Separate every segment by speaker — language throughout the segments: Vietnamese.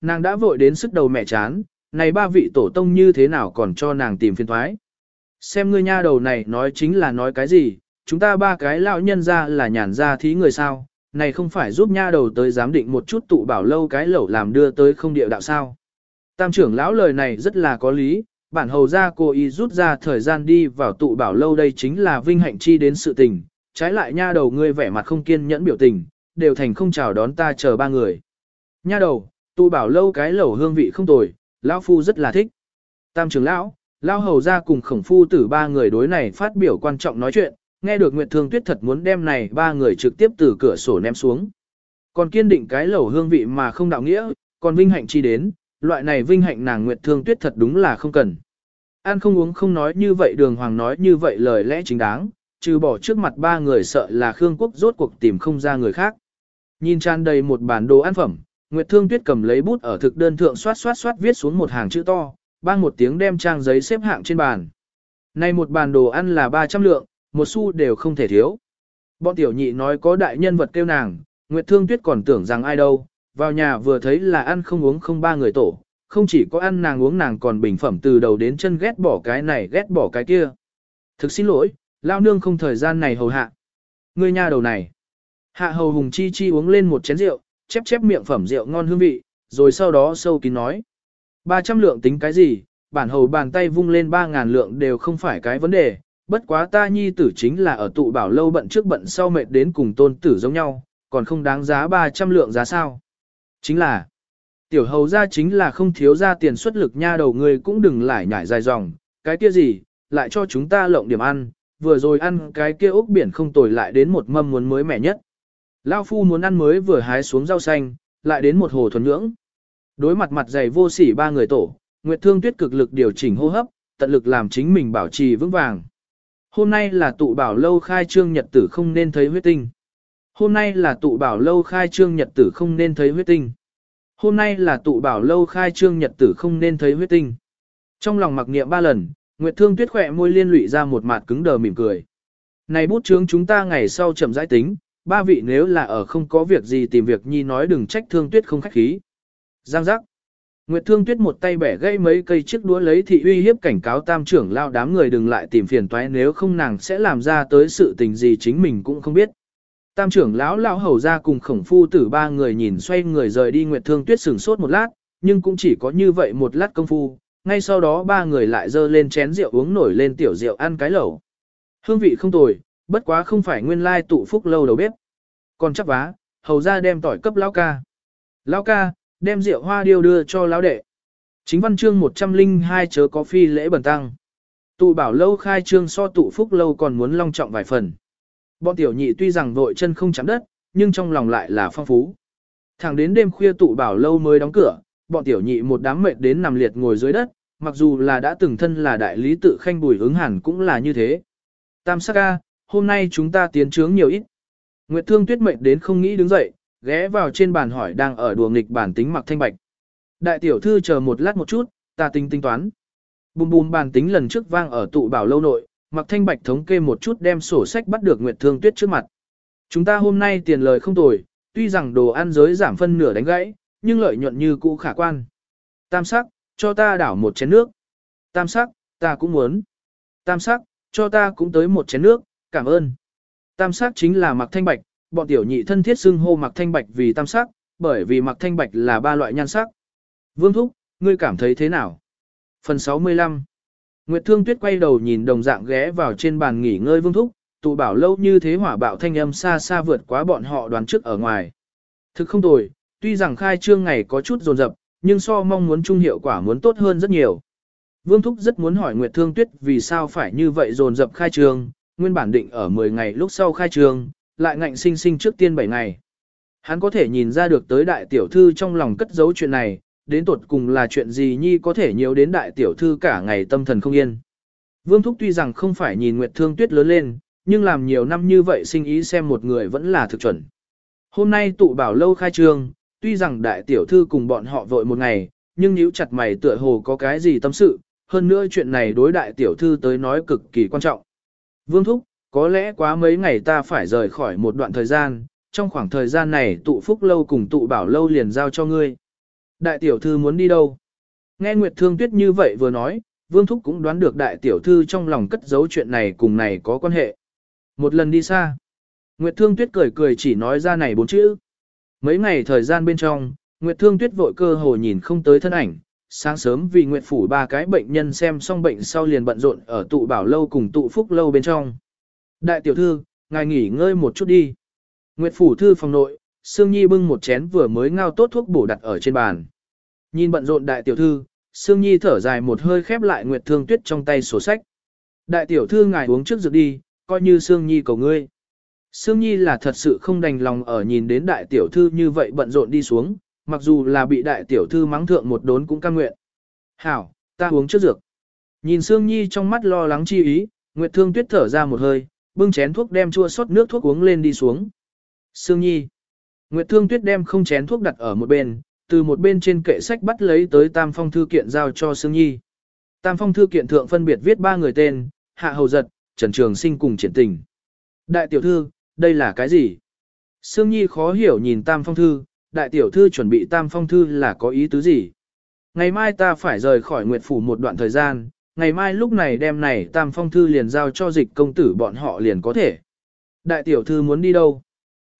Speaker 1: nàng đã vội đến sức đầu mẹ chán, này ba vị tổ tông như thế nào còn cho nàng tìm phiền thoái. Xem ngươi nha đầu này nói chính là nói cái gì, chúng ta ba cái lão nhân ra là nhàn ra thí người sao, này không phải giúp nha đầu tới giám định một chút tụ bảo lâu cái lẩu làm đưa tới không địa đạo sao. Tam trưởng lão lời này rất là có lý, bản hầu ra cô ý rút ra thời gian đi vào tụ bảo lâu đây chính là vinh hạnh chi đến sự tình, trái lại nha đầu ngươi vẻ mặt không kiên nhẫn biểu tình, đều thành không chào đón ta chờ ba người. Nha đầu, tụ bảo lâu cái lẩu hương vị không tồi, lão phu rất là thích. Tam trưởng lão, lão hầu ra cùng khổng phu tử ba người đối này phát biểu quan trọng nói chuyện, nghe được Nguyệt Thương Tuyết thật muốn đem này ba người trực tiếp từ cửa sổ ném xuống. Còn kiên định cái lẩu hương vị mà không đạo nghĩa, còn vinh hạnh chi đến, loại này vinh hạnh nàng Nguyệt Thương Tuyết thật đúng là không cần. Ăn không uống không nói như vậy đường hoàng nói như vậy lời lẽ chính đáng, trừ bỏ trước mặt ba người sợ là Khương Quốc rốt cuộc tìm không ra người khác. Nhìn tràn đầy một bản đồ ăn phẩm, Nguyệt Thương Tuyết cầm lấy bút ở thực đơn thượng xoát xoát xoát viết xuống một hàng chữ to, bang một tiếng đem trang giấy xếp hạng trên bàn. Này một bàn đồ ăn là 300 lượng, một xu đều không thể thiếu. Bọn tiểu nhị nói có đại nhân vật kêu nàng, Nguyệt Thương Tuyết còn tưởng rằng ai đâu, vào nhà vừa thấy là ăn không uống không ba người tổ, không chỉ có ăn nàng uống nàng còn bình phẩm từ đầu đến chân ghét bỏ cái này ghét bỏ cái kia. Thực xin lỗi, lao nương không thời gian này hầu hạ. Ngươi nha đầu này. Hạ hầu hùng chi chi uống lên một chén rượu, chép chép miệng phẩm rượu ngon hương vị, rồi sau đó sâu kín nói. 300 lượng tính cái gì, bản hầu bàn tay vung lên 3.000 lượng đều không phải cái vấn đề, bất quá ta nhi tử chính là ở tụ bảo lâu bận trước bận sau mệt đến cùng tôn tử giống nhau, còn không đáng giá 300 lượng giá sao. Chính là, tiểu hầu ra chính là không thiếu ra tiền xuất lực nha đầu người cũng đừng lại nhảy dài dòng, cái kia gì, lại cho chúng ta lộng điểm ăn, vừa rồi ăn cái kia ốc biển không tồi lại đến một mâm muốn mới mẻ nhất. Lao phu muốn ăn mới vừa hái xuống rau xanh, lại đến một hồ thuần nhưỡng. Đối mặt mặt dày vô sỉ ba người tổ, Nguyệt Thương Tuyết cực lực điều chỉnh hô hấp, tận lực làm chính mình bảo trì vững vàng. Hôm nay là tụ bảo lâu khai trương nhật tử không nên thấy huyết tinh. Hôm nay là tụ bảo lâu khai trương nhật tử không nên thấy huyết tinh. Hôm nay là tụ bảo lâu khai trương nhật tử không nên thấy huyết tinh. Trong lòng mặc niệm ba lần, Nguyệt Thương Tuyết khỏe môi liên lụy ra một mặt cứng đờ mỉm cười. Này bút chướng chúng ta ngày sau chậm rãi tính, ba vị nếu là ở không có việc gì tìm việc nhi nói đừng trách Thương Tuyết không khách khí. Giang giác. Nguyệt Thương Tuyết một tay bẻ gãy mấy cây chiếc đũa lấy thị uy hiếp cảnh cáo tam trưởng lao đám người đừng lại tìm phiền toái nếu không nàng sẽ làm ra tới sự tình gì chính mình cũng không biết. Tam trưởng lão lão hầu ra cùng khổng phu tử ba người nhìn xoay người rời đi Nguyệt Thương Tuyết sửng sốt một lát, nhưng cũng chỉ có như vậy một lát công phu, ngay sau đó ba người lại dơ lên chén rượu uống nổi lên tiểu rượu ăn cái lẩu. Hương vị không tồi, bất quá không phải nguyên lai tụ phúc lâu đầu bếp. Còn chắc vá, hầu ra đem tỏi cấp lão ca. Lão ca, đem rượu hoa điêu đưa cho lão đệ. Chính văn chương 102 chớ có phi lễ bẩn tăng. Tụ bảo lâu khai trương so tụ phúc lâu còn muốn long trọng vài phần. Bọn tiểu nhị tuy rằng vội chân không chạm đất, nhưng trong lòng lại là phong phú. Thẳng đến đêm khuya tụ bảo lâu mới đóng cửa, bọn tiểu nhị một đám mệt đến nằm liệt ngồi dưới đất, mặc dù là đã từng thân là đại lý tự khanh bùi ứng hẳn cũng là như thế. Tam sắc ca, hôm nay chúng ta tiến trướng nhiều ít. Nguyệt thương tuyết mệt đến không nghĩ đứng dậy, ghé vào trên bàn hỏi đang ở đùa nghịch bản tính mặc thanh bạch. Đại tiểu thư chờ một lát một chút, ta tính tính toán. Bùm bùm bàn tính lần trước vang ở tụ bảo lâu nội, mặc thanh bạch thống kê một chút đem sổ sách bắt được Nguyệt Thương Tuyết trước mặt. Chúng ta hôm nay tiền lời không tồi, tuy rằng đồ ăn giới giảm phân nửa đánh gãy, nhưng lợi nhuận như cũ khả quan. Tam sắc, cho ta đảo một chén nước. Tam sắc, ta cũng muốn. Tam sắc, cho ta cũng tới một chén nước, cảm ơn. Tam sắc chính là mặc thanh bạch, bọn tiểu nhị thân thiết xưng hô mặc thanh bạch vì tam sắc, bởi vì mặc thanh bạch là ba loại nhan sắc. Vương Thúc, ngươi cảm thấy thế nào? Phần 65 Nguyệt Thương Tuyết quay đầu nhìn đồng dạng ghé vào trên bàn nghỉ ngơi Vương Thúc, tụ bảo lâu như thế hỏa bạo thanh âm xa xa vượt quá bọn họ đoán trước ở ngoài. Thực không tồi, tuy rằng khai trương ngày có chút rồn rập nhưng so mong muốn chung hiệu quả muốn tốt hơn rất nhiều. Vương Thúc rất muốn hỏi Nguyệt Thương Tuyết vì sao phải như vậy dồn dập khai trương, nguyên bản định ở 10 ngày lúc sau khai trường, lại ngạnh sinh sinh trước tiên 7 ngày. Hắn có thể nhìn ra được tới đại tiểu thư trong lòng cất giấu chuyện này, đến tột cùng là chuyện gì nhi có thể nhiều đến đại tiểu thư cả ngày tâm thần không yên. Vương Thúc tuy rằng không phải nhìn Nguyệt Thương Tuyết lớn lên, nhưng làm nhiều năm như vậy sinh ý xem một người vẫn là thực chuẩn. Hôm nay tụ bảo lâu khai trương, tuy rằng đại tiểu thư cùng bọn họ vội một ngày, nhưng nhíu chặt mày tựa hồ có cái gì tâm sự, hơn nữa chuyện này đối đại tiểu thư tới nói cực kỳ quan trọng. Vương Thúc, có lẽ quá mấy ngày ta phải rời khỏi một đoạn thời gian, trong khoảng thời gian này tụ phúc lâu cùng tụ bảo lâu liền giao cho ngươi. Đại tiểu thư muốn đi đâu? Nghe Nguyệt Thương Tuyết như vậy vừa nói, Vương Thúc cũng đoán được đại tiểu thư trong lòng cất giấu chuyện này cùng này có quan hệ. Một lần đi xa. Nguyệt Thương Tuyết cười cười chỉ nói ra này bốn chữ. Mấy ngày thời gian bên trong, Nguyệt Thương Tuyết vội cơ hồ nhìn không tới thân ảnh, sáng sớm vì Nguyệt Phủ ba cái bệnh nhân xem xong bệnh sau liền bận rộn ở tụ bảo lâu cùng tụ phúc lâu bên trong. Đại tiểu thư, ngài nghỉ ngơi một chút đi. Nguyệt Phủ thư phòng nội, Sương Nhi bưng một chén vừa mới ngao tốt thuốc bổ đặt ở trên bàn. Nhìn bận rộn đại tiểu thư, Sương Nhi thở dài một hơi khép lại Nguyệt Thương Tuyết trong tay sổ sách. Đại tiểu thư ngài uống trước dược đi, coi như Sương Nhi cầu ngươi. Sương Nhi là thật sự không đành lòng ở nhìn đến đại tiểu thư như vậy bận rộn đi xuống, mặc dù là bị đại tiểu thư mắng thượng một đốn cũng cam nguyện. Hảo, ta uống trước dược. Nhìn Sương Nhi trong mắt lo lắng chi ý, Nguyệt Thương Tuyết thở ra một hơi, bưng chén thuốc đem chua sót nước thuốc uống lên đi xuống. Sương Nhi. Nguyệt Thương Tuyết đem không chén thuốc đặt ở một bên, từ một bên trên kệ sách bắt lấy tới Tam Phong thư kiện giao cho Sương Nhi. Tam Phong thư kiện thượng phân biệt viết ba người tên, Hạ Hầu Giật, Trần Trường Sinh cùng Triển Tình. Đại tiểu thư, đây là cái gì? Sương Nhi khó hiểu nhìn Tam Phong thư, đại tiểu thư chuẩn bị Tam Phong thư là có ý tứ gì? Ngày mai ta phải rời khỏi Nguyệt Phủ một đoạn thời gian, ngày mai lúc này đem này Tam Phong thư liền giao cho dịch công tử bọn họ liền có thể. Đại tiểu thư muốn đi đâu?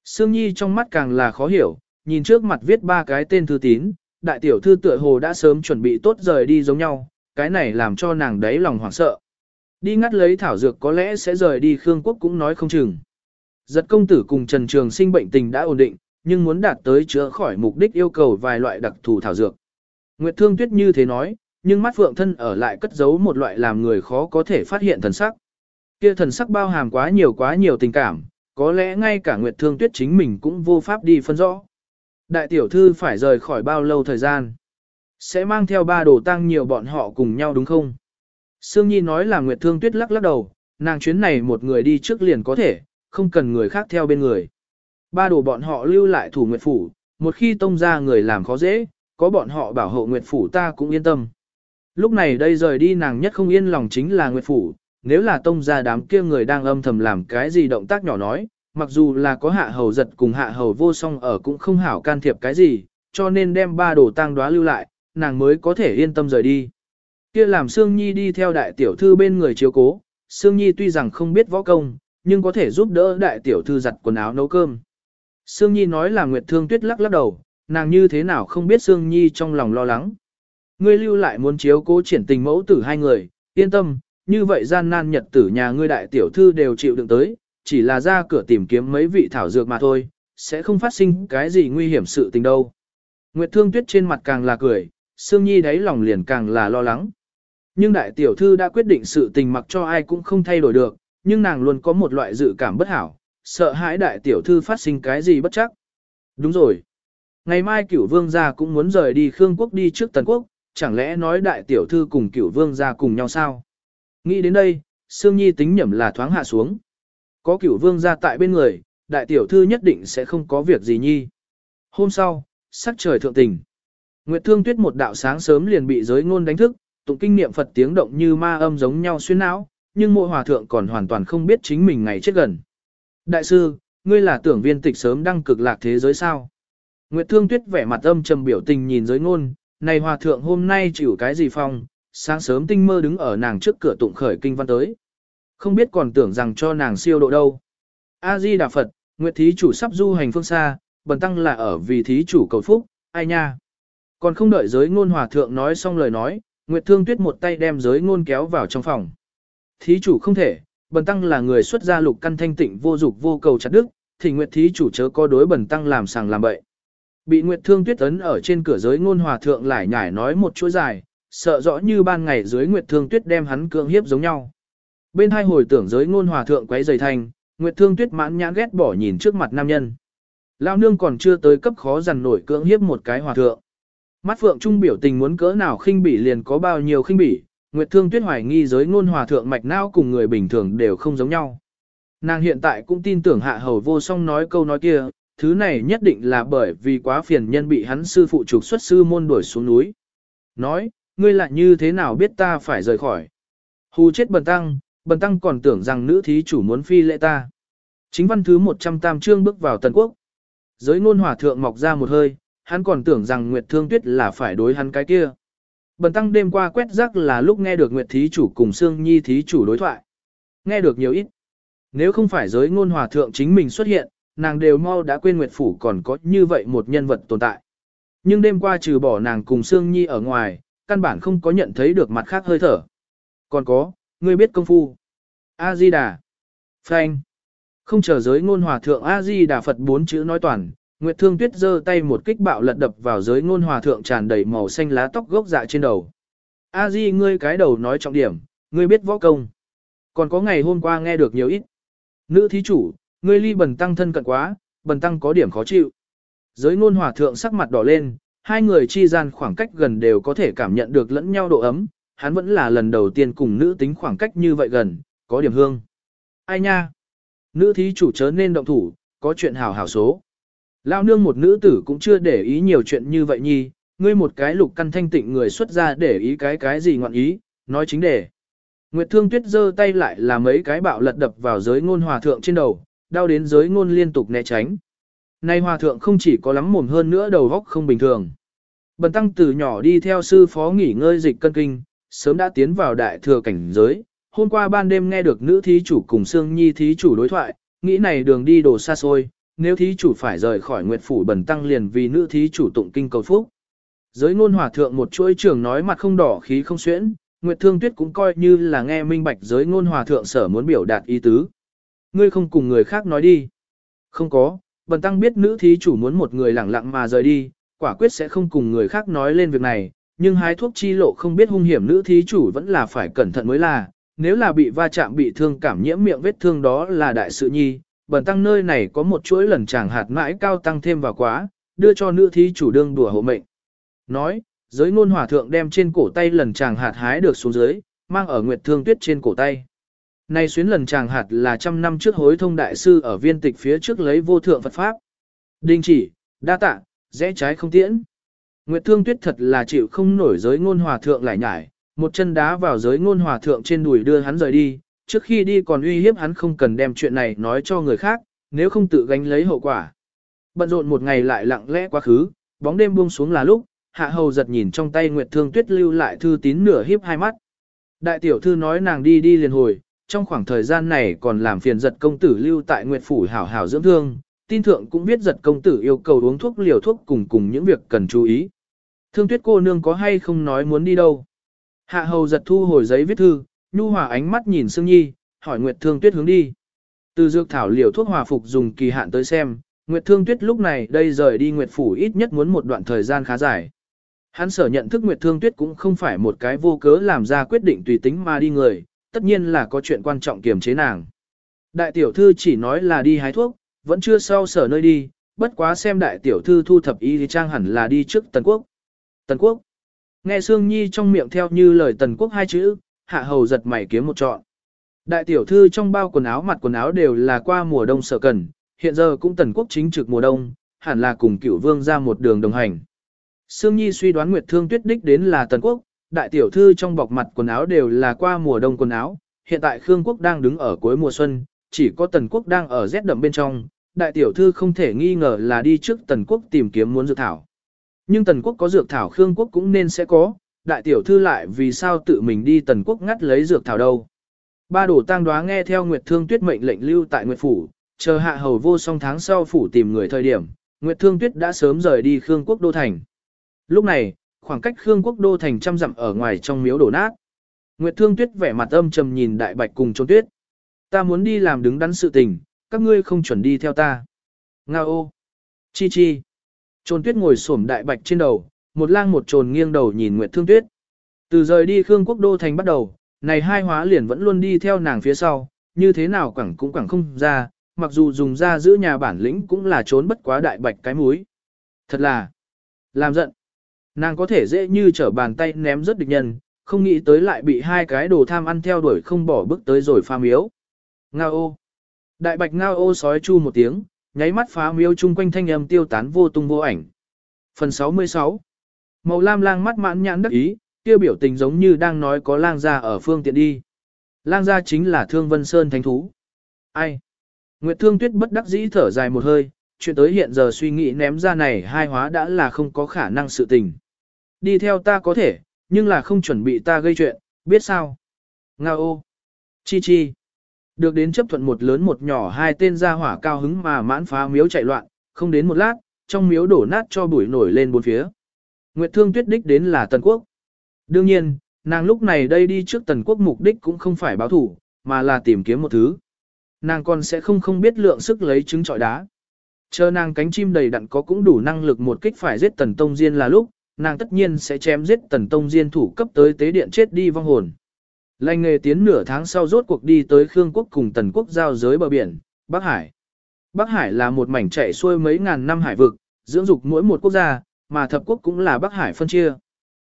Speaker 1: Sương Nhi trong mắt càng là khó hiểu, nhìn trước mặt viết ba cái tên thư tín, đại tiểu thư tựa hồ đã sớm chuẩn bị tốt rời đi giống nhau, cái này làm cho nàng đấy lòng hoảng sợ. Đi ngắt lấy thảo dược có lẽ sẽ rời đi Khương Quốc cũng nói không chừng. Giật công tử cùng Trần Trường sinh bệnh tình đã ổn định, nhưng muốn đạt tới chữa khỏi mục đích yêu cầu vài loại đặc thù thảo dược. Nguyệt Thương Tuyết như thế nói, nhưng mắt phượng thân ở lại cất giấu một loại làm người khó có thể phát hiện thần sắc. Kia thần sắc bao hàm quá nhiều quá nhiều tình cảm, có lẽ ngay cả Nguyệt Thương Tuyết chính mình cũng vô pháp đi phân rõ. Đại tiểu thư phải rời khỏi bao lâu thời gian? Sẽ mang theo ba đồ tăng nhiều bọn họ cùng nhau đúng không? Sương Nhi nói là Nguyệt Thương Tuyết lắc lắc đầu, nàng chuyến này một người đi trước liền có thể, không cần người khác theo bên người. Ba đồ bọn họ lưu lại thủ Nguyệt Phủ, một khi tông ra người làm khó dễ, có bọn họ bảo hộ Nguyệt Phủ ta cũng yên tâm. Lúc này đây rời đi nàng nhất không yên lòng chính là Nguyệt Phủ, nếu là tông ra đám kia người đang âm thầm làm cái gì động tác nhỏ nói, mặc dù là có hạ hầu giật cùng hạ hầu vô song ở cũng không hảo can thiệp cái gì, cho nên đem ba đồ tang đoá lưu lại, nàng mới có thể yên tâm rời đi. Kia làm Sương Nhi đi theo đại tiểu thư bên người chiếu cố, Sương Nhi tuy rằng không biết võ công, nhưng có thể giúp đỡ đại tiểu thư giặt quần áo nấu cơm. Sương Nhi nói là Nguyệt Thương Tuyết lắc lắc đầu, nàng như thế nào không biết Sương Nhi trong lòng lo lắng. Ngươi lưu lại muốn chiếu cố triển tình mẫu tử hai người, yên tâm, như vậy gian nan nhật tử nhà ngươi đại tiểu thư đều chịu đựng tới, chỉ là ra cửa tìm kiếm mấy vị thảo dược mà thôi, sẽ không phát sinh cái gì nguy hiểm sự tình đâu. Nguyệt Thương Tuyết trên mặt càng là cười, Sương Nhi đáy lòng liền càng là lo lắng. Nhưng đại tiểu thư đã quyết định sự tình mặc cho ai cũng không thay đổi được, nhưng nàng luôn có một loại dự cảm bất hảo, sợ hãi đại tiểu thư phát sinh cái gì bất chắc. Đúng rồi. Ngày mai cửu vương gia cũng muốn rời đi Khương quốc đi trước Tần quốc, chẳng lẽ nói đại tiểu thư cùng cửu vương gia cùng nhau sao? Nghĩ đến đây, Sương Nhi tính nhẩm là thoáng hạ xuống. Có cửu vương gia tại bên người, đại tiểu thư nhất định sẽ không có việc gì nhi. Hôm sau, sắc trời thượng tình. Nguyệt Thương Tuyết một đạo sáng sớm liền bị giới ngôn đánh thức, tụng kinh niệm Phật tiếng động như ma âm giống nhau xuyên não, nhưng mộ hòa thượng còn hoàn toàn không biết chính mình ngày chết gần. Đại sư, ngươi là tưởng viên tịch sớm đăng cực lạc thế giới sao? Nguyệt Thương Tuyết vẻ mặt âm trầm biểu tình nhìn giới ngôn, này hòa thượng hôm nay chịu cái gì phong, sáng sớm tinh mơ đứng ở nàng trước cửa tụng khởi kinh văn tới. Không biết còn tưởng rằng cho nàng siêu độ đâu. A-di Đà Phật, Nguyệt Thí Chủ sắp du hành phương xa, bần tăng là ở vì Thí Chủ cầu phúc, ai nha. Còn không đợi giới ngôn hòa thượng nói xong lời nói, Nguyệt Thương Tuyết một tay đem giới ngôn kéo vào trong phòng. Thí chủ không thể, bần tăng là người xuất gia lục căn thanh tịnh vô dục vô cầu chặt đức, thì Nguyệt Thí chủ chớ có đối bần tăng làm sàng làm bậy. Bị Nguyệt Thương Tuyết ấn ở trên cửa giới ngôn hòa thượng lại nhải nói một chuỗi dài, sợ rõ như ban ngày dưới Nguyệt Thương Tuyết đem hắn cưỡng hiếp giống nhau. Bên hai hồi tưởng giới ngôn hòa thượng quấy dày thành, Nguyệt Thương Tuyết mãn nhãn ghét bỏ nhìn trước mặt nam nhân. Lão nương còn chưa tới cấp khó dằn nổi cưỡng hiếp một cái hòa thượng. Mắt phượng trung biểu tình muốn cỡ nào khinh bỉ liền có bao nhiêu khinh bỉ, Nguyệt Thương Tuyết hoài nghi giới ngôn hòa thượng mạch não cùng người bình thường đều không giống nhau. Nàng hiện tại cũng tin tưởng hạ hầu vô song nói câu nói kia, thứ này nhất định là bởi vì quá phiền nhân bị hắn sư phụ trục xuất sư môn đuổi xuống núi. Nói, ngươi lại như thế nào biết ta phải rời khỏi. Hù chết bần tăng, bần tăng còn tưởng rằng nữ thí chủ muốn phi lệ ta. Chính văn thứ 100 tam chương bước vào tần quốc. Giới ngôn hòa thượng mọc ra một hơi, hắn còn tưởng rằng Nguyệt Thương Tuyết là phải đối hắn cái kia. Bần tăng đêm qua quét rác là lúc nghe được Nguyệt Thí Chủ cùng Sương Nhi Thí Chủ đối thoại. Nghe được nhiều ít. Nếu không phải giới ngôn hòa thượng chính mình xuất hiện, nàng đều mau đã quên Nguyệt Phủ còn có như vậy một nhân vật tồn tại. Nhưng đêm qua trừ bỏ nàng cùng Sương Nhi ở ngoài, căn bản không có nhận thấy được mặt khác hơi thở. Còn có, ngươi biết công phu. A-di-đà. Frank. Không chờ giới ngôn hòa thượng A-di-đà Phật bốn chữ nói toàn, Nguyệt Thương Tuyết giơ tay một kích bạo lật đập vào giới ngôn hòa thượng tràn đầy màu xanh lá tóc gốc dạ trên đầu. A-di ngươi cái đầu nói trọng điểm, ngươi biết võ công. Còn có ngày hôm qua nghe được nhiều ít. Nữ thí chủ, ngươi ly bần tăng thân cận quá, bần tăng có điểm khó chịu. Giới ngôn hòa thượng sắc mặt đỏ lên, hai người chi gian khoảng cách gần đều có thể cảm nhận được lẫn nhau độ ấm, hắn vẫn là lần đầu tiên cùng nữ tính khoảng cách như vậy gần, có điểm hương. Ai nha? Nữ thí chủ chớ nên động thủ, có chuyện hào hảo số. Lao nương một nữ tử cũng chưa để ý nhiều chuyện như vậy nhi, ngươi một cái lục căn thanh tịnh người xuất ra để ý cái cái gì ngoạn ý, nói chính đề. Nguyệt Thương Tuyết giơ tay lại là mấy cái bạo lật đập vào giới ngôn hòa thượng trên đầu, đau đến giới ngôn liên tục né tránh. Nay hòa thượng không chỉ có lắm mồm hơn nữa đầu góc không bình thường. Bần tăng từ nhỏ đi theo sư phó nghỉ ngơi dịch cân kinh, sớm đã tiến vào đại thừa cảnh giới. Hôm qua ban đêm nghe được nữ thí chủ cùng Sương Nhi thí chủ đối thoại, nghĩ này đường đi đồ xa xôi, nếu thí chủ phải rời khỏi Nguyệt phủ bần tăng liền vì nữ thí chủ tụng kinh cầu phúc. Giới ngôn hòa thượng một chuỗi trường nói mặt không đỏ khí không xuyễn, Nguyệt Thương Tuyết cũng coi như là nghe minh bạch giới ngôn hòa thượng sở muốn biểu đạt ý tứ. Ngươi không cùng người khác nói đi. Không có, bần tăng biết nữ thí chủ muốn một người lẳng lặng mà rời đi, quả quyết sẽ không cùng người khác nói lên việc này, nhưng hái thuốc chi lộ không biết hung hiểm nữ thí chủ vẫn là phải cẩn thận mới là, nếu là bị va chạm bị thương cảm nhiễm miệng vết thương đó là đại sự nhi, bẩn tăng nơi này có một chuỗi lần chàng hạt mãi cao tăng thêm vào quá, đưa cho nữ thí chủ đương đùa hộ mệnh. Nói, giới ngôn hòa thượng đem trên cổ tay lần chàng hạt hái được xuống dưới, mang ở nguyệt thương tuyết trên cổ tay. Này xuyến lần chàng hạt là trăm năm trước hối thông đại sư ở viên tịch phía trước lấy vô thượng Phật Pháp. Đình chỉ, đa tạ, rẽ trái không tiễn. Nguyệt thương tuyết thật là chịu không nổi giới ngôn hòa thượng lại nhải, một chân đá vào giới ngôn hòa thượng trên đùi đưa hắn rời đi, trước khi đi còn uy hiếp hắn không cần đem chuyện này nói cho người khác, nếu không tự gánh lấy hậu quả. Bận rộn một ngày lại lặng lẽ quá khứ, bóng đêm buông xuống là lúc, hạ hầu giật nhìn trong tay Nguyệt Thương Tuyết lưu lại thư tín nửa hiếp hai mắt. Đại tiểu thư nói nàng đi đi liền hồi, trong khoảng thời gian này còn làm phiền giật công tử lưu tại Nguyệt Phủ hảo hảo dưỡng thương, tin thượng cũng biết giật công tử yêu cầu uống thuốc liều thuốc cùng cùng những việc cần chú ý. Thương tuyết cô nương có hay không nói muốn đi đâu? Hạ hầu giật thu hồi giấy viết thư, nhu hòa ánh mắt nhìn Sương Nhi, hỏi Nguyệt Thương Tuyết hướng đi. Từ dược thảo liều thuốc hòa phục dùng kỳ hạn tới xem, Nguyệt Thương Tuyết lúc này đây rời đi Nguyệt Phủ ít nhất muốn một đoạn thời gian khá dài. Hắn sở nhận thức Nguyệt Thương Tuyết cũng không phải một cái vô cớ làm ra quyết định tùy tính mà đi người, tất nhiên là có chuyện quan trọng kiềm chế nàng. Đại tiểu thư chỉ nói là đi hái thuốc, vẫn chưa sau sở nơi đi, bất quá xem đại tiểu thư thu thập y thì trang hẳn là đi trước Tần Quốc. Tần Quốc. Nghe Sương Nhi trong miệng theo như lời Tần Quốc hai chữ, hạ hầu giật mày kiếm một trọn. Đại tiểu thư trong bao quần áo mặt quần áo đều là qua mùa đông sở cần, hiện giờ cũng Tần Quốc chính trực mùa đông, hẳn là cùng cửu vương ra một đường đồng hành. Sương Nhi suy đoán Nguyệt Thương Tuyết đích đến là Tần Quốc, đại tiểu thư trong bọc mặt quần áo đều là qua mùa đông quần áo, hiện tại Khương Quốc đang đứng ở cuối mùa xuân, chỉ có Tần Quốc đang ở rét đậm bên trong, đại tiểu thư không thể nghi ngờ là đi trước Tần Quốc tìm kiếm muốn dược thảo. Nhưng Tần Quốc có dược thảo Khương Quốc cũng nên sẽ có, đại tiểu thư lại vì sao tự mình đi Tần Quốc ngắt lấy dược thảo đâu. Ba đổ tang đoá nghe theo Nguyệt Thương Tuyết mệnh lệnh lưu tại Nguyệt Phủ, chờ hạ hầu vô song tháng sau phủ tìm người thời điểm, Nguyệt Thương Tuyết đã sớm rời đi Khương Quốc Đô Thành. Lúc này, khoảng cách Khương Quốc Đô Thành trăm dặm ở ngoài trong miếu đổ nát. Nguyệt Thương Tuyết vẻ mặt âm trầm nhìn Đại Bạch cùng Trôn Tuyết. Ta muốn đi làm đứng đắn sự tình, các ngươi không chuẩn đi theo ta. Nga ô. Chi chi. Trôn Tuyết ngồi xổm Đại Bạch trên đầu, một lang một trồn nghiêng đầu nhìn Nguyệt Thương Tuyết. Từ rời đi Khương Quốc Đô Thành bắt đầu, này hai hóa liền vẫn luôn đi theo nàng phía sau, như thế nào quẳng cũng quẳng không ra, mặc dù dùng ra giữ nhà bản lĩnh cũng là trốn bất quá Đại Bạch cái múi. Thật là, làm giận. Nàng có thể dễ như trở bàn tay ném rất địch nhân, không nghĩ tới lại bị hai cái đồ tham ăn theo đuổi không bỏ bước tới rồi pha miếu. Ngao ô. Đại bạch ngao ô sói chu một tiếng, nháy mắt phá miếu chung quanh thanh âm tiêu tán vô tung vô ảnh. Phần 66 Màu lam lang mắt mãn nhãn đắc ý, kia biểu tình giống như đang nói có lang gia ở phương tiện đi. Lang gia chính là Thương Vân Sơn thánh thú. Ai? Nguyệt Thương Tuyết bất đắc dĩ thở dài một hơi, chuyện tới hiện giờ suy nghĩ ném ra này hai hóa đã là không có khả năng sự tình. Đi theo ta có thể, nhưng là không chuẩn bị ta gây chuyện, biết sao? Nga ô! Chi chi! Được đến chấp thuận một lớn một nhỏ hai tên gia hỏa cao hứng mà mãn phá miếu chạy loạn, không đến một lát, trong miếu đổ nát cho bụi nổi lên bốn phía. Nguyệt Thương Tuyết đích đến là Tần Quốc. Đương nhiên, nàng lúc này đây đi trước Tần Quốc mục đích cũng không phải báo thủ, mà là tìm kiếm một thứ. Nàng còn sẽ không không biết lượng sức lấy trứng trọi đá. Chờ nàng cánh chim đầy đặn có cũng đủ năng lực một kích phải giết Tần Tông Diên là lúc, nàng tất nhiên sẽ chém giết Tần Tông Diên thủ cấp tới tế điện chết đi vong hồn. Lành nghề tiến nửa tháng sau rốt cuộc đi tới Khương Quốc cùng Tần Quốc giao giới bờ biển, Bắc Hải. Bắc Hải là một mảnh chạy xuôi mấy ngàn năm hải vực, dưỡng dục mỗi một quốc gia, mà thập quốc cũng là Bắc Hải phân chia.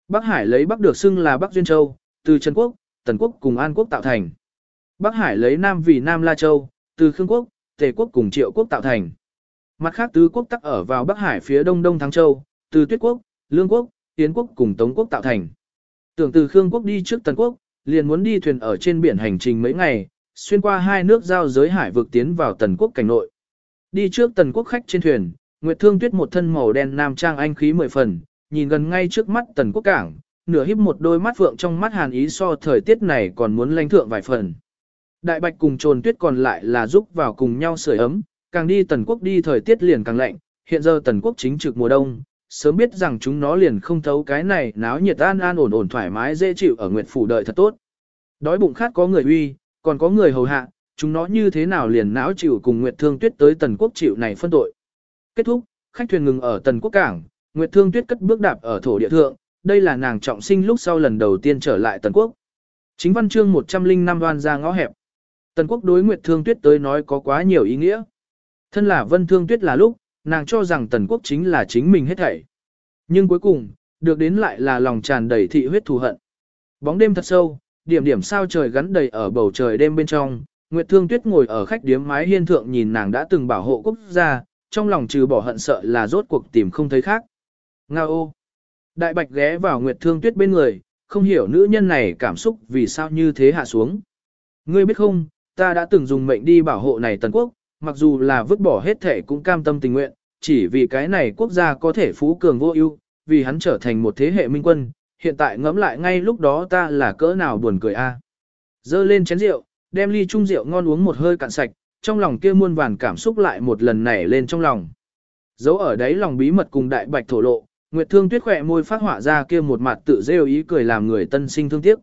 Speaker 1: Bắc Hải lấy Bắc được xưng là Bắc Duyên Châu, từ Trần Quốc, Tần Quốc cùng An Quốc tạo thành. Bắc Hải lấy Nam vì Nam La Châu, từ Khương Quốc, Tề Quốc cùng Triệu Quốc tạo thành. Mặt khác tứ quốc tắc ở vào Bắc Hải phía đông đông Thắng Châu, từ Tuyết Quốc, Lương Quốc, Tiến Quốc cùng Tống Quốc tạo thành. Tưởng từ Khương Quốc đi trước Tần Quốc, liền muốn đi thuyền ở trên biển hành trình mấy ngày, xuyên qua hai nước giao giới hải vực tiến vào Tần Quốc cảnh nội. Đi trước Tần Quốc khách trên thuyền, Nguyệt Thương Tuyết một thân màu đen nam trang anh khí mười phần, nhìn gần ngay trước mắt Tần Quốc cảng, nửa híp một đôi mắt vượng trong mắt hàn ý so thời tiết này còn muốn lãnh thượng vài phần. Đại Bạch cùng Trồn Tuyết còn lại là giúp vào cùng nhau sưởi ấm, càng đi Tần Quốc đi thời tiết liền càng lạnh, hiện giờ Tần Quốc chính trực mùa đông, sớm biết rằng chúng nó liền không thấu cái này náo nhiệt an an ổn ổn thoải mái dễ chịu ở Nguyệt phủ đợi thật tốt. Đói bụng khát có người uy, còn có người hầu hạ, chúng nó như thế nào liền náo chịu cùng Nguyệt Thương Tuyết tới Tần Quốc chịu này phân tội. Kết thúc, khách thuyền ngừng ở Tần Quốc cảng, Nguyệt Thương Tuyết cất bước đạp ở thổ địa thượng, đây là nàng trọng sinh lúc sau lần đầu tiên trở lại Tần Quốc. Chính văn chương 105 đoan ra ngõ hẹp. Tần Quốc đối Nguyệt Thương Tuyết tới nói có quá nhiều ý nghĩa. Thân là Vân Thương Tuyết là lúc, nàng cho rằng Tần Quốc chính là chính mình hết thảy. Nhưng cuối cùng, được đến lại là lòng tràn đầy thị huyết thù hận. Bóng đêm thật sâu, điểm điểm sao trời gắn đầy ở bầu trời đêm bên trong, Nguyệt Thương Tuyết ngồi ở khách điếm mái hiên thượng nhìn nàng đã từng bảo hộ quốc gia, trong lòng trừ bỏ hận sợ là rốt cuộc tìm không thấy khác. Nga ô! Đại Bạch ghé vào Nguyệt Thương Tuyết bên người, không hiểu nữ nhân này cảm xúc vì sao như thế hạ xuống. Ngươi biết không, ta đã từng dùng mệnh đi bảo hộ này tần quốc, mặc dù là vứt bỏ hết thể cũng cam tâm tình nguyện, chỉ vì cái này quốc gia có thể phú cường vô ưu, vì hắn trở thành một thế hệ minh quân, hiện tại ngẫm lại ngay lúc đó ta là cỡ nào buồn cười a. À. Dơ lên chén rượu, đem ly chung rượu ngon uống một hơi cạn sạch, trong lòng kia muôn vàn cảm xúc lại một lần nảy lên trong lòng. Dấu ở đấy lòng bí mật cùng đại bạch thổ lộ, Nguyệt Thương Tuyết khỏe môi phát họa ra kia một mặt tự rêu ý cười làm người tân sinh thương tiếc.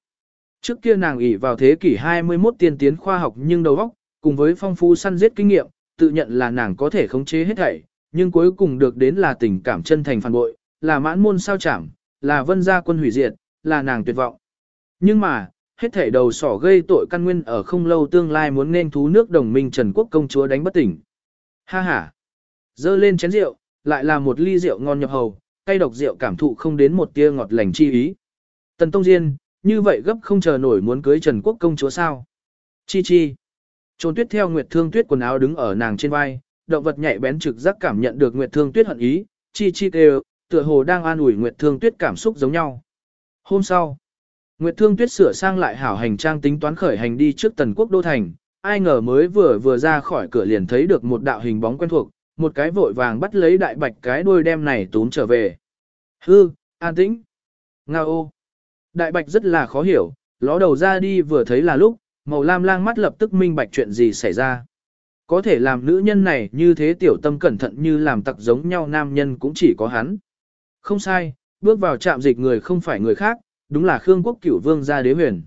Speaker 1: Trước kia nàng ỷ vào thế kỷ 21 tiên tiến khoa học nhưng đầu óc, cùng với phong phú săn giết kinh nghiệm, tự nhận là nàng có thể khống chế hết thảy, nhưng cuối cùng được đến là tình cảm chân thành phản bội, là mãn môn sao chảm, là vân gia quân hủy diệt, là nàng tuyệt vọng. Nhưng mà, hết thể đầu sỏ gây tội căn nguyên ở không lâu tương lai muốn nên thú nước đồng minh Trần Quốc công chúa đánh bất tỉnh. Ha ha! Dơ lên chén rượu, lại là một ly rượu ngon nhập hầu, cay độc rượu cảm thụ không đến một tia ngọt lành chi ý. Tần Tông Diên, như vậy gấp không chờ nổi muốn cưới Trần Quốc công chúa sao? Chi chi! Trôn tuyết theo Nguyệt Thương Tuyết quần áo đứng ở nàng trên vai, động vật nhạy bén trực giác cảm nhận được Nguyệt Thương Tuyết hận ý, chi chi kêu, tựa hồ đang an ủi Nguyệt Thương Tuyết cảm xúc giống nhau. Hôm sau, Nguyệt Thương Tuyết sửa sang lại hảo hành trang tính toán khởi hành đi trước Tần Quốc đô thành, ai ngờ mới vừa vừa ra khỏi cửa liền thấy được một đạo hình bóng quen thuộc, một cái vội vàng bắt lấy đại bạch cái đuôi đem này túm trở về. Hư, an tĩnh. Nga ô. Đại bạch rất là khó hiểu, ló đầu ra đi vừa thấy là lúc, màu lam lang mắt lập tức minh bạch chuyện gì xảy ra. Có thể làm nữ nhân này như thế tiểu tâm cẩn thận như làm tặc giống nhau nam nhân cũng chỉ có hắn. Không sai, bước vào trạm dịch người không phải người khác, đúng là Khương Quốc Cửu Vương gia Đế Huyền.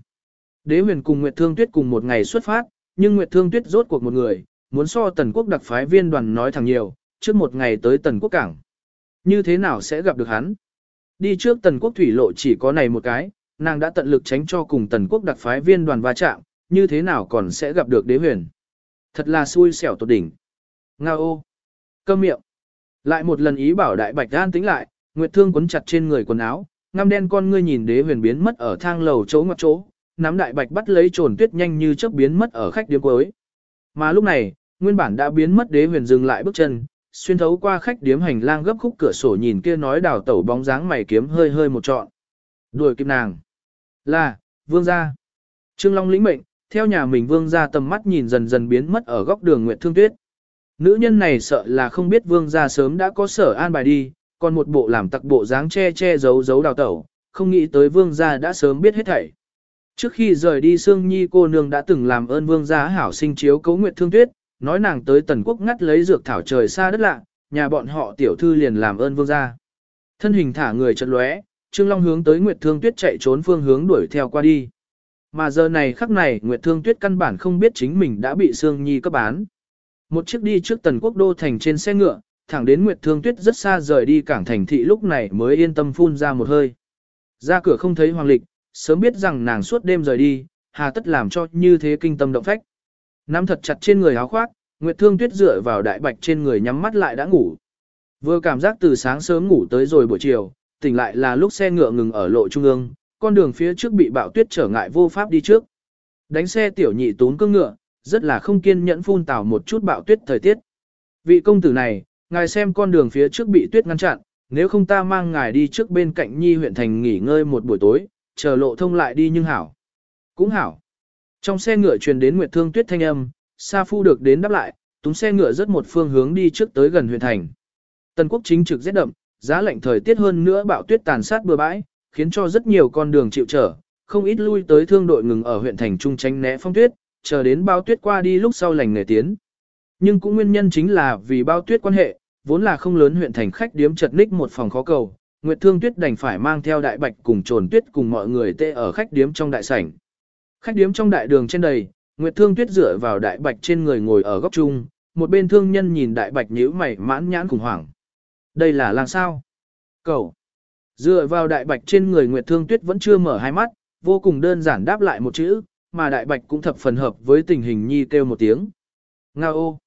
Speaker 1: Đế Huyền cùng Nguyệt Thương Tuyết cùng một ngày xuất phát, nhưng Nguyệt Thương Tuyết rốt cuộc một người, muốn so Tần Quốc đặc phái viên đoàn nói thẳng nhiều, trước một ngày tới Tần Quốc cảng. Như thế nào sẽ gặp được hắn? Đi trước Tần Quốc thủy lộ chỉ có này một cái, nàng đã tận lực tránh cho cùng Tần Quốc đặc phái viên đoàn va chạm, như thế nào còn sẽ gặp được Đế Huyền? Thật là xui xẻo tột đỉnh. Nga ô! Câm miệng! Lại một lần ý bảo đại bạch an tính lại, Nguyệt Thương quấn chặt trên người quần áo, ngăm đen con ngươi nhìn đế huyền biến mất ở thang lầu chỗ ngoặt chỗ, nắm đại bạch bắt lấy trồn tuyết nhanh như chớp biến mất ở khách điếm cuối. Mà lúc này, nguyên bản đã biến mất đế huyền dừng lại bước chân, xuyên thấu qua khách điếm hành lang gấp khúc cửa sổ nhìn kia nói đào tẩu bóng dáng mày kiếm hơi hơi một trọn. Đuổi kịp nàng. Là, vương gia. Trương Long lĩnh mệnh, theo nhà mình vương gia tầm mắt nhìn dần dần biến mất ở góc đường Nguyệt Thương Tuyết. Nữ nhân này sợ là không biết vương gia sớm đã có sở an bài đi, còn một bộ làm tặc bộ dáng che che giấu giấu đào tẩu, không nghĩ tới vương gia đã sớm biết hết thảy. Trước khi rời đi Sương Nhi cô nương đã từng làm ơn vương gia hảo sinh chiếu cấu nguyệt thương tuyết, nói nàng tới tần quốc ngắt lấy dược thảo trời xa đất lạ, nhà bọn họ tiểu thư liền làm ơn vương gia. Thân hình thả người chật lóe, Trương Long hướng tới Nguyệt Thương Tuyết chạy trốn phương hướng đuổi theo qua đi. Mà giờ này khắc này Nguyệt Thương Tuyết căn bản không biết chính mình đã bị Sương Nhi cấp bán. Một chiếc đi trước tần quốc đô thành trên xe ngựa, thẳng đến Nguyệt Thương Tuyết rất xa rời đi cảng thành thị lúc này mới yên tâm phun ra một hơi. Ra cửa không thấy Hoàng Lịch, sớm biết rằng nàng suốt đêm rời đi, hà tất làm cho như thế kinh tâm động phách. Nắm thật chặt trên người áo khoác, Nguyệt Thương Tuyết dựa vào đại bạch trên người nhắm mắt lại đã ngủ. Vừa cảm giác từ sáng sớm ngủ tới rồi buổi chiều, tỉnh lại là lúc xe ngựa ngừng ở lộ trung ương, con đường phía trước bị bão tuyết trở ngại vô pháp đi trước. Đánh xe tiểu nhị tốn cương ngựa, rất là không kiên nhẫn phun tảo một chút bão tuyết thời tiết. Vị công tử này, ngài xem con đường phía trước bị tuyết ngăn chặn, nếu không ta mang ngài đi trước bên cạnh nhi huyện thành nghỉ ngơi một buổi tối, chờ lộ thông lại đi nhưng hảo. Cũng hảo. Trong xe ngựa truyền đến Nguyệt Thương Tuyết thanh âm, Sa Phu được đến đáp lại, túm xe ngựa rất một phương hướng đi trước tới gần huyện thành. Tần quốc chính trực rét đậm, giá lạnh thời tiết hơn nữa bạo tuyết tàn sát bừa bãi, khiến cho rất nhiều con đường chịu trở, không ít lui tới thương đội ngừng ở huyện thành trung tránh né phong tuyết, chờ đến bao tuyết qua đi lúc sau lành nghề tiến. Nhưng cũng nguyên nhân chính là vì bao tuyết quan hệ, vốn là không lớn huyện thành khách điếm chật ních một phòng khó cầu, Nguyệt Thương Tuyết đành phải mang theo đại bạch cùng trồn tuyết cùng mọi người tê ở khách điếm trong đại sảnh. Khách điếm trong đại đường trên đầy, Nguyệt Thương Tuyết dựa vào đại bạch trên người ngồi ở góc trung, một bên thương nhân nhìn đại bạch nhíu mày mãn nhãn khủng hoảng. Đây là làng sao? Cầu. Dựa vào đại bạch trên người Nguyệt Thương Tuyết vẫn chưa mở hai mắt, vô cùng đơn giản đáp lại một chữ, mà đại bạch cũng thập phần hợp với tình hình nhi kêu một tiếng. Nga ô.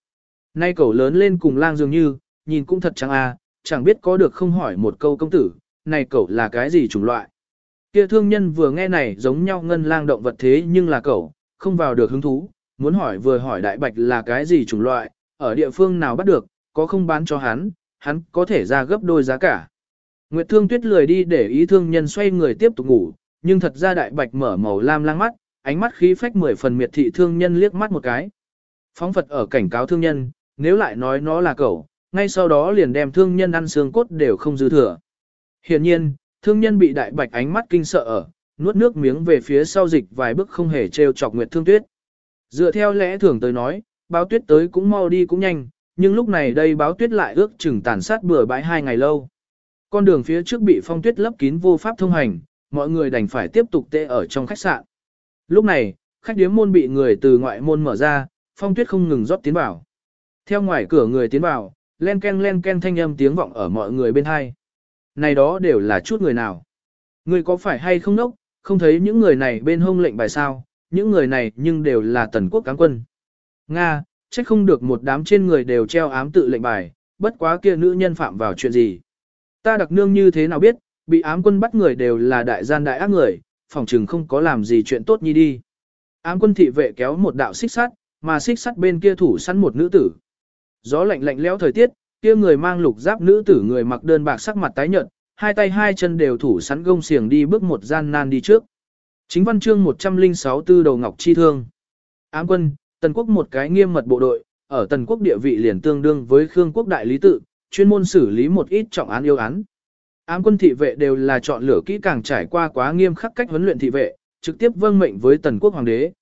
Speaker 1: Nay cậu lớn lên cùng lang dường như, nhìn cũng thật chẳng à, chẳng biết có được không hỏi một câu công tử, này cậu là cái gì chủng loại. Kia thương nhân vừa nghe này giống nhau ngân lang động vật thế nhưng là cậu, không vào được hứng thú, muốn hỏi vừa hỏi đại bạch là cái gì chủng loại, ở địa phương nào bắt được, có không bán cho hắn, hắn có thể ra gấp đôi giá cả. Nguyệt Thương Tuyết lười đi để ý thương nhân xoay người tiếp tục ngủ, nhưng thật ra đại bạch mở màu lam lang mắt, ánh mắt khí phách mười phần miệt thị thương nhân liếc mắt một cái. Phóng Phật ở cảnh cáo thương nhân, nếu lại nói nó là cẩu, ngay sau đó liền đem thương nhân ăn xương cốt đều không dư thừa. Hiển nhiên, thương nhân bị đại bạch ánh mắt kinh sợ ở, nuốt nước miếng về phía sau dịch vài bước không hề trêu chọc Nguyệt Thương Tuyết. Dựa theo lẽ thường tới nói, báo tuyết tới cũng mau đi cũng nhanh, nhưng lúc này đây báo tuyết lại ước chừng tàn sát bừa bãi hai ngày lâu. Con đường phía trước bị phong tuyết lấp kín vô pháp thông hành, mọi người đành phải tiếp tục tê ở trong khách sạn. Lúc này, khách điếm môn bị người từ ngoại môn mở ra, phong tuyết không ngừng rót tiến vào. Theo ngoài cửa người tiến vào, len ken len ken thanh âm tiếng vọng ở mọi người bên hai. Này đó đều là chút người nào. Người có phải hay không nốc, không thấy những người này bên hông lệnh bài sao, những người này nhưng đều là tần quốc cán quân. Nga, trách không được một đám trên người đều treo ám tự lệnh bài, bất quá kia nữ nhân phạm vào chuyện gì. Ta đặc nương như thế nào biết, bị ám quân bắt người đều là đại gian đại ác người, phòng trừng không có làm gì chuyện tốt nhi đi. Ám quân thị vệ kéo một đạo xích sắt, mà xích sắt bên kia thủ săn một nữ tử. Gió lạnh lạnh lẽo thời tiết, kia người mang lục giáp nữ tử người mặc đơn bạc sắc mặt tái nhợt, hai tay hai chân đều thủ sẵn gông xiềng đi bước một gian nan đi trước. Chính văn chương 106 tư đầu ngọc chi thương. Ám quân, tần quốc một cái nghiêm mật bộ đội, ở tần quốc địa vị liền tương đương với khương quốc đại lý tự, chuyên môn xử lý một ít trọng án yêu án. Ám quân thị vệ đều là chọn lựa kỹ càng trải qua quá nghiêm khắc cách huấn luyện thị vệ, trực tiếp vâng mệnh với tần quốc hoàng đế.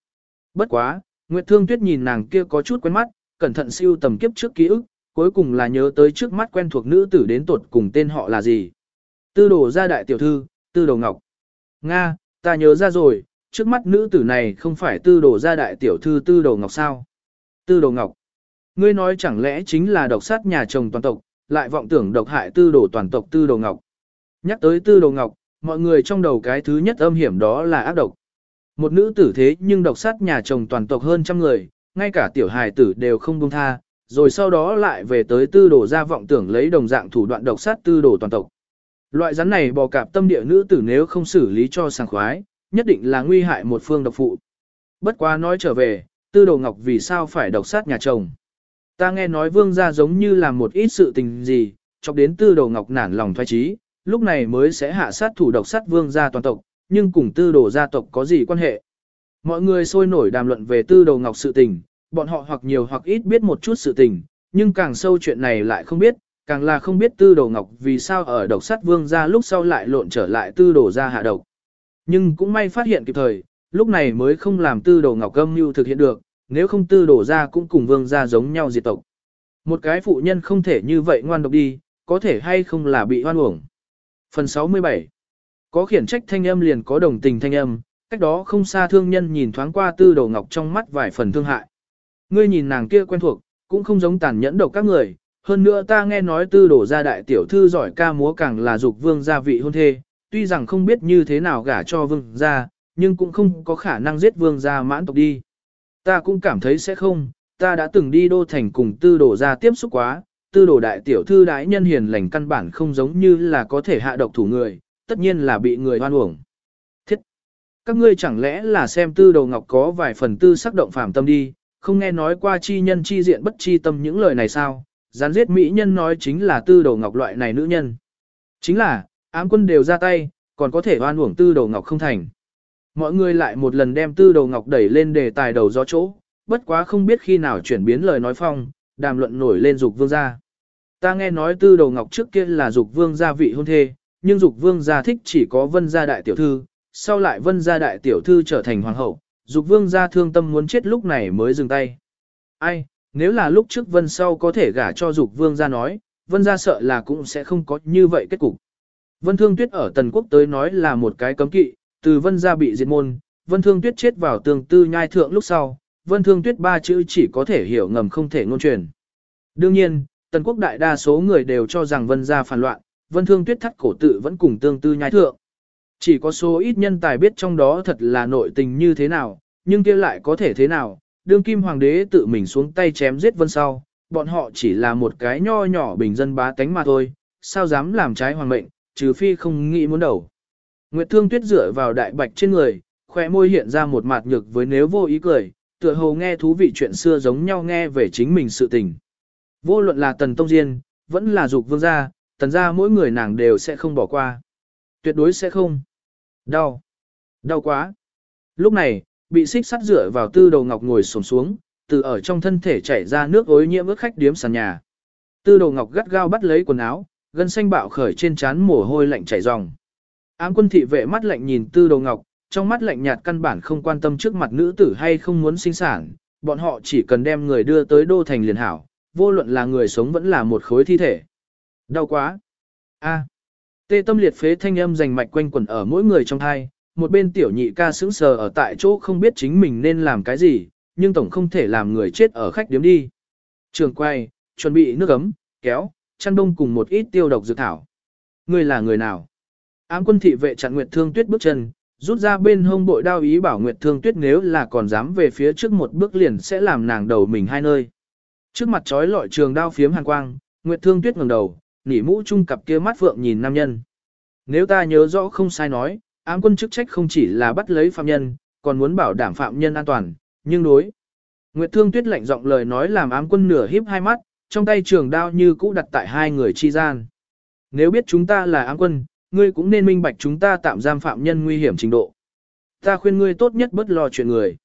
Speaker 1: Bất quá, Nguyệt Thương Tuyết nhìn nàng kia có chút quen mắt, cẩn thận siêu tầm kiếp trước ký ức, cuối cùng là nhớ tới trước mắt quen thuộc nữ tử đến tuột cùng tên họ là gì. Tư đồ gia đại tiểu thư, tư đồ ngọc. Nga, ta nhớ ra rồi, trước mắt nữ tử này không phải tư đồ gia đại tiểu thư tư đồ ngọc sao. Tư đồ ngọc. Ngươi nói chẳng lẽ chính là độc sát nhà chồng toàn tộc, lại vọng tưởng độc hại tư đồ toàn tộc tư đồ ngọc. Nhắc tới tư đồ ngọc, mọi người trong đầu cái thứ nhất âm hiểm đó là ác độc. Một nữ tử thế nhưng độc sát nhà chồng toàn tộc hơn trăm người, ngay cả tiểu hài tử đều không buông tha, rồi sau đó lại về tới tư đồ ra vọng tưởng lấy đồng dạng thủ đoạn độc sát tư đồ toàn tộc. Loại rắn này bò cạp tâm địa nữ tử nếu không xử lý cho sàng khoái, nhất định là nguy hại một phương độc phụ. Bất quá nói trở về, tư đồ ngọc vì sao phải độc sát nhà chồng. Ta nghe nói vương gia giống như làm một ít sự tình gì, chọc đến tư đồ ngọc nản lòng thoái trí, lúc này mới sẽ hạ sát thủ độc sát vương gia toàn tộc, nhưng cùng tư đồ gia tộc có gì quan hệ. Mọi người sôi nổi đàm luận về tư Đầu ngọc sự tình, bọn họ hoặc nhiều hoặc ít biết một chút sự tình, nhưng càng sâu chuyện này lại không biết, càng là không biết tư đồ ngọc vì sao ở độc sát vương ra lúc sau lại lộn trở lại tư đồ ra hạ độc. Nhưng cũng may phát hiện kịp thời, lúc này mới không làm tư đồ ngọc âm mưu thực hiện được, nếu không tư đồ ra cũng cùng vương ra giống nhau diệt tộc. Một cái phụ nhân không thể như vậy ngoan độc đi, có thể hay không là bị hoan uổng. Phần 67 Có khiển trách thanh âm liền có đồng tình thanh âm, cách đó không xa thương nhân nhìn thoáng qua tư đồ ngọc trong mắt vài phần thương hại. Ngươi nhìn nàng kia quen thuộc, cũng không giống tàn nhẫn độc các người, hơn nữa ta nghe nói tư đổ ra đại tiểu thư giỏi ca múa càng là dục vương gia vị hôn thê, tuy rằng không biết như thế nào gả cho vương gia, nhưng cũng không có khả năng giết vương gia mãn tộc đi. Ta cũng cảm thấy sẽ không, ta đã từng đi đô thành cùng tư đổ ra tiếp xúc quá, tư đổ đại tiểu thư đái nhân hiền lành căn bản không giống như là có thể hạ độc thủ người, tất nhiên là bị người hoan uổng. Các ngươi chẳng lẽ là xem tư đầu ngọc có vài phần tư sắc động phàm tâm đi, không nghe nói qua chi nhân chi diện bất chi tâm những lời này sao, gián giết mỹ nhân nói chính là tư đầu ngọc loại này nữ nhân. Chính là, ám quân đều ra tay, còn có thể oan uổng tư đầu ngọc không thành. Mọi người lại một lần đem tư đầu ngọc đẩy lên đề tài đầu gió chỗ, bất quá không biết khi nào chuyển biến lời nói phong, đàm luận nổi lên dục vương gia. Ta nghe nói tư đầu ngọc trước kia là dục vương gia vị hôn thê, nhưng dục vương gia thích chỉ có vân gia đại tiểu thư, sau lại vân gia đại tiểu thư trở thành hoàng hậu, dục vương gia thương tâm muốn chết lúc này mới dừng tay. Ai, nếu là lúc trước vân sau có thể gả cho dục vương gia nói, vân gia sợ là cũng sẽ không có như vậy kết cục. Vân thương tuyết ở tần quốc tới nói là một cái cấm kỵ, từ vân gia bị diệt môn, vân thương tuyết chết vào tường tư nhai thượng lúc sau, vân thương tuyết ba chữ chỉ có thể hiểu ngầm không thể ngôn truyền. Đương nhiên, tần quốc đại đa số người đều cho rằng vân gia phản loạn, vân thương tuyết thắt cổ tự vẫn cùng tương tư nhai thượng. Chỉ có số ít nhân tài biết trong đó thật là nội tình như thế nào, nhưng kia lại có thể thế nào, đương kim hoàng đế tự mình xuống tay chém giết vân sau, bọn họ chỉ là một cái nho nhỏ bình dân bá tánh mà thôi, sao dám làm trái hoàng mệnh, trừ phi không nghĩ muốn đầu. Nguyệt Thương Tuyết dựa vào đại bạch trên người, khoe môi hiện ra một mặt nhược với nếu vô ý cười, tựa hồ nghe thú vị chuyện xưa giống nhau nghe về chính mình sự tình. Vô luận là Tần Tông Diên, vẫn là dục vương gia, tần gia mỗi người nàng đều sẽ không bỏ qua. Tuyệt đối sẽ không. Đau. Đau quá. Lúc này, bị xích sắt rửa vào tư đầu ngọc ngồi xổm xuống, từ ở trong thân thể chảy ra nước ối nhiễm ướt khách điếm sàn nhà. Tư đầu ngọc gắt gao bắt lấy quần áo, gân xanh bạo khởi trên trán mồ hôi lạnh chảy ròng. Ám quân thị vệ mắt lạnh nhìn tư đầu ngọc, trong mắt lạnh nhạt căn bản không quan tâm trước mặt nữ tử hay không muốn sinh sản, bọn họ chỉ cần đem người đưa tới đô thành liền hảo, vô luận là người sống vẫn là một khối thi thể. Đau quá. A. Tê tâm liệt phế thanh âm rành mạch quanh quẩn ở mỗi người trong thai, một bên tiểu nhị ca sững sờ ở tại chỗ không biết chính mình nên làm cái gì, nhưng tổng không thể làm người chết ở khách điếm đi. Trường quay, chuẩn bị nước ấm, kéo, chăn đông cùng một ít tiêu độc dược thảo. Ngươi là người nào? Ám quân thị vệ chặn Nguyệt Thương Tuyết bước chân, rút ra bên hông bội đao ý bảo Nguyệt Thương Tuyết nếu là còn dám về phía trước một bước liền sẽ làm nàng đầu mình hai nơi. Trước mặt trói lọi trường đao phiếm hàn quang, Nguyệt Thương Tuyết ngẩng đầu, nỉ mũ chung cặp kia mắt vượng nhìn nam nhân. Nếu ta nhớ rõ không sai nói, ám quân chức trách không chỉ là bắt lấy phạm nhân, còn muốn bảo đảm phạm nhân an toàn, nhưng đối. Nguyệt Thương Tuyết lạnh giọng lời nói làm ám quân nửa híp hai mắt, trong tay trường đao như cũ đặt tại hai người chi gian. Nếu biết chúng ta là ám quân, ngươi cũng nên minh bạch chúng ta tạm giam phạm nhân nguy hiểm trình độ. Ta khuyên ngươi tốt nhất bất lo chuyện người.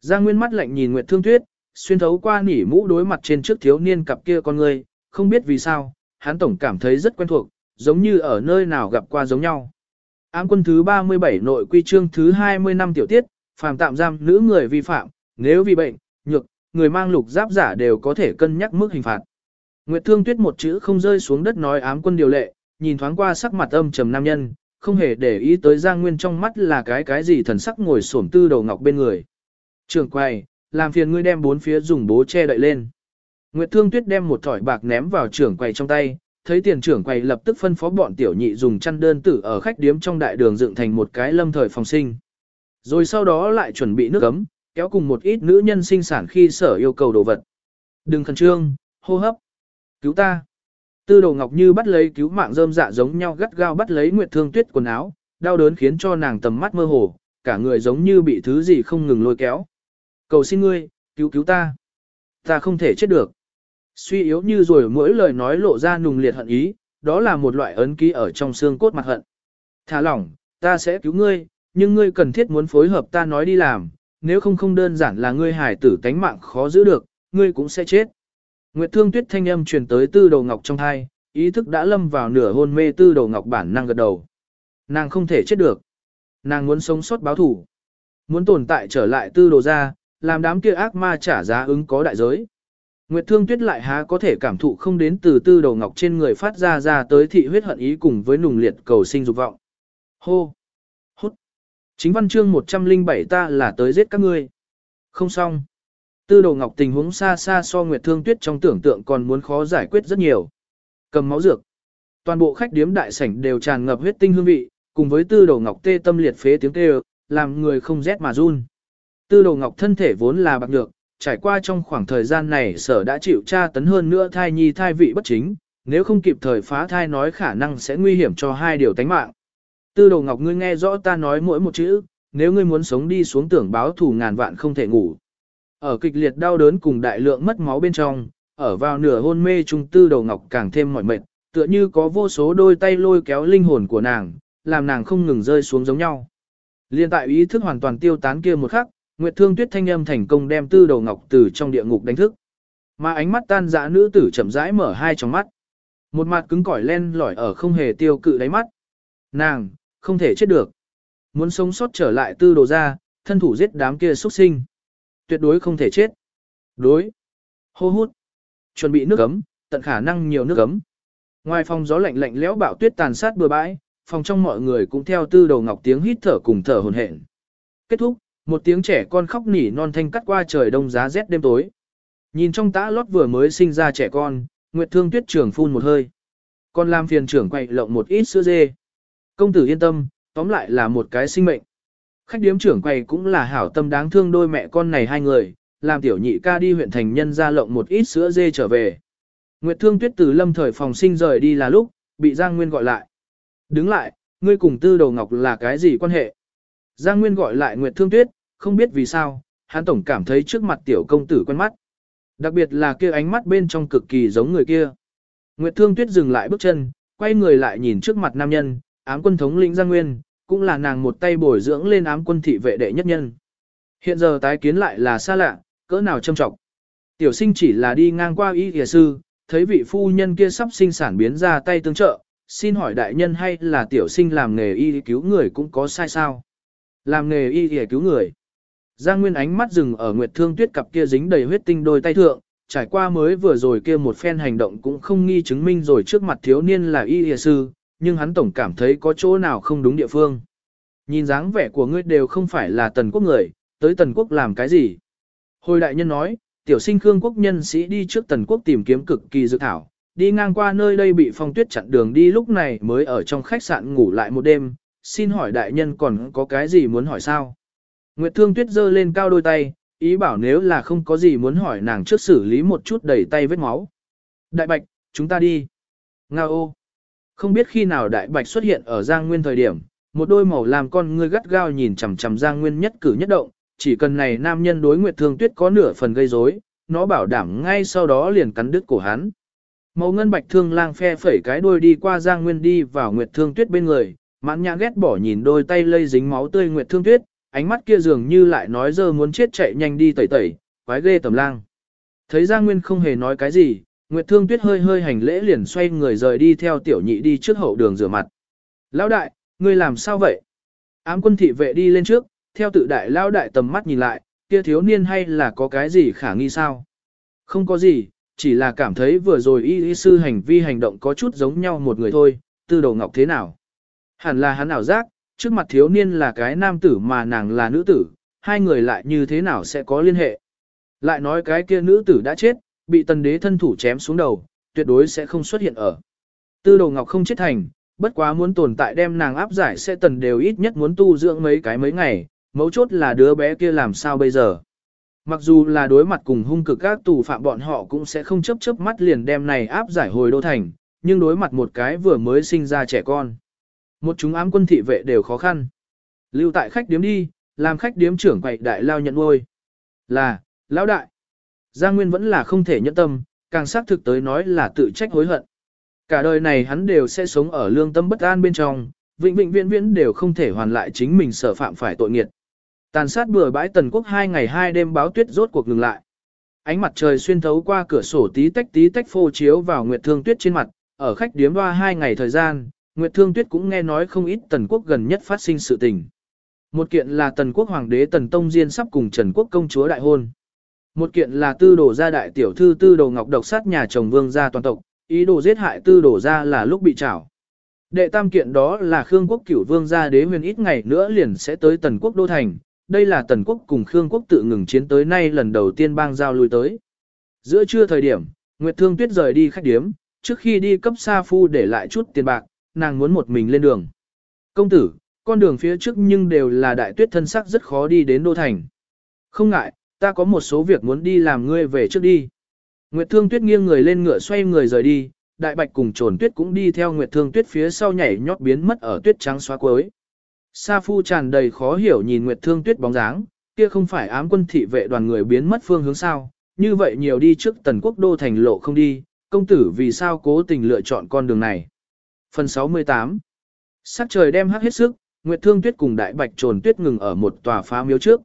Speaker 1: Giang Nguyên mắt lạnh nhìn Nguyệt Thương Tuyết, xuyên thấu qua nỉ mũ đối mặt trên trước thiếu niên cặp kia con ngươi, không biết vì sao, hắn tổng cảm thấy rất quen thuộc, giống như ở nơi nào gặp qua giống nhau. Ám quân thứ 37 nội quy chương thứ 20 năm tiểu tiết, phàm tạm giam nữ người vi phạm, nếu vì bệnh, nhược, người mang lục giáp giả đều có thể cân nhắc mức hình phạt. Nguyệt Thương Tuyết một chữ không rơi xuống đất nói ám quân điều lệ, nhìn thoáng qua sắc mặt âm trầm nam nhân, không hề để ý tới Giang Nguyên trong mắt là cái cái gì thần sắc ngồi xổm tư đầu ngọc bên người. Trường quay, làm phiền ngươi đem bốn phía dùng bố che đậy lên. Nguyệt Thương Tuyết đem một thỏi bạc ném vào trưởng quầy trong tay, thấy tiền trưởng quầy lập tức phân phó bọn tiểu nhị dùng chăn đơn tử ở khách điếm trong đại đường dựng thành một cái lâm thời phòng sinh. Rồi sau đó lại chuẩn bị nước ấm, kéo cùng một ít nữ nhân sinh sản khi sở yêu cầu đồ vật. Đừng khẩn trương, hô hấp. Cứu ta. Tư đồ ngọc như bắt lấy cứu mạng rơm dạ giống nhau gắt gao bắt lấy Nguyệt Thương Tuyết quần áo, đau đớn khiến cho nàng tầm mắt mơ hồ, cả người giống như bị thứ gì không ngừng lôi kéo. Cầu xin ngươi, cứu cứu ta. Ta không thể chết được. Suy yếu như rồi mỗi lời nói lộ ra nùng liệt hận ý, đó là một loại ấn ký ở trong xương cốt mặt hận. Thả lỏng, ta sẽ cứu ngươi, nhưng ngươi cần thiết muốn phối hợp ta nói đi làm, nếu không không đơn giản là ngươi hải tử tánh mạng khó giữ được, ngươi cũng sẽ chết. Nguyệt Thương Tuyết thanh âm truyền tới Tư Đầu Ngọc trong thai, ý thức đã lâm vào nửa hôn mê Tư Đầu Ngọc bản năng gật đầu. Nàng không thể chết được. Nàng muốn sống sót báo thủ. Muốn tồn tại trở lại Tư Đồ ra, làm đám kia ác ma trả giá ứng có đại giới. Nguyệt Thương Tuyết lại há có thể cảm thụ không đến từ Tư Đầu Ngọc trên người phát ra ra tới thị huyết hận ý cùng với nùng liệt cầu sinh dục vọng. Hô! Hút! Chính văn chương 107 ta là tới giết các ngươi. Không xong. Tư Đầu ngọc tình huống xa xa so Nguyệt Thương Tuyết trong tưởng tượng còn muốn khó giải quyết rất nhiều. Cầm máu dược. Toàn bộ khách điếm đại sảnh đều tràn ngập huyết tinh hương vị, cùng với tư Đầu ngọc tê tâm liệt phế tiếng kêu, làm người không rét mà run. Tư Đầu ngọc thân thể vốn là bạc nhược, trải qua trong khoảng thời gian này sở đã chịu tra tấn hơn nữa thai nhi thai vị bất chính, nếu không kịp thời phá thai nói khả năng sẽ nguy hiểm cho hai điều tánh mạng. Tư đồ ngọc ngươi nghe rõ ta nói mỗi một chữ, nếu ngươi muốn sống đi xuống tưởng báo thù ngàn vạn không thể ngủ. Ở kịch liệt đau đớn cùng đại lượng mất máu bên trong, ở vào nửa hôn mê trung tư đầu ngọc càng thêm mỏi mệt, tựa như có vô số đôi tay lôi kéo linh hồn của nàng, làm nàng không ngừng rơi xuống giống nhau. Liên tại ý thức hoàn toàn tiêu tán kia một khắc, Nguyệt Thương Tuyết thanh âm thành công đem tư đầu ngọc từ trong địa ngục đánh thức. Mà ánh mắt tan dã nữ tử chậm rãi mở hai tròng mắt. Một mặt cứng cỏi len lỏi ở không hề tiêu cự đáy mắt. Nàng, không thể chết được. Muốn sống sót trở lại tư đồ ra, thân thủ giết đám kia xuất sinh. Tuyệt đối không thể chết. Đối. Hô hút. Chuẩn bị nước ấm, tận khả năng nhiều nước ấm. Ngoài phòng gió lạnh lạnh lẽo bạo tuyết tàn sát bừa bãi, phòng trong mọi người cũng theo tư đầu ngọc tiếng hít thở cùng thở hồn hển. Kết thúc, một tiếng trẻ con khóc nỉ non thanh cắt qua trời đông giá rét đêm tối. Nhìn trong tã lót vừa mới sinh ra trẻ con, Nguyệt Thương Tuyết trưởng phun một hơi. Con làm phiền trưởng quậy lộng một ít sữa dê. Công tử yên tâm, tóm lại là một cái sinh mệnh. Khách điếm trưởng quầy cũng là hảo tâm đáng thương đôi mẹ con này hai người, làm tiểu nhị ca đi huyện thành nhân ra lộng một ít sữa dê trở về. Nguyệt Thương Tuyết từ lâm thời phòng sinh rời đi là lúc, bị Giang Nguyên gọi lại. Đứng lại, ngươi cùng Tư Đầu Ngọc là cái gì quan hệ? Giang Nguyên gọi lại Nguyệt Thương Tuyết, không biết vì sao, hắn tổng cảm thấy trước mặt tiểu công tử quen mắt. Đặc biệt là kia ánh mắt bên trong cực kỳ giống người kia. Nguyệt Thương Tuyết dừng lại bước chân, quay người lại nhìn trước mặt nam nhân, ám quân thống lĩnh Giang Nguyên, cũng là nàng một tay bồi dưỡng lên ám quân thị vệ đệ nhất nhân. Hiện giờ tái kiến lại là xa lạ, cỡ nào trâm trọng. Tiểu sinh chỉ là đi ngang qua y kìa sư, thấy vị phu nhân kia sắp sinh sản biến ra tay tương trợ, xin hỏi đại nhân hay là tiểu sinh làm nghề y cứu người cũng có sai sao? Làm nghề y kìa cứu người. Giang Nguyên ánh mắt dừng ở Nguyệt Thương Tuyết cặp kia dính đầy huyết tinh đôi tay thượng, trải qua mới vừa rồi kia một phen hành động cũng không nghi chứng minh rồi trước mặt thiếu niên là y y sư, nhưng hắn tổng cảm thấy có chỗ nào không đúng địa phương. Nhìn dáng vẻ của ngươi đều không phải là tần quốc người, tới tần quốc làm cái gì? Hồi đại nhân nói, tiểu sinh khương quốc nhân sĩ đi trước tần quốc tìm kiếm cực kỳ dự thảo, đi ngang qua nơi đây bị phong tuyết chặn đường đi lúc này mới ở trong khách sạn ngủ lại một đêm, xin hỏi đại nhân còn có cái gì muốn hỏi sao? Nguyệt Thương Tuyết giơ lên cao đôi tay, ý bảo nếu là không có gì muốn hỏi nàng trước xử lý một chút đẩy tay vết máu. Đại Bạch, chúng ta đi. Nga ô. Không biết khi nào Đại Bạch xuất hiện ở Giang Nguyên thời điểm, một đôi màu làm con ngươi gắt gao nhìn chằm chằm Giang Nguyên nhất cử nhất động, chỉ cần này nam nhân đối Nguyệt Thương Tuyết có nửa phần gây rối, nó bảo đảm ngay sau đó liền cắn đứt cổ hắn. Màu ngân bạch thương lang phe phẩy cái đuôi đi qua Giang Nguyên đi vào Nguyệt Thương Tuyết bên người, mãn nhã ghét bỏ nhìn đôi tay lây dính máu tươi Nguyệt Thương Tuyết, ánh mắt kia dường như lại nói giờ muốn chết chạy nhanh đi tẩy tẩy, quái ghê tầm lang. Thấy Giang Nguyên không hề nói cái gì, Nguyệt Thương Tuyết hơi hơi hành lễ liền xoay người rời đi theo tiểu nhị đi trước hậu đường rửa mặt. Lão đại, ngươi làm sao vậy? Ám quân thị vệ đi lên trước, theo tự đại lão đại tầm mắt nhìn lại, kia thiếu niên hay là có cái gì khả nghi sao? Không có gì, chỉ là cảm thấy vừa rồi y y sư hành vi hành động có chút giống nhau một người thôi, tư đồ ngọc thế nào? Hẳn là hắn ảo giác, trước mặt thiếu niên là cái nam tử mà nàng là nữ tử, hai người lại như thế nào sẽ có liên hệ? Lại nói cái kia nữ tử đã chết, bị tần đế thân thủ chém xuống đầu, tuyệt đối sẽ không xuất hiện ở. Tư đồ ngọc không chết thành, bất quá muốn tồn tại đem nàng áp giải sẽ tần đều ít nhất muốn tu dưỡng mấy cái mấy ngày, mấu chốt là đứa bé kia làm sao bây giờ. Mặc dù là đối mặt cùng hung cực các tù phạm bọn họ cũng sẽ không chấp chớp mắt liền đem này áp giải hồi đô thành, nhưng đối mặt một cái vừa mới sinh ra trẻ con. Một chúng ám quân thị vệ đều khó khăn. Lưu tại khách điếm đi, làm khách điếm trưởng quậy đại lao nhận nuôi. Là, lão đại. Giang Nguyên vẫn là không thể nhẫn tâm, càng xác thực tới nói là tự trách hối hận. Cả đời này hắn đều sẽ sống ở lương tâm bất an bên trong, vĩnh vĩnh viễn viễn đều không thể hoàn lại chính mình sở phạm phải tội nghiệt. Tàn sát bừa bãi tần quốc hai ngày hai đêm báo tuyết rốt cuộc ngừng lại. Ánh mặt trời xuyên thấu qua cửa sổ tí tách tí tách phô chiếu vào Nguyệt Thương Tuyết trên mặt, ở khách điếm hoa hai ngày thời gian, Nguyệt Thương Tuyết cũng nghe nói không ít tần quốc gần nhất phát sinh sự tình. Một kiện là tần quốc hoàng đế tần tông diên sắp cùng Trần quốc công chúa đại hôn. Một kiện là tư đồ gia đại tiểu thư tư đồ ngọc độc sát nhà chồng vương gia toàn tộc, ý đồ giết hại tư đồ gia là lúc bị trảo. Đệ tam kiện đó là Khương quốc cửu vương gia đế huyền ít ngày nữa liền sẽ tới tần quốc đô thành, đây là tần quốc cùng Khương quốc tự ngừng chiến tới nay lần đầu tiên bang giao lui tới. Giữa trưa thời điểm, Nguyệt Thương Tuyết rời đi khách điếm, trước khi đi cấp Sa Phu để lại chút tiền bạc, nàng muốn một mình lên đường. Công tử, con đường phía trước nhưng đều là đại tuyết thân sắc rất khó đi đến đô thành. Không ngại, ta có một số việc muốn đi làm ngươi về trước đi. Nguyệt Thương Tuyết nghiêng người lên ngựa xoay người rời đi, Đại Bạch cùng Trồn Tuyết cũng đi theo Nguyệt Thương Tuyết phía sau nhảy nhót biến mất ở tuyết trắng xóa cuối. Sa Phu tràn đầy khó hiểu nhìn Nguyệt Thương Tuyết bóng dáng, kia không phải ám quân thị vệ đoàn người biến mất phương hướng sao, như vậy nhiều đi trước tần quốc đô thành lộ không đi, công tử vì sao cố tình lựa chọn con đường này. Phần 68 Sắc trời đem hắc hết sức, Nguyệt Thương Tuyết cùng Đại Bạch Trồn Tuyết ngừng ở một tòa phá miếu trước.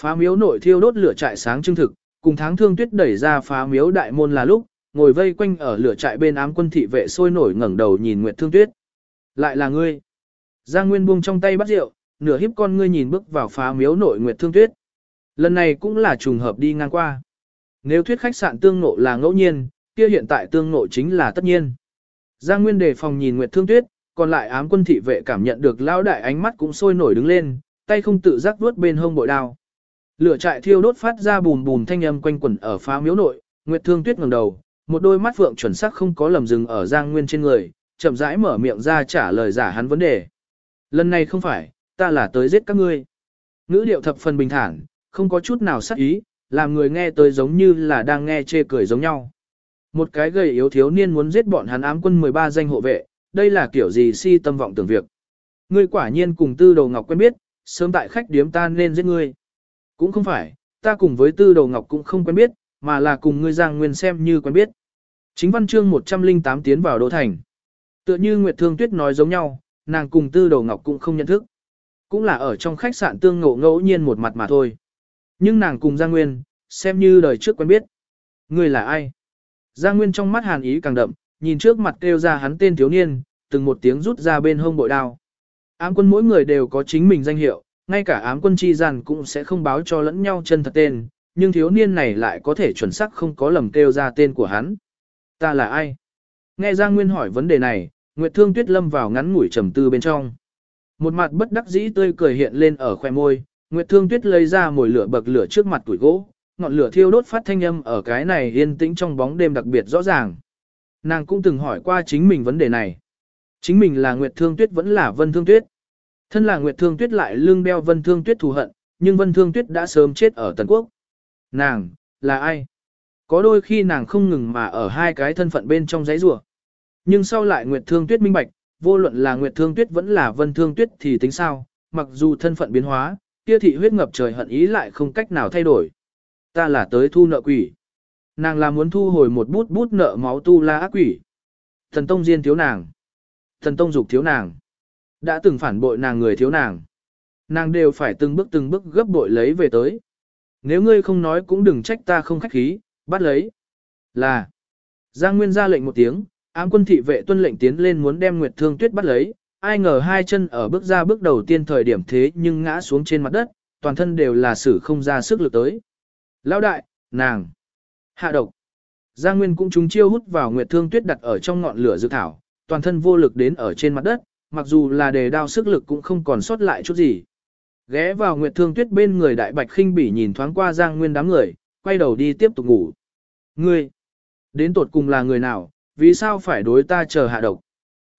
Speaker 1: Phá miếu nội thiêu đốt lửa trại sáng trưng thực, cùng tháng Thương Tuyết đẩy ra phá miếu đại môn là lúc, ngồi vây quanh ở lửa trại bên ám quân thị vệ sôi nổi ngẩng đầu nhìn Nguyệt Thương Tuyết. Lại là ngươi. Giang Nguyên buông trong tay bắt rượu, nửa hiếp con ngươi nhìn bước vào phá miếu nội Nguyệt Thương Tuyết. Lần này cũng là trùng hợp đi ngang qua. Nếu thuyết khách sạn tương nộ là ngẫu nhiên, kia hiện tại tương nộ chính là tất nhiên. Giang Nguyên đề phòng nhìn Nguyệt Thương Tuyết, còn lại ám quân thị vệ cảm nhận được lão đại ánh mắt cũng sôi nổi đứng lên, tay không tự giác vuốt bên hông bội đao. Lửa trại thiêu đốt phát ra bùm bùm thanh âm quanh quẩn ở phá miếu nội, Nguyệt Thương Tuyết ngẩng đầu, một đôi mắt vượng chuẩn xác không có lầm dừng ở Giang Nguyên trên người, chậm rãi mở miệng ra trả lời giả hắn vấn đề. Lần này không phải, ta là tới giết các ngươi. Ngữ điệu thập phần bình thản, không có chút nào sắc ý, làm người nghe tới giống như là đang nghe chê cười giống nhau. Một cái gầy yếu thiếu niên muốn giết bọn hắn ám quân 13 danh hộ vệ, đây là kiểu gì si tâm vọng tưởng việc. Ngươi quả nhiên cùng tư đầu ngọc quen biết, sớm tại khách điếm ta nên giết ngươi. Cũng không phải, ta cùng với tư đầu ngọc cũng không quen biết, mà là cùng ngươi giang nguyên xem như quen biết. Chính văn chương 108 tiến vào đô thành. Tựa như Nguyệt Thương Tuyết nói giống nhau, nàng cùng tư đầu ngọc cũng không nhận thức. Cũng là ở trong khách sạn tương ngộ ngẫu nhiên một mặt mà thôi. Nhưng nàng cùng Giang Nguyên, xem như đời trước quen biết. Ngươi là ai? Giang Nguyên trong mắt hàn ý càng đậm, nhìn trước mặt kêu ra hắn tên thiếu niên, từng một tiếng rút ra bên hông bội đao. Ám quân mỗi người đều có chính mình danh hiệu, ngay cả ám quân chi dàn cũng sẽ không báo cho lẫn nhau chân thật tên, nhưng thiếu niên này lại có thể chuẩn xác không có lầm kêu ra tên của hắn. Ta là ai? Nghe Giang Nguyên hỏi vấn đề này, Nguyệt Thương Tuyết lâm vào ngắn ngủi trầm tư bên trong. Một mặt bất đắc dĩ tươi cười hiện lên ở khoe môi, Nguyệt Thương Tuyết lấy ra mồi lửa bậc lửa trước mặt tuổi gỗ, ngọn lửa thiêu đốt phát thanh âm ở cái này yên tĩnh trong bóng đêm đặc biệt rõ ràng. Nàng cũng từng hỏi qua chính mình vấn đề này. Chính mình là Nguyệt Thương Tuyết vẫn là Vân Thương Tuyết. Thân là Nguyệt Thương Tuyết lại lương đeo Vân Thương Tuyết thù hận, nhưng Vân Thương Tuyết đã sớm chết ở Tần Quốc. Nàng, là ai? Có đôi khi nàng không ngừng mà ở hai cái thân phận bên trong giấy rùa. Nhưng sau lại Nguyệt Thương Tuyết minh bạch, vô luận là Nguyệt Thương Tuyết vẫn là Vân Thương Tuyết thì tính sao, mặc dù thân phận biến hóa, kia thị huyết ngập trời hận ý lại không cách nào thay đổi. Ta là tới thu nợ quỷ. Nàng là muốn thu hồi một bút bút nợ máu tu la ác quỷ. Thần Tông Diên thiếu nàng. Thần Tông Dục thiếu nàng. Đã từng phản bội nàng người thiếu nàng. Nàng đều phải từng bước từng bước gấp bội lấy về tới. Nếu ngươi không nói cũng đừng trách ta không khách khí, bắt lấy. Là. Giang Nguyên ra lệnh một tiếng, ám quân thị vệ tuân lệnh tiến lên muốn đem Nguyệt Thương Tuyết bắt lấy. Ai ngờ hai chân ở bước ra bước đầu tiên thời điểm thế nhưng ngã xuống trên mặt đất, toàn thân đều là sử không ra sức lực tới. Lão đại, nàng. Hạ độc. Giang Nguyên cũng trúng chiêu hút vào Nguyệt Thương Tuyết đặt ở trong ngọn lửa dược thảo, toàn thân vô lực đến ở trên mặt đất, mặc dù là đề đao sức lực cũng không còn sót lại chút gì. Ghé vào Nguyệt Thương Tuyết bên người đại bạch khinh bỉ nhìn thoáng qua Giang Nguyên đám người, quay đầu đi tiếp tục ngủ. Ngươi, đến tột cùng là người nào, vì sao phải đối ta chờ hạ độc?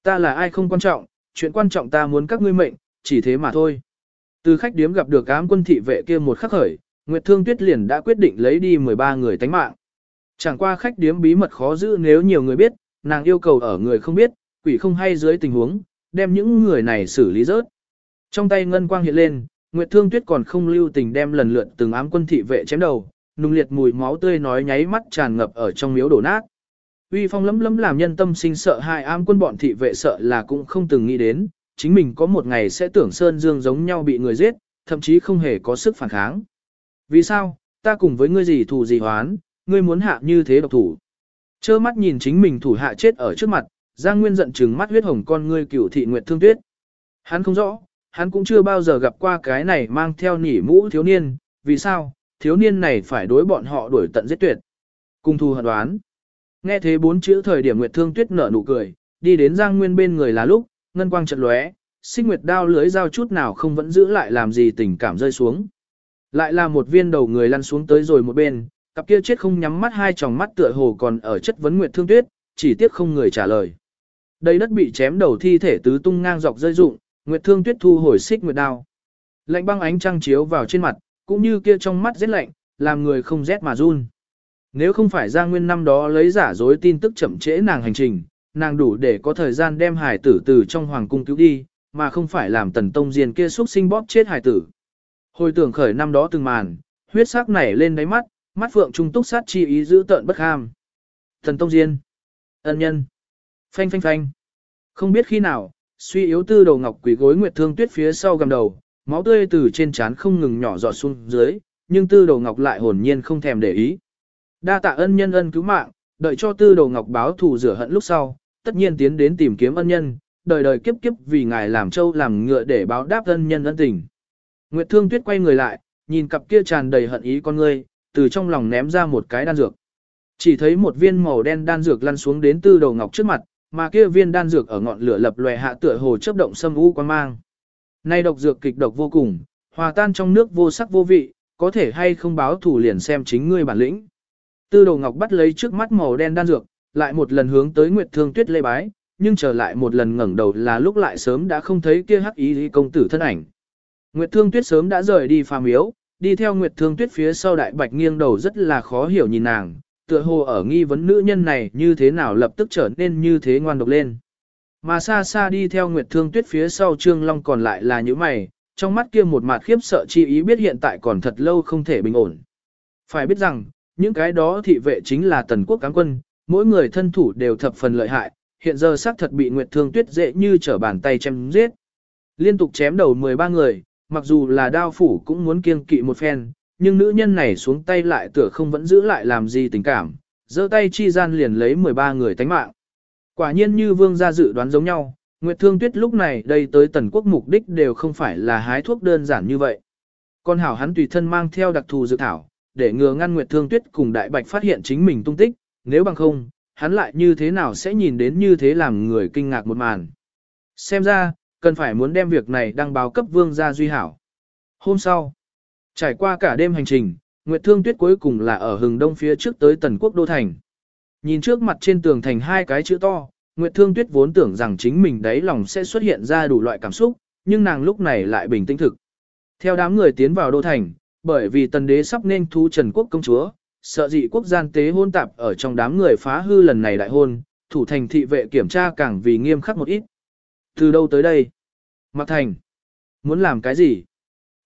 Speaker 1: Ta là ai không quan trọng, chuyện quan trọng ta muốn các ngươi mệnh, chỉ thế mà thôi. Từ khách điếm gặp được ám quân thị vệ kia một khắc khởi, Nguyệt Thương Tuyết liền đã quyết định lấy đi 13 người tánh mạng. Chẳng qua khách điếm bí mật khó giữ nếu nhiều người biết, nàng yêu cầu ở người không biết, quỷ không hay dưới tình huống, đem những người này xử lý rớt. Trong tay ngân quang hiện lên, Nguyệt Thương Tuyết còn không lưu tình đem lần lượt từng ám quân thị vệ chém đầu, nung liệt mùi máu tươi nói nháy mắt tràn ngập ở trong miếu đổ nát. Uy phong lấm lấm làm nhân tâm sinh sợ hai ám quân bọn thị vệ sợ là cũng không từng nghĩ đến, chính mình có một ngày sẽ tưởng Sơn Dương giống nhau bị người giết, thậm chí không hề có sức phản kháng. Vì sao, ta cùng với ngươi gì thù gì hoán, ngươi muốn hạ như thế độc thủ. Chơ mắt nhìn chính mình thủ hạ chết ở trước mặt, Giang Nguyên giận trừng mắt huyết hồng con ngươi cửu thị nguyệt thương tuyết. Hắn không rõ, hắn cũng chưa bao giờ gặp qua cái này mang theo nỉ mũ thiếu niên, vì sao, thiếu niên này phải đối bọn họ đuổi tận giết tuyệt. Cung thu hận đoán. Nghe thế bốn chữ thời điểm Nguyệt Thương Tuyết nở nụ cười, đi đến Giang Nguyên bên người là lúc, ngân quang chợt lóe, xích nguyệt đao lưới dao chút nào không vẫn giữ lại làm gì tình cảm rơi xuống. Lại là một viên đầu người lăn xuống tới rồi một bên, cặp kia chết không nhắm mắt hai tròng mắt tựa hồ còn ở chất vấn Nguyệt Thương Tuyết, chỉ tiếc không người trả lời. Đây đất bị chém đầu thi thể tứ tung ngang dọc rơi rụng, Nguyệt Thương Tuyết thu hồi xích nguyệt đao. Lạnh băng ánh trăng chiếu vào trên mặt, cũng như kia trong mắt rét lạnh, làm người không rét mà run. Nếu không phải Giang Nguyên năm đó lấy giả dối tin tức chậm trễ nàng hành trình, nàng đủ để có thời gian đem hải tử từ trong hoàng cung cứu đi, mà không phải làm tần tông diền kia xuất sinh bóp chết hải tử. Hồi tưởng khởi năm đó từng màn, huyết sắc nảy lên đáy mắt, mắt phượng trung túc sát chi ý giữ tợn bất ham. thần tông diên, ân nhân, phanh phanh phanh. Không biết khi nào, suy yếu tư đầu ngọc quỷ gối nguyệt thương tuyết phía sau gầm đầu, máu tươi từ trên trán không ngừng nhỏ giọt xuống dưới, nhưng tư đầu ngọc lại hồn nhiên không thèm để ý. Đa tạ ân nhân ân cứu mạng, đợi cho tư đầu ngọc báo thù rửa hận lúc sau, tất nhiên tiến đến tìm kiếm ân nhân, đời đời kiếp kiếp vì ngài làm châu làm ngựa để báo đáp ân nhân ân tình. Nguyệt Thương Tuyết quay người lại, nhìn cặp kia tràn đầy hận ý con ngươi, từ trong lòng ném ra một cái đan dược. Chỉ thấy một viên màu đen đan dược lăn xuống đến tư đầu ngọc trước mặt, mà kia viên đan dược ở ngọn lửa lập lòe hạ tựa hồ chớp động xâm u quan mang. Nay độc dược kịch độc vô cùng, hòa tan trong nước vô sắc vô vị, có thể hay không báo thủ liền xem chính ngươi bản lĩnh. Tư đầu ngọc bắt lấy trước mắt màu đen đan dược, lại một lần hướng tới Nguyệt Thương Tuyết lê bái, nhưng trở lại một lần ngẩng đầu là lúc lại sớm đã không thấy kia hắc ý công tử thân ảnh. Nguyệt Thương Tuyết sớm đã rời đi phàm miếu, đi theo Nguyệt Thương Tuyết phía sau đại bạch nghiêng đầu rất là khó hiểu nhìn nàng, tựa hồ ở nghi vấn nữ nhân này như thế nào lập tức trở nên như thế ngoan độc lên. Mà xa xa đi theo Nguyệt Thương Tuyết phía sau Trương Long còn lại là những mày, trong mắt kia một mặt khiếp sợ chi ý biết hiện tại còn thật lâu không thể bình ổn. Phải biết rằng, những cái đó thị vệ chính là tần quốc cán quân, mỗi người thân thủ đều thập phần lợi hại, hiện giờ xác thật bị Nguyệt Thương Tuyết dễ như trở bàn tay chém giết. Liên tục chém đầu 13 người, mặc dù là đao phủ cũng muốn kiêng kỵ một phen, nhưng nữ nhân này xuống tay lại tựa không vẫn giữ lại làm gì tình cảm, giơ tay chi gian liền lấy 13 người tánh mạng. Quả nhiên như vương gia dự đoán giống nhau, Nguyệt Thương Tuyết lúc này đây tới tần quốc mục đích đều không phải là hái thuốc đơn giản như vậy. Con hảo hắn tùy thân mang theo đặc thù dược thảo, để ngừa ngăn Nguyệt Thương Tuyết cùng Đại Bạch phát hiện chính mình tung tích, nếu bằng không, hắn lại như thế nào sẽ nhìn đến như thế làm người kinh ngạc một màn. Xem ra, cần phải muốn đem việc này đăng báo cấp vương gia duy hảo. Hôm sau, trải qua cả đêm hành trình, Nguyệt Thương Tuyết cuối cùng là ở hừng đông phía trước tới tần quốc đô thành. Nhìn trước mặt trên tường thành hai cái chữ to, Nguyệt Thương Tuyết vốn tưởng rằng chính mình đấy lòng sẽ xuất hiện ra đủ loại cảm xúc, nhưng nàng lúc này lại bình tĩnh thực. Theo đám người tiến vào đô thành, bởi vì tần đế sắp nên thu Trần Quốc công chúa, sợ dị quốc gian tế hôn tạp ở trong đám người phá hư lần này đại hôn, thủ thành thị vệ kiểm tra càng vì nghiêm khắc một ít. Từ đâu tới đây? Mạc thành. Muốn làm cái gì?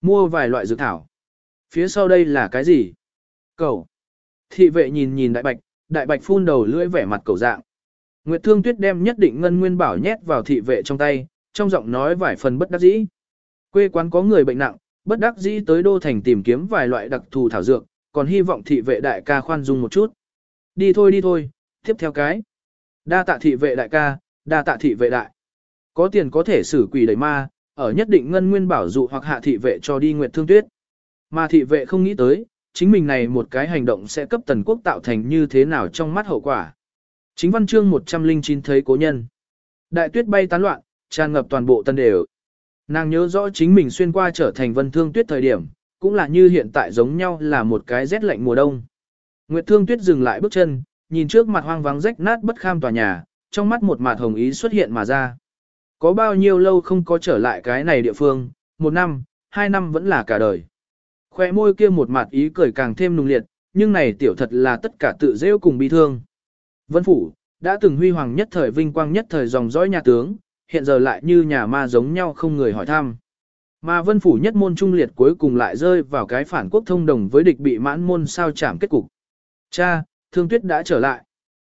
Speaker 1: Mua vài loại dược thảo. Phía sau đây là cái gì? Cậu. Thị vệ nhìn nhìn đại bạch, đại bạch phun đầu lưỡi vẻ mặt cầu dạng. Nguyệt Thương Tuyết đem nhất định ngân nguyên bảo nhét vào thị vệ trong tay, trong giọng nói vài phần bất đắc dĩ. Quê quán có người bệnh nặng, bất đắc dĩ tới đô thành tìm kiếm vài loại đặc thù thảo dược, còn hy vọng thị vệ đại ca khoan dung một chút. Đi thôi đi thôi, tiếp theo cái. Đa tạ thị vệ đại ca, đa tạ thị vệ đại. Có tiền có thể xử quỷ đẩy ma, ở nhất định ngân nguyên bảo dụ hoặc hạ thị vệ cho đi Nguyệt Thương Tuyết. Mà thị vệ không nghĩ tới, chính mình này một cái hành động sẽ cấp tần quốc tạo thành như thế nào trong mắt hậu quả. Chính văn chương 109 thấy cố nhân. Đại tuyết bay tán loạn, tràn ngập toàn bộ tân đều. Nàng nhớ rõ chính mình xuyên qua trở thành vân thương tuyết thời điểm, cũng là như hiện tại giống nhau là một cái rét lạnh mùa đông. Nguyệt thương tuyết dừng lại bước chân, nhìn trước mặt hoang vắng rách nát bất kham tòa nhà, trong mắt một mạt hồng ý xuất hiện mà ra. Có bao nhiêu lâu không có trở lại cái này địa phương, một năm, hai năm vẫn là cả đời. Khoe môi kia một mặt ý cười càng thêm nung liệt, nhưng này tiểu thật là tất cả tự rêu cùng bi thương. Vân Phủ, đã từng huy hoàng nhất thời vinh quang nhất thời dòng dõi nhà tướng, hiện giờ lại như nhà ma giống nhau không người hỏi thăm. Mà Vân Phủ nhất môn trung liệt cuối cùng lại rơi vào cái phản quốc thông đồng với địch bị mãn môn sao chảm kết cục. Cha, thương tuyết đã trở lại.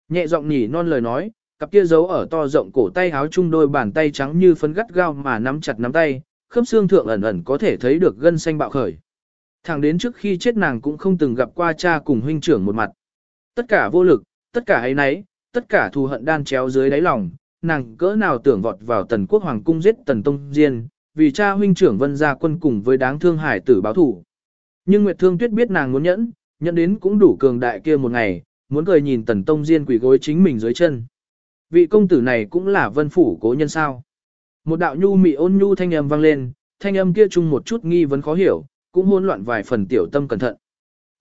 Speaker 1: Nhẹ giọng nhỉ non lời nói, cặp kia giấu ở to rộng cổ tay háo chung đôi bàn tay trắng như phấn gắt gao mà nắm chặt nắm tay, khớp xương thượng ẩn ẩn có thể thấy được gân xanh bạo khởi. Thẳng đến trước khi chết nàng cũng không từng gặp qua cha cùng huynh trưởng một mặt. Tất cả vô lực, tất cả ấy nấy, tất cả thù hận đan chéo dưới đáy lòng, nàng cỡ nào tưởng vọt vào tần quốc hoàng cung giết tần tông diên, vì cha huynh trưởng vân gia quân cùng với đáng thương hải tử báo thủ. Nhưng Nguyệt Thương Tuyết biết nàng muốn nhẫn, nhẫn đến cũng đủ cường đại kia một ngày, muốn cười nhìn tần tông diên quỷ gối chính mình dưới chân. Vị công tử này cũng là vân phủ cố nhân sao. Một đạo nhu mị ôn nhu thanh âm vang lên, thanh âm kia chung một chút nghi vấn khó hiểu, cũng hỗn loạn vài phần tiểu tâm cẩn thận.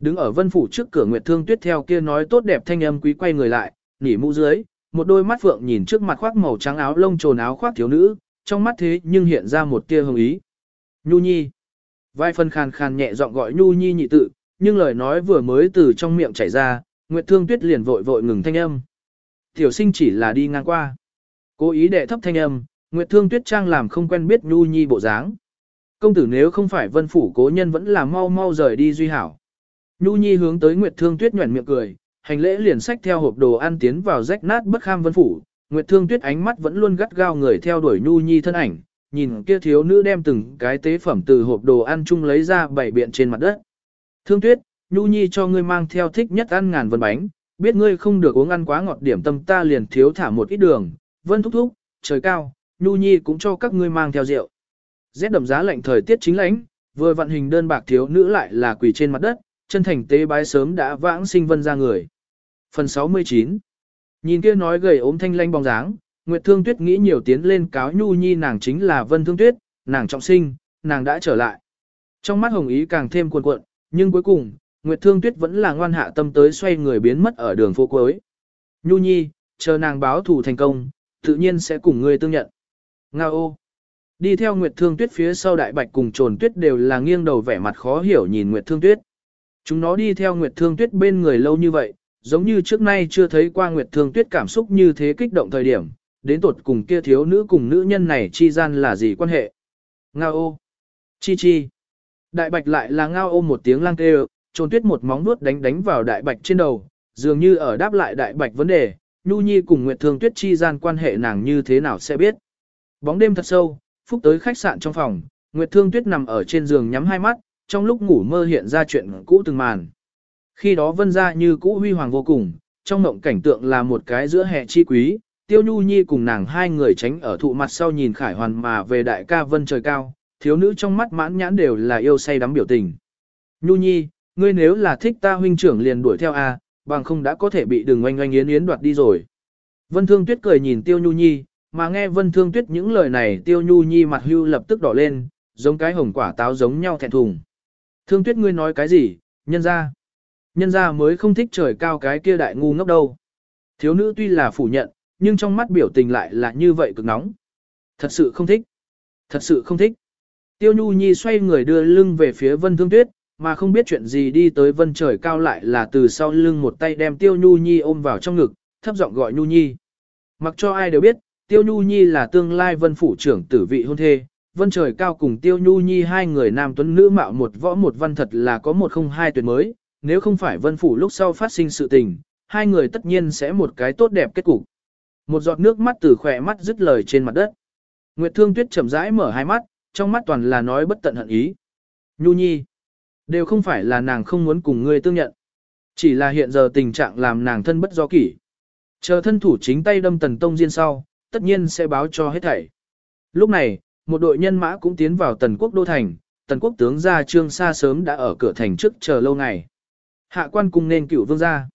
Speaker 1: Đứng ở vân phủ trước cửa Nguyệt Thương Tuyết theo kia nói tốt đẹp thanh âm quý quay người lại, nỉ mũ dưới, một đôi mắt phượng nhìn trước mặt khoác màu trắng áo lông trồn áo khoác thiếu nữ, trong mắt thế nhưng hiện ra một tia hồng ý. Nhu Nhi. Vai phần khàn khàn nhẹ giọng gọi Nhu Nhi nhị tự, nhưng lời nói vừa mới từ trong miệng chảy ra, Nguyệt Thương Tuyết liền vội vội ngừng thanh âm. Tiểu sinh chỉ là đi ngang qua. Cố ý đệ thấp thanh âm, Nguyệt Thương Tuyết Trang làm không quen biết Nhu Nhi bộ dáng. Công tử nếu không phải vân phủ cố nhân vẫn là mau mau rời đi duy hảo. Nhu Nhi hướng tới Nguyệt Thương Tuyết nhuẩn miệng cười, hành lễ liền sách theo hộp đồ ăn tiến vào rách nát bất kham vân phủ. Nguyệt Thương Tuyết ánh mắt vẫn luôn gắt gao người theo đuổi Nhu Nhi thân ảnh, nhìn kia thiếu nữ đem từng cái tế phẩm từ hộp đồ ăn chung lấy ra bảy biện trên mặt đất. Thương Tuyết, Nhu Nhi cho ngươi mang theo thích nhất ăn ngàn vân bánh, biết ngươi không được uống ăn quá ngọt điểm tâm ta liền thiếu thả một ít đường, vân thúc thúc, trời cao, Nhu Nhi cũng cho các ngươi mang theo rượu. Rét đậm giá lạnh thời tiết chính lãnh, vừa vận hình đơn bạc thiếu nữ lại là quỳ trên mặt đất, chân thành tế bái sớm đã vãng sinh vân ra người. Phần 69 Nhìn kia nói gầy ốm thanh lanh bóng dáng, Nguyệt Thương Tuyết nghĩ nhiều tiến lên cáo Nhu Nhi nàng chính là Vân Thương Tuyết, nàng trọng sinh, nàng đã trở lại. Trong mắt hồng ý càng thêm cuồn cuộn, nhưng cuối cùng, Nguyệt Thương Tuyết vẫn là ngoan hạ tâm tới xoay người biến mất ở đường phố cuối. Nhu Nhi, chờ nàng báo thù thành công, tự nhiên sẽ cùng ngươi tương nhận. Nga ô! Đi theo Nguyệt Thương Tuyết phía sau Đại Bạch cùng Trồn Tuyết đều là nghiêng đầu vẻ mặt khó hiểu nhìn Nguyệt Thương Tuyết. Chúng nó đi theo Nguyệt Thương Tuyết bên người lâu như vậy, giống như trước nay chưa thấy qua Nguyệt Thương Tuyết cảm xúc như thế kích động thời điểm, đến tột cùng kia thiếu nữ cùng nữ nhân này chi gian là gì quan hệ. Nga ô! Chi chi! Đại Bạch lại là ngao ôm một tiếng lang kêu, Trồn Tuyết một móng nuốt đánh đánh vào Đại Bạch trên đầu, dường như ở đáp lại Đại Bạch vấn đề, Nhu Nhi cùng Nguyệt Thương Tuyết chi gian quan hệ nàng như thế nào sẽ biết. Bóng đêm thật sâu, phúc tới khách sạn trong phòng, Nguyệt Thương Tuyết nằm ở trên giường nhắm hai mắt, trong lúc ngủ mơ hiện ra chuyện cũ từng màn. Khi đó vân ra như cũ huy hoàng vô cùng, trong mộng cảnh tượng là một cái giữa hè chi quý, Tiêu Nhu Nhi cùng nàng hai người tránh ở thụ mặt sau nhìn khải hoàn mà về đại ca vân trời cao, thiếu nữ trong mắt mãn nhãn đều là yêu say đắm biểu tình. Nhu Nhi, ngươi nếu là thích ta huynh trưởng liền đuổi theo a, bằng không đã có thể bị đường oanh oanh yến yến đoạt đi rồi. Vân Thương Tuyết cười nhìn Tiêu Nhu Nhi, mà nghe Vân Thương Tuyết những lời này Tiêu Nhu Nhi mặt hưu lập tức đỏ lên, giống cái hồng quả táo giống nhau thẹn thùng. Thương Tuyết ngươi nói cái gì, nhân ra. Nhân ra mới không thích trời cao cái kia đại ngu ngốc đâu. Thiếu nữ tuy là phủ nhận, nhưng trong mắt biểu tình lại là như vậy cực nóng. Thật sự không thích. Thật sự không thích. Tiêu Nhu Nhi xoay người đưa lưng về phía Vân Thương Tuyết, mà không biết chuyện gì đi tới Vân trời cao lại là từ sau lưng một tay đem Tiêu Nhu Nhi ôm vào trong ngực, thấp giọng gọi Nhu Nhi. Mặc cho ai đều biết, Tiêu Nhu Nhi là tương lai vân phủ trưởng tử vị hôn thê, vân trời cao cùng Tiêu Nhu Nhi hai người nam tuấn nữ mạo một võ một văn thật là có một không hai tuyệt mới, nếu không phải vân phủ lúc sau phát sinh sự tình, hai người tất nhiên sẽ một cái tốt đẹp kết cục. Một giọt nước mắt từ khỏe mắt dứt lời trên mặt đất. Nguyệt Thương Tuyết chậm rãi mở hai mắt, trong mắt toàn là nói bất tận hận ý. Nhu Nhi, đều không phải là nàng không muốn cùng ngươi tương nhận. Chỉ là hiện giờ tình trạng làm nàng thân bất do kỷ. Chờ thân thủ chính tay đâm tần tông diên sau, tất nhiên sẽ báo cho hết thảy. Lúc này, một đội nhân mã cũng tiến vào tần quốc đô thành, tần quốc tướng gia Trương Sa sớm đã ở cửa thành trước chờ lâu ngày. Hạ quan cung nên cựu vương gia.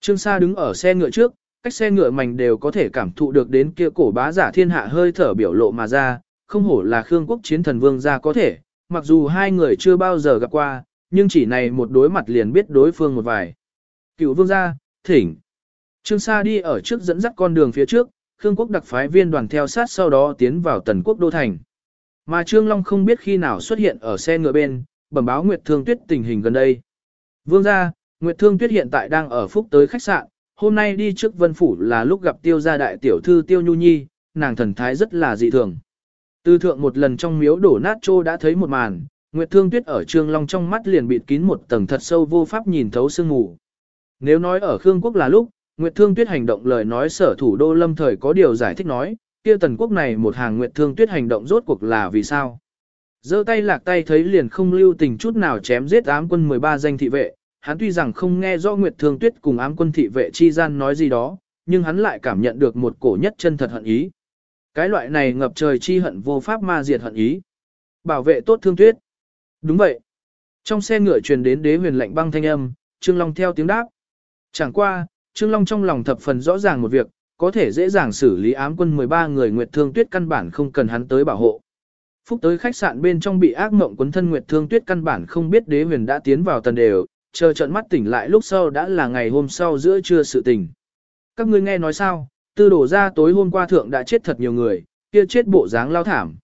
Speaker 1: Trương Sa đứng ở xe ngựa trước, cách xe ngựa mảnh đều có thể cảm thụ được đến kia cổ bá giả thiên hạ hơi thở biểu lộ mà ra, không hổ là Khương quốc chiến thần vương gia có thể, mặc dù hai người chưa bao giờ gặp qua, nhưng chỉ này một đối mặt liền biết đối phương một vài. Cựu vương gia, thỉnh. Trương Sa đi ở trước dẫn dắt con đường phía trước, Khương quốc đặc phái viên đoàn theo sát sau đó tiến vào tần quốc đô thành. Mà Trương Long không biết khi nào xuất hiện ở xe ngựa bên, bẩm báo Nguyệt Thương Tuyết tình hình gần đây. Vương gia, Nguyệt Thương Tuyết hiện tại đang ở phúc tới khách sạn, hôm nay đi trước Vân Phủ là lúc gặp tiêu gia đại tiểu thư tiêu nhu nhi, nàng thần thái rất là dị thường. Tư thượng một lần trong miếu đổ nát trô đã thấy một màn, Nguyệt Thương Tuyết ở Trương Long trong mắt liền bịt kín một tầng thật sâu vô pháp nhìn thấu sương mù. Nếu nói ở Khương Quốc là lúc, Nguyệt Thương Tuyết hành động lời nói sở thủ đô lâm thời có điều giải thích nói, kia tần quốc này một hàng Nguyệt Thương Tuyết hành động rốt cuộc là vì sao. giơ tay lạc tay thấy liền không lưu tình chút nào chém giết ám quân 13 danh thị vệ, hắn tuy rằng không nghe rõ Nguyệt Thương Tuyết cùng ám quân thị vệ chi gian nói gì đó, nhưng hắn lại cảm nhận được một cổ nhất chân thật hận ý. Cái loại này ngập trời chi hận vô pháp ma diệt hận ý. Bảo vệ tốt Thương Tuyết. Đúng vậy. Trong xe ngựa truyền đến đế huyền lạnh băng thanh âm, Trương Long theo tiếng đáp. Chẳng qua, Trương Long trong lòng thập phần rõ ràng một việc, có thể dễ dàng xử lý ám quân 13 người Nguyệt Thương Tuyết căn bản không cần hắn tới bảo hộ. Phúc tới khách sạn bên trong bị ác mộng quấn thân Nguyệt Thương Tuyết căn bản không biết đế huyền đã tiến vào tần đều, chờ trận mắt tỉnh lại lúc sau đã là ngày hôm sau giữa trưa sự tình. Các ngươi nghe nói sao, tư đổ ra tối hôm qua thượng đã chết thật nhiều người, kia chết bộ dáng lao thảm.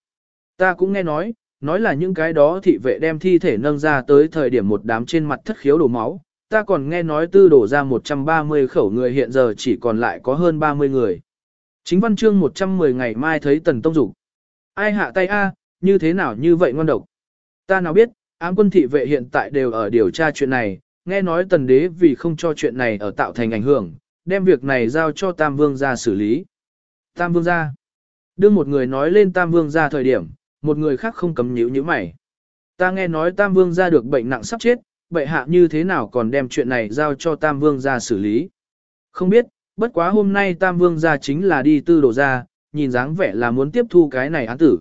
Speaker 1: Ta cũng nghe nói, nói là những cái đó thị vệ đem thi thể nâng ra tới thời điểm một đám trên mặt thất khiếu đổ máu, ta còn nghe nói tư đổ ra 130 khẩu người hiện giờ chỉ còn lại có hơn 30 người. Chính văn chương 110 ngày mai thấy tần tông dục Ai hạ tay a như thế nào như vậy ngon độc. Ta nào biết, ám quân thị vệ hiện tại đều ở điều tra chuyện này, nghe nói tần đế vì không cho chuyện này ở tạo thành ảnh hưởng, đem việc này giao cho Tam Vương ra xử lý. Tam Vương ra. Đưa một người nói lên Tam Vương ra thời điểm, một người khác không cấm nhíu như mày. Ta nghe nói Tam Vương ra được bệnh nặng sắp chết, bệ hạ như thế nào còn đem chuyện này giao cho Tam Vương ra xử lý. Không biết, bất quá hôm nay Tam Vương ra chính là đi tư đồ ra, nhìn dáng vẻ là muốn tiếp thu cái này án tử.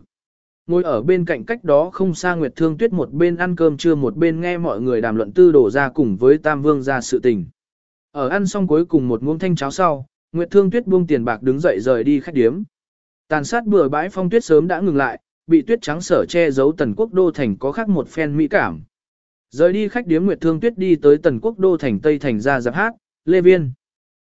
Speaker 1: Ngồi ở bên cạnh cách đó không xa Nguyệt Thương Tuyết một bên ăn cơm trưa một bên nghe mọi người đàm luận tư đổ ra cùng với Tam Vương ra sự tình. Ở ăn xong cuối cùng một muỗng thanh cháo sau, Nguyệt Thương Tuyết buông tiền bạc đứng dậy rời đi khách điếm. Tàn sát bừa bãi phong tuyết sớm đã ngừng lại, bị tuyết trắng sở che giấu tần quốc đô thành có khác một phen mỹ cảm. Rời đi khách điếm Nguyệt Thương Tuyết đi tới tần quốc đô thành Tây thành ra giáp hát, Lê Viên.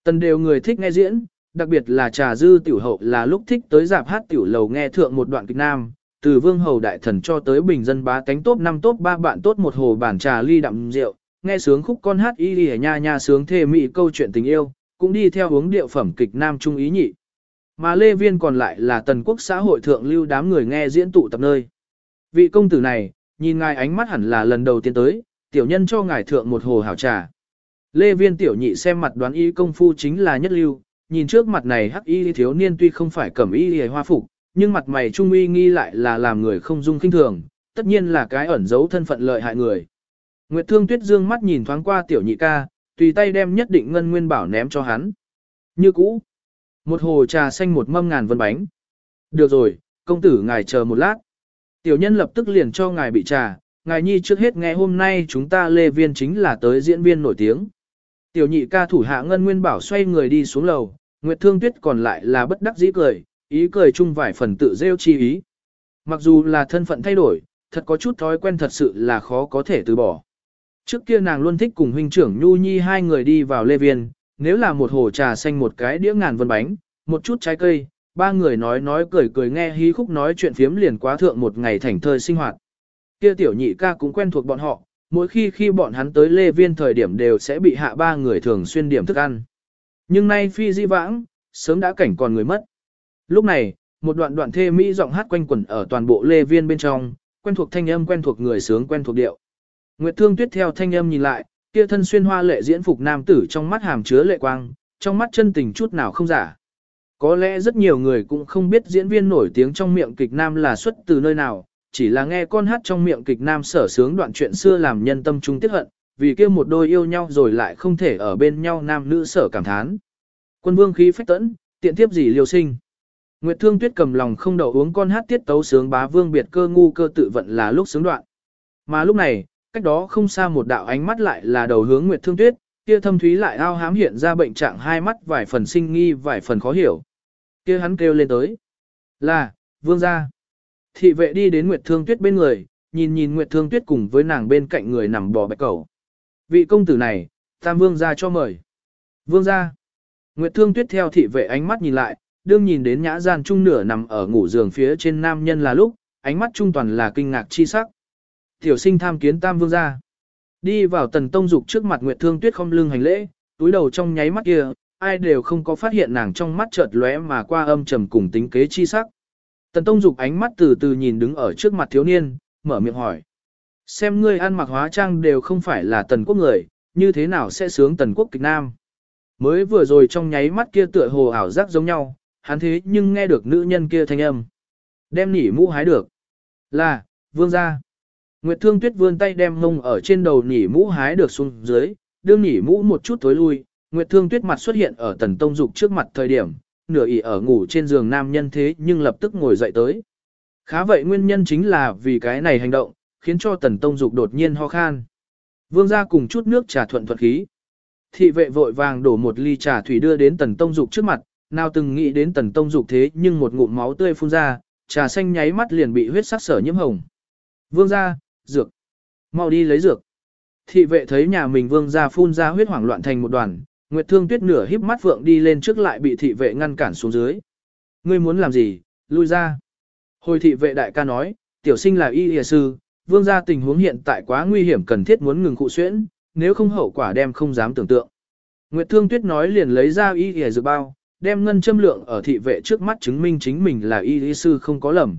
Speaker 1: Tần đều người thích nghe diễn, đặc biệt là trà dư tiểu hậu là lúc thích tới giáp hát tiểu lầu nghe thượng một đoạn kịch nam, từ vương hầu đại thần cho tới bình dân bá tánh tốt năm tốt ba bạn tốt một hồ bản trà ly đậm rượu, nghe sướng khúc con hát y đi nha nha sướng thê mị câu chuyện tình yêu, cũng đi theo hướng điệu phẩm kịch nam trung ý nhị. Mà Lê Viên còn lại là tần quốc xã hội thượng lưu đám người nghe diễn tụ tập nơi. Vị công tử này, nhìn ngài ánh mắt hẳn là lần đầu tiên tới, tiểu nhân cho ngài thượng một hồ hảo trà. Lê Viên tiểu nhị xem mặt đoán y công phu chính là nhất lưu, nhìn trước mặt này hắc y thiếu niên tuy không phải cẩm y hề hoa phục, nhưng mặt mày trung uy nghi lại là làm người không dung kinh thường, tất nhiên là cái ẩn giấu thân phận lợi hại người. Nguyệt Thương Tuyết dương mắt nhìn thoáng qua tiểu nhị ca, tùy tay đem nhất định ngân nguyên bảo ném cho hắn. Như cũ, một hồ trà xanh một mâm ngàn vân bánh. Được rồi, công tử ngài chờ một lát. Tiểu nhân lập tức liền cho ngài bị trà, ngài nhi trước hết nghe hôm nay chúng ta lê viên chính là tới diễn viên nổi tiếng. Tiểu nhị ca thủ hạ ngân nguyên bảo xoay người đi xuống lầu, Nguyệt Thương Tuyết còn lại là bất đắc dĩ cười, ý cười chung vài phần tự rêu chi ý. Mặc dù là thân phận thay đổi, thật có chút thói quen thật sự là khó có thể từ bỏ. Trước kia nàng luôn thích cùng huynh trưởng Nhu Nhi hai người đi vào lê viên, nếu là một hồ trà xanh một cái đĩa ngàn vân bánh, một chút trái cây, ba người nói nói cười cười nghe hí khúc nói chuyện phiếm liền quá thượng một ngày thành thơi sinh hoạt. Kia tiểu nhị ca cũng quen thuộc bọn họ, mỗi khi khi bọn hắn tới lê viên thời điểm đều sẽ bị hạ ba người thường xuyên điểm thức ăn. Nhưng nay phi di vãng, sớm đã cảnh còn người mất. Lúc này, một đoạn đoạn thê mỹ giọng hát quanh quẩn ở toàn bộ lê viên bên trong, quen thuộc thanh âm quen thuộc người sướng quen thuộc điệu. Nguyệt Thương Tuyết theo thanh âm nhìn lại, kia thân xuyên hoa lệ diễn phục nam tử trong mắt hàm chứa lệ quang, trong mắt chân tình chút nào không giả. Có lẽ rất nhiều người cũng không biết diễn viên nổi tiếng trong miệng kịch nam là xuất từ nơi nào, chỉ là nghe con hát trong miệng kịch nam sở sướng đoạn chuyện xưa làm nhân tâm trung tiếc hận, vì kia một đôi yêu nhau rồi lại không thể ở bên nhau nam nữ sở cảm thán. Quân vương khí phách tẫn, tiện tiếp gì liều sinh. Nguyệt Thương Tuyết cầm lòng không đậu uống con hát tiết tấu sướng bá vương biệt cơ ngu cơ tự vận là lúc sướng đoạn. Mà lúc này, cách đó không xa một đạo ánh mắt lại là đầu hướng Nguyệt Thương Tuyết, kia thâm thúy lại ao hám hiện ra bệnh trạng hai mắt vài phần sinh nghi vài phần khó hiểu. Kia hắn kêu lên tới. Là, vương gia. Thị vệ đi đến Nguyệt Thương Tuyết bên người, nhìn nhìn Nguyệt Thương Tuyết cùng với nàng bên cạnh người nằm bò bạch cầu. Vị công tử này, tam vương gia cho mời. Vương gia. Nguyệt Thương Tuyết theo thị vệ ánh mắt nhìn lại, đương nhìn đến nhã gian trung nửa nằm ở ngủ giường phía trên nam nhân là lúc, ánh mắt trung toàn là kinh ngạc chi sắc. Tiểu sinh tham kiến tam vương gia. Đi vào tần tông dục trước mặt Nguyệt Thương Tuyết không lưng hành lễ, túi đầu trong nháy mắt kia, ai đều không có phát hiện nàng trong mắt chợt lóe mà qua âm trầm cùng tính kế chi sắc. Tần tông dục ánh mắt từ từ nhìn đứng ở trước mặt thiếu niên, mở miệng hỏi. Xem ngươi ăn mặc hóa trang đều không phải là tần quốc người, như thế nào sẽ sướng tần quốc kịch nam. Mới vừa rồi trong nháy mắt kia tựa hồ ảo giác giống nhau, hắn thế nhưng nghe được nữ nhân kia thanh âm. Đem nỉ mũ hái được. Là, vương gia. Nguyệt Thương Tuyết vươn tay đem mông ở trên đầu nỉ mũ hái được xuống dưới, đương nỉ mũ một chút tối lui, Nguyệt Thương Tuyết mặt xuất hiện ở Tần Tông Dục trước mặt thời điểm, nửa ỉ ở ngủ trên giường nam nhân thế nhưng lập tức ngồi dậy tới. Khá vậy nguyên nhân chính là vì cái này hành động, khiến cho Tần Tông Dục đột nhiên ho khan. Vương gia cùng chút nước trà thuận thuận khí. Thị vệ vội vàng đổ một ly trà thủy đưa đến Tần Tông Dục trước mặt, nào từng nghĩ đến Tần Tông Dục thế nhưng một ngụm máu tươi phun ra, trà xanh nháy mắt liền bị huyết sắc sở nhiễm hồng. Vương gia, dược. Mau đi lấy dược. Thị vệ thấy nhà mình vương gia phun ra huyết hoảng loạn thành một đoàn, Nguyệt Thương Tuyết nửa híp mắt vượng đi lên trước lại bị thị vệ ngăn cản xuống dưới. Ngươi muốn làm gì, lui ra. Hồi thị vệ đại ca nói, tiểu sinh là y y sư, vương gia tình huống hiện tại quá nguy hiểm cần thiết muốn ngừng cụ xuyễn, nếu không hậu quả đem không dám tưởng tượng. Nguyệt Thương Tuyết nói liền lấy ra y y dược bao, đem ngân châm lượng ở thị vệ trước mắt chứng minh chính mình là y y sư không có lầm.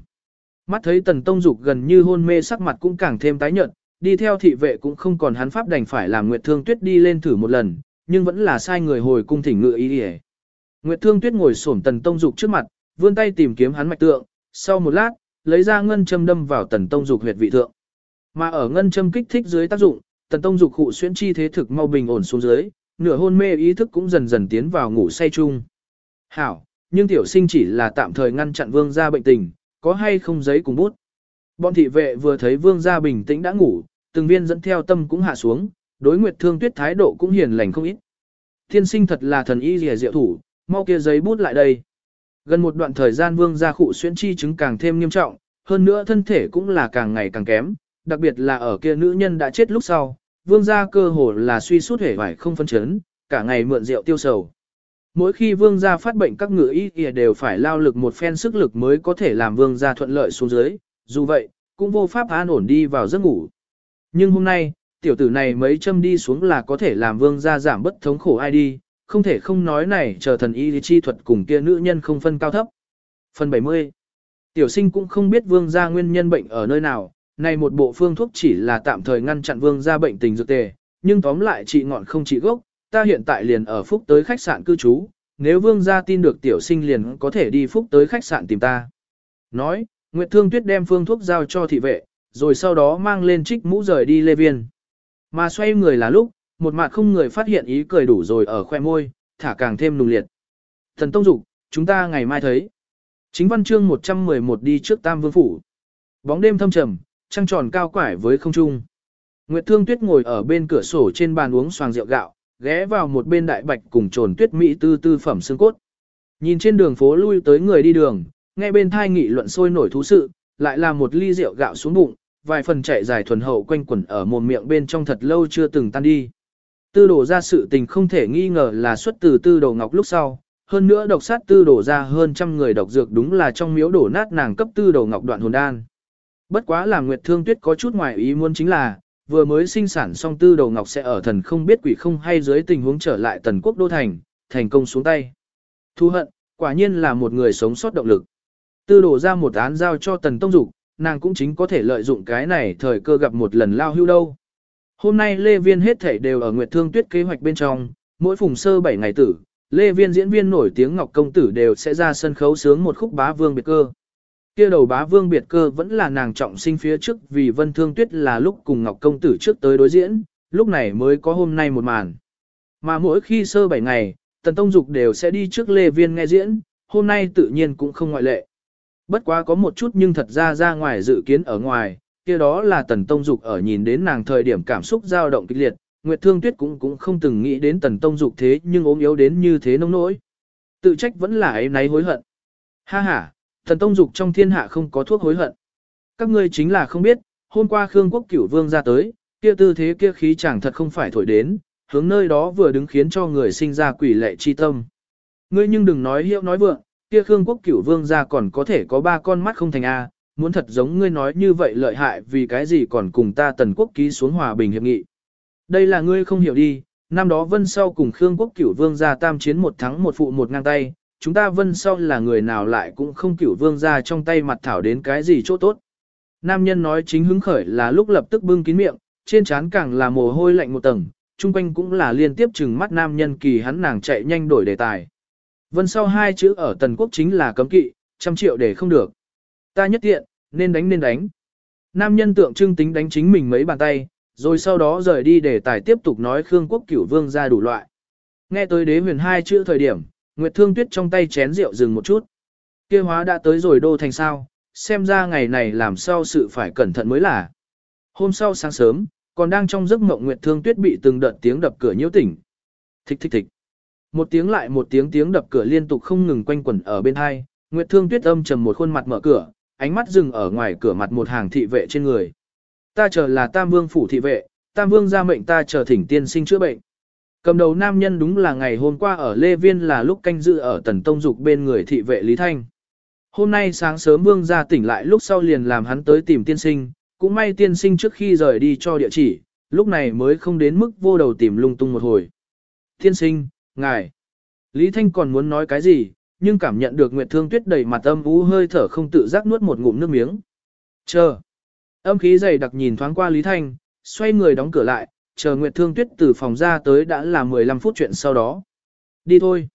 Speaker 1: Mắt thấy tần tông dục gần như hôn mê sắc mặt cũng càng thêm tái nhợt, đi theo thị vệ cũng không còn hắn pháp đành phải làm Nguyệt Thương Tuyết đi lên thử một lần, nhưng vẫn là sai người hồi cung thỉnh ngựa ý y. Nguyệt Thương Tuyết ngồi xổm tần tông dục trước mặt, vươn tay tìm kiếm hắn mạch tượng, sau một lát, lấy ra ngân châm đâm vào tần tông dục huyệt vị thượng. Mà ở ngân châm kích thích dưới tác dụng, tần tông dục hụ xuyên chi thế thực mau bình ổn xuống dưới, nửa hôn mê ý thức cũng dần dần tiến vào ngủ say chung. Hảo, nhưng tiểu sinh chỉ là tạm thời ngăn chặn vương gia bệnh tình, có hay không giấy cùng bút. Bọn thị vệ vừa thấy vương gia bình tĩnh đã ngủ, từng viên dẫn theo tâm cũng hạ xuống, đối nguyệt thương tuyết thái độ cũng hiền lành không ít. Thiên sinh thật là thần y rìa diệu thủ, mau kia giấy bút lại đây. Gần một đoạn thời gian vương gia khụ xuyên chi chứng càng thêm nghiêm trọng, hơn nữa thân thể cũng là càng ngày càng kém, đặc biệt là ở kia nữ nhân đã chết lúc sau, vương gia cơ hồ là suy sút hể vải không phân chấn, cả ngày mượn rượu tiêu sầu. Mỗi khi vương gia phát bệnh các ngự y kìa đều phải lao lực một phen sức lực mới có thể làm vương gia thuận lợi xuống dưới, dù vậy, cũng vô pháp an ổn đi vào giấc ngủ. Nhưng hôm nay, tiểu tử này mấy châm đi xuống là có thể làm vương gia giảm bất thống khổ ai đi, không thể không nói này chờ thần y chi thuật cùng kia nữ nhân không phân cao thấp. Phần 70 Tiểu sinh cũng không biết vương gia nguyên nhân bệnh ở nơi nào, này một bộ phương thuốc chỉ là tạm thời ngăn chặn vương gia bệnh tình dược tề, nhưng tóm lại trị ngọn không trị gốc, ta hiện tại liền ở phúc tới khách sạn cư trú, nếu vương gia tin được tiểu sinh liền có thể đi phúc tới khách sạn tìm ta. Nói, Nguyệt Thương Tuyết đem phương thuốc giao cho thị vệ, rồi sau đó mang lên trích mũ rời đi lê viên. Mà xoay người là lúc, một mặt không người phát hiện ý cười đủ rồi ở khoe môi, thả càng thêm nùng liệt. Thần Tông Dục, chúng ta ngày mai thấy. Chính văn chương 111 đi trước Tam Vương Phủ. Bóng đêm thâm trầm, trăng tròn cao quải với không trung. Nguyệt Thương Tuyết ngồi ở bên cửa sổ trên bàn uống xoàng rượu gạo, ghé vào một bên đại bạch cùng trồn tuyết mỹ tư tư phẩm xương cốt. Nhìn trên đường phố lui tới người đi đường, nghe bên thai nghị luận sôi nổi thú sự, lại là một ly rượu gạo xuống bụng, vài phần chạy dài thuần hậu quanh quẩn ở mồm miệng bên trong thật lâu chưa từng tan đi. Tư đổ ra sự tình không thể nghi ngờ là xuất từ tư đồ ngọc lúc sau, hơn nữa độc sát tư đổ ra hơn trăm người độc dược đúng là trong miếu đổ nát nàng cấp tư đồ ngọc đoạn hồn đan. Bất quá là Nguyệt Thương Tuyết có chút ngoài ý muốn chính là, vừa mới sinh sản xong tư đầu ngọc sẽ ở thần không biết quỷ không hay dưới tình huống trở lại tần quốc đô thành, thành công xuống tay. Thu hận, quả nhiên là một người sống sót động lực. Tư đổ ra một án giao cho tần tông dục, nàng cũng chính có thể lợi dụng cái này thời cơ gặp một lần lao hưu đâu. Hôm nay Lê Viên hết thảy đều ở Nguyệt Thương Tuyết kế hoạch bên trong, mỗi phùng sơ 7 ngày tử, Lê Viên diễn viên nổi tiếng Ngọc Công Tử đều sẽ ra sân khấu sướng một khúc bá vương biệt cơ kia đầu bá vương biệt cơ vẫn là nàng trọng sinh phía trước vì vân thương tuyết là lúc cùng Ngọc Công Tử trước tới đối diễn, lúc này mới có hôm nay một màn. Mà mỗi khi sơ bảy ngày, Tần Tông Dục đều sẽ đi trước Lê Viên nghe diễn, hôm nay tự nhiên cũng không ngoại lệ. Bất quá có một chút nhưng thật ra ra ngoài dự kiến ở ngoài, kia đó là Tần Tông Dục ở nhìn đến nàng thời điểm cảm xúc dao động kịch liệt, Nguyệt Thương Tuyết cũng cũng không từng nghĩ đến Tần Tông Dục thế nhưng ốm yếu đến như thế nông nỗi. Tự trách vẫn là ấy náy hối hận. Ha ha, Thần Tông Dục trong thiên hạ không có thuốc hối hận. Các ngươi chính là không biết, hôm qua Khương Quốc Cửu Vương ra tới, kia tư thế kia khí chẳng thật không phải thổi đến, hướng nơi đó vừa đứng khiến cho người sinh ra quỷ lệ chi tâm. Ngươi nhưng đừng nói hiệu nói vượng, kia Khương Quốc Cửu Vương ra còn có thể có ba con mắt không thành A, muốn thật giống ngươi nói như vậy lợi hại vì cái gì còn cùng ta tần quốc ký xuống hòa bình hiệp nghị. Đây là ngươi không hiểu đi, năm đó vân sau cùng Khương Quốc Cửu Vương ra tam chiến một thắng một phụ một ngang tay, chúng ta vân sau là người nào lại cũng không cửu vương ra trong tay mặt thảo đến cái gì chỗ tốt. Nam nhân nói chính hứng khởi là lúc lập tức bưng kín miệng, trên trán càng là mồ hôi lạnh một tầng, chung quanh cũng là liên tiếp chừng mắt nam nhân kỳ hắn nàng chạy nhanh đổi đề tài. Vân sau hai chữ ở tần quốc chính là cấm kỵ, trăm triệu để không được. Ta nhất tiện, nên đánh nên đánh. Nam nhân tượng trưng tính đánh chính mình mấy bàn tay, rồi sau đó rời đi để tài tiếp tục nói Khương Quốc Cửu Vương ra đủ loại. Nghe tới đế huyền hai chữ thời điểm, Nguyệt Thương Tuyết trong tay chén rượu dừng một chút. Kia hóa đã tới rồi đô thành sao, xem ra ngày này làm sao sự phải cẩn thận mới là. Hôm sau sáng sớm, còn đang trong giấc mộng Nguyệt Thương Tuyết bị từng đợt tiếng đập cửa nhiễu tỉnh. Thích thích thích. Một tiếng lại một tiếng tiếng đập cửa liên tục không ngừng quanh quẩn ở bên hai, Nguyệt Thương Tuyết âm trầm một khuôn mặt mở cửa, ánh mắt dừng ở ngoài cửa mặt một hàng thị vệ trên người. Ta chờ là Tam Vương phủ thị vệ, Tam Vương ra mệnh ta chờ thỉnh tiên sinh chữa bệnh. Cầm đầu nam nhân đúng là ngày hôm qua ở Lê Viên là lúc canh dự ở Tần Tông Dục bên người thị vệ Lý Thanh. Hôm nay sáng sớm Vương ra tỉnh lại lúc sau liền làm hắn tới tìm tiên sinh, cũng may tiên sinh trước khi rời đi cho địa chỉ, lúc này mới không đến mức vô đầu tìm lung tung một hồi. Tiên sinh, ngài. Lý Thanh còn muốn nói cái gì, nhưng cảm nhận được Nguyệt Thương Tuyết đầy mặt âm ú hơi thở không tự giác nuốt một ngụm nước miếng. Chờ. Âm khí dày đặc nhìn thoáng qua Lý Thanh, xoay người đóng cửa lại, chờ Nguyệt Thương Tuyết từ phòng ra tới đã là 15 phút chuyện sau đó. Đi thôi.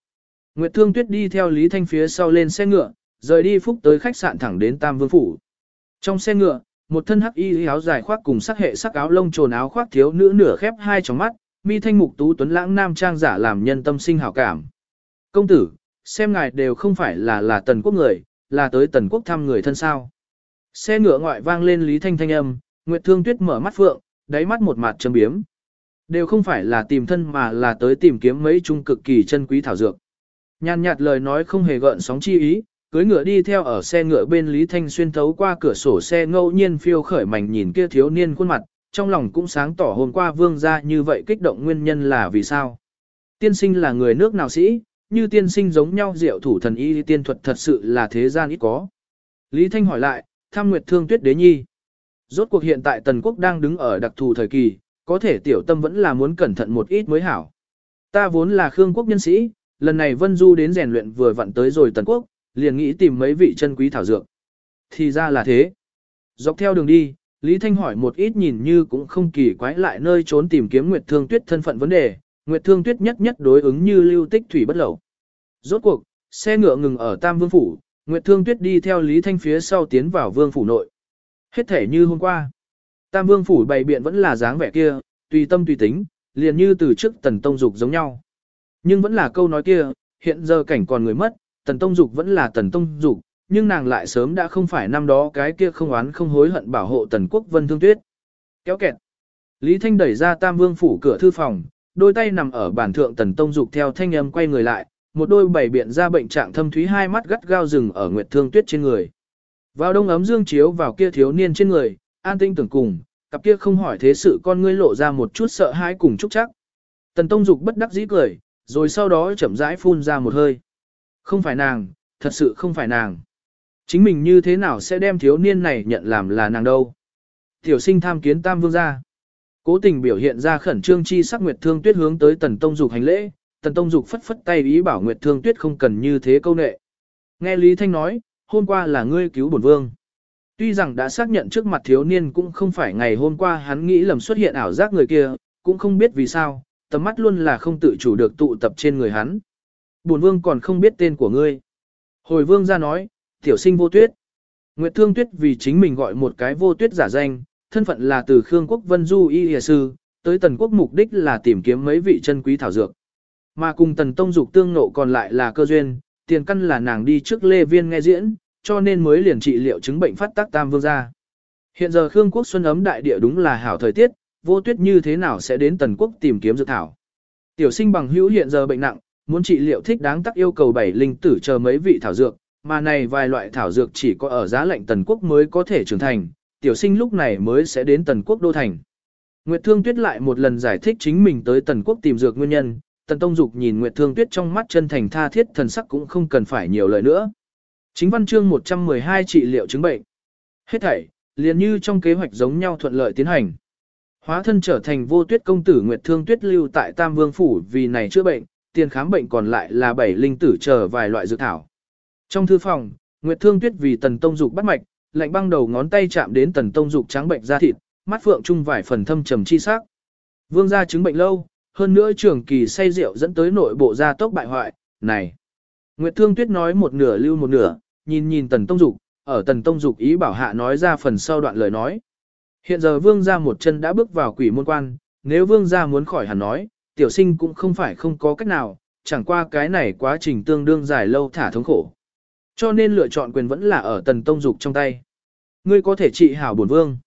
Speaker 1: Nguyệt Thương Tuyết đi theo Lý Thanh phía sau lên xe ngựa, rời đi phúc tới khách sạn thẳng đến Tam Vương Phủ. Trong xe ngựa, một thân hắc y áo dài khoác cùng sắc hệ sắc áo lông trồn áo khoác thiếu nữ nửa khép hai tròng mắt, mi thanh mục tú tuấn lãng nam trang giả làm nhân tâm sinh hảo cảm. Công tử, xem ngài đều không phải là là tần quốc người, là tới tần quốc thăm người thân sao. Xe ngựa ngoại vang lên Lý Thanh thanh âm, Nguyệt Thương Tuyết mở mắt phượng, đáy mắt một mặt châm biếm. Đều không phải là tìm thân mà là tới tìm kiếm mấy chung cực kỳ chân quý thảo dược. Nhàn nhạt lời nói không hề gợn sóng chi ý, cưới ngựa đi theo ở xe ngựa bên Lý Thanh xuyên thấu qua cửa sổ xe ngẫu nhiên phiêu khởi mảnh nhìn kia thiếu niên khuôn mặt, trong lòng cũng sáng tỏ hôm qua vương ra như vậy kích động nguyên nhân là vì sao. Tiên sinh là người nước nào sĩ, như tiên sinh giống nhau diệu thủ thần y tiên thuật thật sự là thế gian ít có. Lý Thanh hỏi lại, tham nguyệt thương tuyết đế nhi. Rốt cuộc hiện tại Tần Quốc đang đứng ở đặc thù thời kỳ, có thể tiểu tâm vẫn là muốn cẩn thận một ít mới hảo. Ta vốn là Khương Quốc nhân sĩ, lần này Vân Du đến rèn luyện vừa vặn tới rồi Tần Quốc, liền nghĩ tìm mấy vị chân quý thảo dược. Thì ra là thế. Dọc theo đường đi, Lý Thanh hỏi một ít nhìn như cũng không kỳ quái lại nơi trốn tìm kiếm Nguyệt Thương Tuyết thân phận vấn đề, Nguyệt Thương Tuyết nhất nhất đối ứng như lưu tích thủy bất lẩu. Rốt cuộc, xe ngựa ngừng ở Tam Vương Phủ, Nguyệt Thương Tuyết đi theo Lý Thanh phía sau tiến vào Vương Phủ nội. Hết thể như hôm qua. Tam Vương Phủ bày biện vẫn là dáng vẻ kia, tùy tâm tùy tính, liền như từ trước Tần Tông Dục giống nhau. Nhưng vẫn là câu nói kia, hiện giờ cảnh còn người mất, Tần Tông Dục vẫn là Tần Tông Dục, nhưng nàng lại sớm đã không phải năm đó cái kia không oán không hối hận bảo hộ Tần Quốc Vân Thương Tuyết. Kéo kẹt. Lý Thanh đẩy ra Tam Vương Phủ cửa thư phòng, đôi tay nằm ở bản thượng Tần Tông Dục theo thanh âm quay người lại, một đôi bảy biện ra bệnh trạng thâm thúy hai mắt gắt gao rừng ở Nguyệt Thương Tuyết trên người. Vào đông ấm dương chiếu vào kia thiếu niên trên người, an tinh tưởng cùng, cặp kia không hỏi thế sự con ngươi lộ ra một chút sợ hãi cùng chúc chắc. Tần Tông Dục bất đắc dĩ cười, rồi sau đó chậm rãi phun ra một hơi. Không phải nàng, thật sự không phải nàng. Chính mình như thế nào sẽ đem thiếu niên này nhận làm là nàng đâu. Tiểu sinh tham kiến tam vương gia. Cố tình biểu hiện ra khẩn trương chi sắc Nguyệt Thương Tuyết hướng tới Tần Tông Dục hành lễ, Tần Tông Dục phất phất tay ý bảo Nguyệt Thương Tuyết không cần như thế câu nệ. Nghe Lý Thanh nói, hôm qua là ngươi cứu bổn vương. Tuy rằng đã xác nhận trước mặt thiếu niên cũng không phải ngày hôm qua hắn nghĩ lầm xuất hiện ảo giác người kia, cũng không biết vì sao, tầm mắt luôn là không tự chủ được tụ tập trên người hắn. Bổn vương còn không biết tên của ngươi. Hồi vương ra nói, tiểu sinh vô tuyết. Nguyệt Thương Tuyết vì chính mình gọi một cái vô tuyết giả danh, thân phận là từ Khương Quốc Vân Du Y Hìa Sư, tới Tần Quốc mục đích là tìm kiếm mấy vị chân quý thảo dược. Mà cùng Tần Tông Dục tương nộ còn lại là cơ duyên, tiền căn là nàng đi trước Lê Viên nghe diễn, cho nên mới liền trị liệu chứng bệnh phát tác tam vương gia. Hiện giờ Khương Quốc xuân ấm đại địa đúng là hảo thời tiết, vô tuyết như thế nào sẽ đến Tần Quốc tìm kiếm dược thảo. Tiểu sinh bằng hữu hiện giờ bệnh nặng, muốn trị liệu thích đáng tắc yêu cầu bảy linh tử chờ mấy vị thảo dược, mà này vài loại thảo dược chỉ có ở giá lạnh Tần Quốc mới có thể trưởng thành, tiểu sinh lúc này mới sẽ đến Tần Quốc đô thành. Nguyệt Thương Tuyết lại một lần giải thích chính mình tới Tần Quốc tìm dược nguyên nhân, Tần Tông Dục nhìn Nguyệt Thương Tuyết trong mắt chân thành tha thiết thần sắc cũng không cần phải nhiều lời nữa. Chính văn chương 112 trị liệu chứng bệnh. Hết thảy, liền như trong kế hoạch giống nhau thuận lợi tiến hành. Hóa thân trở thành vô tuyết công tử Nguyệt Thương Tuyết lưu tại Tam Vương Phủ vì này chữa bệnh, tiền khám bệnh còn lại là bảy linh tử chờ vài loại dược thảo. Trong thư phòng, Nguyệt Thương Tuyết vì Tần Tông Dục bắt mạch, lạnh băng đầu ngón tay chạm đến Tần Tông Dục trắng bệnh da thịt, mắt phượng trung vài phần thâm trầm chi sắc. Vương gia chứng bệnh lâu, hơn nữa trường kỳ say rượu dẫn tới nội bộ da tốc bại hoại, này. Nguyệt Thương Tuyết nói một nửa lưu một nửa, nhìn nhìn Tần Tông Dục, ở tần tông dục ý bảo hạ nói ra phần sau đoạn lời nói. Hiện giờ vương gia một chân đã bước vào quỷ môn quan, nếu vương gia muốn khỏi hẳn nói, tiểu sinh cũng không phải không có cách nào, chẳng qua cái này quá trình tương đương dài lâu thả thống khổ. Cho nên lựa chọn quyền vẫn là ở tần tông dục trong tay. Ngươi có thể trị hảo bổn vương.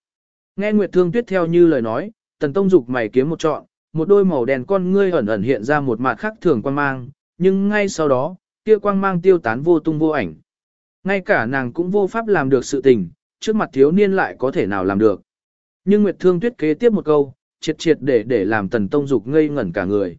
Speaker 1: Nghe Nguyệt Thương Tuyết theo như lời nói, tần tông dục mày kiếm một chọn, một đôi màu đèn con ngươi ẩn ẩn hiện ra một mặt khác thường quan mang, nhưng ngay sau đó, kia quang mang tiêu tán vô tung vô ảnh. Ngay cả nàng cũng vô pháp làm được sự tình, trước mặt thiếu niên lại có thể nào làm được. Nhưng Nguyệt Thương Tuyết kế tiếp một câu, triệt triệt để để làm Tần Tông Dục ngây ngẩn cả người.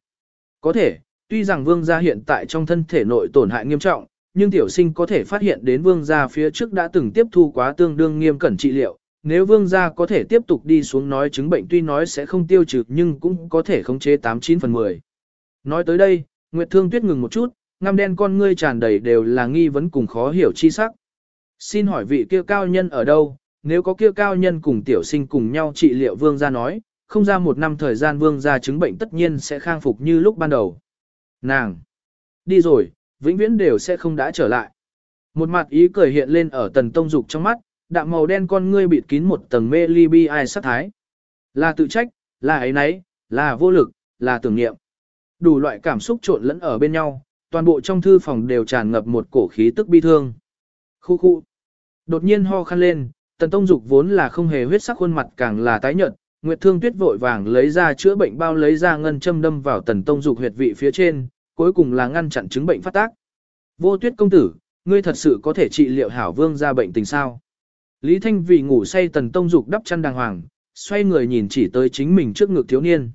Speaker 1: Có thể, tuy rằng vương gia hiện tại trong thân thể nội tổn hại nghiêm trọng, nhưng tiểu sinh có thể phát hiện đến vương gia phía trước đã từng tiếp thu quá tương đương nghiêm cẩn trị liệu. Nếu vương gia có thể tiếp tục đi xuống nói chứng bệnh tuy nói sẽ không tiêu trừ nhưng cũng có thể khống chế 89 phần 10. Nói tới đây, Nguyệt Thương Tuyết ngừng một chút, ngăm đen con ngươi tràn đầy đều là nghi vấn cùng khó hiểu chi sắc. Xin hỏi vị kia cao nhân ở đâu, nếu có kia cao nhân cùng tiểu sinh cùng nhau trị liệu vương gia nói, không ra một năm thời gian vương gia chứng bệnh tất nhiên sẽ khang phục như lúc ban đầu. Nàng! Đi rồi, vĩnh viễn đều sẽ không đã trở lại. Một mặt ý cười hiện lên ở tần tông dục trong mắt, đạm màu đen con ngươi bịt kín một tầng mê ly bi ai sát thái. Là tự trách, là ấy nấy, là vô lực, là tưởng niệm. Đủ loại cảm xúc trộn lẫn ở bên nhau, toàn bộ trong thư phòng đều tràn ngập một cổ khí tức bi thương. Khu khu. Đột nhiên ho khăn lên, tần tông dục vốn là không hề huyết sắc khuôn mặt càng là tái nhợt, Nguyệt Thương Tuyết vội vàng lấy ra chữa bệnh bao lấy ra ngân châm đâm vào tần tông dục huyệt vị phía trên, cuối cùng là ngăn chặn chứng bệnh phát tác. Vô Tuyết công tử, ngươi thật sự có thể trị liệu hảo vương ra bệnh tình sao? Lý Thanh vì ngủ say tần tông dục đắp chăn đàng hoàng, xoay người nhìn chỉ tới chính mình trước ngực thiếu niên.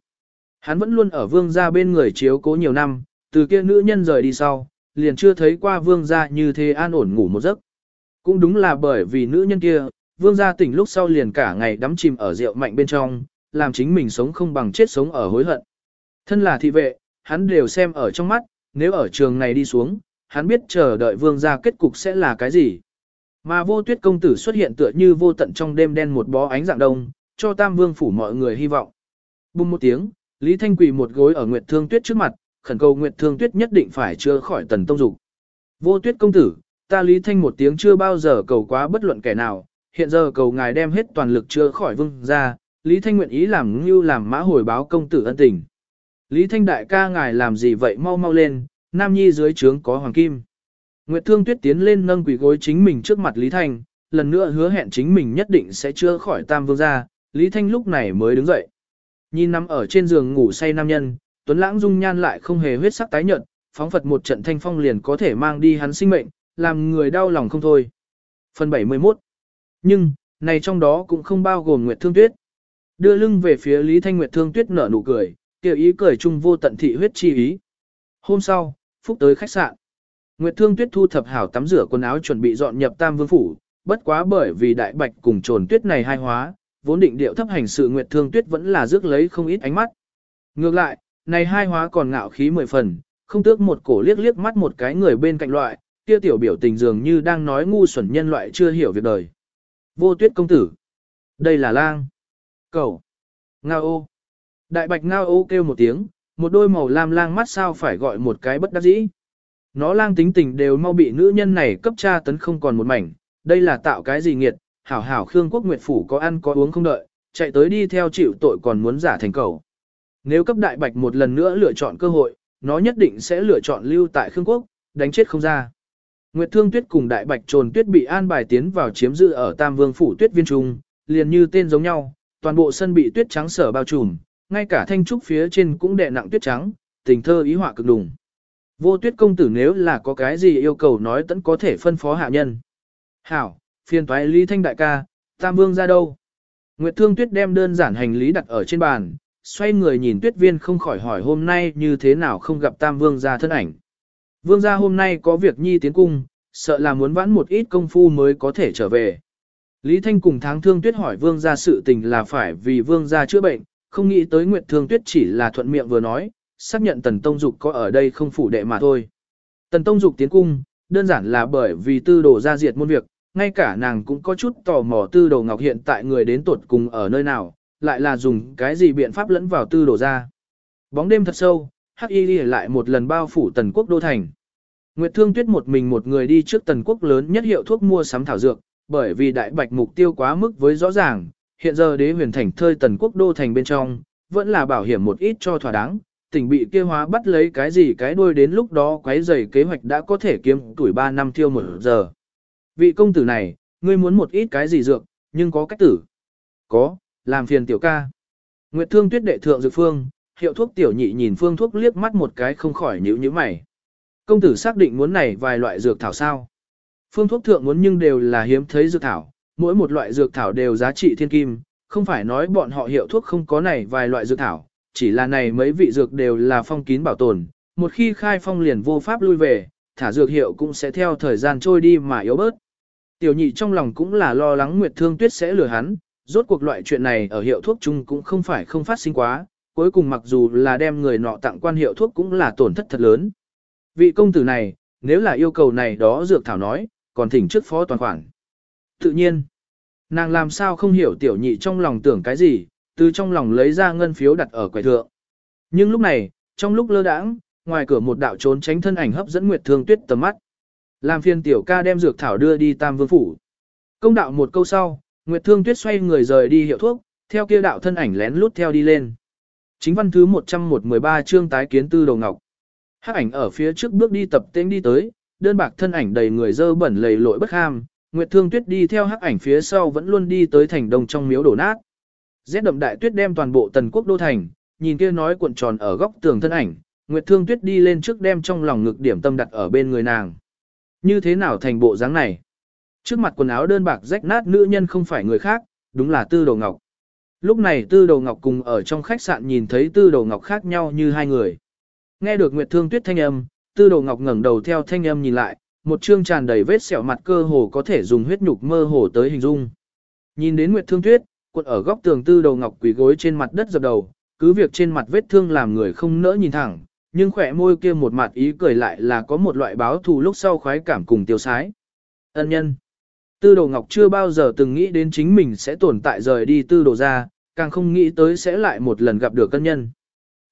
Speaker 1: Hắn vẫn luôn ở vương gia bên người chiếu cố nhiều năm, từ kia nữ nhân rời đi sau, liền chưa thấy qua vương gia như thế an ổn ngủ một giấc. Cũng đúng là bởi vì nữ nhân kia, vương gia tỉnh lúc sau liền cả ngày đắm chìm ở rượu mạnh bên trong, làm chính mình sống không bằng chết sống ở hối hận. Thân là thị vệ, hắn đều xem ở trong mắt, nếu ở trường này đi xuống, hắn biết chờ đợi vương gia kết cục sẽ là cái gì. Mà vô tuyết công tử xuất hiện tựa như vô tận trong đêm đen một bó ánh dạng đông, cho tam vương phủ mọi người hy vọng. Bùng một tiếng, Lý Thanh quỳ một gối ở Nguyệt Thương Tuyết trước mặt, khẩn cầu Nguyệt Thương Tuyết nhất định phải chữa khỏi tần tông dục. Vô tuyết công tử, ta Lý Thanh một tiếng chưa bao giờ cầu quá bất luận kẻ nào, hiện giờ cầu ngài đem hết toàn lực chữa khỏi vương gia Lý Thanh nguyện ý làm như làm mã hồi báo công tử ân tình. Lý Thanh đại ca ngài làm gì vậy mau mau lên, Nam Nhi dưới trướng có hoàng kim. Nguyệt Thương Tuyết tiến lên nâng quỷ gối chính mình trước mặt Lý Thanh, lần nữa hứa hẹn chính mình nhất định sẽ chữa khỏi tam vương gia Lý Thanh lúc này mới đứng dậy. Nhìn nằm ở trên giường ngủ say nam nhân, Tuấn Lãng dung nhan lại không hề huyết sắc tái nhợt, phóng phật một trận thanh phong liền có thể mang đi hắn sinh mệnh, làm người đau lòng không thôi. Phần 71 Nhưng, này trong đó cũng không bao gồm Nguyệt Thương Tuyết. Đưa lưng về phía Lý Thanh Nguyệt Thương Tuyết nở nụ cười, kiểu ý cười chung vô tận thị huyết chi ý. Hôm sau, Phúc tới khách sạn. Nguyệt Thương Tuyết thu thập hảo tắm rửa quần áo chuẩn bị dọn nhập Tam Vương phủ, bất quá bởi vì đại bạch cùng trồn tuyết này hai hóa, vốn định điệu thấp hành sự Nguyệt Thương Tuyết vẫn là rước lấy không ít ánh mắt. Ngược lại, này hai hóa còn ngạo khí mười phần, không tước một cổ liếc liếc mắt một cái người bên cạnh loại, kia tiểu biểu tình dường như đang nói ngu xuẩn nhân loại chưa hiểu việc đời. Vô tuyết công tử. Đây là lang. Cầu. Ngao ô. Đại bạch ngao ô kêu một tiếng, một đôi màu lam lang mắt sao phải gọi một cái bất đắc dĩ. Nó lang tính tình đều mau bị nữ nhân này cấp tra tấn không còn một mảnh, đây là tạo cái gì nghiệt, hảo hảo Khương Quốc Nguyệt Phủ có ăn có uống không đợi, chạy tới đi theo chịu tội còn muốn giả thành cầu. Nếu cấp đại bạch một lần nữa lựa chọn cơ hội, nó nhất định sẽ lựa chọn lưu tại Khương Quốc, đánh chết không ra. Nguyệt Thương Tuyết cùng đại bạch trồn tuyết bị an bài tiến vào chiếm giữ ở Tam Vương Phủ Tuyết Viên Trung, liền như tên giống nhau, toàn bộ sân bị tuyết trắng sở bao trùm, ngay cả thanh trúc phía trên cũng đè nặng tuyết trắng, tình thơ ý họa cực đùng. Vô tuyết công tử nếu là có cái gì yêu cầu nói tẫn có thể phân phó hạ nhân. Hảo, phiền toái Lý Thanh đại ca, Tam Vương ra đâu? Nguyệt Thương Tuyết đem đơn giản hành lý đặt ở trên bàn, xoay người nhìn Tuyết Viên không khỏi hỏi hôm nay như thế nào không gặp Tam Vương gia thân ảnh. Vương gia hôm nay có việc nhi tiến cung, sợ là muốn vãn một ít công phu mới có thể trở về. Lý Thanh cùng tháng thương tuyết hỏi vương gia sự tình là phải vì vương gia chữa bệnh, không nghĩ tới Nguyệt Thương Tuyết chỉ là thuận miệng vừa nói, xác nhận Tần Tông Dục có ở đây không phủ đệ mà thôi. Tần Tông Dục tiến cung, đơn giản là bởi vì tư đồ ra diệt môn việc, ngay cả nàng cũng có chút tò mò tư đồ ngọc hiện tại người đến tuột cùng ở nơi nào, lại là dùng cái gì biện pháp lẫn vào tư đổ ra. Bóng đêm thật sâu, Hắc Y Ghi lại một lần bao phủ tần quốc đô thành. Nguyệt Thương Tuyết một mình một người đi trước tần quốc lớn nhất hiệu thuốc mua sắm thảo dược, bởi vì đại bạch mục tiêu quá mức với rõ ràng, hiện giờ đế huyền thành thơi tần quốc đô thành bên trong, vẫn là bảo hiểm một ít cho thỏa đáng, tỉnh bị kia hóa bắt lấy cái gì cái đuôi đến lúc đó quấy rầy kế hoạch đã có thể kiếm tuổi 3 năm tiêu một giờ. Vị công tử này, ngươi muốn một ít cái gì dược, nhưng có cách tử. Có, làm phiền tiểu ca. Nguyệt thương tuyết đệ thượng dược phương, hiệu thuốc tiểu nhị nhìn phương thuốc liếc mắt một cái không khỏi nhíu nhíu mày. Công tử xác định muốn này vài loại dược thảo sao. Phương thuốc thượng muốn nhưng đều là hiếm thấy dược thảo, mỗi một loại dược thảo đều giá trị thiên kim, không phải nói bọn họ hiệu thuốc không có này vài loại dược thảo, chỉ là này mấy vị dược đều là phong kín bảo tồn, một khi khai phong liền vô pháp lui về, thả dược hiệu cũng sẽ theo thời gian trôi đi mà yếu bớt. Tiểu nhị trong lòng cũng là lo lắng Nguyệt Thương Tuyết sẽ lừa hắn, rốt cuộc loại chuyện này ở hiệu thuốc chung cũng không phải không phát sinh quá, cuối cùng mặc dù là đem người nọ tặng quan hiệu thuốc cũng là tổn thất thật lớn. Vị công tử này, nếu là yêu cầu này đó dược thảo nói, còn thỉnh trước phó toàn khoản. Tự nhiên, nàng làm sao không hiểu tiểu nhị trong lòng tưởng cái gì, từ trong lòng lấy ra ngân phiếu đặt ở quầy thượng. Nhưng lúc này, trong lúc lơ đãng, ngoài cửa một đạo trốn tránh thân ảnh hấp dẫn Nguyệt Thương Tuyết tầm mắt. Làm phiền tiểu ca đem dược thảo đưa đi Tam Vương phủ. Công đạo một câu sau, Nguyệt Thương Tuyết xoay người rời đi hiệu thuốc, theo kia đạo thân ảnh lén lút theo đi lên. Chính văn thứ 113 chương tái kiến tư đầu ngọc. Hắc ảnh ở phía trước bước đi tập tên đi tới, đơn bạc thân ảnh đầy người dơ bẩn lầy lội bất ham, Nguyệt Thương Tuyết đi theo hắc ảnh phía sau vẫn luôn đi tới thành đông trong miếu đổ nát. Rét đậm đại tuyết đem toàn bộ tần quốc đô thành, nhìn kia nói cuộn tròn ở góc tường thân ảnh, Nguyệt Thương Tuyết đi lên trước đem trong lòng ngực điểm tâm đặt ở bên người nàng. Như thế nào thành bộ dáng này? Trước mặt quần áo đơn bạc rách nát nữ nhân không phải người khác, đúng là Tư Đồ Ngọc. Lúc này Tư Đồ Ngọc cùng ở trong khách sạn nhìn thấy Tư Đồ Ngọc khác nhau như hai người. Nghe được Nguyệt Thương Tuyết thanh âm, Tư Đồ Ngọc ngẩng đầu theo thanh âm nhìn lại, một trương tràn đầy vết sẹo mặt cơ hồ có thể dùng huyết nhục mơ hồ tới hình dung. Nhìn đến Nguyệt Thương Tuyết, quật ở góc tường Tư Đồ Ngọc quỳ gối trên mặt đất dập đầu, cứ việc trên mặt vết thương làm người không nỡ nhìn thẳng, nhưng khỏe môi kia một mặt ý cười lại là có một loại báo thù lúc sau khoái cảm cùng tiêu sái. Ân nhân. Tư đồ ngọc chưa bao giờ từng nghĩ đến chính mình sẽ tồn tại rời đi tư đồ ra, càng không nghĩ tới sẽ lại một lần gặp được Cân nhân.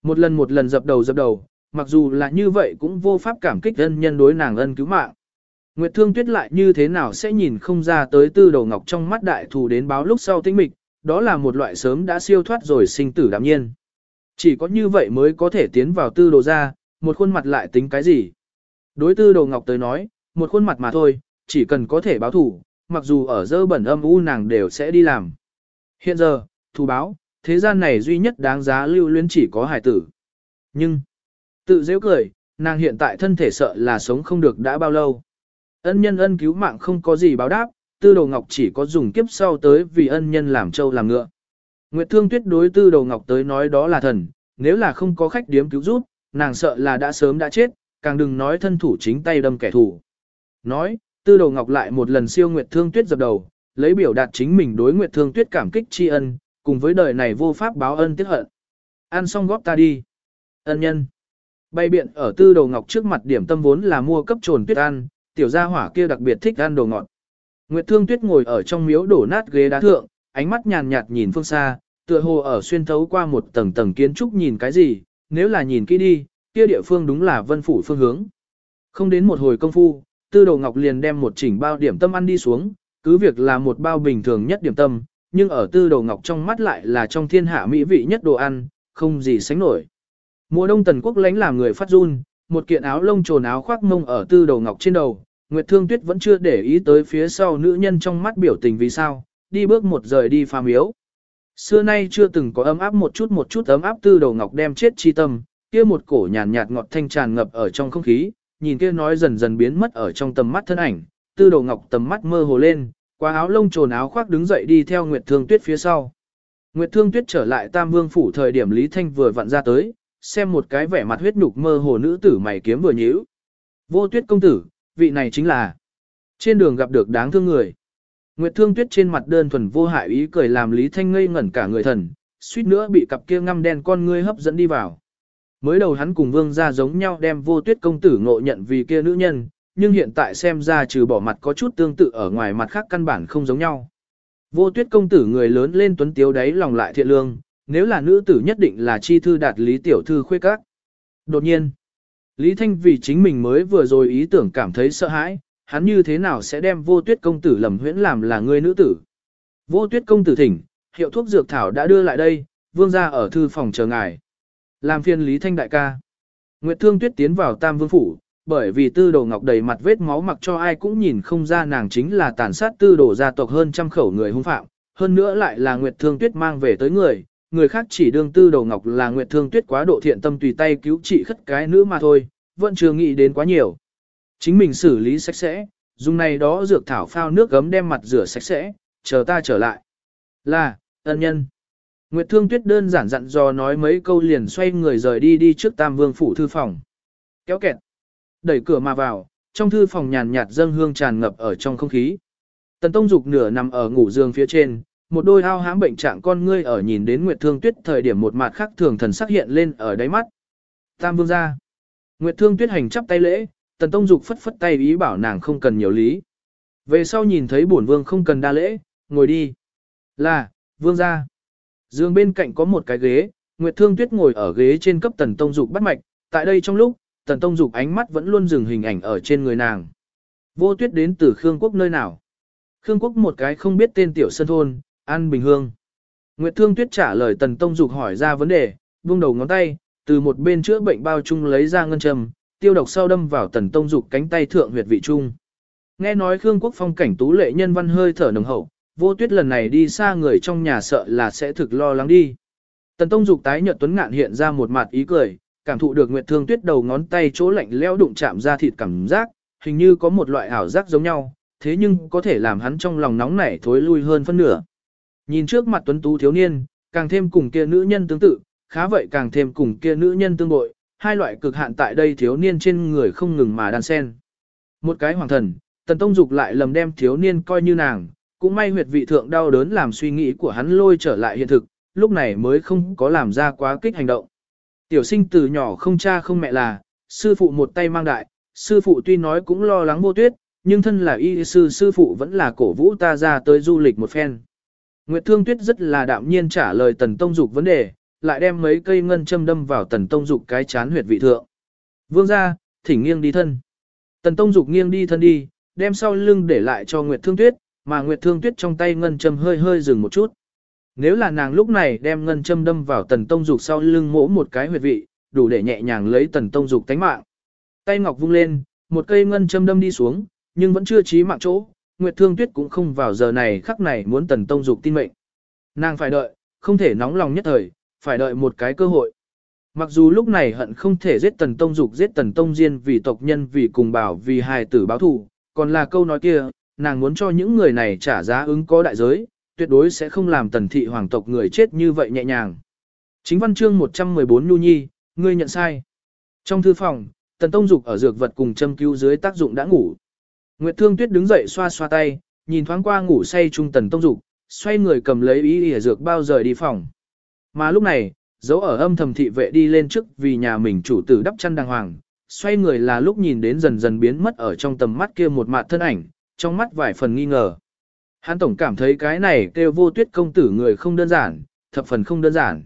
Speaker 1: Một lần một lần dập đầu dập đầu, mặc dù là như vậy cũng vô pháp cảm kích ân nhân đối nàng ân cứu mạng. Nguyệt Thương Tuyết lại như thế nào sẽ nhìn không ra tới tư đồ ngọc trong mắt đại thù đến báo lúc sau tinh mịch, đó là một loại sớm đã siêu thoát rồi sinh tử đạm nhiên. Chỉ có như vậy mới có thể tiến vào tư đồ ra, một khuôn mặt lại tính cái gì. Đối tư đồ ngọc tới nói, một khuôn mặt mà thôi, chỉ cần có thể báo thủ, mặc dù ở dơ bẩn âm u nàng đều sẽ đi làm. Hiện giờ, thù báo, thế gian này duy nhất đáng giá lưu luyến chỉ có hải tử. Nhưng, tự dễ cười, nàng hiện tại thân thể sợ là sống không được đã bao lâu. Ân nhân ân cứu mạng không có gì báo đáp, tư đồ ngọc chỉ có dùng kiếp sau tới vì ân nhân làm trâu làm ngựa. Nguyệt Thương Tuyết đối tư đầu ngọc tới nói đó là thần, nếu là không có khách điếm cứu giúp, nàng sợ là đã sớm đã chết, càng đừng nói thân thủ chính tay đâm kẻ thù. Nói, tư đầu ngọc lại một lần siêu Nguyệt Thương Tuyết dập đầu, lấy biểu đạt chính mình đối Nguyệt Thương Tuyết cảm kích tri ân, cùng với đời này vô pháp báo ân tiết hận. Ăn xong góp ta đi. Ân nhân. Bay biện ở tư đầu ngọc trước mặt điểm tâm vốn là mua cấp trồn tuyết ăn, tiểu gia hỏa kia đặc biệt thích ăn đồ ngọt. Nguyệt Thương Tuyết ngồi ở trong miếu đổ nát ghế đá thượng, ánh mắt nhàn nhạt nhìn phương xa, tựa hồ ở xuyên thấu qua một tầng tầng kiến trúc nhìn cái gì, nếu là nhìn kỹ đi, kia địa phương đúng là vân phủ phương hướng. Không đến một hồi công phu, tư đồ ngọc liền đem một chỉnh bao điểm tâm ăn đi xuống, cứ việc là một bao bình thường nhất điểm tâm, nhưng ở tư đồ ngọc trong mắt lại là trong thiên hạ mỹ vị nhất đồ ăn, không gì sánh nổi. Mùa đông tần quốc lánh làm người phát run, một kiện áo lông trồn áo khoác mông ở tư đồ ngọc trên đầu, Nguyệt Thương Tuyết vẫn chưa để ý tới phía sau nữ nhân trong mắt biểu tình vì sao, đi bước một rời đi phàm yếu. Xưa nay chưa từng có ấm áp một chút một chút ấm áp tư đầu ngọc đem chết chi tâm, kia một cổ nhàn nhạt, ngọt thanh tràn ngập ở trong không khí, nhìn kia nói dần dần biến mất ở trong tầm mắt thân ảnh, tư Đồ ngọc tầm mắt mơ hồ lên, qua áo lông trồn áo khoác đứng dậy đi theo Nguyệt Thương Tuyết phía sau. Nguyệt Thương Tuyết trở lại Tam Vương phủ thời điểm Lý Thanh vừa vặn ra tới, xem một cái vẻ mặt huyết nhục mơ hồ nữ tử mày kiếm vừa nhíu. Vô Tuyết công tử, vị này chính là trên đường gặp được đáng thương người. Nguyệt Thương Tuyết trên mặt đơn thuần vô hại ý cười làm Lý Thanh ngây ngẩn cả người thần, suýt nữa bị cặp kia ngăm đen con ngươi hấp dẫn đi vào. Mới đầu hắn cùng Vương gia giống nhau đem Vô Tuyết công tử ngộ nhận vì kia nữ nhân, nhưng hiện tại xem ra trừ bỏ mặt có chút tương tự ở ngoài mặt khác căn bản không giống nhau. Vô Tuyết công tử người lớn lên tuấn tiếu đáy lòng lại thiện lương, nếu là nữ tử nhất định là chi thư đạt lý tiểu thư khuê các. Đột nhiên, Lý Thanh vì chính mình mới vừa rồi ý tưởng cảm thấy sợ hãi, hắn như thế nào sẽ đem vô tuyết công tử lầm huyễn làm là người nữ tử. Vô tuyết công tử thỉnh, hiệu thuốc dược thảo đã đưa lại đây, vương gia ở thư phòng chờ ngài. Làm phiên Lý Thanh đại ca. Nguyệt Thương Tuyết tiến vào Tam Vương Phủ, bởi vì tư đồ ngọc đầy mặt vết máu mặc cho ai cũng nhìn không ra nàng chính là tàn sát tư đồ gia tộc hơn trăm khẩu người hung phạm, hơn nữa lại là Nguyệt Thương Tuyết mang về tới người, người khác chỉ đương tư đồ ngọc là Nguyệt Thương Tuyết quá độ thiện tâm tùy tay cứu trị khất cái nữ mà thôi, vẫn chưa nghĩ đến quá nhiều. Chính mình xử lý sạch sẽ, dùng này đó dược thảo phao nước gấm đem mặt rửa sạch sẽ, chờ ta trở lại. Là, ân nhân. Nguyệt Thương Tuyết đơn giản dặn dò nói mấy câu liền xoay người rời đi đi trước Tam Vương phủ thư phòng. Kéo kẹt. Đẩy cửa mà vào, trong thư phòng nhàn nhạt dâng hương tràn ngập ở trong không khí. Tần Tông Dục nửa nằm ở ngủ giường phía trên, một đôi ao hãm bệnh trạng con ngươi ở nhìn đến Nguyệt Thương Tuyết thời điểm một mặt khác thường thần sắc hiện lên ở đáy mắt. Tam Vương gia. Nguyệt Thương Tuyết hành chắp tay lễ, Tần Tông Dục phất phất tay ý bảo nàng không cần nhiều lý. Về sau nhìn thấy bổn vương không cần đa lễ, ngồi đi. Là, vương gia. Giường bên cạnh có một cái ghế, Nguyệt Thương Tuyết ngồi ở ghế trên cấp Tần Tông Dục bắt mạch, tại đây trong lúc, Tần Tông Dục ánh mắt vẫn luôn dừng hình ảnh ở trên người nàng. Vô Tuyết đến từ Khương Quốc nơi nào? Khương Quốc một cái không biết tên tiểu sân thôn, An Bình Hương. Nguyệt Thương Tuyết trả lời Tần Tông Dục hỏi ra vấn đề, buông đầu ngón tay, từ một bên chữa bệnh bao chung lấy ra ngân châm, tiêu độc sau đâm vào Tần Tông Dục cánh tay thượng huyệt vị trung. Nghe nói Khương Quốc phong cảnh tú lệ nhân văn hơi thở nồng hậu, vô tuyết lần này đi xa người trong nhà sợ là sẽ thực lo lắng đi. Tần Tông Dục tái nhợt tuấn ngạn hiện ra một mặt ý cười, cảm thụ được Nguyệt Thương Tuyết đầu ngón tay chỗ lạnh lẽo đụng chạm ra thịt cảm giác, hình như có một loại ảo giác giống nhau, thế nhưng có thể làm hắn trong lòng nóng nảy thối lui hơn phân nửa. Nhìn trước mặt tuấn tú thiếu niên, càng thêm cùng kia nữ nhân tương tự, khá vậy càng thêm cùng kia nữ nhân tương bội, hai loại cực hạn tại đây thiếu niên trên người không ngừng mà đan sen. Một cái hoàng thần, Tần Tông Dục lại lầm đem thiếu niên coi như nàng, cũng may huyệt vị thượng đau đớn làm suy nghĩ của hắn lôi trở lại hiện thực, lúc này mới không có làm ra quá kích hành động. Tiểu sinh từ nhỏ không cha không mẹ là, sư phụ một tay mang đại, sư phụ tuy nói cũng lo lắng vô tuyết, nhưng thân là y sư sư phụ vẫn là cổ vũ ta ra tới du lịch một phen. Nguyệt Thương Tuyết rất là đạm nhiên trả lời Tần Tông Dục vấn đề, lại đem mấy cây ngân châm đâm vào Tần Tông Dục cái chán huyệt vị thượng. Vương ra, thỉnh nghiêng đi thân. Tần Tông Dục nghiêng đi thân đi, đem sau lưng để lại cho Nguyệt Thương Tuyết, mà Nguyệt Thương Tuyết trong tay ngân châm hơi hơi dừng một chút. Nếu là nàng lúc này đem ngân châm đâm vào Tần Tông Dục sau lưng mỗ một cái huyệt vị, đủ để nhẹ nhàng lấy Tần Tông Dục tánh mạng. Tay ngọc vung lên, một cây ngân châm đâm đi xuống, nhưng vẫn chưa chí mạng chỗ, Nguyệt Thương Tuyết cũng không vào giờ này khắc này muốn Tần Tông Dục tin mệnh. Nàng phải đợi, không thể nóng lòng nhất thời, phải đợi một cái cơ hội. Mặc dù lúc này hận không thể giết Tần Tông Dục giết Tần Tông Diên vì tộc nhân vì cùng bảo vì hài tử báo thù, còn là câu nói kia, nàng muốn cho những người này trả giá ứng có đại giới, tuyệt đối sẽ không làm Tần thị hoàng tộc người chết như vậy nhẹ nhàng. Chính văn chương 114 Nhu Nhi, ngươi nhận sai. Trong thư phòng, Tần Tông Dục ở dược vật cùng châm cứu dưới tác dụng đã ngủ. Nguyệt Thương Tuyết đứng dậy xoa xoa tay, nhìn thoáng qua ngủ say trung Tần Tông Dục, xoay người cầm lấy ý ỉa dược bao rời đi phòng. Mà lúc này, dấu ở âm thầm thị vệ đi lên trước vì nhà mình chủ tử đắp chăn đàng hoàng, xoay người là lúc nhìn đến dần dần biến mất ở trong tầm mắt kia một mạt thân ảnh, trong mắt vài phần nghi ngờ. Hắn tổng cảm thấy cái này kêu vô tuyết công tử người không đơn giản, thập phần không đơn giản.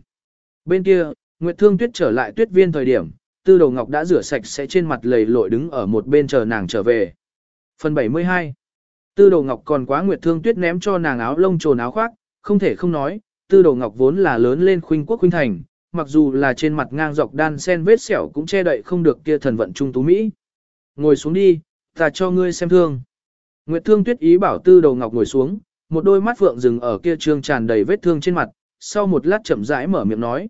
Speaker 1: Bên kia, Nguyệt Thương Tuyết trở lại tuyết viên thời điểm, tư Đầu ngọc đã rửa sạch sẽ trên mặt lầy lội đứng ở một bên chờ nàng trở về. Phần 72 Tư Đầu ngọc còn quá Nguyệt Thương Tuyết ném cho nàng áo lông trồn áo khoác, không thể không nói, tư Đầu ngọc vốn là lớn lên khuynh quốc khuynh thành, mặc dù là trên mặt ngang dọc đan sen vết sẹo cũng che đậy không được kia thần vận trung tú Mỹ. Ngồi xuống đi, ta cho ngươi xem thương. Nguyệt Thương Tuyết ý bảo Tư Đầu Ngọc ngồi xuống, một đôi mắt phượng dừng ở kia trương tràn đầy vết thương trên mặt, sau một lát chậm rãi mở miệng nói: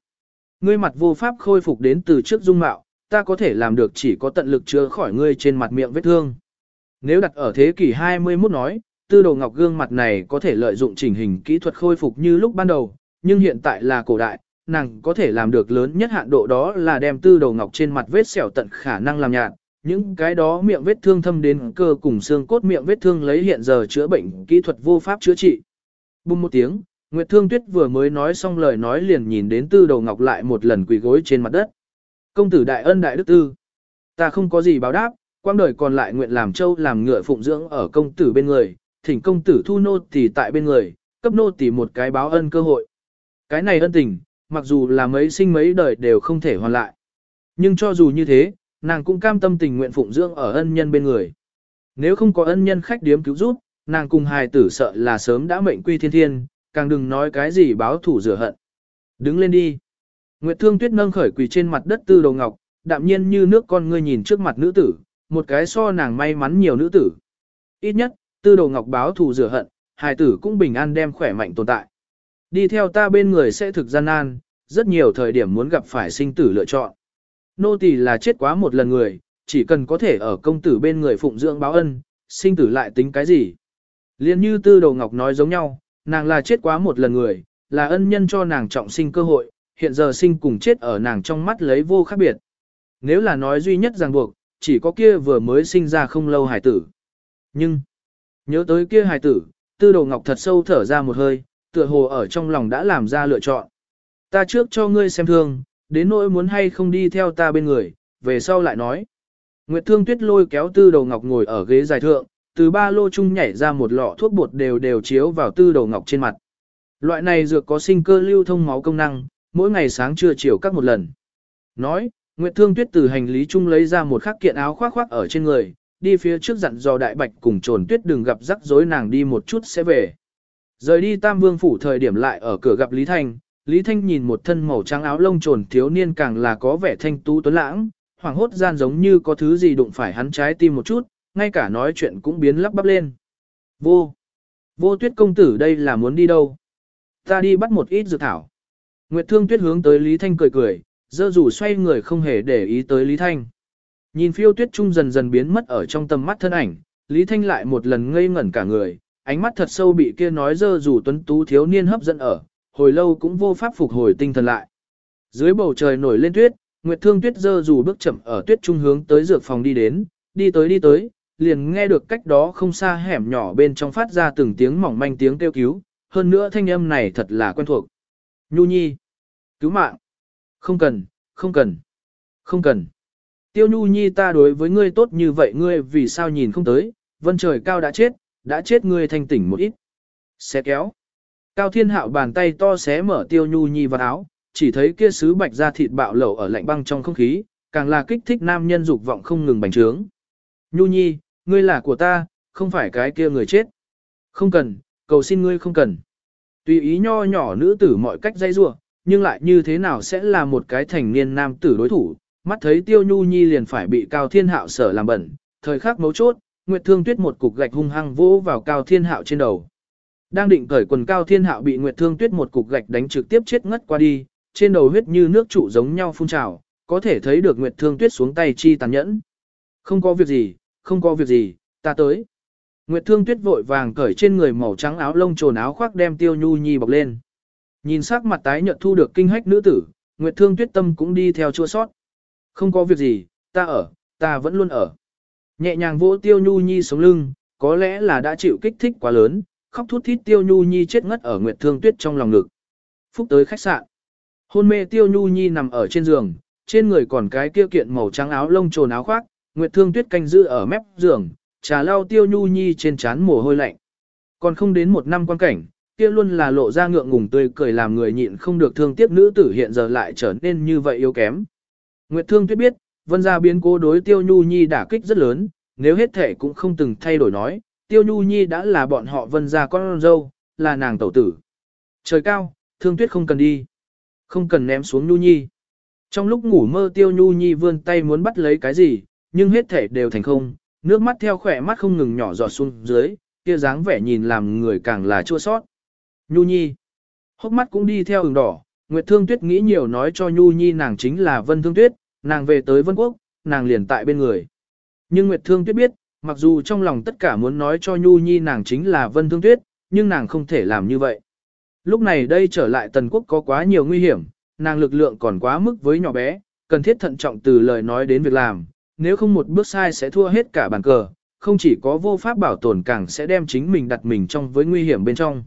Speaker 1: "Ngươi mặt vô pháp khôi phục đến từ trước dung mạo, ta có thể làm được chỉ có tận lực chữa khỏi ngươi trên mặt miệng vết thương." Nếu đặt ở thế kỷ 21 nói, Tư Đầu Ngọc gương mặt này có thể lợi dụng chỉnh hình kỹ thuật khôi phục như lúc ban đầu, nhưng hiện tại là cổ đại, nàng có thể làm được lớn nhất hạn độ đó là đem Tư Đầu Ngọc trên mặt vết sẹo tận khả năng làm nhạt, những cái đó miệng vết thương thâm đến cơ cùng xương cốt miệng vết thương lấy hiện giờ chữa bệnh kỹ thuật vô pháp chữa trị. Bùng một tiếng, Nguyệt Thương Tuyết vừa mới nói xong lời nói liền nhìn đến Tư Đầu Ngọc lại một lần quỳ gối trên mặt đất. Công tử đại ân đại đức tư, ta không có gì báo đáp, quang đời còn lại nguyện làm châu làm ngựa phụng dưỡng ở công tử bên người, thỉnh công tử thu nô tỳ tại bên người, cấp nô tỳ một cái báo ân cơ hội. Cái này ân tình, mặc dù là mấy sinh mấy đời đều không thể hoàn lại. Nhưng cho dù như thế, nàng cũng cam tâm tình nguyện phụng dưỡng ở ân nhân bên người. Nếu không có ân nhân khách điếm cứu giúp, nàng cùng hài tử sợ là sớm đã mệnh quy thiên thiên, càng đừng nói cái gì báo thủ rửa hận. Đứng lên đi. Nguyệt Thương Tuyết nâng khởi quỳ trên mặt đất tư đầu ngọc, đạm nhiên như nước con ngươi nhìn trước mặt nữ tử, một cái so nàng may mắn nhiều nữ tử. Ít nhất, tư đầu ngọc báo thù rửa hận, hài tử cũng bình an đem khỏe mạnh tồn tại. Đi theo ta bên người sẽ thực gian nan, rất nhiều thời điểm muốn gặp phải sinh tử lựa chọn. Nô tỳ là chết quá một lần người, chỉ cần có thể ở công tử bên người phụng dưỡng báo ân, sinh tử lại tính cái gì. Liên như tư đầu ngọc nói giống nhau, nàng là chết quá một lần người, là ân nhân cho nàng trọng sinh cơ hội, hiện giờ sinh cùng chết ở nàng trong mắt lấy vô khác biệt. Nếu là nói duy nhất ràng buộc, chỉ có kia vừa mới sinh ra không lâu hải tử. Nhưng, nhớ tới kia hải tử, tư đồ ngọc thật sâu thở ra một hơi, tựa hồ ở trong lòng đã làm ra lựa chọn. Ta trước cho ngươi xem thương, đến nỗi muốn hay không đi theo ta bên người, về sau lại nói. Nguyệt Thương Tuyết lôi kéo Tư Đầu Ngọc ngồi ở ghế dài thượng, từ ba lô chung nhảy ra một lọ thuốc bột đều đều chiếu vào Tư Đầu Ngọc trên mặt. Loại này dược có sinh cơ lưu thông máu công năng, mỗi ngày sáng trưa chiều các một lần. Nói, Nguyệt Thương Tuyết từ hành lý chung lấy ra một khắc kiện áo khoác khoác ở trên người, đi phía trước dặn dò Đại Bạch cùng Trồn Tuyết đừng gặp rắc rối nàng đi một chút sẽ về. Rời đi Tam Vương phủ thời điểm lại ở cửa gặp Lý Thanh, Lý Thanh nhìn một thân màu trắng áo lông trồn thiếu niên càng là có vẻ thanh tú tuấn lãng, hoảng hốt gian giống như có thứ gì đụng phải hắn trái tim một chút, ngay cả nói chuyện cũng biến lắp bắp lên. Vô! Vô tuyết công tử đây là muốn đi đâu? Ta đi bắt một ít dược thảo. Nguyệt Thương Tuyết hướng tới Lý Thanh cười cười, dơ rủ xoay người không hề để ý tới Lý Thanh. Nhìn phiêu tuyết trung dần dần biến mất ở trong tầm mắt thân ảnh, Lý Thanh lại một lần ngây ngẩn cả người, ánh mắt thật sâu bị kia nói dơ rủ tuấn tú thiếu niên hấp dẫn ở, hồi lâu cũng vô pháp phục hồi tinh thần lại. Dưới bầu trời nổi lên tuyết, Nguyệt Thương Tuyết dơ dù bước chậm ở tuyết trung hướng tới dược phòng đi đến, đi tới đi tới, liền nghe được cách đó không xa hẻm nhỏ bên trong phát ra từng tiếng mỏng manh tiếng kêu cứu, hơn nữa thanh âm này thật là quen thuộc. Nhu Nhi, cứu mạng. Không cần, không cần, không cần. Tiêu Nhu Nhi ta đối với ngươi tốt như vậy ngươi vì sao nhìn không tới, vân trời cao đã chết, đã chết ngươi thanh tỉnh một ít. Xe kéo. Cao Thiên Hạo bàn tay to xé mở Tiêu Nhu Nhi vào áo, chỉ thấy kia sứ bạch da thịt bạo lẩu ở lạnh băng trong không khí, càng là kích thích nam nhân dục vọng không ngừng bành trướng. Nhu Nhi, ngươi là của ta, không phải cái kia người chết. Không cần, cầu xin ngươi không cần. Tùy ý nho nhỏ nữ tử mọi cách dây rua, nhưng lại như thế nào sẽ là một cái thành niên nam tử đối thủ, mắt thấy tiêu nhu nhi liền phải bị cao thiên hạo sở làm bẩn, thời khắc mấu chốt, Nguyệt Thương Tuyết một cục gạch hung hăng vỗ vào cao thiên hạo trên đầu. Đang định cởi quần cao thiên hạo bị Nguyệt Thương Tuyết một cục gạch đánh trực tiếp chết ngất qua đi, trên đầu huyết như nước trụ giống nhau phun trào, có thể thấy được Nguyệt Thương Tuyết xuống tay chi tàn nhẫn. Không có việc gì, không có việc gì, ta tới. Nguyệt Thương Tuyết vội vàng cởi trên người màu trắng áo lông trồn áo khoác đem Tiêu Nhu Nhi bọc lên. Nhìn sắc mặt tái nhợt thu được kinh hách nữ tử, Nguyệt Thương Tuyết tâm cũng đi theo chua sót. Không có việc gì, ta ở, ta vẫn luôn ở. Nhẹ nhàng vỗ Tiêu Nhu Nhi sống lưng, có lẽ là đã chịu kích thích quá lớn, khóc thút thít Tiêu Nhu Nhi chết ngất ở Nguyệt Thương Tuyết trong lòng ngực. Phúc tới khách sạn. Hôn mê Tiêu Nhu Nhi nằm ở trên giường, trên người còn cái kia kiện màu trắng áo lông trồn áo khoác, Nguyệt Thương Tuyết canh giữ ở mép giường, trà lau Tiêu Nhu Nhi trên trán mồ hôi lạnh. Còn không đến một năm quan cảnh, kia luôn là lộ ra ngượng ngùng tươi cười làm người nhịn không được thương tiếc nữ tử hiện giờ lại trở nên như vậy yếu kém. Nguyệt Thương Tuyết biết, vân gia biến cố đối Tiêu Nhu Nhi đả kích rất lớn, nếu hết thể cũng không từng thay đổi nói, Tiêu Nhu Nhi đã là bọn họ vân gia con dâu, là nàng tẩu tử. Trời cao, Thương Tuyết không cần đi. Không cần ném xuống Nhu Nhi. Trong lúc ngủ mơ Tiêu Nhu Nhi vươn tay muốn bắt lấy cái gì, nhưng hết thể đều thành không, nước mắt theo khỏe mắt không ngừng nhỏ giọt xuống dưới, kia dáng vẻ nhìn làm người càng là chua sót. Nhu Nhi. Hốc mắt cũng đi theo ửng đỏ, Nguyệt Thương Tuyết nghĩ nhiều nói cho Nhu Nhi nàng chính là Vân Thương Tuyết, nàng về tới Vân Quốc, nàng liền tại bên người. Nhưng Nguyệt Thương Tuyết biết, mặc dù trong lòng tất cả muốn nói cho Nhu Nhi nàng chính là Vân Thương Tuyết, nhưng nàng không thể làm như vậy. Lúc này đây trở lại Tần Quốc có quá nhiều nguy hiểm, nàng lực lượng còn quá mức với nhỏ bé, cần thiết thận trọng từ lời nói đến việc làm, nếu không một bước sai sẽ thua hết cả bàn cờ, không chỉ có vô pháp bảo tồn càng sẽ đem chính mình đặt mình trong với nguy hiểm bên trong.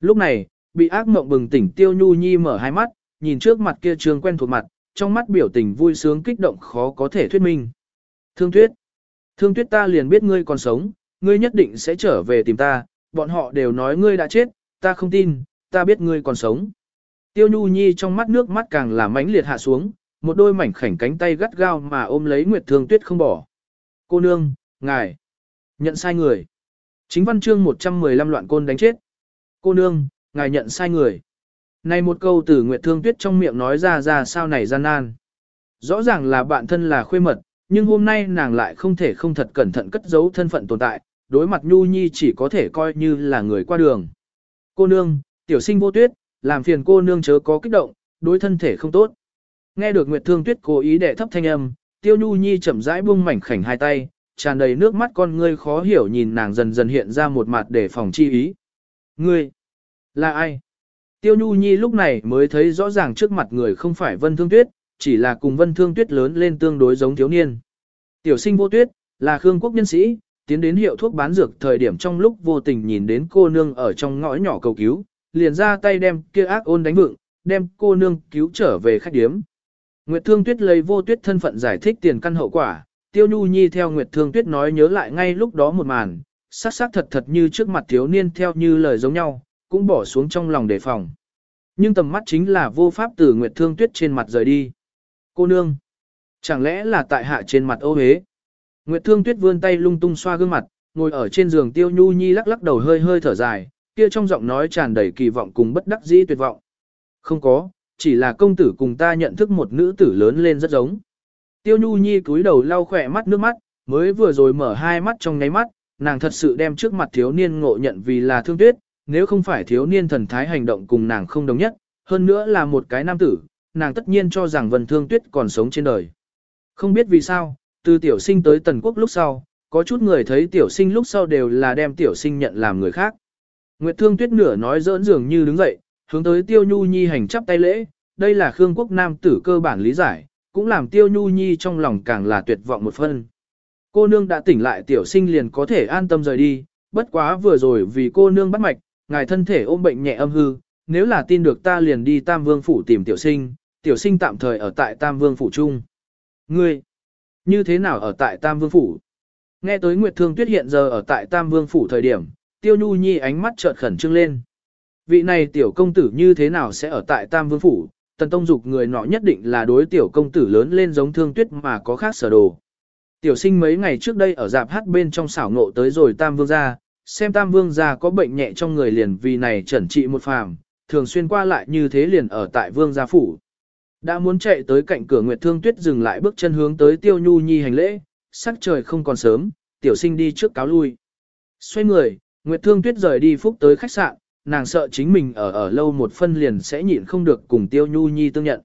Speaker 1: Lúc này, bị ác mộng bừng tỉnh Tiêu Nhu Nhi mở hai mắt, nhìn trước mặt kia trường quen thuộc mặt, trong mắt biểu tình vui sướng kích động khó có thể thuyết minh. Thương Tuyết, Thương Tuyết ta liền biết ngươi còn sống, ngươi nhất định sẽ trở về tìm ta, bọn họ đều nói ngươi đã chết, ta không tin, ta biết ngươi còn sống. Tiêu Nhu Nhi trong mắt nước mắt càng là mãnh liệt hạ xuống, một đôi mảnh khảnh cánh tay gắt gao mà ôm lấy Nguyệt Thương Tuyết không bỏ. Cô nương, ngài, Nhận sai người. Chính văn chương 115 loạn côn đánh chết. Cô nương, ngài nhận sai người. Này một câu từ Nguyệt Thương Tuyết trong miệng nói ra ra sao này gian nan. Rõ ràng là bạn thân là khuê mật, nhưng hôm nay nàng lại không thể không thật cẩn thận cất giấu thân phận tồn tại, đối mặt Nhu Nhi chỉ có thể coi như là người qua đường. Cô nương, tiểu sinh vô tuyết, làm phiền cô nương chớ có kích động, đối thân thể không tốt. Nghe được Nguyệt Thương Tuyết cố ý để thấp thanh âm, Tiêu Nhu Nhi chậm rãi buông mảnh khảnh hai tay, tràn đầy nước mắt con ngươi khó hiểu nhìn nàng dần dần hiện ra một mặt để phòng chi ý. Ngươi, là ai? Tiêu Nhu Nhi lúc này mới thấy rõ ràng trước mặt người không phải Vân Thương Tuyết, chỉ là cùng Vân Thương Tuyết lớn lên tương đối giống thiếu niên. Tiểu sinh vô tuyết, là Khương quốc nhân sĩ, tiến đến hiệu thuốc bán dược thời điểm trong lúc vô tình nhìn đến cô nương ở trong ngõ nhỏ cầu cứu, liền ra tay đem kia ác ôn đánh vựng, đem cô nương cứu trở về khách điếm. Nguyệt Thương Tuyết lấy vô tuyết thân phận giải thích tiền căn hậu quả, Tiêu Nhu Nhi theo Nguyệt Thương Tuyết nói nhớ lại ngay lúc đó một màn, sát sắc thật thật như trước mặt thiếu niên theo như lời giống nhau, cũng bỏ xuống trong lòng đề phòng. Nhưng tầm mắt chính là vô pháp từ Nguyệt Thương Tuyết trên mặt rời đi. Cô nương, chẳng lẽ là tại hạ trên mặt ô hế? Nguyệt Thương Tuyết vươn tay lung tung xoa gương mặt, ngồi ở trên giường Tiêu Nhu Nhi lắc lắc đầu hơi hơi thở dài, kia trong giọng nói tràn đầy kỳ vọng cùng bất đắc dĩ tuyệt vọng. Không có, chỉ là công tử cùng ta nhận thức một nữ tử lớn lên rất giống. Tiêu Nhu Nhi cúi đầu lau khỏe mắt nước mắt, mới vừa rồi mở hai mắt trong nháy mắt, nàng thật sự đem trước mặt thiếu niên ngộ nhận vì là thương tuyết, nếu không phải thiếu niên thần thái hành động cùng nàng không đồng nhất, hơn nữa là một cái nam tử, nàng tất nhiên cho rằng vân thương tuyết còn sống trên đời. Không biết vì sao, từ tiểu sinh tới tần quốc lúc sau, có chút người thấy tiểu sinh lúc sau đều là đem tiểu sinh nhận làm người khác. Nguyệt thương tuyết nửa nói giỡn dường như đứng dậy, hướng tới tiêu nhu nhi hành chắp tay lễ, đây là Khương quốc nam tử cơ bản lý giải, cũng làm tiêu nhu nhi trong lòng càng là tuyệt vọng một phân. Cô nương đã tỉnh lại tiểu sinh liền có thể an tâm rời đi, bất quá vừa rồi vì cô nương bắt mạch, ngài thân thể ôm bệnh nhẹ âm hư, nếu là tin được ta liền đi Tam Vương Phủ tìm tiểu sinh, tiểu sinh tạm thời ở tại Tam Vương Phủ Trung. Ngươi, như thế nào ở tại Tam Vương Phủ? Nghe tới Nguyệt Thương Tuyết hiện giờ ở tại Tam Vương Phủ thời điểm, Tiêu Nhu Nhi ánh mắt chợt khẩn trương lên. Vị này tiểu công tử như thế nào sẽ ở tại Tam Vương Phủ? Tần Tông Dục người nọ nhất định là đối tiểu công tử lớn lên giống Thương Tuyết mà có khác sở đồ. Tiểu sinh mấy ngày trước đây ở dạp hát bên trong xảo ngộ tới rồi Tam Vương gia, xem Tam Vương gia có bệnh nhẹ trong người liền vì này chẩn trị một phàm, thường xuyên qua lại như thế liền ở tại Vương gia phủ. Đã muốn chạy tới cạnh cửa Nguyệt Thương Tuyết dừng lại bước chân hướng tới Tiêu Nhu Nhi hành lễ, sắc trời không còn sớm, tiểu sinh đi trước cáo lui. Xoay người, Nguyệt Thương Tuyết rời đi phúc tới khách sạn, nàng sợ chính mình ở ở lâu một phân liền sẽ nhịn không được cùng Tiêu Nhu Nhi tương nhận.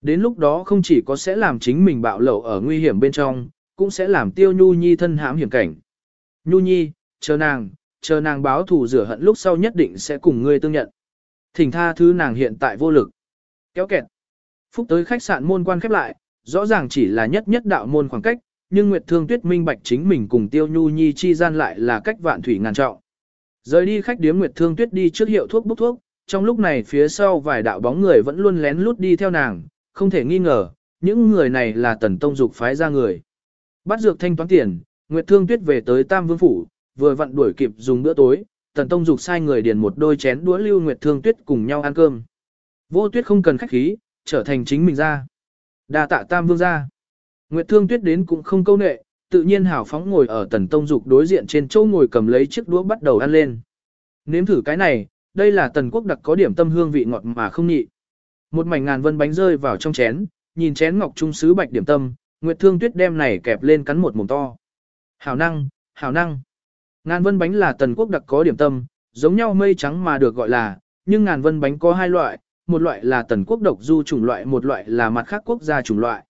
Speaker 1: Đến lúc đó không chỉ có sẽ làm chính mình bạo lẩu ở nguy hiểm bên trong, cũng sẽ làm Tiêu Nhu Nhi thân hãm hiểm cảnh. Nhu Nhi, chờ nàng, chờ nàng báo thù rửa hận lúc sau nhất định sẽ cùng ngươi tương nhận. Thỉnh tha thứ nàng hiện tại vô lực. Kéo kẹt. Phúc tới khách sạn môn quan khép lại, rõ ràng chỉ là nhất nhất đạo môn khoảng cách, nhưng Nguyệt Thương Tuyết minh bạch chính mình cùng Tiêu Nhu Nhi chi gian lại là cách vạn thủy ngàn trọng. Rời đi khách điếm Nguyệt Thương Tuyết đi trước hiệu thuốc bốc thuốc, trong lúc này phía sau vài đạo bóng người vẫn luôn lén lút đi theo nàng, không thể nghi ngờ, những người này là Tần Tông Dục phái ra người. Bắt dược thanh toán tiền, Nguyệt Thương Tuyết về tới Tam Vương phủ, vừa vặn đuổi kịp dùng bữa tối, Tần Tông Dục sai người điền một đôi chén đũa lưu Nguyệt Thương Tuyết cùng nhau ăn cơm. Vô Tuyết không cần khách khí, trở thành chính mình ra. Đa tạ Tam Vương ra. Nguyệt Thương Tuyết đến cũng không câu nệ, tự nhiên hào phóng ngồi ở Tần Tông Dục đối diện trên châu ngồi cầm lấy chiếc đũa bắt đầu ăn lên. Nếm thử cái này, đây là Tần Quốc đặc có điểm tâm hương vị ngọt mà không nhị. Một mảnh ngàn vân bánh rơi vào trong chén, nhìn chén ngọc trung sứ bạch điểm tâm, Nguyệt Thương Tuyết đem này kẹp lên cắn một mồm to. Hảo năng, hảo năng. Ngàn vân bánh là tần quốc đặc có điểm tâm, giống nhau mây trắng mà được gọi là, nhưng ngàn vân bánh có hai loại, một loại là tần quốc độc du chủng loại, một loại là mặt khác quốc gia chủng loại.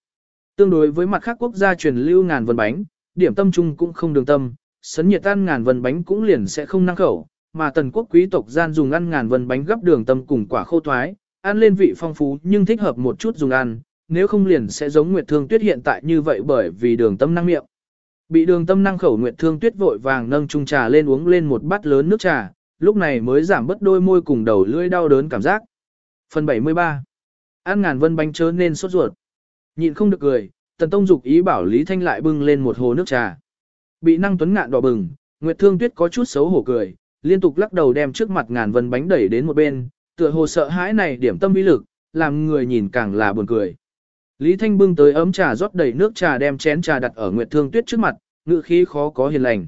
Speaker 1: Tương đối với mặt khác quốc gia truyền lưu ngàn vân bánh, điểm tâm chung cũng không đường tâm, sấn nhiệt tan ngàn vân bánh cũng liền sẽ không năng khẩu, mà tần quốc quý tộc gian dùng ăn ngàn vân bánh gấp đường tâm cùng quả khô thoái, ăn lên vị phong phú nhưng thích hợp một chút dùng ăn, nếu không liền sẽ giống Nguyệt Thương Tuyết hiện tại như vậy bởi vì đường tâm năng miệng. Bị đường tâm năng khẩu Nguyệt Thương Tuyết vội vàng nâng chung trà lên uống lên một bát lớn nước trà, lúc này mới giảm bớt đôi môi cùng đầu lưỡi đau đớn cảm giác. Phần 73 Ăn ngàn vân bánh chớ nên sốt ruột. Nhịn không được cười, Tần Tông dục ý bảo Lý Thanh lại bưng lên một hồ nước trà. Bị năng tuấn ngạn đỏ bừng, Nguyệt Thương Tuyết có chút xấu hổ cười, liên tục lắc đầu đem trước mặt ngàn vân bánh đẩy đến một bên, tựa hồ sợ hãi này điểm tâm uy lực, làm người nhìn càng là buồn cười. Lý Thanh bưng tới ấm trà rót đầy nước trà đem chén trà đặt ở Nguyệt Thương Tuyết trước mặt, ngự khí khó có hiền lành.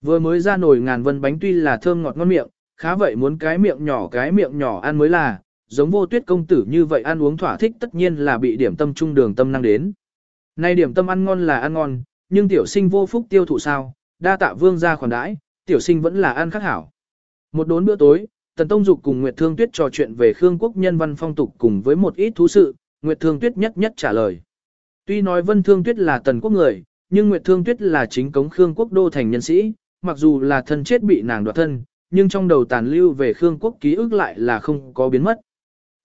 Speaker 1: Vừa mới ra nồi ngàn vân bánh tuy là thơm ngọt ngon miệng, khá vậy muốn cái miệng nhỏ cái miệng nhỏ ăn mới là, giống vô tuyết công tử như vậy ăn uống thỏa thích tất nhiên là bị điểm tâm trung đường tâm năng đến. Nay điểm tâm ăn ngon là ăn ngon, nhưng tiểu sinh vô phúc tiêu thụ sao, đa tạ vương ra khoản đãi, tiểu sinh vẫn là ăn khắc hảo. Một đốn bữa tối, Tần Tông Dục cùng Nguyệt Thương Tuyết trò chuyện về Khương quốc nhân văn phong tục cùng với một ít thú sự, Nguyệt Thương Tuyết nhất nhất trả lời. Tuy nói Vân Thương Tuyết là tần quốc người, nhưng Nguyệt Thương Tuyết là chính cống Khương quốc đô thành nhân sĩ, mặc dù là thân chết bị nàng đoạt thân, nhưng trong đầu tàn lưu về Khương quốc ký ức lại là không có biến mất.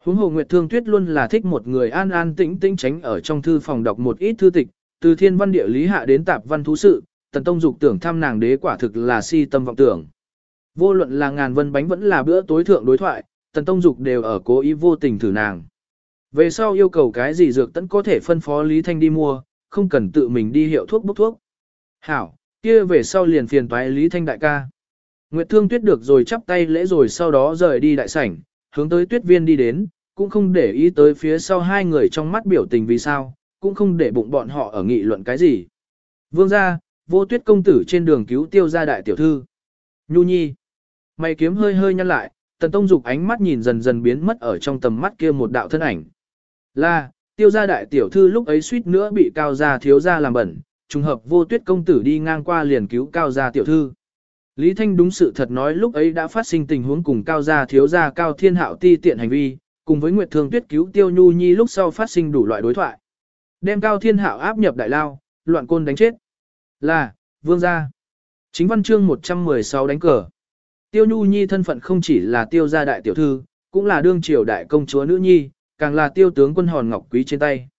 Speaker 1: Huống hồ Nguyệt Thương Tuyết luôn là thích một người an an tĩnh tĩnh tránh ở trong thư phòng đọc một ít thư tịch, từ thiên văn địa lý hạ đến tạp văn thú sự, tần tông dục tưởng thăm nàng đế quả thực là si tâm vọng tưởng. Vô luận là ngàn vân bánh vẫn là bữa tối thượng đối thoại, tần tông dục đều ở cố ý vô tình thử nàng. Về sau yêu cầu cái gì dược tẫn có thể phân phó Lý Thanh đi mua, không cần tự mình đi hiệu thuốc bốc thuốc. Hảo, kia về sau liền phiền toái Lý Thanh đại ca. Nguyệt Thương Tuyết được rồi chắp tay lễ rồi sau đó rời đi đại sảnh, hướng tới Tuyết Viên đi đến, cũng không để ý tới phía sau hai người trong mắt biểu tình vì sao, cũng không để bụng bọn họ ở nghị luận cái gì. Vương gia, vô tuyết công tử trên đường cứu tiêu gia đại tiểu thư. Nhu nhi. Mày kiếm hơi hơi nhăn lại, tần tông dục ánh mắt nhìn dần dần biến mất ở trong tầm mắt kia một đạo thân ảnh. Là, tiêu gia đại tiểu thư lúc ấy suýt nữa bị cao gia thiếu gia làm bẩn, trùng hợp vô tuyết công tử đi ngang qua liền cứu cao gia tiểu thư. Lý Thanh đúng sự thật nói lúc ấy đã phát sinh tình huống cùng cao gia thiếu gia cao thiên hạo ti tiện hành vi, cùng với Nguyệt Thương Tuyết cứu Tiêu Nhu Nhi lúc sau phát sinh đủ loại đối thoại. Đem cao thiên hạo áp nhập đại lao, loạn côn đánh chết. Là, vương gia. Chính văn chương 116 đánh cờ. Tiêu Nhu Nhi thân phận không chỉ là tiêu gia đại tiểu thư, cũng là đương triều đại công chúa nữ nhi, càng là tiêu tướng quân hòn ngọc quý trên tay.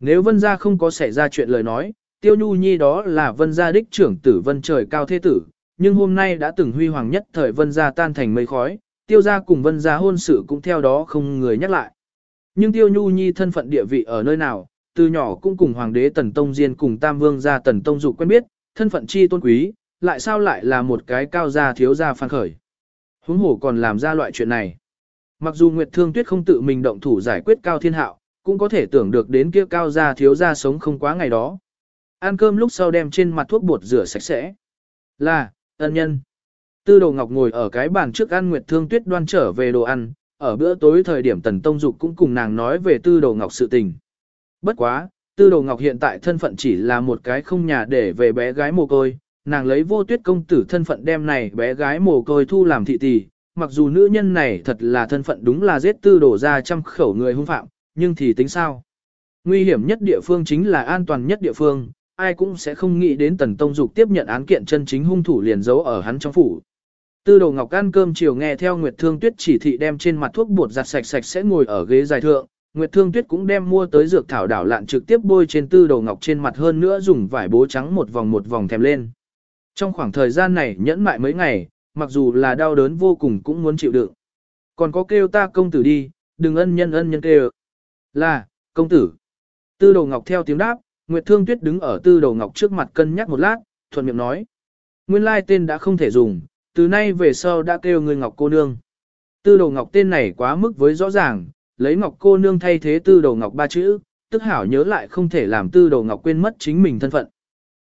Speaker 1: Nếu vân gia không có xảy ra chuyện lời nói, tiêu nhu nhi đó là vân gia đích trưởng tử vân trời cao thế tử, nhưng hôm nay đã từng huy hoàng nhất thời vân gia tan thành mây khói, tiêu gia cùng vân gia hôn sự cũng theo đó không người nhắc lại. Nhưng tiêu nhu nhi thân phận địa vị ở nơi nào, từ nhỏ cũng cùng hoàng đế tần tông diên cùng tam vương gia tần tông dục quen biết, thân phận chi tôn quý, lại sao lại là một cái cao gia thiếu gia phan khởi. Huống hổ còn làm ra loại chuyện này. Mặc dù Nguyệt Thương Tuyết không tự mình động thủ giải quyết Cao Thiên Hạo, cũng có thể tưởng được đến kia Cao gia thiếu gia sống không quá ngày đó. Ăn cơm lúc sau đem trên mặt thuốc bột rửa sạch sẽ. Là, ân nhân. Tư Đồ Ngọc ngồi ở cái bàn trước ăn Nguyệt Thương Tuyết đoan trở về đồ ăn, ở bữa tối thời điểm Tần Tông Dục cũng cùng nàng nói về Tư Đồ Ngọc sự tình. Bất quá, Tư Đồ Ngọc hiện tại thân phận chỉ là một cái không nhà để về bé gái mồ côi, nàng lấy vô tuyết công tử thân phận đem này bé gái mồ côi thu làm thị tỷ, mặc dù nữ nhân này thật là thân phận đúng là giết tư đổ ra trăm khẩu người hung phạm, nhưng thì tính sao? Nguy hiểm nhất địa phương chính là an toàn nhất địa phương, ai cũng sẽ không nghĩ đến Tần Tông Dục tiếp nhận án kiện chân chính hung thủ liền giấu ở hắn trong phủ. Tư đồ ngọc ăn cơm chiều nghe theo Nguyệt Thương Tuyết chỉ thị đem trên mặt thuốc bột giặt sạch sạch sẽ ngồi ở ghế dài thượng, Nguyệt Thương Tuyết cũng đem mua tới dược thảo đảo lạn trực tiếp bôi trên tư đồ ngọc trên mặt hơn nữa dùng vải bố trắng một vòng một vòng thèm lên. Trong khoảng thời gian này nhẫn mại mấy ngày, mặc dù là đau đớn vô cùng cũng muốn chịu đựng. Còn có kêu ta công tử đi, đừng ân nhân ân nhân kêu. Là, công tử. Tư đồ ngọc theo tiếng đáp, Nguyệt Thương Tuyết đứng ở tư Đầu ngọc trước mặt cân nhắc một lát, thuận miệng nói. Nguyên lai tên đã không thể dùng, từ nay về sau đã kêu người ngọc cô nương. Tư Đầu ngọc tên này quá mức với rõ ràng, lấy ngọc cô nương thay thế tư Đầu ngọc ba chữ, tức hảo nhớ lại không thể làm tư Đầu ngọc quên mất chính mình thân phận.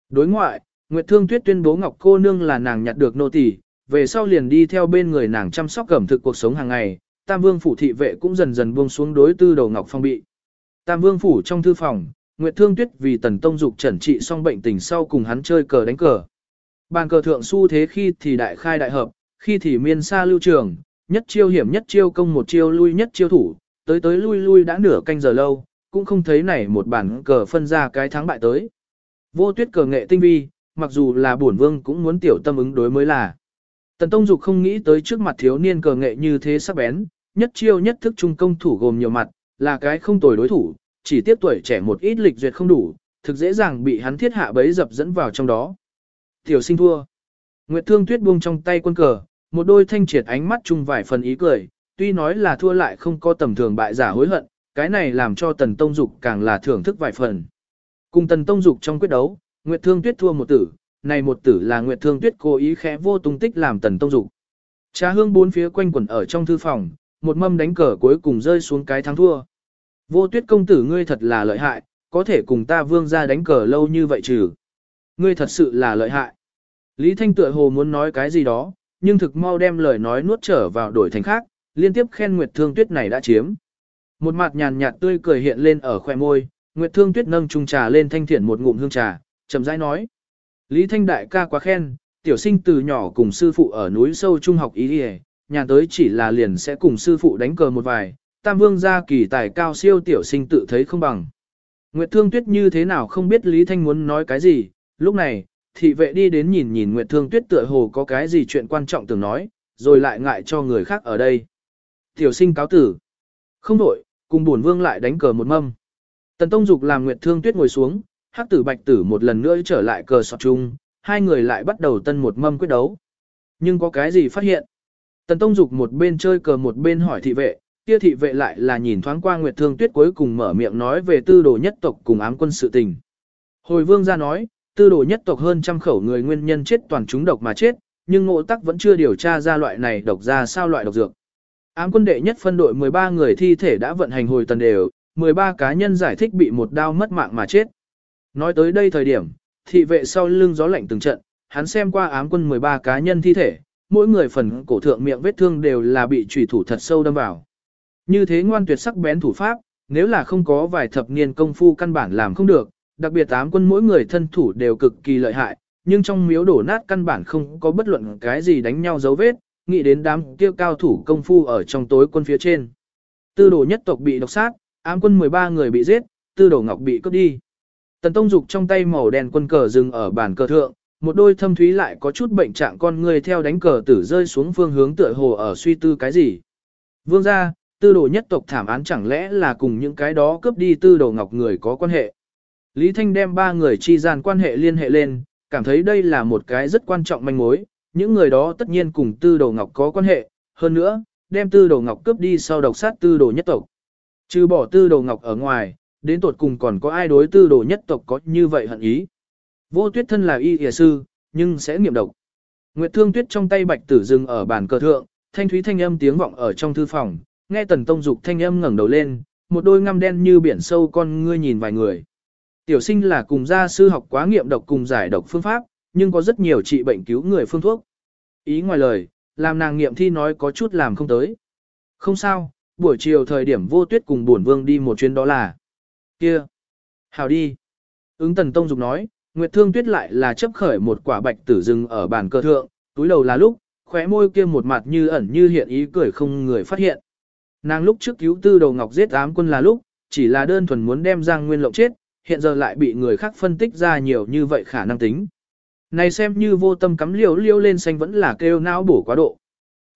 Speaker 1: Đối ngoại, Nguyệt Thương Tuyết tuyên bố ngọc cô nương là nàng nhặt được nô tỳ, về sau liền đi theo bên người nàng chăm sóc cẩm thực cuộc sống hàng ngày, Tam Vương phủ thị vệ cũng dần dần buông xuống đối tư đầu Ngọc Phong bị. Tam Vương phủ trong thư phòng, Nguyệt Thương Tuyết vì Tần Tông dục chẩn trị xong bệnh tình sau cùng hắn chơi cờ đánh cờ. Bàn cờ thượng su thế khi thì đại khai đại hợp, khi thì miên xa lưu trường, nhất chiêu hiểm nhất chiêu công một chiêu lui nhất chiêu thủ, tới tới lui lui đã nửa canh giờ lâu, cũng không thấy này một bản cờ phân ra cái thắng bại tới. Vô tuyết cờ nghệ tinh vi, mặc dù là bổn vương cũng muốn tiểu tâm ứng đối mới là. Tần Tông Dục không nghĩ tới trước mặt thiếu niên cờ nghệ như thế sắc bén, nhất chiêu nhất thức trung công thủ gồm nhiều mặt, là cái không tồi đối thủ, chỉ tiếc tuổi trẻ một ít lịch duyệt không đủ, thực dễ dàng bị hắn thiết hạ bấy dập dẫn vào trong đó. Tiểu sinh thua. Nguyệt Thương Tuyết buông trong tay quân cờ, một đôi thanh triệt ánh mắt chung vài phần ý cười, tuy nói là thua lại không có tầm thường bại giả hối hận, cái này làm cho Tần Tông Dục càng là thưởng thức vài phần. Cùng Tần Tông Dục trong quyết đấu, Nguyệt Thương Tuyết thua một tử, này một tử là Nguyệt Thương Tuyết cố ý khẽ vô tung tích làm tần tông dục. Trà hương bốn phía quanh quẩn ở trong thư phòng, một mâm đánh cờ cuối cùng rơi xuống cái thắng thua. Vô tuyết công tử ngươi thật là lợi hại, có thể cùng ta vương ra đánh cờ lâu như vậy trừ. Ngươi thật sự là lợi hại. Lý Thanh tựa hồ muốn nói cái gì đó, nhưng thực mau đem lời nói nuốt trở vào đổi thành khác, liên tiếp khen Nguyệt Thương Tuyết này đã chiếm. Một mặt nhàn nhạt tươi cười hiện lên ở khoe môi, Nguyệt Thương Tuyết nâng chung trà lên thanh thiện một ngụm hương trà, chậm rãi nói. Lý Thanh đại ca quá khen, tiểu sinh từ nhỏ cùng sư phụ ở núi sâu trung học ý đi nhà tới chỉ là liền sẽ cùng sư phụ đánh cờ một vài, tam vương gia kỳ tài cao siêu tiểu sinh tự thấy không bằng. Nguyệt Thương Tuyết như thế nào không biết Lý Thanh muốn nói cái gì, lúc này, thị vệ đi đến nhìn nhìn Nguyệt Thương Tuyết tựa hồ có cái gì chuyện quan trọng tưởng nói, rồi lại ngại cho người khác ở đây. Tiểu sinh cáo tử. Không đổi, cùng buồn vương lại đánh cờ một mâm. Tần Tông Dục làm Nguyệt Thương Tuyết ngồi xuống, hắc tử bạch tử một lần nữa trở lại cờ sọt chung, hai người lại bắt đầu tân một mâm quyết đấu. Nhưng có cái gì phát hiện? Tần Tông Dục một bên chơi cờ một bên hỏi thị vệ, kia thị vệ lại là nhìn thoáng qua Nguyệt Thương Tuyết cuối cùng mở miệng nói về tư đồ nhất tộc cùng ám quân sự tình. Hồi vương ra nói, tư đồ nhất tộc hơn trăm khẩu người nguyên nhân chết toàn chúng độc mà chết, nhưng ngộ tắc vẫn chưa điều tra ra loại này độc ra sao loại độc dược. Ám quân đệ nhất phân đội 13 người thi thể đã vận hành hồi tần đều, 13 cá nhân giải thích bị một đao mất mạng mà chết. Nói tới đây thời điểm, thị vệ sau lưng gió lạnh từng trận, hắn xem qua ám quân 13 cá nhân thi thể, mỗi người phần cổ thượng miệng vết thương đều là bị trùy thủ thật sâu đâm vào. Như thế ngoan tuyệt sắc bén thủ pháp, nếu là không có vài thập niên công phu căn bản làm không được, đặc biệt tám quân mỗi người thân thủ đều cực kỳ lợi hại, nhưng trong miếu đổ nát căn bản không có bất luận cái gì đánh nhau dấu vết, nghĩ đến đám kia cao thủ công phu ở trong tối quân phía trên. Tư đồ nhất tộc bị độc sát, ám quân 13 người bị giết, tư đồ ngọc bị cướp đi. Tần Tông Dục trong tay màu đen quân cờ dừng ở bàn cờ thượng, một đôi thâm thúy lại có chút bệnh trạng con người theo đánh cờ tử rơi xuống phương hướng tựa hồ ở suy tư cái gì. Vương gia, tư đồ nhất tộc thảm án chẳng lẽ là cùng những cái đó cướp đi tư đồ ngọc người có quan hệ. Lý Thanh đem ba người chi gian quan hệ liên hệ lên, cảm thấy đây là một cái rất quan trọng manh mối, những người đó tất nhiên cùng tư đồ ngọc có quan hệ, hơn nữa, đem tư đồ ngọc cướp đi sau độc sát tư đồ nhất tộc. Trừ bỏ tư đồ ngọc ở ngoài, đến tột cùng còn có ai đối tư đồ nhất tộc có như vậy hận ý. Vô tuyết thân là y y sư, nhưng sẽ nghiệm độc. Nguyệt thương tuyết trong tay bạch tử dừng ở bàn cờ thượng, thanh thúy thanh âm tiếng vọng ở trong thư phòng, nghe tần tông dục thanh âm ngẩng đầu lên, một đôi ngăm đen như biển sâu con ngươi nhìn vài người. Tiểu sinh là cùng gia sư học quá nghiệm độc cùng giải độc phương pháp, nhưng có rất nhiều trị bệnh cứu người phương thuốc. Ý ngoài lời, làm nàng nghiệm thi nói có chút làm không tới. Không sao, buổi chiều thời điểm vô tuyết cùng bổn vương đi một chuyến đó là. kia Hào đi. Ứng tần tông dục nói, Nguyệt Thương Tuyết lại là chấp khởi một quả bạch tử rừng ở bàn cờ thượng, túi đầu là lúc, khóe môi kia một mặt như ẩn như hiện ý cười không người phát hiện. Nàng lúc trước cứu tư đầu ngọc giết ám quân là lúc, chỉ là đơn thuần muốn đem Giang Nguyên lộng chết, hiện giờ lại bị người khác phân tích ra nhiều như vậy khả năng tính. Này xem như vô tâm cắm liều liêu lên xanh vẫn là kêu não bổ quá độ.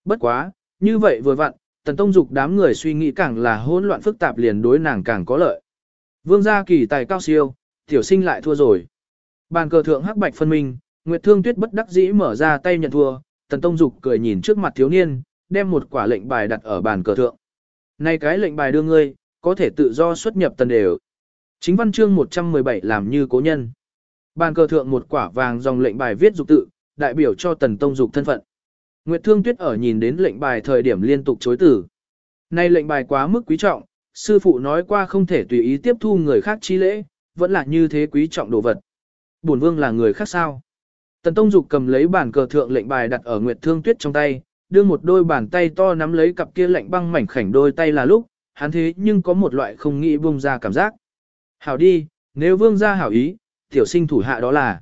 Speaker 1: Bất quá, như vậy vừa vặn, tần tông dục đám người suy nghĩ càng là hỗn loạn phức tạp liền đối nàng càng có lợi. Vương gia kỳ tài cao siêu, tiểu sinh lại thua rồi. Bàn cờ thượng hắc bạch phân minh, Nguyệt Thương Tuyết bất đắc dĩ mở ra tay nhận thua, Tần Tông Dục cười nhìn trước mặt thiếu niên, đem một quả lệnh bài đặt ở bàn cờ thượng. Này cái lệnh bài đưa ngươi, có thể tự do xuất nhập tần đều. Chính văn chương 117 làm như cố nhân. Bàn cờ thượng một quả vàng dòng lệnh bài viết dục tự, đại biểu cho Tần Tông Dục thân phận. Nguyệt Thương Tuyết ở nhìn đến lệnh bài thời điểm liên tục chối từ. Này lệnh bài quá mức quý trọng, sư phụ nói qua không thể tùy ý tiếp thu người khác chi lễ, vẫn là như thế quý trọng đồ vật bổn vương là người khác sao. Tần Tông Dục cầm lấy bản cờ thượng lệnh bài đặt ở Nguyệt Thương Tuyết trong tay, đưa một đôi bàn tay to nắm lấy cặp kia lạnh băng mảnh khảnh đôi tay là lúc, hắn thế nhưng có một loại không nghĩ buông ra cảm giác. Hảo đi, nếu vương gia hảo ý, tiểu sinh thủ hạ đó là.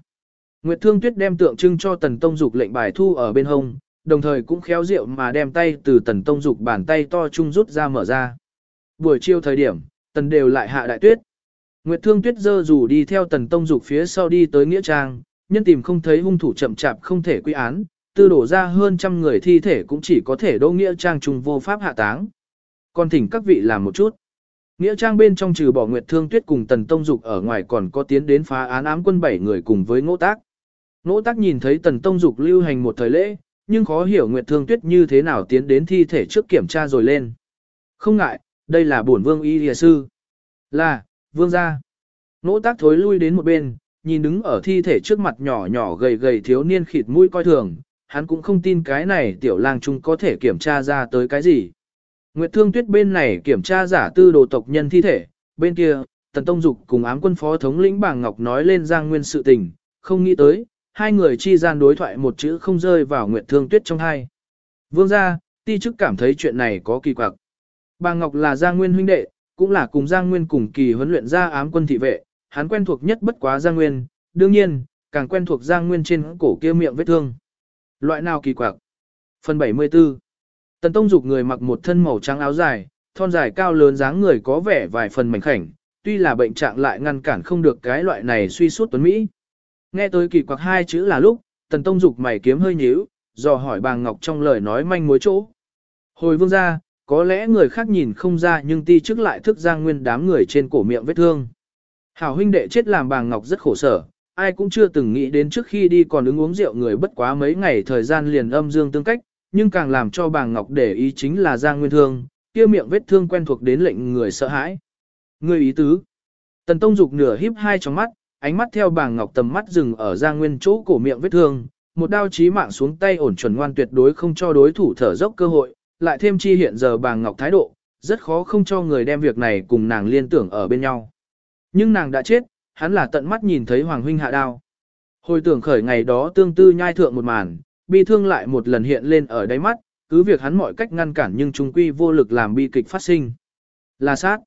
Speaker 1: Nguyệt Thương Tuyết đem tượng trưng cho Tần Tông Dục lệnh bài thu ở bên hông, đồng thời cũng khéo rượu mà đem tay từ Tần Tông Dục bàn tay to chung rút ra mở ra. Buổi chiều thời điểm, Tần đều lại hạ đại tuyết. Nguyệt Thương Tuyết dơ dù đi theo Tần Tông Dục phía sau đi tới Nghĩa Trang, nhân tìm không thấy hung thủ chậm chạp không thể quy án, tư đổ ra hơn trăm người thi thể cũng chỉ có thể đô Nghĩa Trang trùng vô pháp hạ táng. Còn thỉnh các vị làm một chút. Nghĩa Trang bên trong trừ bỏ Nguyệt Thương Tuyết cùng Tần Tông Dục ở ngoài còn có tiến đến phá án ám quân bảy người cùng với Ngỗ Tác. Ngỗ Tác nhìn thấy Tần Tông Dục lưu hành một thời lễ, nhưng khó hiểu Nguyệt Thương Tuyết như thế nào tiến đến thi thể trước kiểm tra rồi lên. Không ngại, đây là bổn vương y lìa sư. Là, vương gia. Nỗ tác thối lui đến một bên, nhìn đứng ở thi thể trước mặt nhỏ nhỏ gầy gầy thiếu niên khịt mũi coi thường, hắn cũng không tin cái này tiểu lang trung có thể kiểm tra ra tới cái gì. Nguyệt Thương Tuyết bên này kiểm tra giả tư đồ tộc nhân thi thể, bên kia, Tần Tông Dục cùng ám quân phó thống lĩnh Bàng Ngọc nói lên Giang Nguyên sự tình, không nghĩ tới, hai người chi gian đối thoại một chữ không rơi vào Nguyệt Thương Tuyết trong hai. Vương gia, ti chức cảm thấy chuyện này có kỳ quặc. Bàng Ngọc là Giang Nguyên huynh đệ, cũng là cùng Giang Nguyên cùng kỳ huấn luyện ra ám quân thị vệ, hắn quen thuộc nhất bất quá Giang Nguyên, đương nhiên, càng quen thuộc Giang Nguyên trên cổ kia miệng vết thương. Loại nào kỳ quặc? Phần 74 Tần Tông Dục người mặc một thân màu trắng áo dài, thon dài cao lớn dáng người có vẻ vài phần mảnh khảnh, tuy là bệnh trạng lại ngăn cản không được cái loại này suy suốt tuấn Mỹ. Nghe tới kỳ quặc hai chữ là lúc, Tần Tông Dục mày kiếm hơi nhíu, dò hỏi bà Ngọc trong lời nói manh mối chỗ. Hồi vương ra, có lẽ người khác nhìn không ra nhưng ti trước lại thức ra nguyên đám người trên cổ miệng vết thương. Hảo huynh đệ chết làm bà Ngọc rất khổ sở, ai cũng chưa từng nghĩ đến trước khi đi còn ứng uống rượu người bất quá mấy ngày thời gian liền âm dương tương cách, nhưng càng làm cho bà Ngọc để ý chính là Giang Nguyên Thương, kia miệng vết thương quen thuộc đến lệnh người sợ hãi. Người ý tứ. Tần Tông Dục nửa híp hai trong mắt, ánh mắt theo bà Ngọc tầm mắt dừng ở Giang Nguyên chỗ cổ miệng vết thương, một đao chí mạng xuống tay ổn chuẩn ngoan tuyệt đối không cho đối thủ thở dốc cơ hội, lại thêm chi hiện giờ bà Ngọc thái độ, rất khó không cho người đem việc này cùng nàng liên tưởng ở bên nhau. Nhưng nàng đã chết, hắn là tận mắt nhìn thấy Hoàng huynh hạ đao. Hồi tưởng khởi ngày đó tương tư nhai thượng một màn, bi thương lại một lần hiện lên ở đáy mắt, cứ việc hắn mọi cách ngăn cản nhưng trung quy vô lực làm bi kịch phát sinh. Là sát.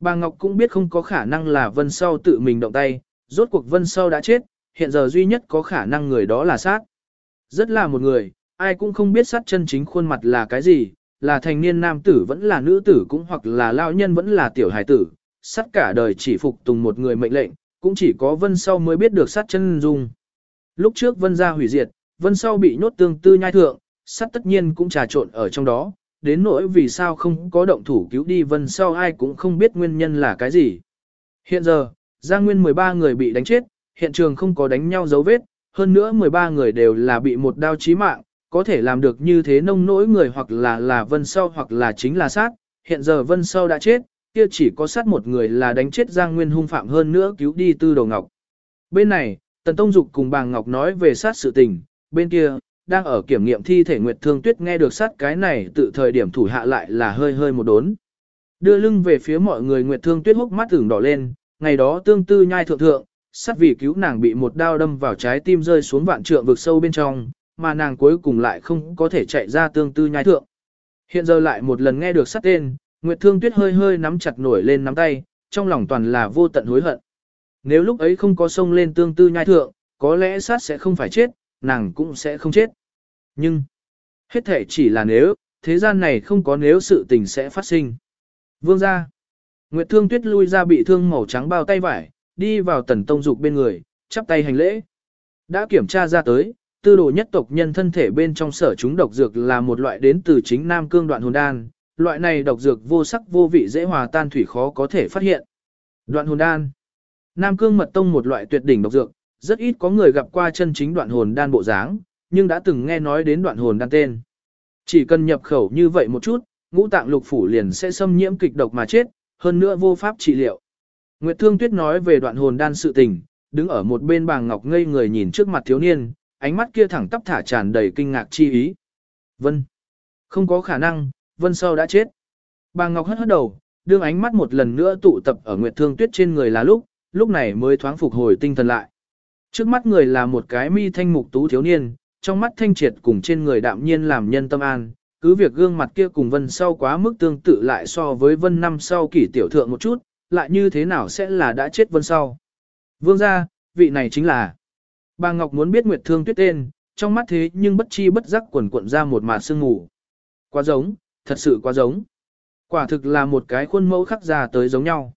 Speaker 1: Bà Ngọc cũng biết không có khả năng là Vân Sau tự mình động tay, rốt cuộc Vân Sau đã chết, hiện giờ duy nhất có khả năng người đó là sát. Rất là một người, ai cũng không biết sát chân chính khuôn mặt là cái gì, là thành niên nam tử vẫn là nữ tử cũng hoặc là lao nhân vẫn là tiểu hài tử, sát cả đời chỉ phục tùng một người mệnh lệnh, cũng chỉ có Vân Sau mới biết được sát chân dung. Lúc trước Vân gia hủy diệt, Vân Sau bị nhốt tương tư nhai thượng, sát tất nhiên cũng trà trộn ở trong đó, đến nỗi vì sao không có động thủ cứu đi Vân Sau ai cũng không biết nguyên nhân là cái gì. Hiện giờ, Giang Nguyên 13 người bị đánh chết, hiện trường không có đánh nhau dấu vết, hơn nữa 13 người đều là bị một đao chí mạng, có thể làm được như thế nông nỗi người hoặc là là Vân Sau hoặc là chính là sát, hiện giờ Vân Sau đã chết, kia chỉ có sát một người là đánh chết Giang Nguyên hung phạm hơn nữa cứu đi tư đầu ngọc. Bên này, Tần Tông Dục cùng bà Ngọc nói về sát sự tình, bên kia, đang ở kiểm nghiệm thi thể Nguyệt Thương Tuyết nghe được sát cái này tự thời điểm thủ hạ lại là hơi hơi một đốn. Đưa lưng về phía mọi người Nguyệt Thương Tuyết hốc mắt ửng đỏ lên, ngày đó tương tư nhai thượng thượng, sát vì cứu nàng bị một đao đâm vào trái tim rơi xuống vạn trượng vực sâu bên trong, mà nàng cuối cùng lại không có thể chạy ra tương tư nhai thượng. Hiện giờ lại một lần nghe được sát tên, Nguyệt Thương Tuyết hơi hơi nắm chặt nổi lên nắm tay, trong lòng toàn là vô tận hối hận. Nếu lúc ấy không có sông lên tương tư nhai thượng, có lẽ sát sẽ không phải chết, nàng cũng sẽ không chết. Nhưng, hết thể chỉ là nếu, thế gian này không có nếu sự tình sẽ phát sinh. Vương ra, Nguyệt Thương Tuyết lui ra bị thương màu trắng bao tay vải, đi vào tần tông dục bên người, chắp tay hành lễ. Đã kiểm tra ra tới, tư đồ nhất tộc nhân thân thể bên trong sở chúng độc dược là một loại đến từ chính Nam Cương đoạn hồn đan, loại này độc dược vô sắc vô vị dễ hòa tan thủy khó có thể phát hiện. Đoạn hồn đan Nam Cương mật tông một loại tuyệt đỉnh độc dược, rất ít có người gặp qua chân chính đoạn hồn đan bộ dáng, nhưng đã từng nghe nói đến đoạn hồn đan tên. Chỉ cần nhập khẩu như vậy một chút, ngũ tạng lục phủ liền sẽ xâm nhiễm kịch độc mà chết, hơn nữa vô pháp trị liệu. Nguyệt Thương Tuyết nói về đoạn hồn đan sự tình, đứng ở một bên bàng ngọc ngây người nhìn trước mặt thiếu niên, ánh mắt kia thẳng tắp thả tràn đầy kinh ngạc chi ý. Vân, không có khả năng, Vân Sâu đã chết. Bà ngọc hất hất đầu, đương ánh mắt một lần nữa tụ tập ở Nguyệt Thương Tuyết trên người là lúc, lúc này mới thoáng phục hồi tinh thần lại. Trước mắt người là một cái mi thanh mục tú thiếu niên, trong mắt thanh triệt cùng trên người đạm nhiên làm nhân tâm an, cứ việc gương mặt kia cùng vân sau quá mức tương tự lại so với vân năm sau kỷ tiểu thượng một chút, lại như thế nào sẽ là đã chết vân sau. Vương gia, vị này chính là. Bà Ngọc muốn biết Nguyệt Thương Tuyết tên, trong mắt thế nhưng bất chi bất giác quần cuộn ra một mạt sương ngủ. Quá giống, thật sự quá giống. Quả thực là một cái khuôn mẫu khắc ra tới giống nhau.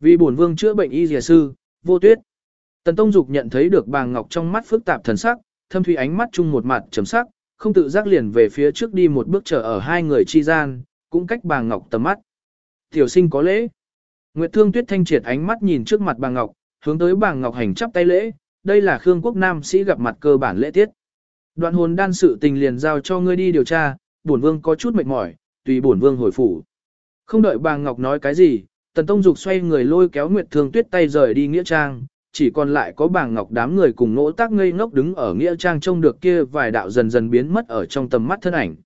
Speaker 1: Vì bổn vương chữa bệnh y dìa sư, vô tuyết. Tần Tông Dục nhận thấy được bà Ngọc trong mắt phức tạp thần sắc, thâm thủy ánh mắt chung một mặt chấm sắc, không tự giác liền về phía trước đi một bước trở ở hai người chi gian, cũng cách bà Ngọc tầm mắt. Tiểu sinh có lễ. Nguyệt Thương Tuyết thanh triệt ánh mắt nhìn trước mặt bà Ngọc, hướng tới bà Ngọc hành chắp tay lễ, đây là Khương Quốc Nam sĩ gặp mặt cơ bản lễ tiết. Đoạn hồn đan sự tình liền giao cho ngươi đi điều tra, bổn vương có chút mệt mỏi, tùy bổn vương hồi phủ. Không đợi bà Ngọc nói cái gì, Tần Tông Dục xoay người lôi kéo Nguyệt Thương Tuyết tay rời đi nghĩa trang, chỉ còn lại có bàng ngọc đám người cùng nỗ tác ngây ngốc đứng ở nghĩa trang trông được kia vài đạo dần dần biến mất ở trong tầm mắt thân ảnh.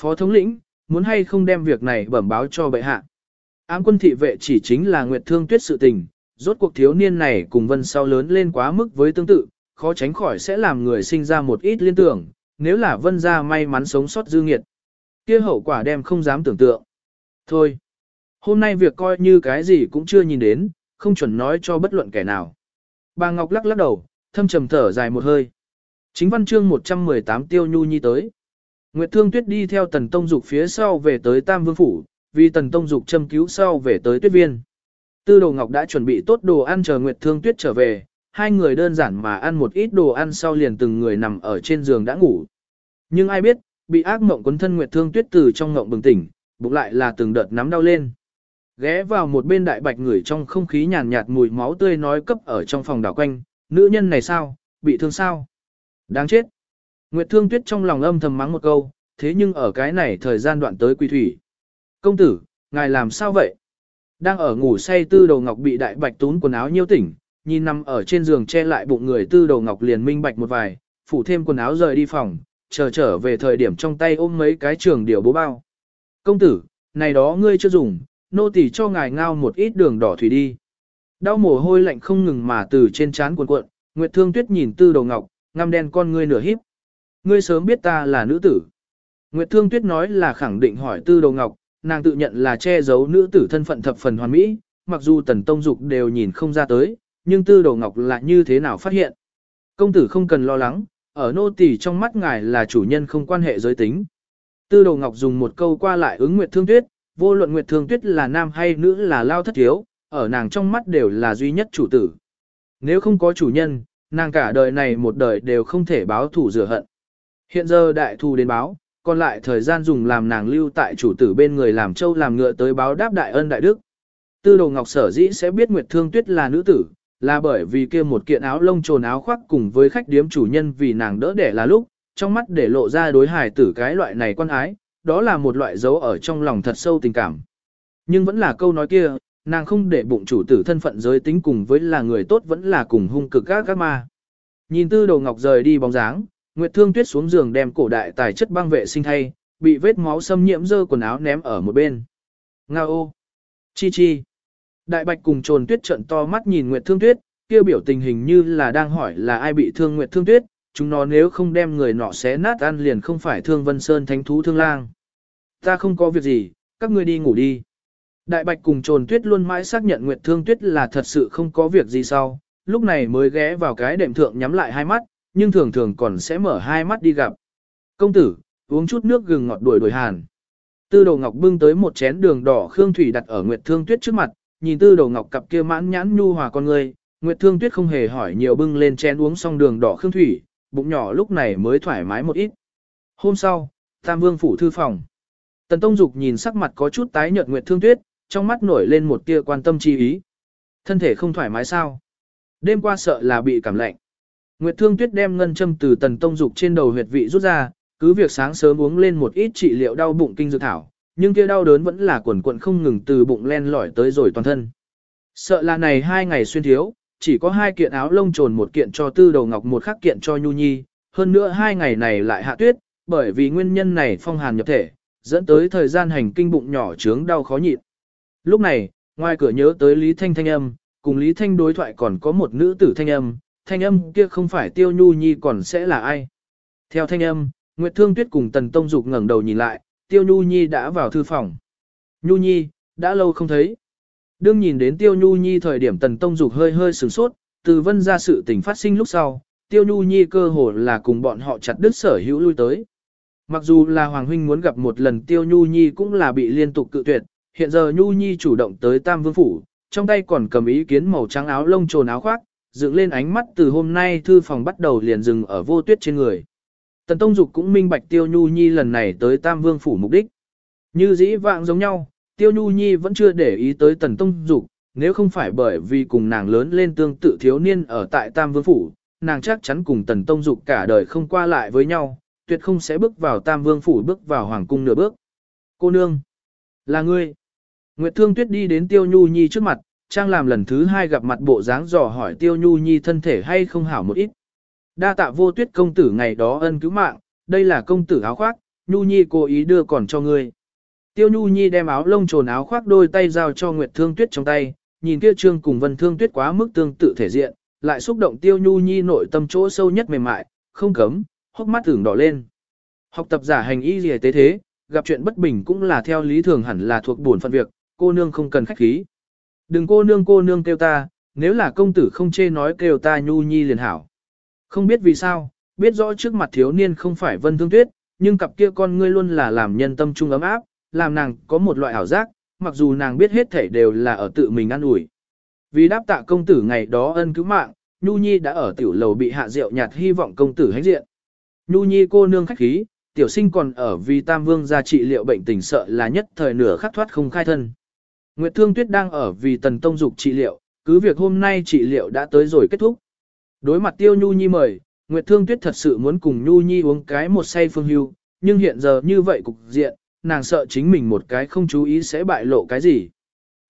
Speaker 1: Phó thống lĩnh, muốn hay không đem việc này bẩm báo cho bệ hạ. Ám quân thị vệ chỉ chính là Nguyệt Thương Tuyết sự tình, rốt cuộc thiếu niên này cùng vân sau lớn lên quá mức với tương tự, khó tránh khỏi sẽ làm người sinh ra một ít liên tưởng, nếu là vân gia may mắn sống sót dư nghiệt. kia hậu quả đem không dám tưởng tượng. Thôi, hôm nay việc coi như cái gì cũng chưa nhìn đến, không chuẩn nói cho bất luận kẻ nào. Bà Ngọc lắc lắc đầu, thâm trầm thở dài một hơi. Chính văn chương 118 Tiêu Nhu Nhi tới. Nguyệt Thương Tuyết đi theo Tần Tông Dục phía sau về tới Tam Vương Phủ, vì Tần Tông Dục châm cứu sau về tới Tuyết Viên. Tư Đồ Ngọc đã chuẩn bị tốt đồ ăn chờ Nguyệt Thương Tuyết trở về, hai người đơn giản mà ăn một ít đồ ăn sau liền từng người nằm ở trên giường đã ngủ. Nhưng ai biết, bị ác mộng quấn thân Nguyệt Thương Tuyết từ trong ngộng bừng tỉnh, bụng lại là từng đợt nắm đau lên. Ghé vào một bên đại bạch người trong không khí nhàn nhạt mùi máu tươi nói cấp ở trong phòng đảo quanh, nữ nhân này sao, bị thương sao? Đáng chết. Nguyệt Thương Tuyết trong lòng âm thầm mắng một câu, thế nhưng ở cái này thời gian đoạn tới quy thủy. Công tử, ngài làm sao vậy? Đang ở ngủ say tư đầu ngọc bị đại bạch tún quần áo nhiêu tỉnh, nhìn nằm ở trên giường che lại bụng người tư đầu ngọc liền minh bạch một vài, phủ thêm quần áo rời đi phòng, chờ trở về thời điểm trong tay ôm mấy cái trường điều bố bao. Công tử, này đó ngươi chưa dùng, nô tỳ cho ngài ngao một ít đường đỏ thủy đi. Đau mồ hôi lạnh không ngừng mà từ trên trán cuộn cuộn, Nguyệt Thương Tuyết nhìn Tư Đầu Ngọc, ngăm đen con ngươi nửa híp. Ngươi sớm biết ta là nữ tử. Nguyệt Thương Tuyết nói là khẳng định hỏi Tư Đầu Ngọc, nàng tự nhận là che giấu nữ tử thân phận thập phần hoàn mỹ, mặc dù Tần Tông Dục đều nhìn không ra tới, nhưng Tư Đầu Ngọc là như thế nào phát hiện. Công tử không cần lo lắng, ở nô tỳ trong mắt ngài là chủ nhân không quan hệ giới tính. Tư Đầu Ngọc dùng một câu qua lại ứng Nguyệt Thương Tuyết, vô luận Nguyệt Thương Tuyết là nam hay nữ là lao thất thiếu, ở nàng trong mắt đều là duy nhất chủ tử. Nếu không có chủ nhân, nàng cả đời này một đời đều không thể báo thủ rửa hận. Hiện giờ đại thù đến báo, còn lại thời gian dùng làm nàng lưu tại chủ tử bên người làm châu làm ngựa tới báo đáp đại ân đại đức. Tư đồ ngọc sở dĩ sẽ biết Nguyệt Thương Tuyết là nữ tử, là bởi vì kia một kiện áo lông trồn áo khoác cùng với khách điếm chủ nhân vì nàng đỡ đẻ là lúc, trong mắt để lộ ra đối hài tử cái loại này quan ái, đó là một loại dấu ở trong lòng thật sâu tình cảm. Nhưng vẫn là câu nói kia, nàng không để bụng chủ tử thân phận giới tính cùng với là người tốt vẫn là cùng hung cực các các ma. Nhìn tư đầu ngọc rời đi bóng dáng, Nguyệt Thương Tuyết xuống giường đem cổ đại tài chất băng vệ sinh thay, bị vết máu xâm nhiễm dơ quần áo ném ở một bên. Nga ô! Chi chi! Đại bạch cùng trồn tuyết trận to mắt nhìn Nguyệt Thương Tuyết, kêu biểu tình hình như là đang hỏi là ai bị thương Nguyệt Thương Tuyết, chúng nó nếu không đem người nọ xé nát ăn liền không phải thương Vân Sơn thánh thú thương lang. Ta không có việc gì, các ngươi đi ngủ đi. Đại bạch cùng trồn tuyết luôn mãi xác nhận Nguyệt Thương Tuyết là thật sự không có việc gì sau, lúc này mới ghé vào cái đệm thượng nhắm lại hai mắt, nhưng thường thường còn sẽ mở hai mắt đi gặp. Công tử, uống chút nước gừng ngọt đuổi đuổi hàn. Tư đầu ngọc bưng tới một chén đường đỏ khương thủy đặt ở Nguyệt Thương Tuyết trước mặt, nhìn tư đầu ngọc cặp kia mãn nhãn nhu hòa con người, Nguyệt Thương Tuyết không hề hỏi nhiều bưng lên chén uống xong đường đỏ khương thủy, bụng nhỏ lúc này mới thoải mái một ít. Hôm sau, Tam Vương phủ thư phòng. Tần Tông Dục nhìn sắc mặt có chút tái nhợt Nguyệt Thương Tuyết, trong mắt nổi lên một tia quan tâm chi ý. Thân thể không thoải mái sao? Đêm qua sợ là bị cảm lạnh. Nguyệt Thương Tuyết đem ngân châm từ Tần Tông Dục trên đầu huyệt vị rút ra, cứ việc sáng sớm uống lên một ít trị liệu đau bụng kinh dược thảo, nhưng kia đau đớn vẫn là quần quận không ngừng từ bụng len lỏi tới rồi toàn thân. Sợ là này hai ngày xuyên thiếu, chỉ có hai kiện áo lông trồn một kiện cho Tư Đầu Ngọc một khắc kiện cho Nhu Nhi, hơn nữa hai ngày này lại hạ tuyết, bởi vì nguyên nhân này phong hàn nhập thể, dẫn tới thời gian hành kinh bụng nhỏ trướng đau khó nhịn. Lúc này, ngoài cửa nhớ tới Lý Thanh thanh âm, cùng Lý Thanh đối thoại còn có một nữ tử thanh âm, thanh âm kia không phải Tiêu Nhu Nhi còn sẽ là ai. Theo thanh âm, Nguyệt Thương Tuyết cùng Tần Tông Dục ngẩng đầu nhìn lại, Tiêu Nhu Nhi đã vào thư phòng. Nhu Nhi, đã lâu không thấy. Đương nhìn đến Tiêu Nhu Nhi thời điểm Tần Tông Dục hơi hơi sửng sốt, từ vân ra sự tình phát sinh lúc sau, Tiêu Nhu Nhi cơ hồ là cùng bọn họ chặt đứt sở hữu lui tới. Mặc dù là Hoàng Huynh muốn gặp một lần Tiêu Nhu Nhi cũng là bị liên tục cự tuyệt, hiện giờ Nhu Nhi chủ động tới Tam Vương Phủ, trong tay còn cầm ý kiến màu trắng áo lông trồn áo khoác, dựng lên ánh mắt từ hôm nay thư phòng bắt đầu liền dừng ở vô tuyết trên người. Tần Tông Dục cũng minh bạch Tiêu Nhu Nhi lần này tới Tam Vương Phủ mục đích. Như dĩ vạng giống nhau, Tiêu Nhu Nhi vẫn chưa để ý tới Tần Tông Dục, nếu không phải bởi vì cùng nàng lớn lên tương tự thiếu niên ở tại Tam Vương Phủ, nàng chắc chắn cùng Tần Tông Dục cả đời không qua lại với nhau, tuyệt không sẽ bước vào Tam Vương Phủ bước vào Hoàng Cung nửa bước. Cô nương, là ngươi. Nguyệt Thương Tuyết đi đến Tiêu Nhu Nhi trước mặt, trang làm lần thứ hai gặp mặt bộ dáng dò hỏi Tiêu Nhu Nhi thân thể hay không hảo một ít. Đa tạ vô tuyết công tử ngày đó ân cứu mạng, đây là công tử áo khoác, Nhu Nhi cố ý đưa còn cho ngươi. Tiêu Nhu Nhi đem áo lông trồn áo khoác đôi tay giao cho Nguyệt Thương Tuyết trong tay, nhìn kia trương cùng Vân Thương Tuyết quá mức tương tự thể diện, lại xúc động tiêu nhu nhi nội tâm chỗ sâu nhất mềm mại, không cấm, hốc mắt tưởng đỏ lên. Học tập giả hành y gì tế thế, gặp chuyện bất bình cũng là theo lý thường hẳn là thuộc bổn phận việc, cô nương không cần khách khí. Đừng cô nương cô nương kêu ta, nếu là công tử không chê nói kêu ta nhu nhi liền hảo. Không biết vì sao, biết rõ trước mặt thiếu niên không phải vân thương tuyết, nhưng cặp kia con ngươi luôn là làm nhân tâm trung ấm áp, làm nàng có một loại ảo giác, mặc dù nàng biết hết thảy đều là ở tự mình ăn ủi. Vì đáp tạ công tử ngày đó ân cứu mạng, Nhu Nhi đã ở tiểu lầu bị hạ rượu nhạt hy vọng công tử hãnh diện. Nhu Nhi cô nương khách khí, tiểu sinh còn ở vì Tam Vương gia trị liệu bệnh tình sợ là nhất thời nửa khắc thoát không khai thân. Nguyệt Thương Tuyết đang ở vì Tần Tông Dục trị liệu, cứ việc hôm nay trị liệu đã tới rồi kết thúc. Đối mặt Tiêu Nhu Nhi mời, Nguyệt Thương Tuyết thật sự muốn cùng Nhu Nhi uống cái một say phương hưu, nhưng hiện giờ như vậy cục diện, nàng sợ chính mình một cái không chú ý sẽ bại lộ cái gì.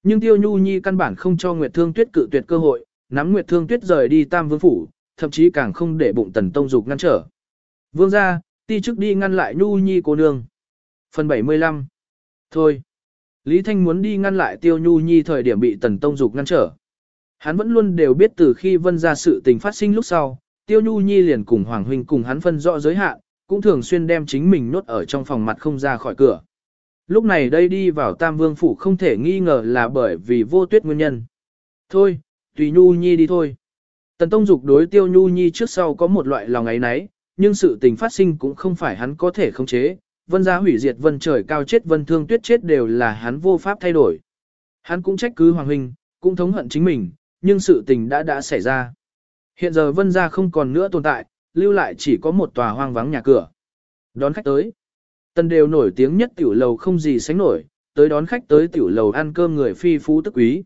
Speaker 1: Nhưng Tiêu Nhu Nhi căn bản không cho Nguyệt Thương Tuyết cự tuyệt cơ hội, nắm Nguyệt Thương Tuyết rời đi Tam Vương phủ, thậm chí càng không để bụng Tần Tông Dục ngăn trở. Vương gia, ti chức đi ngăn lại Nhu Nhi cô nương. Phần 75 Thôi. Lý Thanh muốn đi ngăn lại Tiêu Nhu Nhi thời điểm bị Tần Tông Dục ngăn trở. Hắn vẫn luôn đều biết từ khi vân ra sự tình phát sinh lúc sau, Tiêu Nhu Nhi liền cùng Hoàng Huynh cùng hắn phân rõ giới hạn, cũng thường xuyên đem chính mình nốt ở trong phòng mặt không ra khỏi cửa. Lúc này đây đi vào Tam Vương Phủ không thể nghi ngờ là bởi vì vô tuyết nguyên nhân. Thôi, tùy Nhu Nhi đi thôi. Tần Tông Dục đối Tiêu Nhu Nhi trước sau có một loại lòng ấy nấy, nhưng sự tình phát sinh cũng không phải hắn có thể khống chế. Vân gia hủy diệt vân trời cao chết vân thương tuyết chết đều là hắn vô pháp thay đổi. Hắn cũng trách cứ Hoàng Huynh, cũng thống hận chính mình, nhưng sự tình đã đã xảy ra. Hiện giờ vân gia không còn nữa tồn tại, lưu lại chỉ có một tòa hoang vắng nhà cửa. Đón khách tới. Tân đều nổi tiếng nhất tiểu lầu không gì sánh nổi, tới đón khách tới tiểu lầu ăn cơm người phi phú tức quý.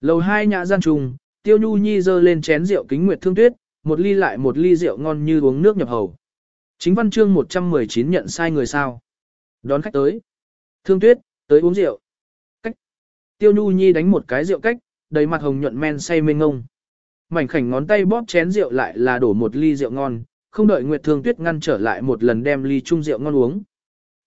Speaker 1: Lầu hai nhã gian trùng, tiêu nhu nhi dơ lên chén rượu kính nguyệt thương tuyết, một ly lại một ly rượu ngon như uống nước nhập hầu. Chính văn chương 119 nhận sai người sao. Đón khách tới. Thương tuyết, tới uống rượu. Cách. Tiêu nhu nhi đánh một cái rượu cách, đầy mặt hồng nhuận men say mênh ngông. Mảnh khảnh ngón tay bóp chén rượu lại là đổ một ly rượu ngon, không đợi Nguyệt Thương Tuyết ngăn trở lại một lần đem ly chung rượu ngon uống.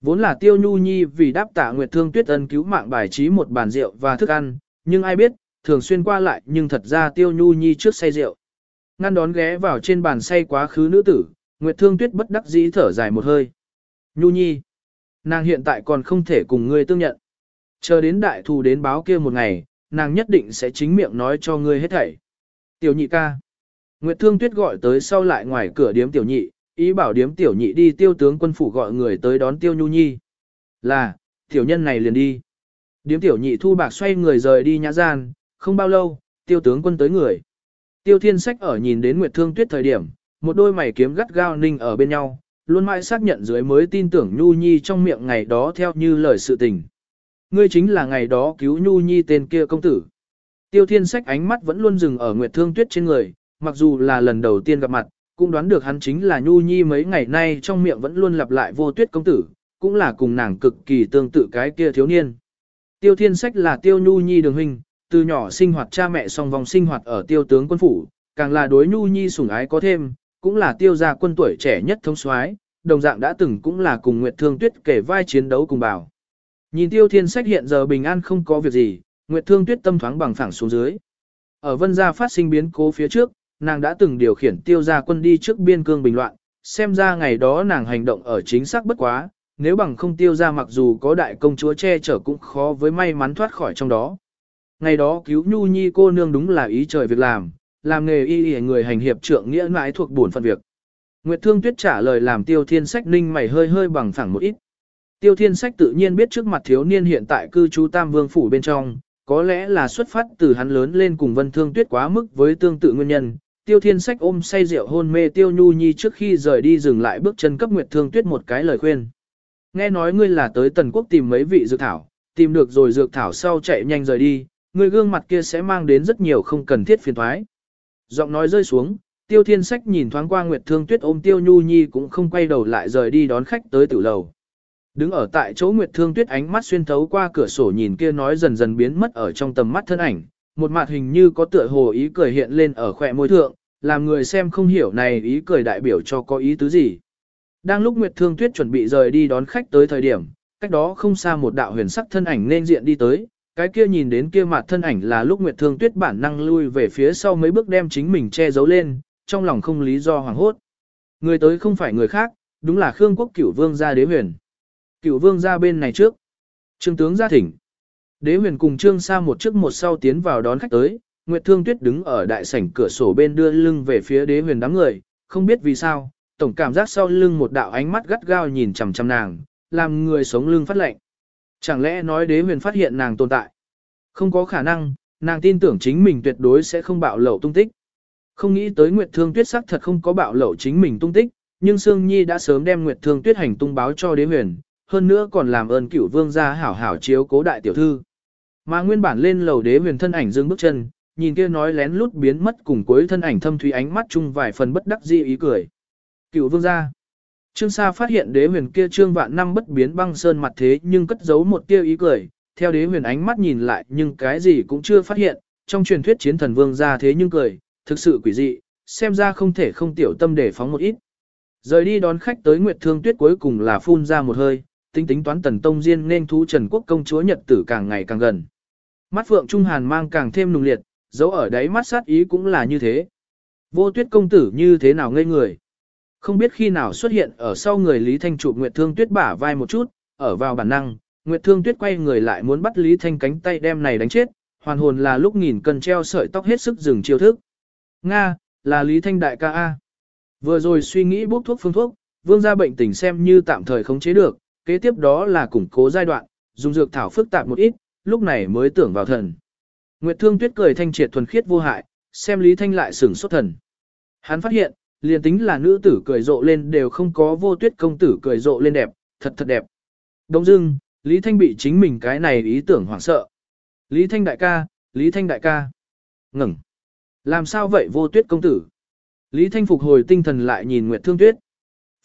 Speaker 1: Vốn là Tiêu Nhu Nhi vì đáp tạ Nguyệt Thương Tuyết ân cứu mạng bài trí một bàn rượu và thức ăn, nhưng ai biết, thường xuyên qua lại nhưng thật ra Tiêu Nhu Nhi trước say rượu. Ngăn đón ghé vào trên bàn say quá khứ nữ tử, Nguyệt Thương Tuyết bất đắc dĩ thở dài một hơi. Nhu Nhi, nàng hiện tại còn không thể cùng ngươi tương nhận. Chờ đến đại thù đến báo kia một ngày, nàng nhất định sẽ chính miệng nói cho ngươi hết thảy. Tiểu nhị ca. Nguyệt Thương Tuyết gọi tới sau lại ngoài cửa điếm tiểu nhị, ý bảo điếm tiểu nhị đi tiêu tướng quân phủ gọi người tới đón tiêu nhu nhi. Là, tiểu nhân này liền đi. Điếm tiểu nhị thu bạc xoay người rời đi nhã gian, không bao lâu, tiêu tướng quân tới người. Tiêu thiên sách ở nhìn đến Nguyệt Thương Tuyết thời điểm, một đôi mày kiếm gắt gao ninh ở bên nhau, luôn mãi xác nhận dưới mới tin tưởng Nhu Nhi trong miệng ngày đó theo như lời sự tình. Ngươi chính là ngày đó cứu Nhu Nhi tên kia công tử. Tiêu thiên sách ánh mắt vẫn luôn dừng ở Nguyệt Thương Tuyết trên người, mặc dù là lần đầu tiên gặp mặt, cũng đoán được hắn chính là Nhu Nhi mấy ngày nay trong miệng vẫn luôn lặp lại vô tuyết công tử, cũng là cùng nàng cực kỳ tương tự cái kia thiếu niên. Tiêu thiên sách là tiêu Nhu Nhi đường huynh, từ nhỏ sinh hoạt cha mẹ song vòng sinh hoạt ở tiêu tướng quân phủ, càng là đối Nhu Nhi sủng ái có thêm, cũng là tiêu gia quân tuổi trẻ nhất thông soái, đồng dạng đã từng cũng là cùng Nguyệt Thương Tuyết kể vai chiến đấu cùng bảo. Nhìn tiêu thiên sách hiện giờ bình an không có việc gì, Nguyệt Thương Tuyết tâm thoáng bằng phẳng xuống dưới. Ở vân gia phát sinh biến cố phía trước, nàng đã từng điều khiển tiêu gia quân đi trước biên cương bình loạn, xem ra ngày đó nàng hành động ở chính xác bất quá, nếu bằng không tiêu gia mặc dù có đại công chúa che chở cũng khó với may mắn thoát khỏi trong đó. Ngày đó cứu nhu nhi cô nương đúng là ý trời việc làm, làm nghề y y người hành hiệp trượng nghĩa mãi thuộc bổn phận việc. Nguyệt Thương Tuyết trả lời làm Tiêu Thiên Sách ninh mày hơi hơi bằng phẳng một ít. Tiêu Thiên Sách tự nhiên biết trước mặt thiếu niên hiện tại cư trú Tam Vương phủ bên trong, có lẽ là xuất phát từ hắn lớn lên cùng Vân Thương Tuyết quá mức với tương tự nguyên nhân. Tiêu Thiên Sách ôm say rượu hôn mê Tiêu Nhu Nhi trước khi rời đi dừng lại bước chân cấp Nguyệt Thương Tuyết một cái lời khuyên. Nghe nói ngươi là tới Tần Quốc tìm mấy vị dược thảo, tìm được rồi dược thảo sau chạy nhanh rời đi, ngươi gương mặt kia sẽ mang đến rất nhiều không cần thiết phiền toái. Giọng nói rơi xuống, Tiêu Thiên Sách nhìn thoáng qua Nguyệt Thương Tuyết ôm Tiêu Nhu Nhi cũng không quay đầu lại rời đi đón khách tới tử lầu. Đứng ở tại chỗ Nguyệt Thương Tuyết ánh mắt xuyên thấu qua cửa sổ nhìn kia nói dần dần biến mất ở trong tầm mắt thân ảnh, một mặt hình như có tựa hồ ý cười hiện lên ở khỏe môi thượng, làm người xem không hiểu này ý cười đại biểu cho có ý tứ gì. Đang lúc Nguyệt Thương Tuyết chuẩn bị rời đi đón khách tới thời điểm, cách đó không xa một đạo huyền sắc thân ảnh nên diện đi tới, cái kia nhìn đến kia mặt thân ảnh là lúc Nguyệt Thương Tuyết bản năng lui về phía sau mấy bước đem chính mình che giấu lên, trong lòng không lý do hoảng hốt. Người tới không phải người khác, đúng là Khương Quốc Cửu Vương gia Đế Huyền. Cửu Vương ra bên này trước. Trương tướng ra thỉnh. Đế Huyền cùng Trương Sa một trước một sau tiến vào đón khách tới, Nguyệt Thương Tuyết đứng ở đại sảnh cửa sổ bên đưa lưng về phía Đế Huyền đám người, không biết vì sao, tổng cảm giác sau lưng một đạo ánh mắt gắt gao nhìn chằm chằm nàng, làm người sống lưng phát lạnh. Chẳng lẽ nói Đế Huyền phát hiện nàng tồn tại? Không có khả năng, nàng tin tưởng chính mình tuyệt đối sẽ không bạo lậu tung tích. Không nghĩ tới Nguyệt Thương Tuyết sắc thật không có bạo lậu chính mình tung tích, nhưng Sương Nhi đã sớm đem Nguyệt Thương Tuyết hành tung báo cho Đế Huyền, hơn nữa còn làm ơn cửu vương gia hảo hảo chiếu cố đại tiểu thư. Mà nguyên bản lên lầu Đế Huyền thân ảnh dừng bước chân, nhìn kia nói lén lút biến mất cùng cuối thân ảnh thâm thúy ánh mắt chung vài phần bất đắc dĩ ý cười. Cửu vương gia. Trương Sa phát hiện Đế Huyền kia trương vạn năm bất biến băng sơn mặt thế nhưng cất giấu một tia ý cười, theo Đế Huyền ánh mắt nhìn lại nhưng cái gì cũng chưa phát hiện, trong truyền thuyết chiến thần vương gia thế nhưng cười, thực sự quỷ dị, xem ra không thể không tiểu tâm để phóng một ít. Rời đi đón khách tới Nguyệt Thương Tuyết cuối cùng là phun ra một hơi, tính tính toán tần tông diên nên thú Trần Quốc công chúa nhật tử càng ngày càng gần. Mắt Phượng Trung Hàn mang càng thêm nùng liệt, dấu ở đáy mắt sát ý cũng là như thế. Vô tuyết công tử như thế nào ngây người. Không biết khi nào xuất hiện ở sau người Lý Thanh chụp Nguyệt Thương Tuyết bả vai một chút, ở vào bản năng, Nguyệt Thương Tuyết quay người lại muốn bắt Lý Thanh cánh tay đem này đánh chết, hoàn hồn là lúc nghìn cần treo sợi tóc hết sức dừng chiêu thức. Nga, là Lý Thanh đại ca A. Vừa rồi suy nghĩ bốc thuốc phương thuốc, vương gia bệnh tình xem như tạm thời khống chế được, kế tiếp đó là củng cố giai đoạn, dùng dược thảo phức tạp một ít, lúc này mới tưởng vào thần. Nguyệt Thương Tuyết cười thanh triệt thuần khiết vô hại, xem Lý Thanh lại sửng sốt thần. Hắn phát hiện, liền tính là nữ tử cười rộ lên đều không có vô tuyết công tử cười rộ lên đẹp, thật thật đẹp. Đông dưng, Lý Thanh bị chính mình cái này ý tưởng hoảng sợ. Lý Thanh đại ca, Lý Thanh đại ca. Ngừng. Làm sao vậy vô tuyết công tử? Lý Thanh phục hồi tinh thần lại nhìn Nguyệt Thương Tuyết.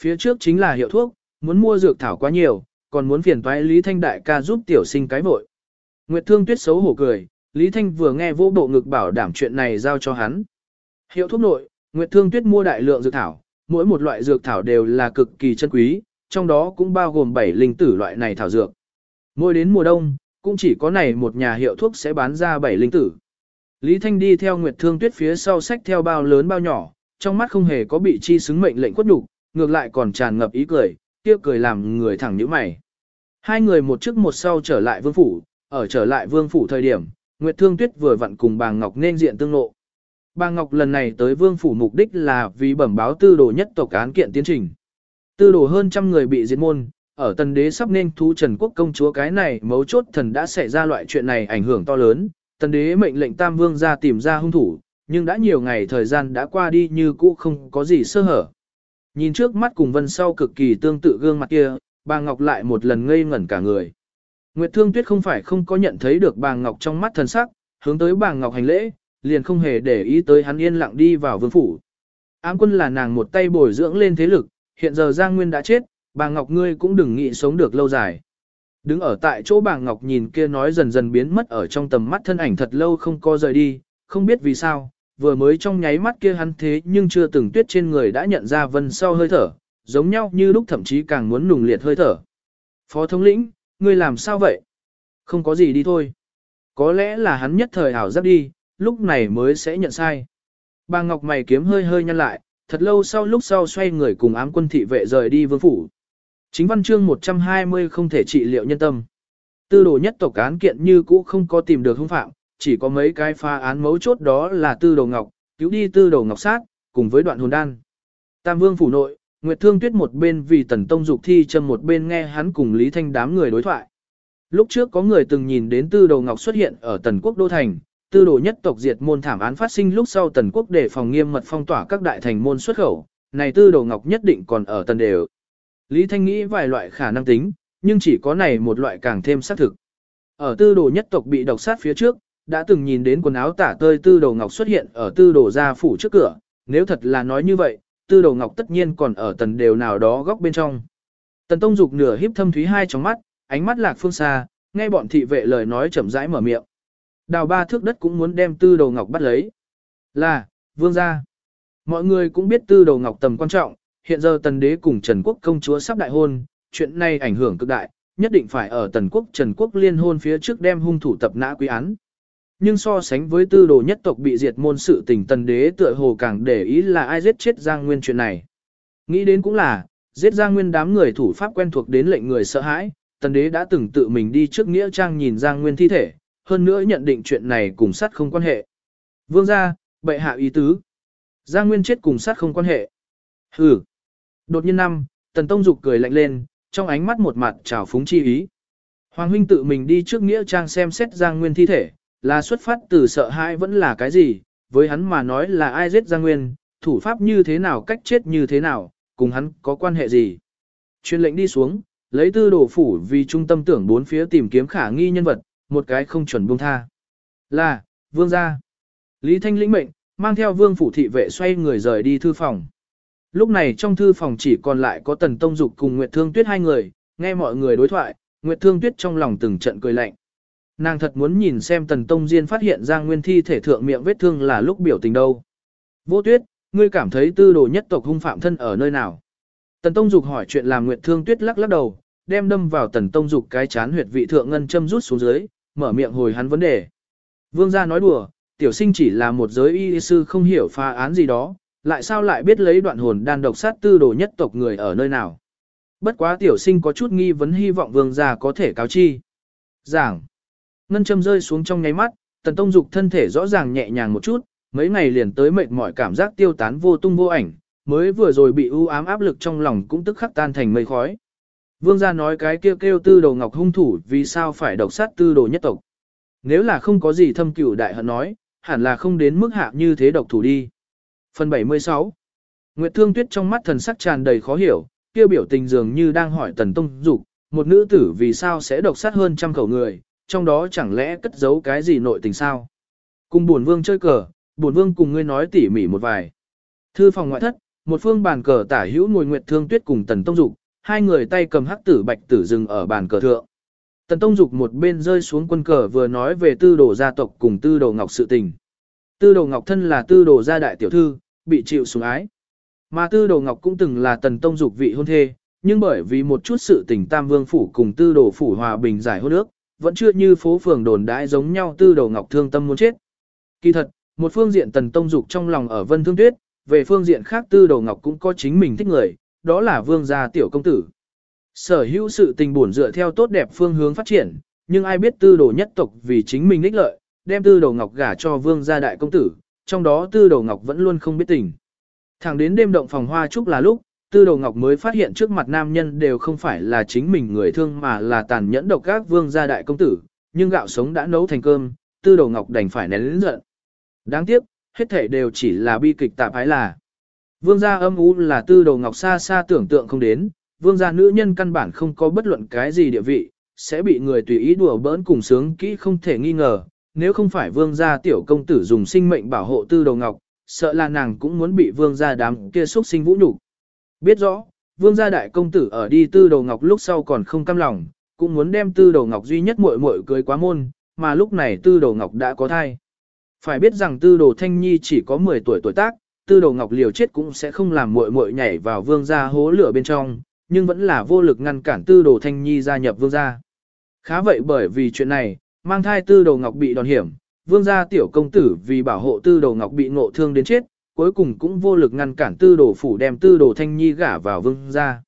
Speaker 1: Phía trước chính là hiệu thuốc, muốn mua dược thảo quá nhiều, còn muốn phiền toái Lý Thanh đại ca giúp tiểu sinh cái vội. Nguyệt Thương Tuyết xấu hổ cười, Lý Thanh vừa nghe vô bộ ngực bảo đảm chuyện này giao cho hắn. Hiệu thuốc nội, Nguyệt Thương Tuyết mua đại lượng dược thảo, mỗi một loại dược thảo đều là cực kỳ chân quý, trong đó cũng bao gồm 7 linh tử loại này thảo dược. Mỗi đến mùa đông, cũng chỉ có này một nhà hiệu thuốc sẽ bán ra 7 linh tử. Lý Thanh đi theo Nguyệt Thương Tuyết phía sau sách theo bao lớn bao nhỏ, trong mắt không hề có bị chi xứng mệnh lệnh quất nhục, ngược lại còn tràn ngập ý cười, kia cười làm người thẳng nhíu mày. Hai người một trước một sau trở lại vương phủ, ở trở lại vương phủ thời điểm, Nguyệt Thương Tuyết vừa vặn cùng bà Ngọc nên diện tương lộ. Bà Ngọc lần này tới vương phủ mục đích là vì bẩm báo tư đồ nhất tộc án kiện tiến trình. Tư đồ hơn trăm người bị diệt môn, ở tần đế sắp nên thu Trần Quốc công chúa cái này mấu chốt thần đã xảy ra loại chuyện này ảnh hưởng to lớn, tần đế mệnh lệnh Tam Vương ra tìm ra hung thủ, nhưng đã nhiều ngày thời gian đã qua đi như cũ không có gì sơ hở. Nhìn trước mắt cùng vân sau cực kỳ tương tự gương mặt kia, bà Ngọc lại một lần ngây ngẩn cả người. Nguyệt Thương Tuyết không phải không có nhận thấy được bà Ngọc trong mắt thần sắc, hướng tới bà Ngọc hành lễ, liền không hề để ý tới hắn yên lặng đi vào vương phủ. Ám quân là nàng một tay bồi dưỡng lên thế lực, hiện giờ Giang Nguyên đã chết, bà Ngọc ngươi cũng đừng nghĩ sống được lâu dài. Đứng ở tại chỗ bà Ngọc nhìn kia nói dần dần biến mất ở trong tầm mắt thân ảnh thật lâu không có rời đi, không biết vì sao, vừa mới trong nháy mắt kia hắn thế nhưng chưa từng tuyết trên người đã nhận ra vân sau hơi thở, giống nhau như lúc thậm chí càng muốn nùng liệt hơi thở. Phó thống lĩnh, ngươi làm sao vậy? Không có gì đi thôi. Có lẽ là hắn nhất thời ảo giáp đi, lúc này mới sẽ nhận sai. Bà Ngọc mày kiếm hơi hơi nhăn lại, thật lâu sau lúc sau xoay người cùng ám quân thị vệ rời đi vương phủ. Chính văn chương 120 không thể trị liệu nhân tâm. Tư đồ nhất tộc án kiện như cũ không có tìm được hung phạm, chỉ có mấy cái pha án mấu chốt đó là tư Đầu ngọc, cứu đi tư Đầu ngọc sát, cùng với đoạn hồn đan. Tam vương phủ nội, Nguyệt Thương Tuyết một bên vì tần tông dục thi châm một bên nghe hắn cùng Lý Thanh đám người đối thoại. Lúc trước có người từng nhìn đến tư đồ ngọc xuất hiện ở tần quốc đô thành, tư đồ nhất tộc diệt môn thảm án phát sinh lúc sau tần quốc để phòng nghiêm mật phong tỏa các đại thành môn xuất khẩu, này tư đồ ngọc nhất định còn ở tần đều. Lý Thanh nghĩ vài loại khả năng tính, nhưng chỉ có này một loại càng thêm xác thực. Ở tư đồ nhất tộc bị độc sát phía trước, đã từng nhìn đến quần áo tả tơi tư Đầu ngọc xuất hiện ở tư đồ gia phủ trước cửa, nếu thật là nói như vậy, tư Đầu ngọc tất nhiên còn ở tần đều nào đó góc bên trong. Tần Tông Dục nửa híp thâm thúy hai trong mắt, ánh mắt lạc phương xa, nghe bọn thị vệ lời nói chậm rãi mở miệng. Đào ba thước đất cũng muốn đem tư Đầu ngọc bắt lấy. Là, vương gia. Mọi người cũng biết tư Đầu ngọc tầm quan trọng, hiện giờ tần đế cùng Trần Quốc công chúa sắp đại hôn, chuyện này ảnh hưởng cực đại, nhất định phải ở tần quốc Trần Quốc liên hôn phía trước đem hung thủ tập nã quý án. Nhưng so sánh với tư đồ nhất tộc bị diệt môn sự tình tần đế tựa hồ càng để ý là ai giết chết Giang Nguyên chuyện này. Nghĩ đến cũng là, giết Giang Nguyên đám người thủ pháp quen thuộc đến lệnh người sợ hãi, tần đế đã từng tự mình đi trước nghĩa trang nhìn Giang Nguyên thi thể, hơn nữa nhận định chuyện này cùng sát không quan hệ. Vương gia, bệ hạ ý tứ. Giang Nguyên chết cùng sát không quan hệ. Hừ. Đột nhiên năm, tần tông dục cười lạnh lên, trong ánh mắt một mặt trào phúng chi ý. Hoàng huynh tự mình đi trước nghĩa trang xem xét Giang Nguyên thi thể, là xuất phát từ sợ hãi vẫn là cái gì, với hắn mà nói là ai giết Giang Nguyên, thủ pháp như thế nào cách chết như thế nào, cùng hắn có quan hệ gì. Chuyên lệnh đi xuống, lấy tư đồ phủ vì trung tâm tưởng bốn phía tìm kiếm khả nghi nhân vật, một cái không chuẩn buông tha. Là, vương gia. Lý Thanh lĩnh mệnh, mang theo vương phủ thị vệ xoay người rời đi thư phòng. Lúc này trong thư phòng chỉ còn lại có Tần Tông Dục cùng Nguyệt Thương Tuyết hai người, nghe mọi người đối thoại, Nguyệt Thương Tuyết trong lòng từng trận cười lạnh. Nàng thật muốn nhìn xem Tần Tông Diên phát hiện ra nguyên thi thể thượng miệng vết thương là lúc biểu tình đâu. Vô Tuyết, ngươi cảm thấy tư đồ nhất tộc hung phạm thân ở nơi nào? Tần Tông Dục hỏi chuyện làm Nguyệt Thương Tuyết lắc lắc đầu, đem đâm vào Tần Tông Dục cái chán huyệt vị thượng ngân châm rút xuống dưới, mở miệng hồi hắn vấn đề. Vương gia nói đùa, tiểu sinh chỉ là một giới y sư không hiểu pha án gì đó, lại sao lại biết lấy đoạn hồn đan độc sát tư đồ nhất tộc người ở nơi nào. Bất quá tiểu sinh có chút nghi vấn hy vọng vương gia có thể cáo chi. Giảng. Ngân châm rơi xuống trong nháy mắt, tần tông dục thân thể rõ ràng nhẹ nhàng một chút, mấy ngày liền tới mệt mỏi cảm giác tiêu tán vô tung vô ảnh, mới vừa rồi bị u ám áp lực trong lòng cũng tức khắc tan thành mây khói. Vương gia nói cái kêu kêu tư đồ ngọc hung thủ vì sao phải độc sát tư đồ nhất tộc. Nếu là không có gì thâm cửu đại hận nói, hẳn là không đến mức hạ như thế độc thủ đi. Phần 76 Nguyệt Thương Tuyết trong mắt thần sắc tràn đầy khó hiểu, kia biểu tình dường như đang hỏi Tần Tông Dục, một nữ tử vì sao sẽ độc sát hơn trăm khẩu người, trong đó chẳng lẽ cất giấu cái gì nội tình sao? Cùng buồn vương chơi cờ, buồn vương cùng ngươi nói tỉ mỉ một vài. Thư phòng ngoại thất, một phương bàn cờ tả hữu ngồi Nguyệt Thương Tuyết cùng Tần Tông Dục, hai người tay cầm hắc tử bạch tử dừng ở bàn cờ thượng. Tần Tông Dục một bên rơi xuống quân cờ vừa nói về tư đồ gia tộc cùng tư đồ ngọc sự tình. Tư đồ ngọc thân là tư đồ gia đại tiểu thư, bị chịu sủng ái. Mà tư đồ ngọc cũng từng là tần tông dục vị hôn thê, nhưng bởi vì một chút sự tình tam vương phủ cùng tư đồ phủ hòa bình giải hôn ước, vẫn chưa như phố phường đồn đãi giống nhau tư đồ ngọc thương tâm muốn chết. Kỳ thật, một phương diện tần tông dục trong lòng ở vân thương tuyết, về phương diện khác tư đồ ngọc cũng có chính mình thích người, đó là vương gia tiểu công tử. Sở hữu sự tình buồn dựa theo tốt đẹp phương hướng phát triển, nhưng ai biết tư đồ nhất tộc vì chính mình ích lợi, đem tư đồ ngọc gả cho vương gia đại công tử, trong đó tư đồ ngọc vẫn luôn không biết tình. Thẳng đến đêm động phòng hoa trúc là lúc, tư đồ ngọc mới phát hiện trước mặt nam nhân đều không phải là chính mình người thương mà là tàn nhẫn độc các vương gia đại công tử, nhưng gạo sống đã nấu thành cơm, tư đồ ngọc đành phải nén lĩnh giận. Đáng tiếc, hết thể đều chỉ là bi kịch tạm ái là. Vương gia âm u là tư đồ ngọc xa xa tưởng tượng không đến, vương gia nữ nhân căn bản không có bất luận cái gì địa vị, sẽ bị người tùy ý đùa bỡn cùng sướng kỹ không thể nghi ngờ, nếu không phải vương gia tiểu công tử dùng sinh mệnh bảo hộ tư đầu ngọc, sợ là nàng cũng muốn bị vương gia đám kia xúc sinh vũ nhục. Biết rõ, vương gia đại công tử ở đi tư đầu ngọc lúc sau còn không cam lòng, cũng muốn đem tư đầu ngọc duy nhất muội muội cưới quá môn, mà lúc này tư đầu ngọc đã có thai. Phải biết rằng tư đồ thanh nhi chỉ có 10 tuổi tuổi tác, tư đồ ngọc liều chết cũng sẽ không làm muội muội nhảy vào vương gia hố lửa bên trong, nhưng vẫn là vô lực ngăn cản tư đồ thanh nhi gia nhập vương gia. Khá vậy bởi vì chuyện này, mang thai tư đầu ngọc bị đòn hiểm, vương gia tiểu công tử vì bảo hộ tư đầu ngọc bị ngộ thương đến chết, cuối cùng cũng vô lực ngăn cản tư đồ phủ đem tư đồ thanh nhi gả vào vương gia.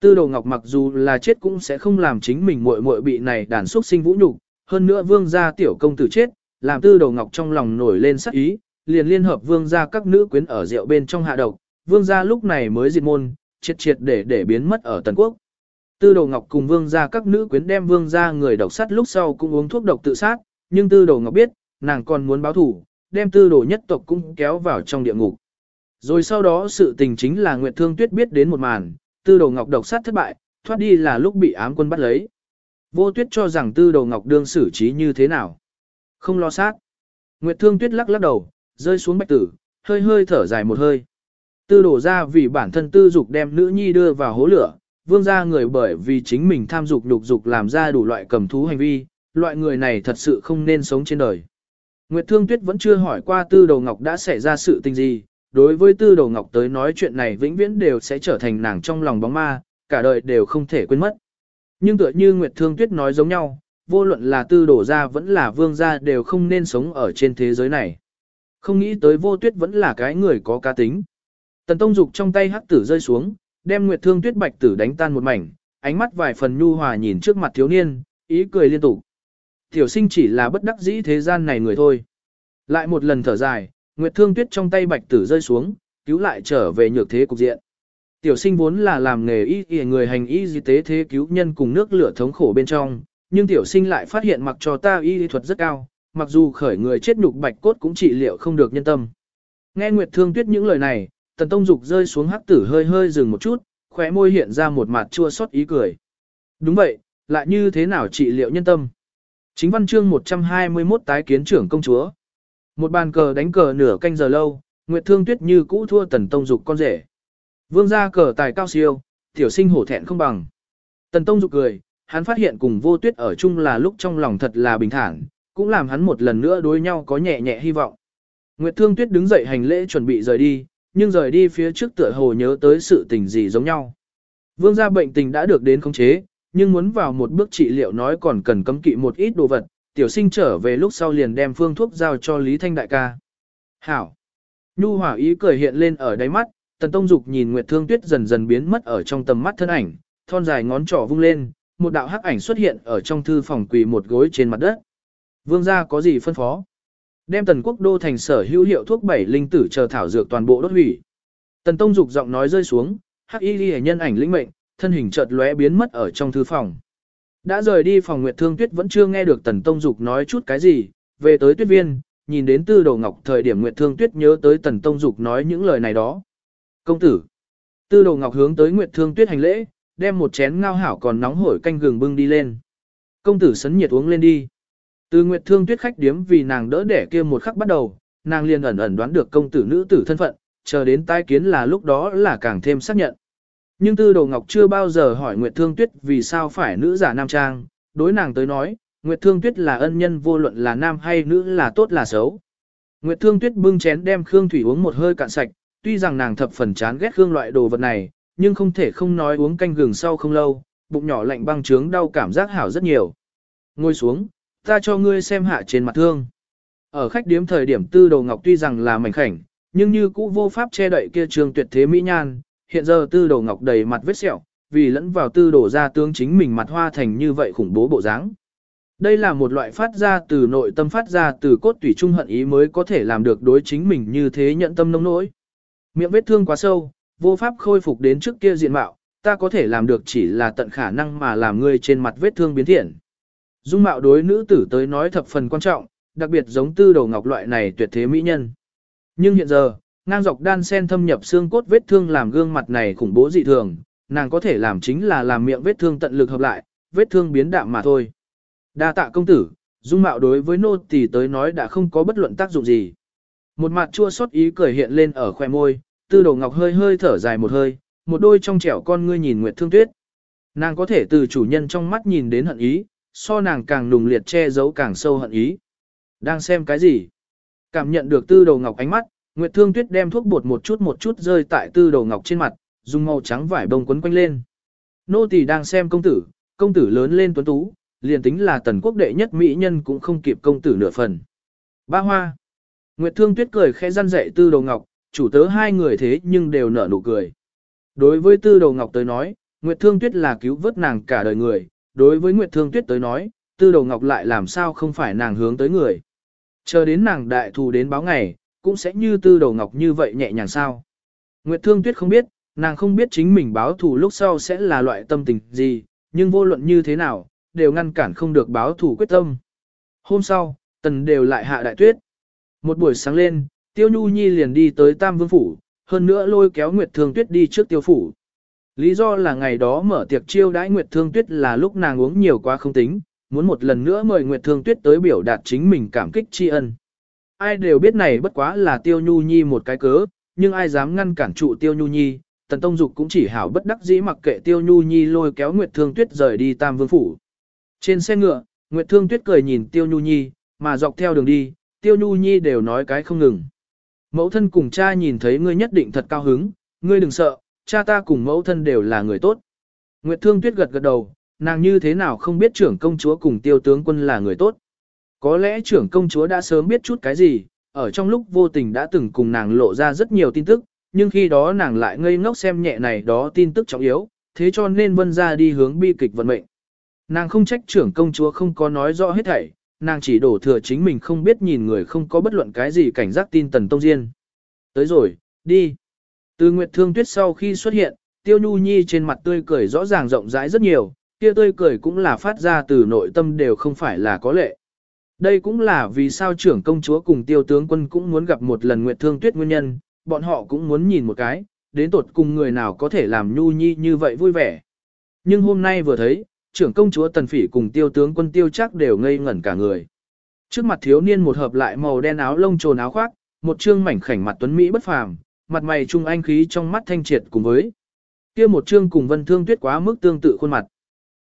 Speaker 1: Tư đồ ngọc mặc dù là chết cũng sẽ không làm chính mình muội muội bị này đàn xuất sinh vũ nhục, hơn nữa vương gia tiểu công tử chết, làm tư đồ ngọc trong lòng nổi lên sắc ý, liền liên hợp vương gia các nữ quyến ở rượu bên trong hạ độc, vương gia lúc này mới diệt môn, triệt triệt để để biến mất ở Tần Quốc. Tư Đồ Ngọc cùng Vương gia các nữ quyến đem Vương gia người độc sát lúc sau cũng uống thuốc độc tự sát, nhưng Tư Đồ Ngọc biết, nàng còn muốn báo thủ, đem Tư Đồ nhất tộc cũng kéo vào trong địa ngục. Rồi sau đó sự tình chính là Nguyệt Thương Tuyết biết đến một màn, Tư Đồ Ngọc độc sát thất bại, thoát đi là lúc bị ám quân bắt lấy. Vô Tuyết cho rằng Tư Đồ Ngọc đương xử trí như thế nào. Không lo sát. Nguyệt Thương Tuyết lắc lắc đầu, rơi xuống bạch tử, hơi hơi thở dài một hơi. Tư đổ ra vì bản thân tư dục đem nữ nhi đưa vào hố lửa, vương gia người bởi vì chính mình tham dục lục dục làm ra đủ loại cầm thú hành vi, loại người này thật sự không nên sống trên đời. Nguyệt Thương Tuyết vẫn chưa hỏi qua Tư Đầu Ngọc đã xảy ra sự tình gì, đối với Tư Đầu Ngọc tới nói chuyện này vĩnh viễn đều sẽ trở thành nàng trong lòng bóng ma, cả đời đều không thể quên mất. Nhưng tựa như Nguyệt Thương Tuyết nói giống nhau, vô luận là tư đổ ra vẫn là vương gia đều không nên sống ở trên thế giới này. Không nghĩ tới vô tuyết vẫn là cái người có cá tính. Tần Tông Dục trong tay hắc tử rơi xuống, đem Nguyệt Thương Tuyết bạch tử đánh tan một mảnh, ánh mắt vài phần nhu hòa nhìn trước mặt thiếu niên, ý cười liên tục. Tiểu sinh chỉ là bất đắc dĩ thế gian này người thôi. Lại một lần thở dài, Nguyệt Thương Tuyết trong tay bạch tử rơi xuống, cứu lại trở về nhược thế cục diện. Tiểu sinh vốn là làm nghề y y người hành y y tế thế cứu nhân cùng nước lửa thống khổ bên trong, nhưng tiểu sinh lại phát hiện mặc cho ta y lý thuật rất cao, mặc dù khởi người chết nhục bạch cốt cũng trị liệu không được nhân tâm. Nghe Nguyệt Thương Tuyết những lời này, Tần Tông Dục rơi xuống hắc tử hơi hơi dừng một chút, khóe môi hiện ra một mặt chua xót ý cười. Đúng vậy, lại như thế nào trị liệu nhân tâm? Chính văn chương 121 tái kiến trưởng công chúa. Một bàn cờ đánh cờ nửa canh giờ lâu, Nguyệt Thương Tuyết như cũ thua Tần Tông Dục con rể. Vương gia cờ tài cao siêu, tiểu sinh hổ thẹn không bằng. Tần Tông Dục cười, hắn phát hiện cùng vô tuyết ở chung là lúc trong lòng thật là bình thản, cũng làm hắn một lần nữa đối nhau có nhẹ nhẹ hy vọng. Nguyệt Thương Tuyết đứng dậy hành lễ chuẩn bị rời đi, nhưng rời đi phía trước tựa hồ nhớ tới sự tình gì giống nhau. Vương gia bệnh tình đã được đến khống chế, nhưng muốn vào một bước trị liệu nói còn cần cấm kỵ một ít đồ vật, tiểu sinh trở về lúc sau liền đem phương thuốc giao cho Lý Thanh đại ca. Hảo! Nhu hỏa ý cười hiện lên ở đáy mắt, Tần Tông Dục nhìn Nguyệt Thương Tuyết dần dần biến mất ở trong tầm mắt thân ảnh, thon dài ngón trỏ vung lên, một đạo hắc ảnh xuất hiện ở trong thư phòng quỳ một gối trên mặt đất. Vương gia có gì phân phó? Đem tần quốc đô thành sở hữu hiệu thuốc bảy linh tử chờ thảo dược toàn bộ đốt hủy. Tần Tông dục giọng nói rơi xuống, hắc y ghi nhân ảnh lĩnh mệnh, thân hình chợt lóe biến mất ở trong thư phòng. Đã rời đi phòng Nguyệt Thương Tuyết vẫn chưa nghe được Tần Tông Dục nói chút cái gì, về tới Tuyết Viên, nhìn đến Tư Đồ Ngọc thời điểm Nguyệt Thương Tuyết nhớ tới Tần Tông Dục nói những lời này đó. Công tử. Tư Đồ Ngọc hướng tới Nguyệt Thương Tuyết hành lễ, đem một chén ngao hảo còn nóng hổi canh gừng bưng đi lên. Công tử sấn nhiệt uống lên đi. Từ Nguyệt Thương Tuyết khách điếm vì nàng đỡ đẻ kia một khắc bắt đầu, nàng liền ẩn ẩn đoán được công tử nữ tử thân phận, chờ đến tai kiến là lúc đó là càng thêm xác nhận. Nhưng Tư Đồ Ngọc chưa bao giờ hỏi Nguyệt Thương Tuyết vì sao phải nữ giả nam trang, đối nàng tới nói, Nguyệt Thương Tuyết là ân nhân vô luận là nam hay nữ là tốt là xấu. Nguyệt Thương Tuyết bưng chén đem Khương Thủy uống một hơi cạn sạch, tuy rằng nàng thập phần chán ghét Khương loại đồ vật này, nhưng không thể không nói uống canh gừng sau không lâu, bụng nhỏ lạnh băng trướng đau cảm giác hảo rất nhiều. Ngồi xuống, ta cho ngươi xem hạ trên mặt thương. Ở khách điếm thời điểm tư đồ ngọc tuy rằng là mảnh khảnh, nhưng như cũ vô pháp che đậy kia trường tuyệt thế mỹ nhan, hiện giờ tư đồ ngọc đầy mặt vết sẹo, vì lẫn vào tư đồ ra tướng chính mình mặt hoa thành như vậy khủng bố bộ dáng. Đây là một loại phát ra từ nội tâm phát ra từ cốt tủy trung hận ý mới có thể làm được đối chính mình như thế nhận tâm nông nỗi. Miệng vết thương quá sâu, vô pháp khôi phục đến trước kia diện mạo, ta có thể làm được chỉ là tận khả năng mà làm ngươi trên mặt vết thương biến thiện. Dung mạo đối nữ tử tới nói thập phần quan trọng, đặc biệt giống tư đầu ngọc loại này tuyệt thế mỹ nhân. Nhưng hiện giờ, ngang dọc đan sen thâm nhập xương cốt vết thương làm gương mặt này khủng bố dị thường, nàng có thể làm chính là làm miệng vết thương tận lực hợp lại, vết thương biến đạm mà thôi. Đa tạ công tử, dung mạo đối với nô tỳ tới nói đã không có bất luận tác dụng gì. Một mặt chua xót ý cười hiện lên ở khoe môi, tư đồ ngọc hơi hơi thở dài một hơi, một đôi trong trẻo con ngươi nhìn Nguyệt Thương Tuyết. Nàng có thể từ chủ nhân trong mắt nhìn đến hận ý, so nàng càng nùng liệt che giấu càng sâu hận ý. Đang xem cái gì? Cảm nhận được tư đồ ngọc ánh mắt, Nguyệt Thương Tuyết đem thuốc bột một chút một chút rơi tại tư Đầu ngọc trên mặt, dùng màu trắng vải bông quấn quanh lên. Nô tỳ đang xem công tử, công tử lớn lên tuấn tú, liền tính là tần quốc đệ nhất mỹ nhân cũng không kịp công tử nửa phần. Ba hoa. Nguyệt Thương Tuyết cười khẽ răn dạy tư Đầu ngọc, chủ tớ hai người thế nhưng đều nở nụ cười. Đối với tư đầu ngọc tới nói, Nguyệt Thương Tuyết là cứu vớt nàng cả đời người, đối với Nguyệt Thương Tuyết tới nói, tư đầu ngọc lại làm sao không phải nàng hướng tới người. Chờ đến nàng đại thù đến báo ngày, cũng sẽ như tư đầu ngọc như vậy nhẹ nhàng sao. Nguyệt Thương Tuyết không biết, nàng không biết chính mình báo thù lúc sau sẽ là loại tâm tình gì, nhưng vô luận như thế nào, đều ngăn cản không được báo thù quyết tâm. Hôm sau, tần đều lại hạ đại tuyết. Một buổi sáng lên, Tiêu Nhu Nhi liền đi tới Tam Vương Phủ, hơn nữa lôi kéo Nguyệt Thương Tuyết đi trước Tiêu Phủ. Lý do là ngày đó mở tiệc chiêu đãi Nguyệt Thương Tuyết là lúc nàng uống nhiều quá không tính, muốn một lần nữa mời Nguyệt Thương Tuyết tới biểu đạt chính mình cảm kích tri ân. Ai đều biết này bất quá là Tiêu Nhu Nhi một cái cớ, nhưng ai dám ngăn cản trụ Tiêu Nhu Nhi, Tần Tông Dục cũng chỉ hảo bất đắc dĩ mặc kệ Tiêu Nhu Nhi lôi kéo Nguyệt Thương Tuyết rời đi Tam Vương Phủ. Trên xe ngựa, Nguyệt Thương Tuyết cười nhìn Tiêu Nhu Nhi, mà dọc theo đường đi, Tiêu Nhu Nhi đều nói cái không ngừng. Mẫu thân cùng cha nhìn thấy ngươi nhất định thật cao hứng, ngươi đừng sợ, cha ta cùng mẫu thân đều là người tốt. Nguyệt Thương Tuyết gật gật đầu, nàng như thế nào không biết trưởng công chúa cùng tiêu tướng quân là người tốt. Có lẽ trưởng công chúa đã sớm biết chút cái gì, ở trong lúc vô tình đã từng cùng nàng lộ ra rất nhiều tin tức, nhưng khi đó nàng lại ngây ngốc xem nhẹ này đó tin tức trọng yếu, thế cho nên vân ra đi hướng bi kịch vận mệnh. Nàng không trách trưởng công chúa không có nói rõ hết thảy, nàng chỉ đổ thừa chính mình không biết nhìn người không có bất luận cái gì cảnh giác tin tần tông diên. Tới rồi, đi. Từ Nguyệt Thương Tuyết sau khi xuất hiện, Tiêu Nhu Nhi trên mặt tươi cười rõ ràng rộng rãi rất nhiều, kia tươi cười cũng là phát ra từ nội tâm đều không phải là có lệ. Đây cũng là vì sao trưởng công chúa cùng tiêu tướng quân cũng muốn gặp một lần Nguyệt Thương Tuyết nguyên nhân, bọn họ cũng muốn nhìn một cái, đến tột cùng người nào có thể làm Nhu Nhi như vậy vui vẻ. Nhưng hôm nay vừa thấy, trưởng công chúa Tần Phỉ cùng tiêu tướng quân tiêu chắc đều ngây ngẩn cả người. Trước mặt thiếu niên một hợp lại màu đen áo lông trồn áo khoác, một trương mảnh khảnh mặt tuấn Mỹ bất phàm, mặt mày trung anh khí trong mắt thanh triệt cùng với kia một trương cùng vân thương tuyết quá mức tương tự khuôn mặt.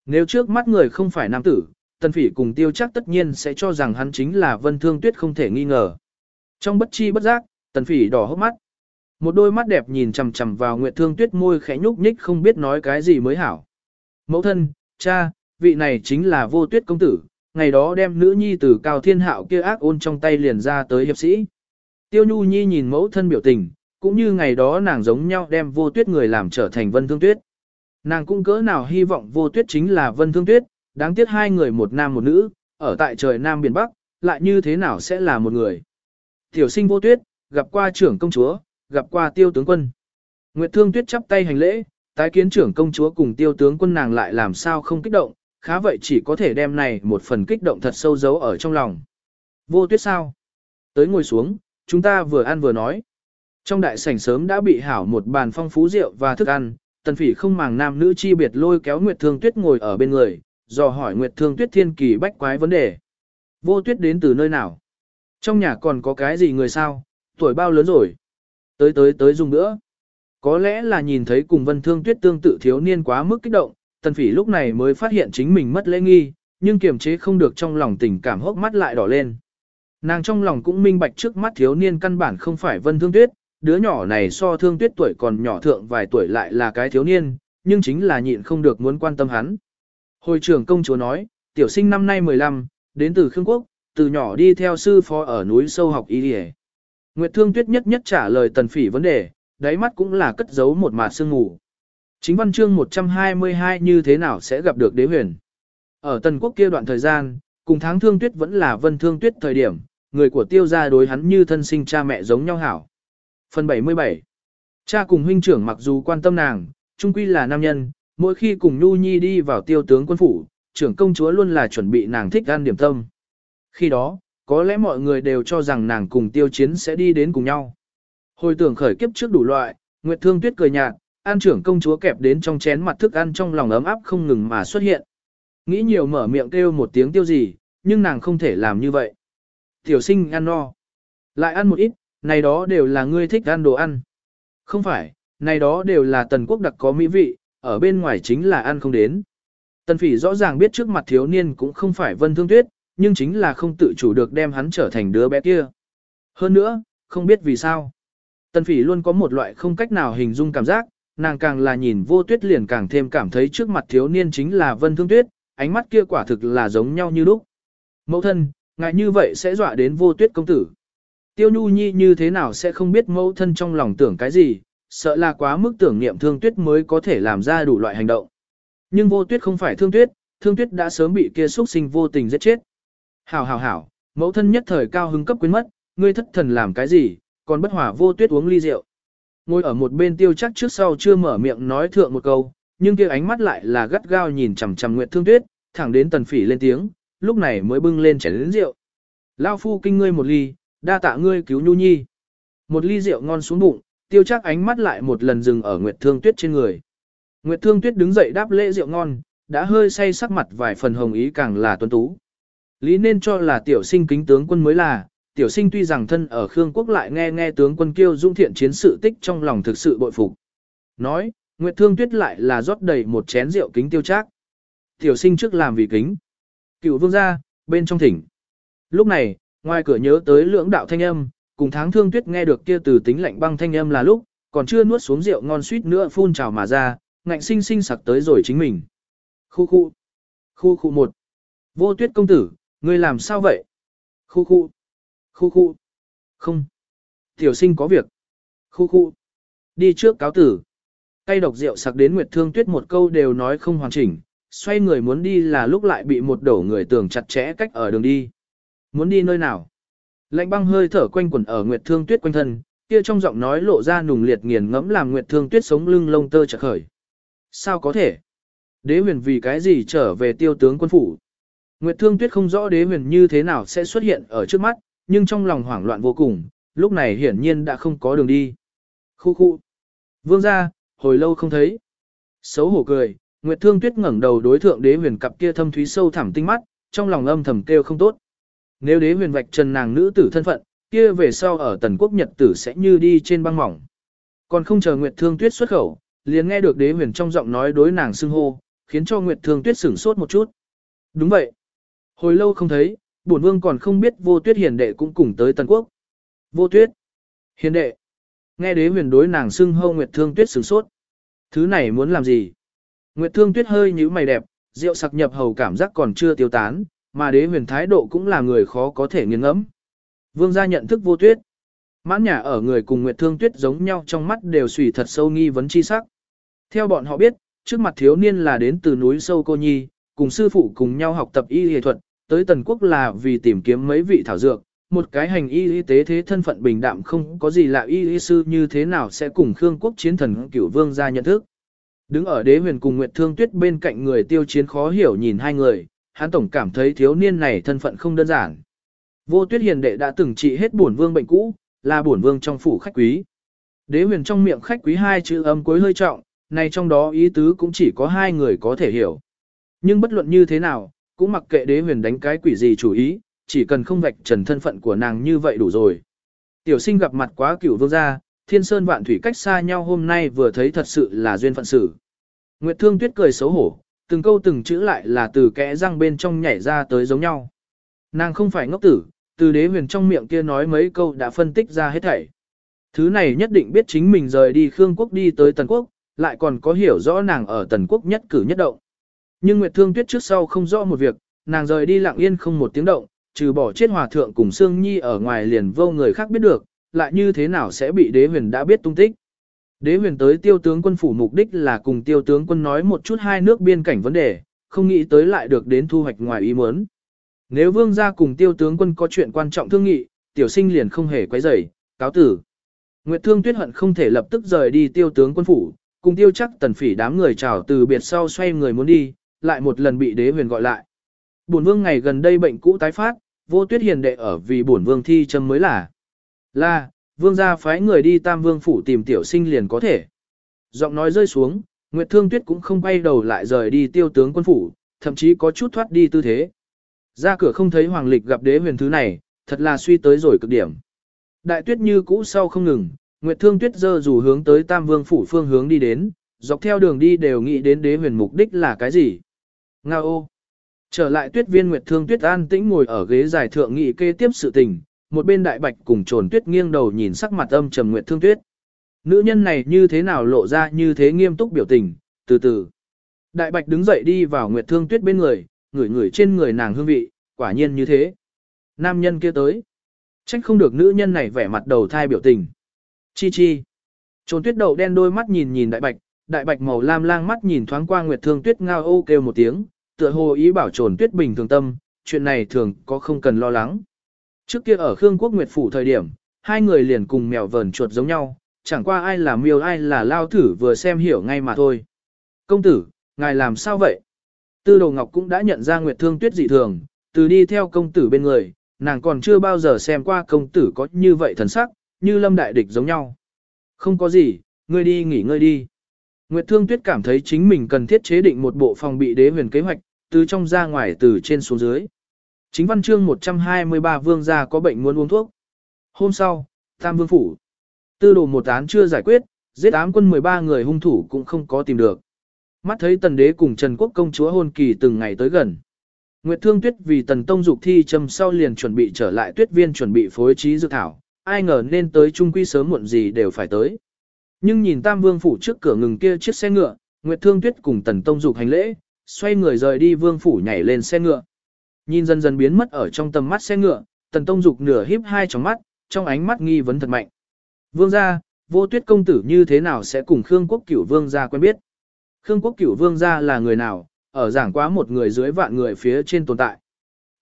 Speaker 1: Nếu trước mắt người không phải nam tử, tần phỉ cùng tiêu chắc tất nhiên sẽ cho rằng hắn chính là vân thương tuyết không thể nghi ngờ. Trong bất chi bất giác, tần phỉ đỏ hốc mắt. Một đôi mắt đẹp nhìn chằm chằm vào nguyệt thương tuyết môi khẽ nhúc nhích không biết nói cái gì mới hảo. Mẫu thân, cha, vị này chính là vô tuyết công tử, ngày đó đem nữ nhi từ cao thiên hạo kia ác ôn trong tay liền ra tới hiệp sĩ. Tiêu nhu nhi nhìn mẫu thân biểu tình, cũng như ngày đó nàng giống nhau đem vô tuyết người làm trở thành vân thương tuyết. Nàng cũng cỡ nào hy vọng vô tuyết chính là vân thương tuyết, đáng tiếc hai người một nam một nữ, ở tại trời Nam Biển Bắc, lại như thế nào sẽ là một người. Tiểu sinh vô tuyết, gặp qua trưởng công chúa, gặp qua tiêu tướng quân. Nguyệt Thương Tuyết chắp tay hành lễ, tái kiến trưởng công chúa cùng tiêu tướng quân nàng lại làm sao không kích động, khá vậy chỉ có thể đem này một phần kích động thật sâu giấu ở trong lòng. Vô tuyết sao? Tới ngồi xuống, chúng ta vừa ăn vừa nói. Trong đại sảnh sớm đã bị hảo một bàn phong phú rượu và thức ăn, tần phỉ không màng nam nữ chi biệt lôi kéo Nguyệt Thương Tuyết ngồi ở bên người, dò hỏi Nguyệt Thương Tuyết thiên kỳ bách quái vấn đề. Vô tuyết đến từ nơi nào? Trong nhà còn có cái gì người sao? Tuổi bao lớn rồi? Tới tới tới dùng nữa. Có lẽ là nhìn thấy cùng Vân Thương Tuyết tương tự thiếu niên quá mức kích động, tần phỉ lúc này mới phát hiện chính mình mất lễ nghi, nhưng kiềm chế không được trong lòng tình cảm hốc mắt lại đỏ lên. Nàng trong lòng cũng minh bạch trước mắt thiếu niên căn bản không phải Vân Thương Tuyết, đứa nhỏ này so thương tuyết tuổi còn nhỏ thượng vài tuổi lại là cái thiếu niên, nhưng chính là nhịn không được muốn quan tâm hắn. Hồi trưởng công chúa nói, tiểu sinh năm nay 15, đến từ Khương Quốc, từ nhỏ đi theo sư phó ở núi sâu học y đi Nguyệt Thương Tuyết nhất nhất trả lời tần phỉ vấn đề, đáy mắt cũng là cất giấu một mạt sương ngủ. Chính văn chương 122 như thế nào sẽ gặp được đế huyền. Ở tần quốc kia đoạn thời gian, cùng tháng thương tuyết vẫn là vân thương tuyết thời điểm, người của tiêu gia đối hắn như thân sinh cha mẹ giống nhau hảo. Phần 77 Cha cùng huynh trưởng mặc dù quan tâm nàng, trung quy là nam nhân, mỗi khi cùng Nhu Nhi đi vào tiêu tướng quân phủ, trưởng công chúa luôn là chuẩn bị nàng thích ăn điểm tâm. Khi đó, có lẽ mọi người đều cho rằng nàng cùng tiêu chiến sẽ đi đến cùng nhau. Hồi tưởng khởi kiếp trước đủ loại, Nguyệt Thương Tuyết cười nhạt, an trưởng công chúa kẹp đến trong chén mặt thức ăn trong lòng ấm áp không ngừng mà xuất hiện. Nghĩ nhiều mở miệng kêu một tiếng tiêu gì, nhưng nàng không thể làm như vậy. Tiểu sinh ăn no. Lại ăn một ít, này đó đều là ngươi thích ăn đồ ăn. Không phải, này đó đều là tần quốc đặc có mỹ vị, ở bên ngoài chính là ăn không đến. Tần phỉ rõ ràng biết trước mặt thiếu niên cũng không phải vân thương tuyết, nhưng chính là không tự chủ được đem hắn trở thành đứa bé kia. Hơn nữa, không biết vì sao. Tần phỉ luôn có một loại không cách nào hình dung cảm giác, nàng càng là nhìn vô tuyết liền càng thêm cảm thấy trước mặt thiếu niên chính là vân thương tuyết, ánh mắt kia quả thực là giống nhau như lúc. Mẫu thân, ngại như vậy sẽ dọa đến vô tuyết công tử. Tiêu Nhu Nhi như thế nào sẽ không biết mẫu thân trong lòng tưởng cái gì, sợ là quá mức tưởng niệm thương tuyết mới có thể làm ra đủ loại hành động. Nhưng vô tuyết không phải thương tuyết, thương tuyết đã sớm bị kia xuất sinh vô tình giết chết. Hảo hảo hảo, mẫu thân nhất thời cao hứng cấp quyến mất, ngươi thất thần làm cái gì, còn bất hòa vô tuyết uống ly rượu. Ngồi ở một bên tiêu chắc trước sau chưa mở miệng nói thượng một câu, nhưng kia ánh mắt lại là gắt gao nhìn chằm chằm Nguyệt Thương Tuyết, thẳng đến tần phỉ lên tiếng, lúc này mới bưng lên chén lớn rượu. Lao phu kinh ngươi một ly, đa tạ ngươi cứu nhu nhi. Một ly rượu ngon xuống bụng, tiêu chắc ánh mắt lại một lần dừng ở Nguyệt Thương Tuyết trên người. Nguyệt Thương Tuyết đứng dậy đáp lễ rượu ngon, đã hơi say sắc mặt vài phần hồng ý càng là tuấn tú. Lý nên cho là tiểu sinh kính tướng quân mới là, tiểu sinh tuy rằng thân ở Khương Quốc lại nghe nghe tướng quân kêu dung thiện chiến sự tích trong lòng thực sự bội phục. Nói, Nguyệt Thương Tuyết lại là rót đầy một chén rượu kính tiêu chắc. Tiểu sinh trước làm vì kính. Cựu vương gia, bên trong thỉnh. Lúc này, Ngoài cửa nhớ tới lưỡng đạo thanh âm, cùng tháng thương tuyết nghe được kia từ tính lạnh băng thanh âm là lúc, còn chưa nuốt xuống rượu ngon suýt nữa phun trào mà ra, ngạnh sinh sinh sặc tới rồi chính mình. Khu khu, Khu khu một. Vô tuyết công tử, ngươi làm sao vậy? Khu khu. Khu khu. Không. Tiểu sinh có việc. Khu khu. Đi trước cáo tử. Cây độc rượu sặc đến Nguyệt Thương Tuyết một câu đều nói không hoàn chỉnh, xoay người muốn đi là lúc lại bị một đổ người tưởng chặt chẽ cách ở đường đi. Muốn đi nơi nào? Lạnh băng hơi thở quanh quẩn ở Nguyệt Thương Tuyết quanh thân, kia trong giọng nói lộ ra nùng liệt nghiền ngẫm làm Nguyệt Thương Tuyết sống lưng lông tơ chợt khởi. Sao có thể? Đế huyền vì cái gì trở về tiêu tướng quân phủ? Nguyệt Thương Tuyết không rõ đế huyền như thế nào sẽ xuất hiện ở trước mắt, nhưng trong lòng hoảng loạn vô cùng, lúc này hiển nhiên đã không có đường đi. Khu khu. Vương ra, hồi lâu không thấy. Xấu hổ cười, Nguyệt Thương Tuyết ngẩng đầu đối thượng đế huyền cặp kia thâm thúy sâu thẳm tinh mắt, trong lòng âm thầm kêu không tốt. Nếu đế huyền vạch trần nàng nữ tử thân phận, kia về sau ở tần quốc nhật tử sẽ như đi trên băng mỏng. Còn không chờ Nguyệt Thương Tuyết xuất khẩu, liền nghe được đế huyền trong giọng nói đối nàng xưng hô, khiến cho Nguyệt Thương Tuyết sửng sốt một chút. Đúng vậy. Hồi lâu không thấy, bổn vương còn không biết vô tuyết hiền đệ cũng cùng tới tần quốc. Vô tuyết. Hiền đệ. Nghe đế huyền đối nàng xưng hô Nguyệt Thương Tuyết sửng sốt. Thứ này muốn làm gì? Nguyệt Thương Tuyết hơi nhíu mày đẹp, rượu sặc nhập hầu cảm giác còn chưa tiêu tán, mà đế huyền thái độ cũng là người khó có thể nghiêng ngẫm. Vương gia nhận thức vô tuyết. Mãn nhà ở người cùng Nguyệt Thương Tuyết giống nhau trong mắt đều suy thật sâu nghi vấn chi sắc. Theo bọn họ biết, trước mặt thiếu niên là đến từ núi sâu cô nhi, cùng sư phụ cùng nhau học tập y y thuật, tới Tần Quốc là vì tìm kiếm mấy vị thảo dược, một cái hành y y tế thế thân phận bình đạm không có gì lạ y y sư như thế nào sẽ cùng Khương Quốc chiến thần cửu vương gia nhận thức. Đứng ở đế huyền cùng Nguyệt Thương Tuyết bên cạnh người tiêu chiến khó hiểu nhìn hai người, hắn tổng cảm thấy thiếu niên này thân phận không đơn giản. Vô Tuyết Hiền đệ đã từng trị hết bổn vương bệnh cũ, là bổn vương trong phủ khách quý. Đế huyền trong miệng khách quý hai chữ âm cuối hơi trọng, này trong đó ý tứ cũng chỉ có hai người có thể hiểu. Nhưng bất luận như thế nào, cũng mặc kệ đế huyền đánh cái quỷ gì chủ ý, chỉ cần không vạch trần thân phận của nàng như vậy đủ rồi. Tiểu sinh gặp mặt quá cửu vương gia, thiên sơn vạn thủy cách xa nhau hôm nay vừa thấy thật sự là duyên phận sự. Nguyệt Thương Tuyết cười xấu hổ, từng câu từng chữ lại là từ kẽ răng bên trong nhảy ra tới giống nhau. Nàng không phải ngốc tử, từ đế huyền trong miệng kia nói mấy câu đã phân tích ra hết thảy. Thứ này nhất định biết chính mình rời đi Khương Quốc đi tới Tần Quốc, lại còn có hiểu rõ nàng ở Tần Quốc nhất cử nhất động. Nhưng Nguyệt Thương Tuyết trước sau không rõ một việc, nàng rời đi lặng yên không một tiếng động, trừ bỏ chết hòa thượng cùng Sương Nhi ở ngoài liền vô người khác biết được, lại như thế nào sẽ bị đế huyền đã biết tung tích. Đế huyền tới tiêu tướng quân phủ mục đích là cùng tiêu tướng quân nói một chút hai nước biên cảnh vấn đề, không nghĩ tới lại được đến thu hoạch ngoài ý muốn. Nếu vương gia cùng tiêu tướng quân có chuyện quan trọng thương nghị, tiểu sinh liền không hề quấy rầy, cáo tử. Nguyệt thương tuyết hận không thể lập tức rời đi tiêu tướng quân phủ, cùng tiêu chắc tần phỉ đám người chào từ biệt sau xoay người muốn đi, lại một lần bị đế huyền gọi lại. Bổn vương ngày gần đây bệnh cũ tái phát, vô tuyết hiền đệ ở vì bổn vương thi châm mới là. Là, vương gia phái người đi tam vương phủ tìm tiểu sinh liền có thể. Giọng nói rơi xuống, Nguyệt Thương Tuyết cũng không quay đầu lại rời đi tiêu tướng quân phủ, thậm chí có chút thoát đi tư thế. Ra cửa không thấy hoàng lịch gặp đế huyền thứ này, thật là suy tới rồi cực điểm. Đại tuyết như cũ sau không ngừng, Nguyệt Thương Tuyết dơ dù hướng tới Tam Vương phủ phương hướng đi đến, dọc theo đường đi đều nghĩ đến đế huyền mục đích là cái gì. Nga ô! Trở lại tuyết viên Nguyệt Thương Tuyết an tĩnh ngồi ở ghế giải thượng nghị kê tiếp sự tình, một bên đại bạch cùng trồn tuyết nghiêng đầu nhìn sắc mặt âm trầm Nguyệt Thương Tuyết. Nữ nhân này như thế nào lộ ra như thế nghiêm túc biểu tình, từ từ. Đại bạch đứng dậy đi vào Nguyệt Thương Tuyết bên người, ngửi ngửi trên người nàng hương vị, quả nhiên như thế. Nam nhân kia tới. Trách không được nữ nhân này vẻ mặt đầu thai biểu tình. Chi chi. Trồn tuyết đầu đen đôi mắt nhìn nhìn đại bạch, đại bạch màu lam lang mắt nhìn thoáng qua Nguyệt Thương Tuyết ngao ô kêu một tiếng, tựa hồ ý bảo trồn tuyết bình thường tâm, chuyện này thường có không cần lo lắng. Trước kia ở Khương Quốc Nguyệt Phủ thời điểm, hai người liền cùng mèo vờn chuột giống nhau, chẳng qua ai là miêu ai là lao thử vừa xem hiểu ngay mà thôi. Công tử, ngài làm sao vậy? Tư đồ ngọc cũng đã nhận ra Nguyệt Thương Tuyết dị thường, từ đi theo công tử bên người, nàng còn chưa bao giờ xem qua công tử có như vậy thần sắc, như lâm đại địch giống nhau. Không có gì, ngươi đi nghỉ ngơi đi. Nguyệt Thương Tuyết cảm thấy chính mình cần thiết chế định một bộ phòng bị đế huyền kế hoạch, từ trong ra ngoài từ trên xuống dưới. Chính văn chương 123 vương gia có bệnh muốn uống thuốc. Hôm sau, Tam Vương Phủ. Tư đồ một án chưa giải quyết, giết ám quân 13 người hung thủ cũng không có tìm được. Mắt thấy tần đế cùng Trần Quốc công chúa hôn kỳ từng ngày tới gần. Nguyệt Thương Tuyết vì tần tông dục thi châm sau liền chuẩn bị trở lại tuyết viên chuẩn bị phối trí dự thảo, ai ngờ nên tới trung quy sớm muộn gì đều phải tới. Nhưng nhìn Tam Vương phủ trước cửa ngừng kia chiếc xe ngựa, Nguyệt Thương Tuyết cùng tần tông dục hành lễ, xoay người rời đi vương phủ nhảy lên xe ngựa. Nhìn dần dần biến mất ở trong tầm mắt xe ngựa, tần tông dục nửa híp hai tròng mắt, trong ánh mắt nghi vấn thật mạnh. Vương gia, vô tuyết công tử như thế nào sẽ cùng Khương quốc cửu vương gia quen biết? Khương quốc cửu vương gia là người nào, ở giảng quá một người dưới vạn người phía trên tồn tại.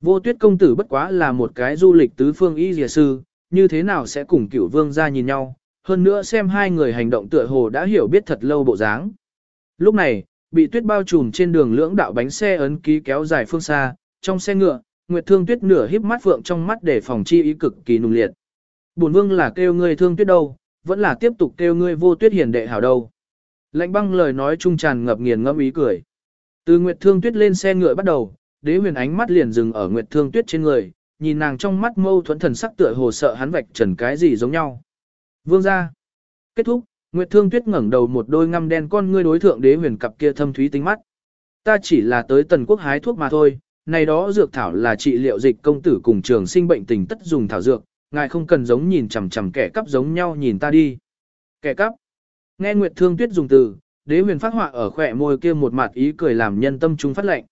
Speaker 1: Vô tuyết công tử bất quá là một cái du lịch tứ phương y dìa sư, như thế nào sẽ cùng cửu vương gia nhìn nhau, hơn nữa xem hai người hành động tựa hồ đã hiểu biết thật lâu bộ dáng. Lúc này, bị tuyết bao trùm trên đường lưỡng đạo bánh xe ấn ký kéo dài phương xa, trong xe ngựa, Nguyệt Thương Tuyết nửa híp mắt vượng trong mắt để phòng chi ý cực kỳ nung liệt. Bổn vương là kêu ngươi Thương Tuyết đâu, vẫn là tiếp tục kêu ngươi Vô Tuyết hiền đệ hảo đâu. Lạnh băng lời nói trung tràn ngập nghiền ngẫm ý cười. Từ Nguyệt Thương Tuyết lên xe ngựa bắt đầu, Đế Huyền ánh mắt liền dừng ở Nguyệt Thương Tuyết trên người, nhìn nàng trong mắt mâu thuẫn thần sắc tựa hồ sợ hắn vạch trần cái gì giống nhau. Vương gia. Kết thúc, Nguyệt Thương Tuyết ngẩng đầu một đôi ngăm đen con ngươi đối thượng Đế Huyền cặp kia thâm thúy tính mắt. Ta chỉ là tới Tần Quốc hái thuốc mà thôi, này đó dược thảo là trị liệu dịch công tử cùng trường sinh bệnh tình tất dùng thảo dược, ngài không cần giống nhìn chằm chằm kẻ cắp giống nhau nhìn ta đi. Kẻ cắp. Nghe Nguyệt Thương Tuyết dùng từ, Đế Huyền phát họa ở khỏe môi kia một mặt ý cười làm nhân tâm trung phát lệnh.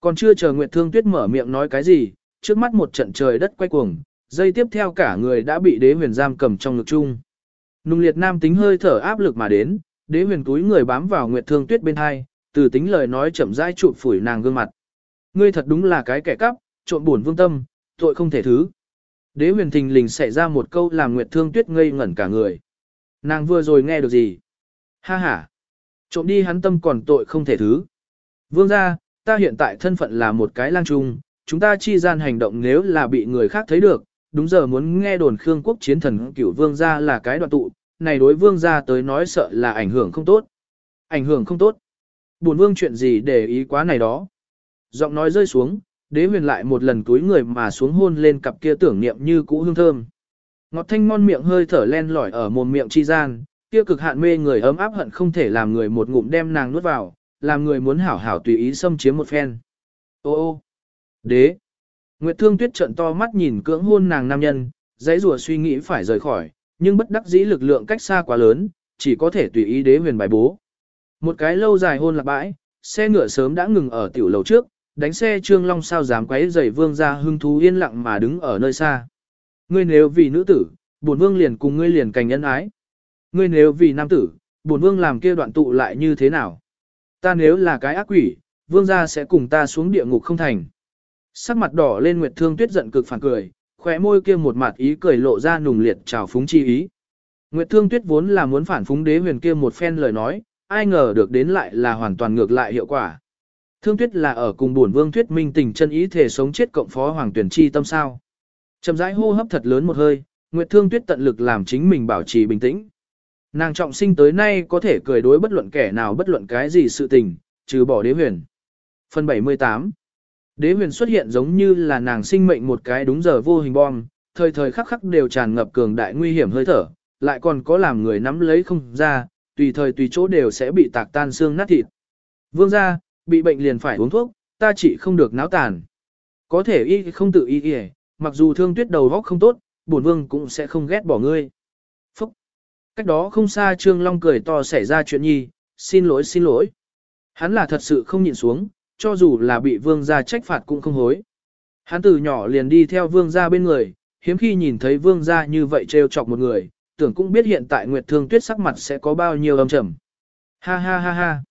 Speaker 1: Còn chưa chờ Nguyệt Thương Tuyết mở miệng nói cái gì, trước mắt một trận trời đất quay cuồng, dây tiếp theo cả người đã bị Đế Huyền giam cầm trong ngực chung. Nung liệt nam tính hơi thở áp lực mà đến, Đế Huyền túi người bám vào Nguyệt Thương Tuyết bên hai, từ tính lời nói chậm rãi chụp phủi nàng gương mặt. Ngươi thật đúng là cái kẻ cắp, trộn buồn vương tâm, tội không thể thứ. Đế huyền thình lình xảy ra một câu làm Nguyệt Thương Tuyết ngây ngẩn cả người. Nàng vừa rồi nghe được gì? Ha ha! Trộm đi hắn tâm còn tội không thể thứ. Vương gia, ta hiện tại thân phận là một cái lang trung, chúng ta chi gian hành động nếu là bị người khác thấy được, đúng giờ muốn nghe đồn Khương quốc chiến thần cửu vương gia là cái đoạn tụ, này đối vương gia tới nói sợ là ảnh hưởng không tốt. Ảnh hưởng không tốt. Buồn vương chuyện gì để ý quá này đó. Giọng nói rơi xuống, đế huyền lại một lần túi người mà xuống hôn lên cặp kia tưởng niệm như cũ hương thơm. Ngọt thanh ngon miệng hơi thở len lỏi ở mồm miệng chi gian, kia cực hạn mê người ấm áp hận không thể làm người một ngụm đem nàng nuốt vào, làm người muốn hảo hảo tùy ý xâm chiếm một phen. Ô ô, đế. Nguyệt Thương Tuyết trợn to mắt nhìn cưỡng hôn nàng nam nhân, dãy rùa suy nghĩ phải rời khỏi, nhưng bất đắc dĩ lực lượng cách xa quá lớn, chỉ có thể tùy ý đế huyền bài bố. Một cái lâu dài hôn lạc bãi, xe ngựa sớm đã ngừng ở tiểu lầu trước, đánh xe Trương Long sao dám quấy rầy vương gia hưng thú yên lặng mà đứng ở nơi xa. Ngươi nếu vì nữ tử, bổn vương liền cùng ngươi liền cành nhân ái. Ngươi nếu vì nam tử, bổn vương làm kia đoạn tụ lại như thế nào? Ta nếu là cái ác quỷ, vương gia sẽ cùng ta xuống địa ngục không thành. Sắc mặt đỏ lên Nguyệt Thương Tuyết giận cực phản cười, khóe môi kia một mặt ý cười lộ ra nùng liệt trào phúng chi ý. Nguyệt Thương Tuyết vốn là muốn phản phúng đế huyền kia một phen lời nói, ai ngờ được đến lại là hoàn toàn ngược lại hiệu quả. Thương Tuyết là ở cùng buồn Vương Tuyết Minh tình chân ý thể sống chết cộng phó Hoàng Tuyển Chi tâm sao. Chậm rãi hô hấp thật lớn một hơi, Nguyệt Thương Tuyết tận lực làm chính mình bảo trì bình tĩnh. Nàng trọng sinh tới nay có thể cười đối bất luận kẻ nào bất luận cái gì sự tình, trừ bỏ đế huyền. Phần 78 Đế huyền xuất hiện giống như là nàng sinh mệnh một cái đúng giờ vô hình bom, thời thời khắc khắc đều tràn ngập cường đại nguy hiểm hơi thở, lại còn có làm người nắm lấy không ra, tùy thời tùy chỗ đều sẽ bị tạc tan xương nát thịt. Vương gia, bị bệnh liền phải uống thuốc, ta chỉ không được náo tàn. Có thể y không tự y y, mặc dù thương tuyết đầu góc không tốt, bổn vương cũng sẽ không ghét bỏ ngươi. Phúc! Cách đó không xa Trương Long cười to xảy ra chuyện nhi, xin lỗi xin lỗi. Hắn là thật sự không nhịn xuống, cho dù là bị vương gia trách phạt cũng không hối. Hắn từ nhỏ liền đi theo vương gia bên người, hiếm khi nhìn thấy vương gia như vậy trêu chọc một người, tưởng cũng biết hiện tại Nguyệt Thương Tuyết sắc mặt sẽ có bao nhiêu âm trầm. Ha ha ha ha.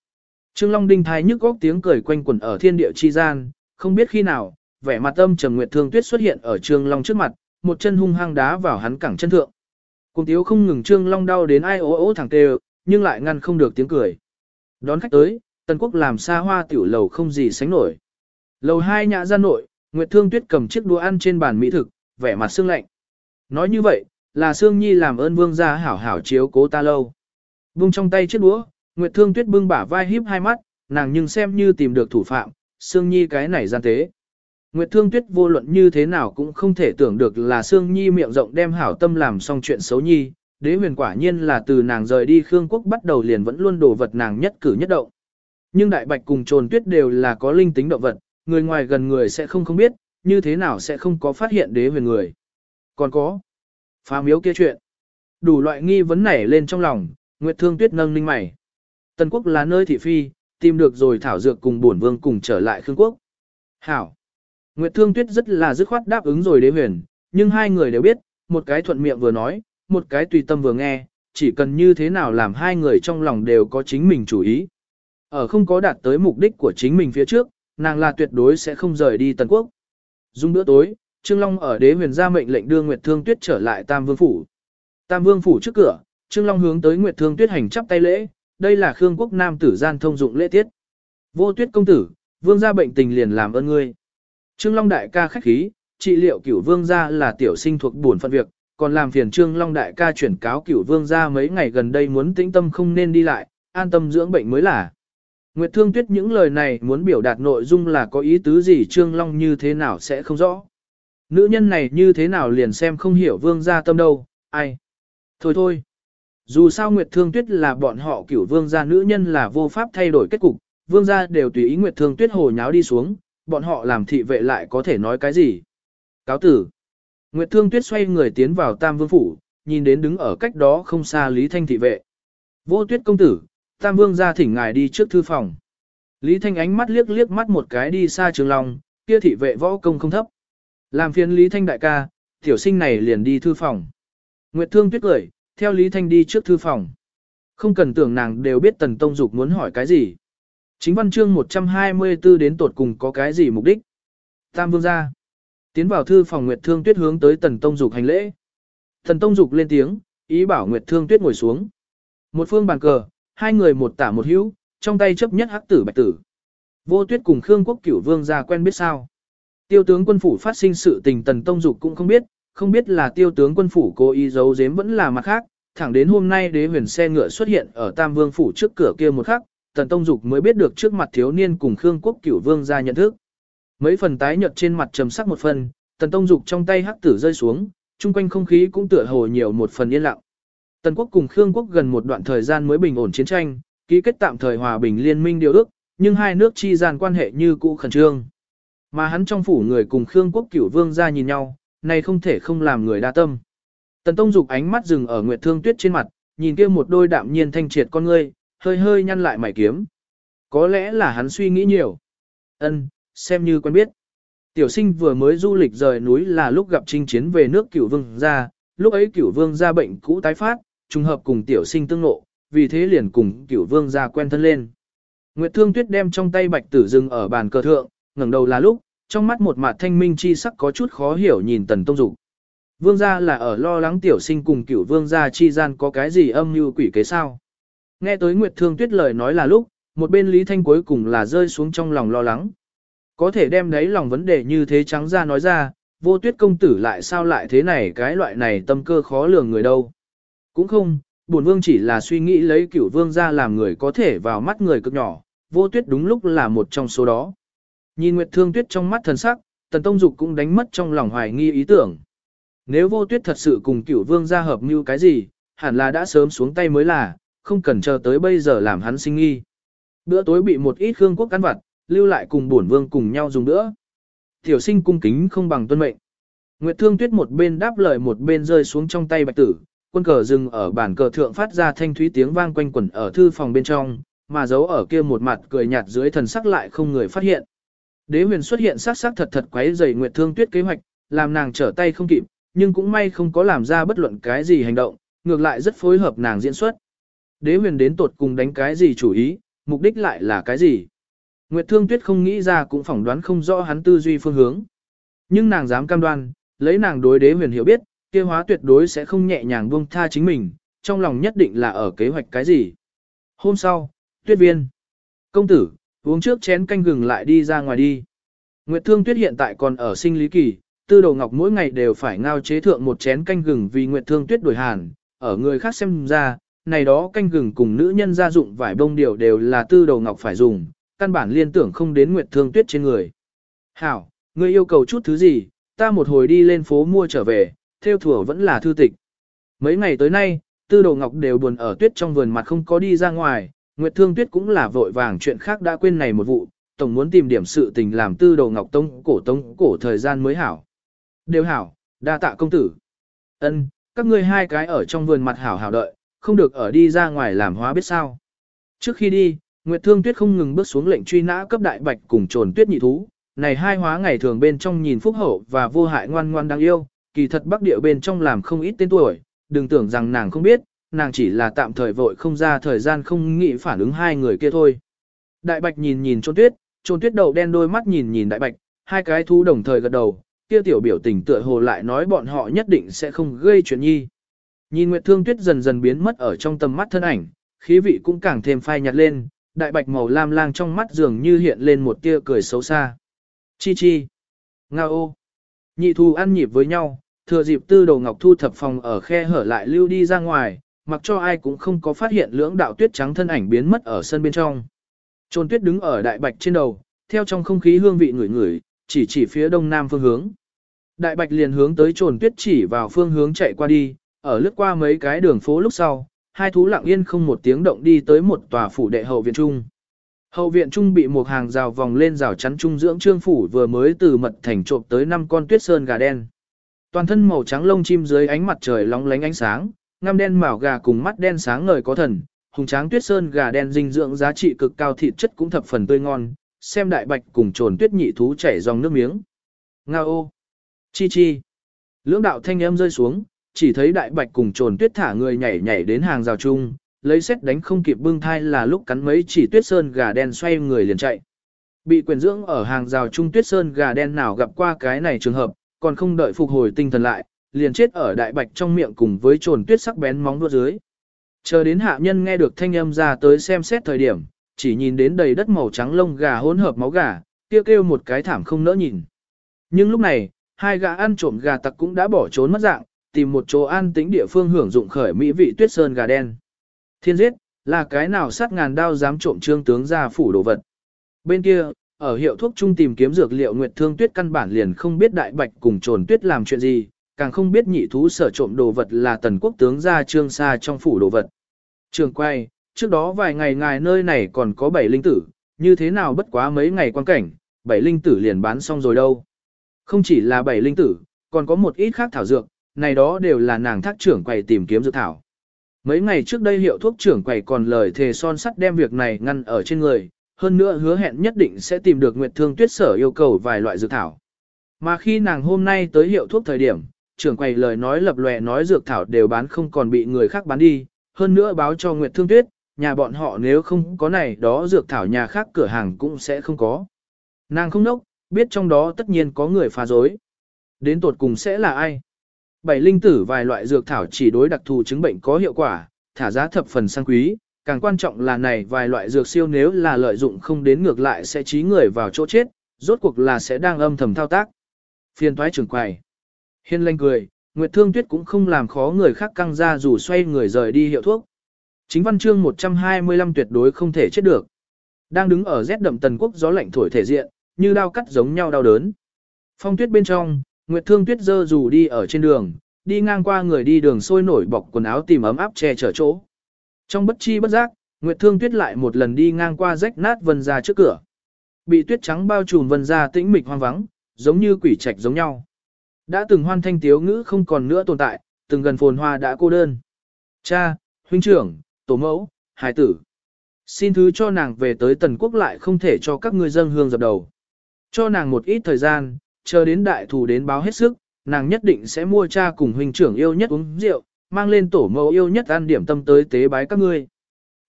Speaker 1: Trương Long Đinh thái nhức góc tiếng cười quanh quẩn ở thiên địa chi gian, không biết khi nào, vẻ mặt âm trầm Nguyệt Thương Tuyết xuất hiện ở Trương Long trước mặt, một chân hung hăng đá vào hắn cẳng chân thượng. Cùng tiếu không ngừng Trương Long đau đến ai ố ố thẳng tê, nhưng lại ngăn không được tiếng cười. Đón khách tới, Tần Quốc làm xa hoa tiểu lầu không gì sánh nổi. Lầu hai nhã ra nội, Nguyệt Thương Tuyết cầm chiếc đũa ăn trên bàn mỹ thực, vẻ mặt sương lạnh. Nói như vậy, là Sương Nhi làm ơn vương gia hảo hảo chiếu cố ta lâu. Vung trong tay chiếc đũa, Nguyệt Thương Tuyết bưng bả vai híp hai mắt, nàng nhưng xem như tìm được thủ phạm, Sương Nhi cái này gian tế. Nguyệt Thương Tuyết vô luận như thế nào cũng không thể tưởng được là Sương Nhi miệng rộng đem hảo tâm làm xong chuyện xấu nhi, đế huyền quả nhiên là từ nàng rời đi Khương Quốc bắt đầu liền vẫn luôn đổ vật nàng nhất cử nhất động. Nhưng đại bạch cùng trồn tuyết đều là có linh tính động vật, người ngoài gần người sẽ không không biết, như thế nào sẽ không có phát hiện đế huyền người. Còn có, phá miếu kia chuyện. Đủ loại nghi vấn nảy lên trong lòng, Nguyệt Thương Tuyết nâng ninh mày. Tần quốc là nơi thị phi, tìm được rồi thảo dược cùng bổn vương cùng trở lại Khương quốc. Hảo. Nguyệt Thương Tuyết rất là dứt khoát đáp ứng rồi đế huyền, nhưng hai người đều biết, một cái thuận miệng vừa nói, một cái tùy tâm vừa nghe, chỉ cần như thế nào làm hai người trong lòng đều có chính mình chủ ý. Ở không có đạt tới mục đích của chính mình phía trước, nàng là tuyệt đối sẽ không rời đi Tần Quốc. Dung bữa tối, Trương Long ở đế huyền ra mệnh lệnh đưa Nguyệt Thương Tuyết trở lại Tam Vương Phủ. Tam Vương Phủ trước cửa, Trương Long hướng tới Nguyệt Thương Tuyết hành chắp tay lễ, đây là Khương Quốc Nam tử gian thông dụng lễ tiết. Vô Tuyết công tử, vương gia bệnh tình liền làm ơn ngươi. Trương Long đại ca khách khí, trị liệu cửu vương gia là tiểu sinh thuộc buồn phận việc, còn làm phiền Trương Long đại ca chuyển cáo cửu vương gia mấy ngày gần đây muốn tĩnh tâm không nên đi lại, an tâm dưỡng bệnh mới là. Nguyệt Thương Tuyết những lời này muốn biểu đạt nội dung là có ý tứ gì Trương Long như thế nào sẽ không rõ. Nữ nhân này như thế nào liền xem không hiểu vương gia tâm đâu, ai. Thôi thôi. Dù sao Nguyệt Thương Tuyết là bọn họ cửu vương gia nữ nhân là vô pháp thay đổi kết cục, vương gia đều tùy ý Nguyệt Thương Tuyết hồ nháo đi xuống, bọn họ làm thị vệ lại có thể nói cái gì. Cáo tử. Nguyệt Thương Tuyết xoay người tiến vào Tam Vương Phủ, nhìn đến đứng ở cách đó không xa Lý Thanh thị vệ. Vô Tuyết công tử, Tam Vương ra thỉnh ngài đi trước thư phòng. Lý Thanh ánh mắt liếc liếc mắt một cái đi xa trường lòng, kia thị vệ võ công không thấp. Làm phiền Lý Thanh đại ca, tiểu sinh này liền đi thư phòng. Nguyệt Thương Tuyết cười, theo Lý Thanh đi trước thư phòng. Không cần tưởng nàng đều biết Tần Tông Dục muốn hỏi cái gì. Chính văn chương 124 đến tột cùng có cái gì mục đích. Tam Vương ra. Tiến vào thư phòng Nguyệt Thương Tuyết hướng tới Tần Tông Dục hành lễ. Tần Tông Dục lên tiếng, ý bảo Nguyệt Thương Tuyết ngồi xuống. Một phương bàn cờ, hai người một tả một hữu, trong tay chấp nhất hắc tử bạch tử. Vô Tuyết cùng Khương Quốc Cửu Vương gia quen biết sao? Tiêu tướng quân phủ phát sinh sự tình Tần Tông Dục cũng không biết, không biết là tiêu tướng quân phủ cố ý giấu giếm vẫn là mặt khác, thẳng đến hôm nay đế huyền xe ngựa xuất hiện ở Tam Vương phủ trước cửa kia một khắc, Tần Tông Dục mới biết được trước mặt thiếu niên cùng Khương Quốc Cửu Vương gia nhận thức. Mấy phần tái nhợt trên mặt trầm sắc một phần, Tần Tông Dục trong tay hắc tử rơi xuống, chung quanh không khí cũng tựa hồ nhiều một phần yên lặng. Tần quốc cùng Khương quốc gần một đoạn thời gian mới bình ổn chiến tranh, ký kết tạm thời hòa bình liên minh điều ước, nhưng hai nước chi gian quan hệ như cũ khẩn trương. Mà hắn trong phủ người cùng Khương quốc cửu vương ra nhìn nhau, này không thể không làm người đa tâm. Tần Tông Dục ánh mắt dừng ở Nguyệt Thương Tuyết trên mặt, nhìn kia một đôi đạm nhiên thanh triệt con ngươi, hơi hơi nhăn lại mày kiếm. Có lẽ là hắn suy nghĩ nhiều. Ân, xem như quen biết. Tiểu sinh vừa mới du lịch rời núi là lúc gặp chinh chiến về nước cửu vương gia, lúc ấy cửu vương gia bệnh cũ tái phát, trùng hợp cùng tiểu sinh tương ngộ, vì thế liền cùng cửu vương gia quen thân lên. Nguyệt Thương Tuyết đem trong tay bạch tử dừng ở bàn cờ thượng, ngẩng đầu là lúc, trong mắt một mặt thanh minh chi sắc có chút khó hiểu nhìn Tần Tông Dục. Vương gia là ở lo lắng tiểu sinh cùng cửu vương gia chi gian có cái gì âm mưu quỷ kế sao? Nghe tới Nguyệt Thương Tuyết lời nói là lúc, một bên Lý Thanh cuối cùng là rơi xuống trong lòng lo lắng. Có thể đem đấy lòng vấn đề như thế trắng ra nói ra, vô tuyết công tử lại sao lại thế này cái loại này tâm cơ khó lường người đâu. Cũng không, bổn vương chỉ là suy nghĩ lấy cửu vương ra làm người có thể vào mắt người cực nhỏ, vô tuyết đúng lúc là một trong số đó. Nhìn Nguyệt Thương Tuyết trong mắt thần sắc, Tần Tông Dục cũng đánh mất trong lòng hoài nghi ý tưởng. Nếu vô tuyết thật sự cùng cửu vương gia hợp như cái gì, hẳn là đã sớm xuống tay mới là, không cần chờ tới bây giờ làm hắn sinh nghi. Bữa tối bị một ít hương quốc cắn vặt, lưu lại cùng bổn vương cùng nhau dùng nữa. Tiểu sinh cung kính không bằng tuân mệnh. Nguyệt Thương Tuyết một bên đáp lời một bên rơi xuống trong tay bạch tử, quân cờ dừng ở bản cờ thượng phát ra thanh thúy tiếng vang quanh quẩn ở thư phòng bên trong, mà giấu ở kia một mặt cười nhạt dưới thần sắc lại không người phát hiện. Đế huyền xuất hiện sắc sắc thật thật quấy rầy Nguyệt Thương Tuyết kế hoạch, làm nàng trở tay không kịp, nhưng cũng may không có làm ra bất luận cái gì hành động, ngược lại rất phối hợp nàng diễn xuất. Đế huyền đến tột cùng đánh cái gì chủ ý, mục đích lại là cái gì? Nguyệt Thương Tuyết không nghĩ ra cũng phỏng đoán không rõ hắn tư duy phương hướng. Nhưng nàng dám cam đoan, lấy nàng đối đế huyền hiểu biết, kia hóa tuyệt đối sẽ không nhẹ nhàng buông tha chính mình, trong lòng nhất định là ở kế hoạch cái gì. Hôm sau, Tuyết Viên. Công tử, uống trước chén canh gừng lại đi ra ngoài đi. Nguyệt Thương Tuyết hiện tại còn ở sinh lý kỳ, tư đầu ngọc mỗi ngày đều phải ngao chế thượng một chén canh gừng vì Nguyệt Thương Tuyết đổi hàn, ở người khác xem ra, này đó canh gừng cùng nữ nhân gia dụng vải bông điều đều là tư đầu ngọc phải dùng, căn bản liên tưởng không đến Nguyệt Thương Tuyết trên người. Hảo, ngươi yêu cầu chút thứ gì, ta một hồi đi lên phố mua trở về, theo thủa vẫn là thư tịch. Mấy ngày tới nay, Tư Đồ Ngọc đều buồn ở tuyết trong vườn mặt không có đi ra ngoài, Nguyệt Thương Tuyết cũng là vội vàng chuyện khác đã quên này một vụ, tổng muốn tìm điểm sự tình làm Tư Đồ Ngọc tông cổ tông cổ thời gian mới hảo. Đều hảo, đa tạ công tử. Ân, các ngươi hai cái ở trong vườn mặt hảo hảo đợi, không được ở đi ra ngoài làm hóa biết sao. Trước khi đi, Nguyệt Thương Tuyết không ngừng bước xuống lệnh truy nã cấp đại bạch cùng trồn tuyết nhị thú, này hai hóa ngày thường bên trong nhìn phúc hậu và vô hại ngoan ngoan đáng yêu, kỳ thật bắc địa bên trong làm không ít tên tuổi, đừng tưởng rằng nàng không biết, nàng chỉ là tạm thời vội không ra thời gian không nghĩ phản ứng hai người kia thôi. Đại bạch nhìn nhìn trôn tuyết, trôn tuyết đầu đen đôi mắt nhìn nhìn đại bạch, hai cái thú đồng thời gật đầu, kia tiểu biểu tình tựa hồ lại nói bọn họ nhất định sẽ không gây chuyện nhi. Nhìn Nguyệt Thương Tuyết dần dần biến mất ở trong tầm mắt thân ảnh, khí vị cũng càng thêm phai nhạt lên, đại bạch màu lam lang trong mắt dường như hiện lên một tia cười xấu xa. Chi chi. Nga ô. Nhị thù ăn nhịp với nhau, thừa dịp tư đầu ngọc thu thập phòng ở khe hở lại lưu đi ra ngoài, mặc cho ai cũng không có phát hiện lưỡng đạo tuyết trắng thân ảnh biến mất ở sân bên trong. Trôn tuyết đứng ở đại bạch trên đầu, theo trong không khí hương vị ngửi ngửi, chỉ chỉ phía đông nam phương hướng. Đại bạch liền hướng tới trồn tuyết chỉ vào phương hướng chạy qua đi, ở lướt qua mấy cái đường phố lúc sau, hai thú lặng yên không một tiếng động đi tới một tòa phủ đệ hậu viện trung. Hậu viện trung bị một hàng rào vòng lên rào chắn trung dưỡng trương phủ vừa mới từ mật thành trộm tới năm con tuyết sơn gà đen. Toàn thân màu trắng lông chim dưới ánh mặt trời lóng lánh ánh sáng, ngăm đen màu gà cùng mắt đen sáng ngời có thần, hùng tráng tuyết sơn gà đen dinh dưỡng giá trị cực cao thịt chất cũng thập phần tươi ngon, xem đại bạch cùng trồn tuyết nhị thú chảy dòng nước miếng. Ngao! Chi chi! Lưỡng đạo thanh âm rơi xuống, chỉ thấy đại bạch cùng trồn tuyết thả người nhảy nhảy đến hàng rào chung, lấy xét đánh không kịp bưng thai là lúc cắn mấy chỉ tuyết sơn gà đen xoay người liền chạy. Bị quyền dưỡng ở hàng rào chung tuyết sơn gà đen nào gặp qua cái này trường hợp, còn không đợi phục hồi tinh thần lại, liền chết ở đại bạch trong miệng cùng với trồn tuyết sắc bén móng vuốt dưới. Chờ đến hạ nhân nghe được thanh âm ra tới xem xét thời điểm, chỉ nhìn đến đầy đất màu trắng lông gà hỗn hợp máu gà, kia kêu, kêu một cái thảm không nỡ nhìn. Nhưng lúc này, hai gã ăn trộm gà tặc cũng đã bỏ trốn mất dạng, tìm một chỗ an tĩnh địa phương hưởng dụng khởi mỹ vị tuyết sơn gà đen. Thiên giết, là cái nào sát ngàn đao dám trộm trương tướng ra phủ đồ vật. Bên kia, ở hiệu thuốc trung tìm kiếm dược liệu Nguyệt Thương Tuyết căn bản liền không biết đại bạch cùng trồn tuyết làm chuyện gì, càng không biết nhị thú sở trộm đồ vật là tần quốc tướng ra trương xa trong phủ đồ vật. Trường quay, trước đó vài ngày ngài nơi này còn có bảy linh tử, như thế nào bất quá mấy ngày quan cảnh, bảy linh tử liền bán xong rồi đâu. Không chỉ là bảy linh tử, còn có một ít khác thảo dược, này đó đều là nàng thác trưởng quầy tìm kiếm dược thảo. Mấy ngày trước đây hiệu thuốc trưởng quầy còn lời thề son sắt đem việc này ngăn ở trên người, hơn nữa hứa hẹn nhất định sẽ tìm được Nguyệt Thương Tuyết sở yêu cầu vài loại dược thảo. Mà khi nàng hôm nay tới hiệu thuốc thời điểm, trưởng quầy lời nói lập lòe nói dược thảo đều bán không còn bị người khác bán đi, hơn nữa báo cho Nguyệt Thương Tuyết, nhà bọn họ nếu không có này đó dược thảo nhà khác cửa hàng cũng sẽ không có. Nàng không nốc, biết trong đó tất nhiên có người phá dối. Đến tột cùng sẽ là ai? Bảy linh tử vài loại dược thảo chỉ đối đặc thù chứng bệnh có hiệu quả, thả giá thập phần sang quý, càng quan trọng là này vài loại dược siêu nếu là lợi dụng không đến ngược lại sẽ trí người vào chỗ chết, rốt cuộc là sẽ đang âm thầm thao tác. Phiên thoái trưởng quầy. Hiên lanh cười, Nguyệt Thương Tuyết cũng không làm khó người khác căng ra dù xoay người rời đi hiệu thuốc. Chính văn chương 125 tuyệt đối không thể chết được. Đang đứng ở rét đậm tần quốc gió lạnh thổi thể diện, như đao cắt giống nhau đau đớn. Phong tuyết bên trong, Nguyệt Thương Tuyết dơ dù đi ở trên đường, đi ngang qua người đi đường sôi nổi bọc quần áo tìm ấm áp che chở chỗ. Trong bất chi bất giác, Nguyệt Thương Tuyết lại một lần đi ngang qua rách nát vân ra trước cửa. Bị tuyết trắng bao trùm vân ra tĩnh mịch hoang vắng, giống như quỷ trạch giống nhau. Đã từng hoan thanh tiếu ngữ không còn nữa tồn tại, từng gần phồn hoa đã cô đơn. Cha, huynh trưởng, tổ mẫu, hài tử. Xin thứ cho nàng về tới tần quốc lại không thể cho các ngươi dân hương dập đầu. Cho nàng một ít thời gian, chờ đến đại thù đến báo hết sức, nàng nhất định sẽ mua cha cùng huynh trưởng yêu nhất uống rượu, mang lên tổ mẫu yêu nhất ăn điểm tâm tới tế bái các ngươi.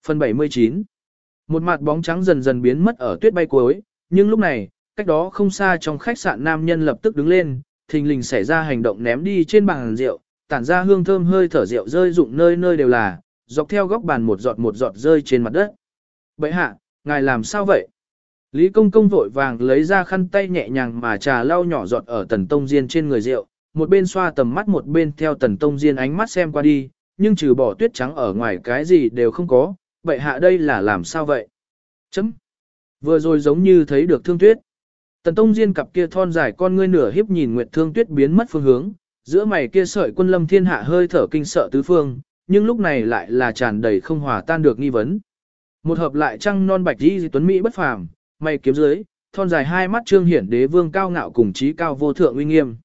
Speaker 1: Phần 79 Một mặt bóng trắng dần dần biến mất ở tuyết bay cuối, nhưng lúc này, cách đó không xa trong khách sạn nam nhân lập tức đứng lên, thình lình xảy ra hành động ném đi trên bàn rượu, tản ra hương thơm hơi thở rượu rơi rụng nơi nơi đều là, dọc theo góc bàn một giọt một giọt rơi trên mặt đất. Bệ hạ, ngài làm sao vậy? Lý công công vội vàng lấy ra khăn tay nhẹ nhàng mà trà lau nhỏ giọt ở tần tông diên trên người rượu, một bên xoa tầm mắt một bên theo tần tông diên ánh mắt xem qua đi, nhưng trừ bỏ tuyết trắng ở ngoài cái gì đều không có, Bệ hạ đây là làm sao vậy? Chấm. Vừa rồi giống như thấy được thương tuyết. Tần tông diên cặp kia thon dài con ngươi nửa hiếp nhìn nguyệt thương tuyết biến mất phương hướng, giữa mày kia sợi quân lâm thiên hạ hơi thở kinh sợ tứ phương, nhưng lúc này lại là tràn đầy không hòa tan được nghi vấn. Một hợp lại trăng non bạch di tuấn Mỹ bất phàm, mày kiếm dưới, thon dài hai mắt trương hiển đế vương cao ngạo cùng trí cao vô thượng uy nghiêm.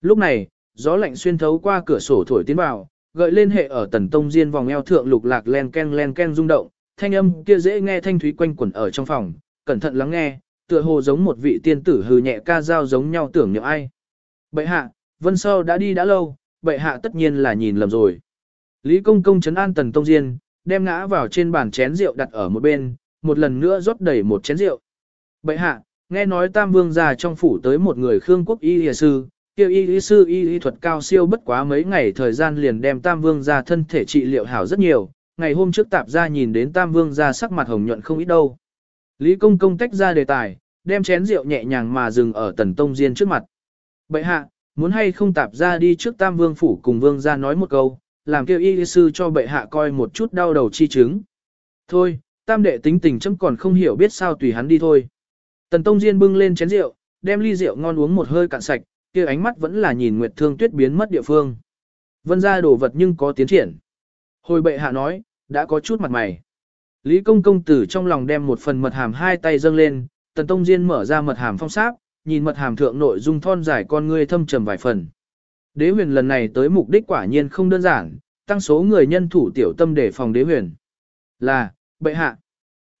Speaker 1: Lúc này, gió lạnh xuyên thấu qua cửa sổ thổi tiến vào, gợi lên hệ ở tần tông diên vòng eo thượng lục lạc len ken len ken rung động, thanh âm kia dễ nghe thanh thúy quanh quẩn ở trong phòng, cẩn thận lắng nghe, tựa hồ giống một vị tiên tử hừ nhẹ ca dao giống nhau tưởng nhượng ai. Bệ hạ, Vân Sơ đã đi đã lâu, bệ hạ tất nhiên là nhìn lầm rồi. Lý Công Công chấn an Tần Tông Diên, đem ngã vào trên bàn chén rượu đặt ở một bên, một lần nữa rót đầy một chén rượu. Bệ hạ, nghe nói Tam Vương già trong phủ tới một người Khương quốc y y sư, kêu y y sư y y thuật cao siêu bất quá mấy ngày thời gian liền đem Tam Vương già thân thể trị liệu hảo rất nhiều, ngày hôm trước tạp ra nhìn đến Tam Vương già sắc mặt hồng nhuận không ít đâu. Lý Công Công tách ra đề tài, đem chén rượu nhẹ nhàng mà dừng ở Tần Tông Diên trước mặt. Bệ hạ, muốn hay không tạp ra đi trước Tam Vương phủ cùng Vương ra nói một câu, làm kêu y sư cho bệ hạ coi một chút đau đầu chi chứng. Thôi, Tam đệ tính tình chấm còn không hiểu biết sao tùy hắn đi thôi. Tần Tông Diên bưng lên chén rượu, đem ly rượu ngon uống một hơi cạn sạch, kia ánh mắt vẫn là nhìn Nguyệt Thương Tuyết biến mất địa phương. Vân ra đồ vật nhưng có tiến triển. Hồi bệ hạ nói, đã có chút mặt mày. Lý công công tử trong lòng đem một phần mật hàm hai tay dâng lên, Tần Tông Diên mở ra mật hàm phong sáp, nhìn mật hàm thượng nội dung thon dài con ngươi thâm trầm vài phần. Đế huyền lần này tới mục đích quả nhiên không đơn giản, tăng số người nhân thủ tiểu tâm để phòng đế huyền. Là, bệ hạ.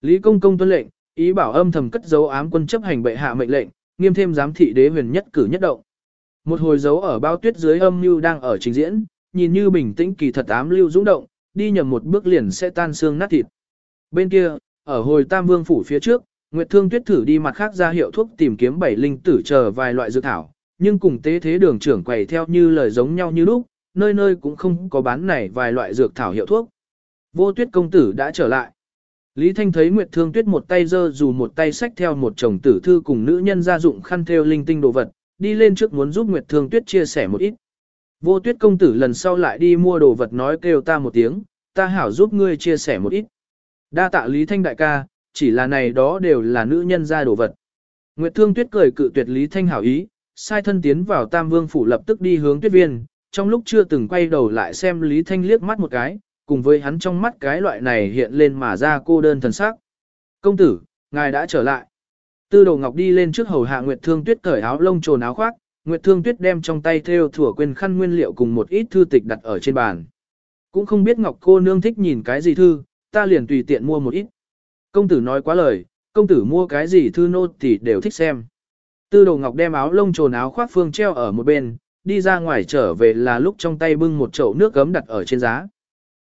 Speaker 1: Lý công công tuân lệnh, ý bảo âm thầm cất dấu ám quân chấp hành bệ hạ mệnh lệnh, nghiêm thêm giám thị đế huyền nhất cử nhất động. Một hồi dấu ở bao tuyết dưới âm lưu đang ở trình diễn, nhìn như bình tĩnh kỳ thật ám lưu dũng động, đi nhầm một bước liền sẽ tan xương nát thịt. Bên kia, ở hồi Tam Vương phủ phía trước, Nguyệt Thương Tuyết thử đi mặt khác ra hiệu thuốc tìm kiếm bảy linh tử chờ vài loại dược thảo, nhưng cùng tế thế đường trưởng quầy theo như lời giống nhau như lúc, nơi nơi cũng không có bán này vài loại dược thảo hiệu thuốc. Vô Tuyết công tử đã trở lại. Lý Thanh thấy Nguyệt Thương Tuyết một tay giơ dù một tay xách theo một chồng tử thư cùng nữ nhân gia dụng khăn theo linh tinh đồ vật, đi lên trước muốn giúp Nguyệt Thương Tuyết chia sẻ một ít. Vô Tuyết công tử lần sau lại đi mua đồ vật nói kêu ta một tiếng, ta hảo giúp ngươi chia sẻ một ít. Đa tạ Lý Thanh đại ca, chỉ là này đó đều là nữ nhân gia đồ vật. Nguyệt Thương Tuyết cười cự tuyệt Lý Thanh hảo ý, sai thân tiến vào Tam Vương phủ lập tức đi hướng Tuyết Viên, trong lúc chưa từng quay đầu lại xem Lý Thanh liếc mắt một cái, cùng với hắn trong mắt cái loại này hiện lên mà ra cô đơn thần sắc. Công tử, ngài đã trở lại. Tư đồ ngọc đi lên trước hầu hạ Nguyệt Thương Tuyết cởi áo lông trồn áo khoác, Nguyệt Thương Tuyết đem trong tay theo thủa quên khăn nguyên liệu cùng một ít thư tịch đặt ở trên bàn. Cũng không biết Ngọc cô nương thích nhìn cái gì thư, ta liền tùy tiện mua một ít. Công tử nói quá lời, công tử mua cái gì thư nô thì đều thích xem. Tư đồ Ngọc đem áo lông trồn áo khoác phương treo ở một bên, đi ra ngoài trở về là lúc trong tay bưng một chậu nước gấm đặt ở trên giá.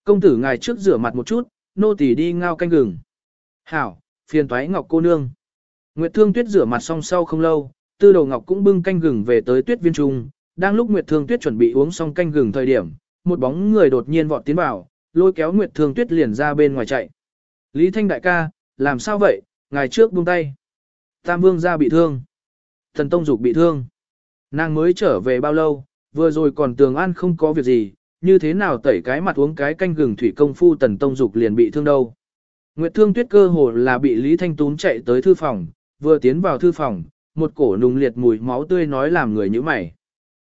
Speaker 1: Công tử ngài trước rửa mặt một chút, nô tỳ đi ngao canh gừng. Hảo, phiền toái Ngọc cô nương. Nguyệt Thương Tuyết rửa mặt xong sau không lâu, Tư Đồ Ngọc cũng bưng canh gừng về tới Tuyết Viên Trung, đang lúc Nguyệt Thương Tuyết chuẩn bị uống xong canh gừng thời điểm, một bóng người đột nhiên vọt tiến vào, lôi kéo Nguyệt Thương Tuyết liền ra bên ngoài chạy. Lý Thanh đại ca, làm sao vậy, ngài trước buông tay. Tam Vương gia bị thương. Thần Tông Dục bị thương. Nàng mới trở về bao lâu, vừa rồi còn tường an không có việc gì, như thế nào tẩy cái mặt uống cái canh gừng thủy công phu Tần Tông Dục liền bị thương đâu. Nguyệt Thương Tuyết cơ hồ là bị Lý Thanh Tún chạy tới thư phòng, vừa tiến vào thư phòng, một cổ nùng liệt mùi máu tươi nói làm người như mày.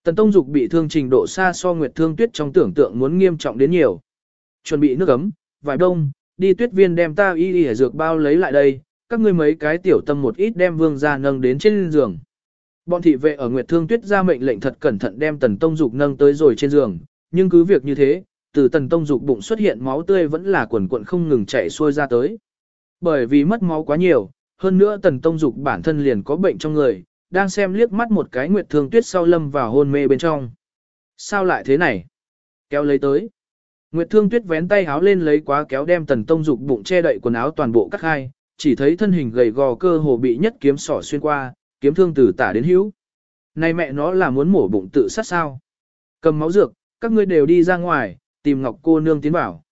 Speaker 1: Tần Tông Dục bị thương trình độ xa so Nguyệt Thương Tuyết trong tưởng tượng muốn nghiêm trọng đến nhiều. Chuẩn bị nước ấm, vài đông, đi tuyết viên đem ta y y dược bao lấy lại đây, các ngươi mấy cái tiểu tâm một ít đem vương ra nâng đến trên giường. Bọn thị vệ ở Nguyệt Thương Tuyết ra mệnh lệnh thật cẩn thận đem Tần Tông Dục nâng tới rồi trên giường, nhưng cứ việc như thế, từ Tần Tông Dục bụng xuất hiện máu tươi vẫn là quần quần không ngừng chảy xuôi ra tới. Bởi vì mất máu quá nhiều, hơn nữa Tần Tông Dục bản thân liền có bệnh trong người, đang xem liếc mắt một cái Nguyệt Thương Tuyết sau lâm vào hôn mê bên trong. Sao lại thế này? Kéo lấy tới. Nguyệt Thương Tuyết vén tay háo lên lấy quá kéo đem Tần Tông Dục bụng che đậy quần áo toàn bộ cắt hai, chỉ thấy thân hình gầy gò cơ hồ bị nhất kiếm sỏ xuyên qua, kiếm thương từ tả đến hữu. Này mẹ nó là muốn mổ bụng tự sát sao? Cầm máu dược, các ngươi đều đi ra ngoài, tìm Ngọc cô nương tiến vào.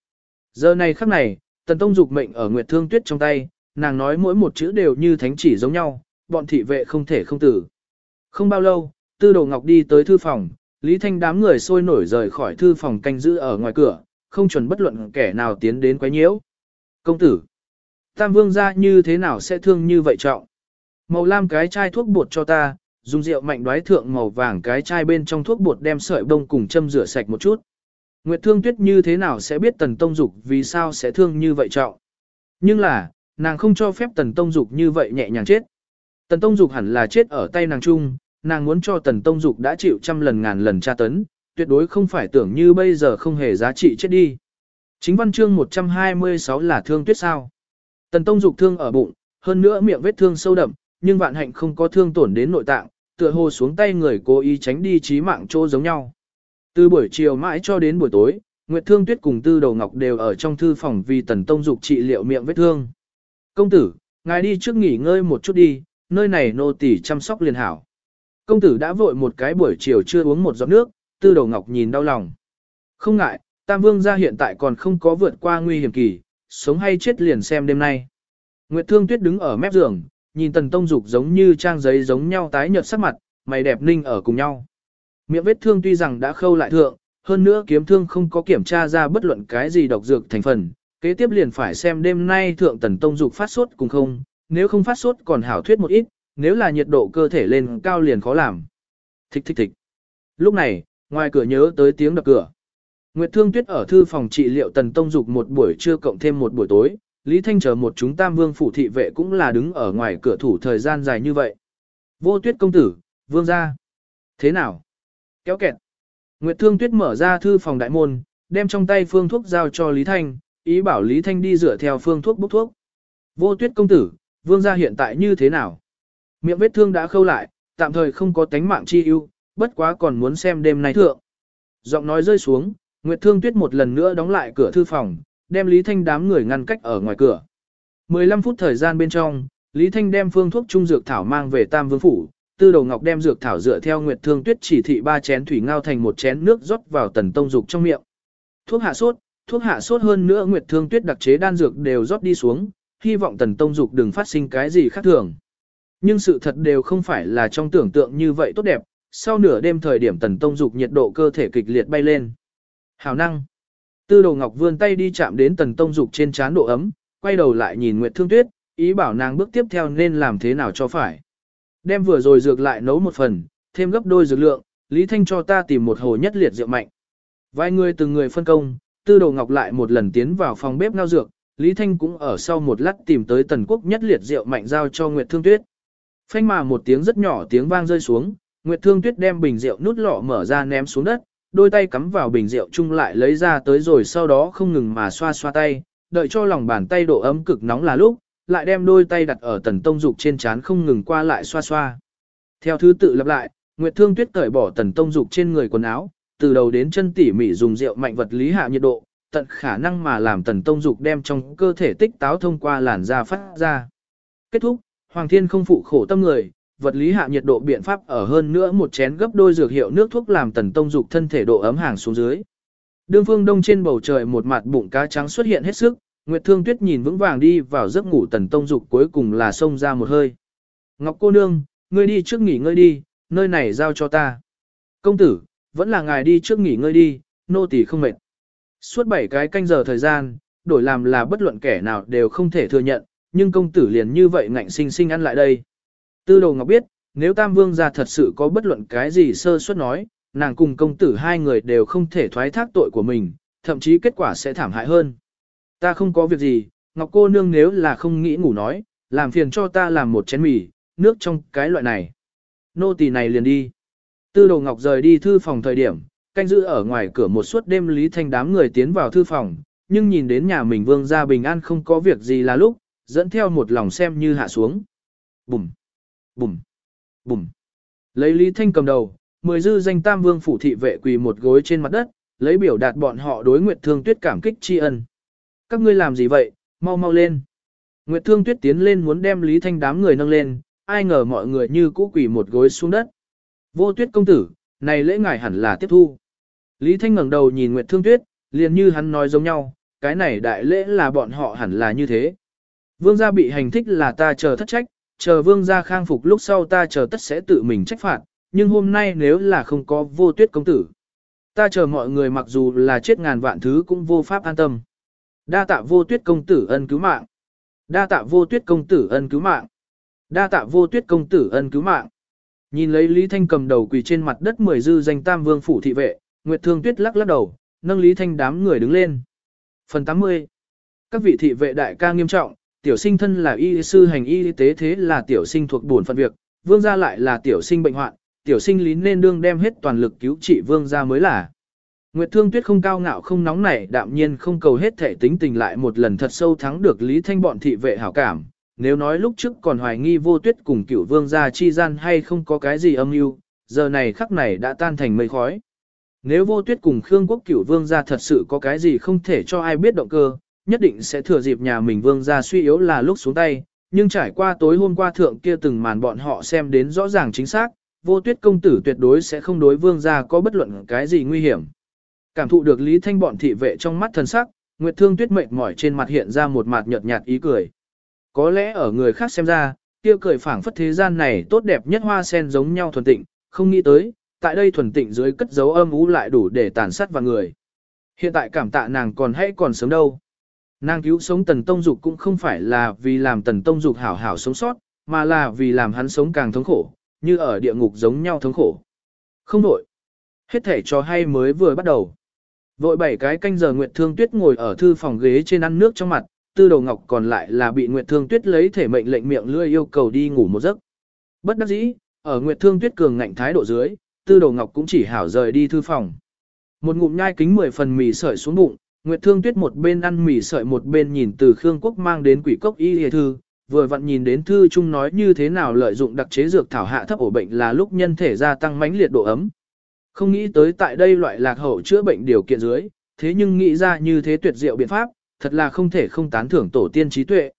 Speaker 1: Giờ này khắc này, Tần Tông Dục mệnh ở Nguyệt Thương Tuyết trong tay, nàng nói mỗi một chữ đều như thánh chỉ giống nhau, bọn thị vệ không thể không tử. Không bao lâu, Tư Đồ Ngọc đi tới thư phòng, Lý Thanh đám người sôi nổi rời khỏi thư phòng canh giữ ở ngoài cửa, không chuẩn bất luận kẻ nào tiến đến quấy nhiễu. Công tử, Tam Vương gia như thế nào sẽ thương như vậy trọng? Màu lam cái chai thuốc bột cho ta, dùng rượu mạnh đoái thượng màu vàng cái chai bên trong thuốc bột đem sợi bông cùng châm rửa sạch một chút. Nguyệt Thương Tuyết như thế nào sẽ biết Tần Tông Dục vì sao sẽ thương như vậy trọng? Nhưng là, nàng không cho phép Tần Tông Dục như vậy nhẹ nhàng chết. Tần Tông Dục hẳn là chết ở tay nàng chung, nàng muốn cho Tần Tông Dục đã chịu trăm lần ngàn lần tra tấn, tuyệt đối không phải tưởng như bây giờ không hề giá trị chết đi. Chính văn chương 126 là thương tuyết sao. Tần Tông dục thương ở bụng, hơn nữa miệng vết thương sâu đậm, nhưng vạn hạnh không có thương tổn đến nội tạng, tựa hồ xuống tay người cố ý tránh đi chí mạng chỗ giống nhau. Từ buổi chiều mãi cho đến buổi tối, Nguyệt Thương Tuyết cùng Tư Đầu Ngọc đều ở trong thư phòng vì Tần Tông dục trị liệu miệng vết thương. Công tử, ngài đi trước nghỉ ngơi một chút đi, nơi này nô tỳ chăm sóc liền hảo. Công tử đã vội một cái buổi chiều chưa uống một giọt nước, Tư Đầu Ngọc nhìn đau lòng. Không ngại, Tam Vương gia hiện tại còn không có vượt qua nguy hiểm kỳ, sống hay chết liền xem đêm nay. Nguyệt Thương Tuyết đứng ở mép giường, nhìn Tần Tông Dục giống như trang giấy giống nhau tái nhợt sắc mặt, mày đẹp ninh ở cùng nhau. Miệng vết thương tuy rằng đã khâu lại thượng, hơn nữa kiếm thương không có kiểm tra ra bất luận cái gì độc dược thành phần, kế tiếp liền phải xem đêm nay thượng Tần Tông Dục phát sốt cùng không, nếu không phát sốt còn hảo thuyết một ít, nếu là nhiệt độ cơ thể lên cao liền khó làm. Thích thích thích. Lúc này, ngoài cửa nhớ tới tiếng đập cửa. Nguyệt Thương Tuyết ở thư phòng trị liệu Tần Tông Dục một buổi trưa cộng thêm một buổi tối, Lý Thanh chờ một chúng tam vương phủ thị vệ cũng là đứng ở ngoài cửa thủ thời gian dài như vậy. Vô Tuyết công tử, vương gia. Thế nào? Kéo kẹt. Nguyệt Thương Tuyết mở ra thư phòng đại môn, đem trong tay phương thuốc giao cho Lý Thanh, ý bảo Lý Thanh đi rửa theo phương thuốc bốc thuốc. Vô Tuyết công tử, vương gia hiện tại như thế nào? Miệng vết thương đã khâu lại, tạm thời không có tánh mạng chi ưu, bất quá còn muốn xem đêm nay thượng. Giọng nói rơi xuống, Nguyệt Thương Tuyết một lần nữa đóng lại cửa thư phòng, đem Lý Thanh đám người ngăn cách ở ngoài cửa. 15 phút thời gian bên trong, Lý Thanh đem phương thuốc trung dược thảo mang về Tam Vương phủ, Tư Đầu Ngọc đem dược thảo dựa theo Nguyệt Thương Tuyết chỉ thị ba chén thủy ngao thành một chén nước rót vào Tần Tông Dục trong miệng. Thuốc hạ sốt, thuốc hạ sốt hơn nữa Nguyệt Thương Tuyết đặc chế đan dược đều rót đi xuống, hy vọng Tần Tông Dục đừng phát sinh cái gì khác thường. Nhưng sự thật đều không phải là trong tưởng tượng như vậy tốt đẹp, sau nửa đêm thời điểm Tần Tông Dục nhiệt độ cơ thể kịch liệt bay lên. Hảo năng. Tư đồ ngọc vươn tay đi chạm đến tần tông dục trên trán độ ấm, quay đầu lại nhìn Nguyệt Thương Tuyết, ý bảo nàng bước tiếp theo nên làm thế nào cho phải. Đem vừa rồi dược lại nấu một phần, thêm gấp đôi dược lượng, Lý Thanh cho ta tìm một hồ nhất liệt rượu mạnh. Vài người từng người phân công, tư đồ ngọc lại một lần tiến vào phòng bếp ngao dược, Lý Thanh cũng ở sau một lát tìm tới tần quốc nhất liệt rượu mạnh giao cho Nguyệt Thương Tuyết. Phanh mà một tiếng rất nhỏ tiếng vang rơi xuống, Nguyệt Thương Tuyết đem bình rượu nút lọ mở ra ném xuống đất, đôi tay cắm vào bình rượu chung lại lấy ra tới rồi sau đó không ngừng mà xoa xoa tay, đợi cho lòng bàn tay độ ấm cực nóng là lúc, lại đem đôi tay đặt ở tần tông dục trên trán không ngừng qua lại xoa xoa. Theo thứ tự lặp lại, Nguyệt Thương Tuyết cởi bỏ tần tông dục trên người quần áo, từ đầu đến chân tỉ mỉ dùng rượu mạnh vật lý hạ nhiệt độ, tận khả năng mà làm tần tông dục đem trong cơ thể tích táo thông qua làn da phát ra. Kết thúc, Hoàng Thiên không phụ khổ tâm người, vật lý hạ nhiệt độ biện pháp ở hơn nữa một chén gấp đôi dược hiệu nước thuốc làm tần tông dục thân thể độ ấm hàng xuống dưới. Đương phương đông trên bầu trời một mặt bụng cá trắng xuất hiện hết sức, Nguyệt Thương Tuyết nhìn vững vàng đi vào giấc ngủ tần tông dục cuối cùng là xông ra một hơi. Ngọc cô nương, ngươi đi trước nghỉ ngơi đi, nơi này giao cho ta. Công tử, vẫn là ngài đi trước nghỉ ngơi đi, nô tỳ không mệt. Suốt bảy cái canh giờ thời gian, đổi làm là bất luận kẻ nào đều không thể thừa nhận, nhưng công tử liền như vậy ngạnh sinh sinh ăn lại đây. Tư đồ ngọc biết, nếu Tam Vương gia thật sự có bất luận cái gì sơ suất nói, nàng cùng công tử hai người đều không thể thoái thác tội của mình, thậm chí kết quả sẽ thảm hại hơn. Ta không có việc gì, Ngọc cô nương nếu là không nghĩ ngủ nói, làm phiền cho ta làm một chén mì, nước trong cái loại này. Nô tỳ này liền đi. Tư đồ Ngọc rời đi thư phòng thời điểm, canh giữ ở ngoài cửa một suốt đêm Lý Thanh đám người tiến vào thư phòng, nhưng nhìn đến nhà mình vương gia bình an không có việc gì là lúc, dẫn theo một lòng xem như hạ xuống. Bùm! Bùm, bùm. Lấy Lý Thanh cầm đầu, mười dư danh tam vương phủ thị vệ quỳ một gối trên mặt đất, lấy biểu đạt bọn họ đối Nguyệt Thương Tuyết cảm kích tri ân. Các ngươi làm gì vậy, mau mau lên. Nguyệt Thương Tuyết tiến lên muốn đem Lý Thanh đám người nâng lên, ai ngờ mọi người như cũ quỳ một gối xuống đất. Vô Tuyết công tử, này lễ ngài hẳn là tiếp thu. Lý Thanh ngẩng đầu nhìn Nguyệt Thương Tuyết, liền như hắn nói giống nhau, cái này đại lễ là bọn họ hẳn là như thế. Vương gia bị hành thích là ta chờ thất trách, chờ vương gia khang phục lúc sau ta chờ tất sẽ tự mình trách phạt, nhưng hôm nay nếu là không có vô tuyết công tử. Ta chờ mọi người mặc dù là chết ngàn vạn thứ cũng vô pháp an tâm. Đa tạ vô tuyết công tử ân cứu mạng. Đa tạ vô tuyết công tử ân cứu mạng. Đa tạ vô tuyết công tử ân cứu mạng. Nhìn lấy Lý Thanh cầm đầu quỳ trên mặt đất mười dư danh tam vương phủ thị vệ, Nguyệt Thương Tuyết lắc lắc đầu, nâng Lý Thanh đám người đứng lên. Phần 80 Các vị thị vệ đại ca nghiêm trọng, tiểu sinh thân là y sư hành y tế thế là tiểu sinh thuộc bổn phận việc, vương gia lại là tiểu sinh bệnh hoạn, tiểu sinh lý nên đương đem hết toàn lực cứu trị vương gia mới là. Nguyệt Thương Tuyết không cao ngạo không nóng nảy đạm nhiên không cầu hết thể tính tình lại một lần thật sâu thắng được Lý Thanh bọn thị vệ hảo cảm. Nếu nói lúc trước còn hoài nghi vô tuyết cùng cửu vương gia chi gian hay không có cái gì âm mưu, giờ này khắc này đã tan thành mây khói. Nếu vô tuyết cùng Khương quốc cửu vương gia thật sự có cái gì không thể cho ai biết động cơ, nhất định sẽ thừa dịp nhà mình vương gia suy yếu là lúc xuống tay, nhưng trải qua tối hôm qua thượng kia từng màn bọn họ xem đến rõ ràng chính xác, vô tuyết công tử tuyệt đối sẽ không đối vương gia có bất luận cái gì nguy hiểm. Cảm thụ được Lý Thanh bọn thị vệ trong mắt thần sắc, Nguyệt Thương Tuyết mệt mỏi trên mặt hiện ra một mặt nhợt nhạt ý cười. Có lẽ ở người khác xem ra, kia cười phảng phất thế gian này tốt đẹp nhất hoa sen giống nhau thuần tịnh, không nghĩ tới, tại đây thuần tịnh dưới cất dấu âm ú lại đủ để tàn sát vào người. Hiện tại cảm tạ nàng còn hay còn sớm đâu. Nàng cứu sống Tần Tông Dục cũng không phải là vì làm Tần Tông Dục hảo hảo sống sót, mà là vì làm hắn sống càng thống khổ, như ở địa ngục giống nhau thống khổ. Không đổi. Hết thể cho hay mới vừa bắt đầu. Vội bảy cái canh giờ Nguyệt Thương Tuyết ngồi ở thư phòng ghế trên ăn nước trong mặt, tư đầu ngọc còn lại là bị Nguyệt Thương Tuyết lấy thể mệnh lệnh miệng lươi yêu cầu đi ngủ một giấc. Bất đắc dĩ, ở Nguyệt Thương Tuyết cường ngạnh thái độ dưới, tư đầu ngọc cũng chỉ hảo rời đi thư phòng. Một ngụm nhai kính mười phần mì sợi xuống bụng, Nguyệt Thương Tuyết một bên ăn mì sợi một bên nhìn từ Khương Quốc mang đến quỷ cốc y hề thư, vừa vặn nhìn đến thư chung nói như thế nào lợi dụng đặc chế dược thảo hạ thấp ổ bệnh là lúc nhân thể gia tăng mãnh liệt độ ấm. Không nghĩ tới tại đây loại lạc hậu chữa bệnh điều kiện dưới, thế nhưng nghĩ ra như thế tuyệt diệu biện pháp, thật là không thể không tán thưởng tổ tiên trí tuệ.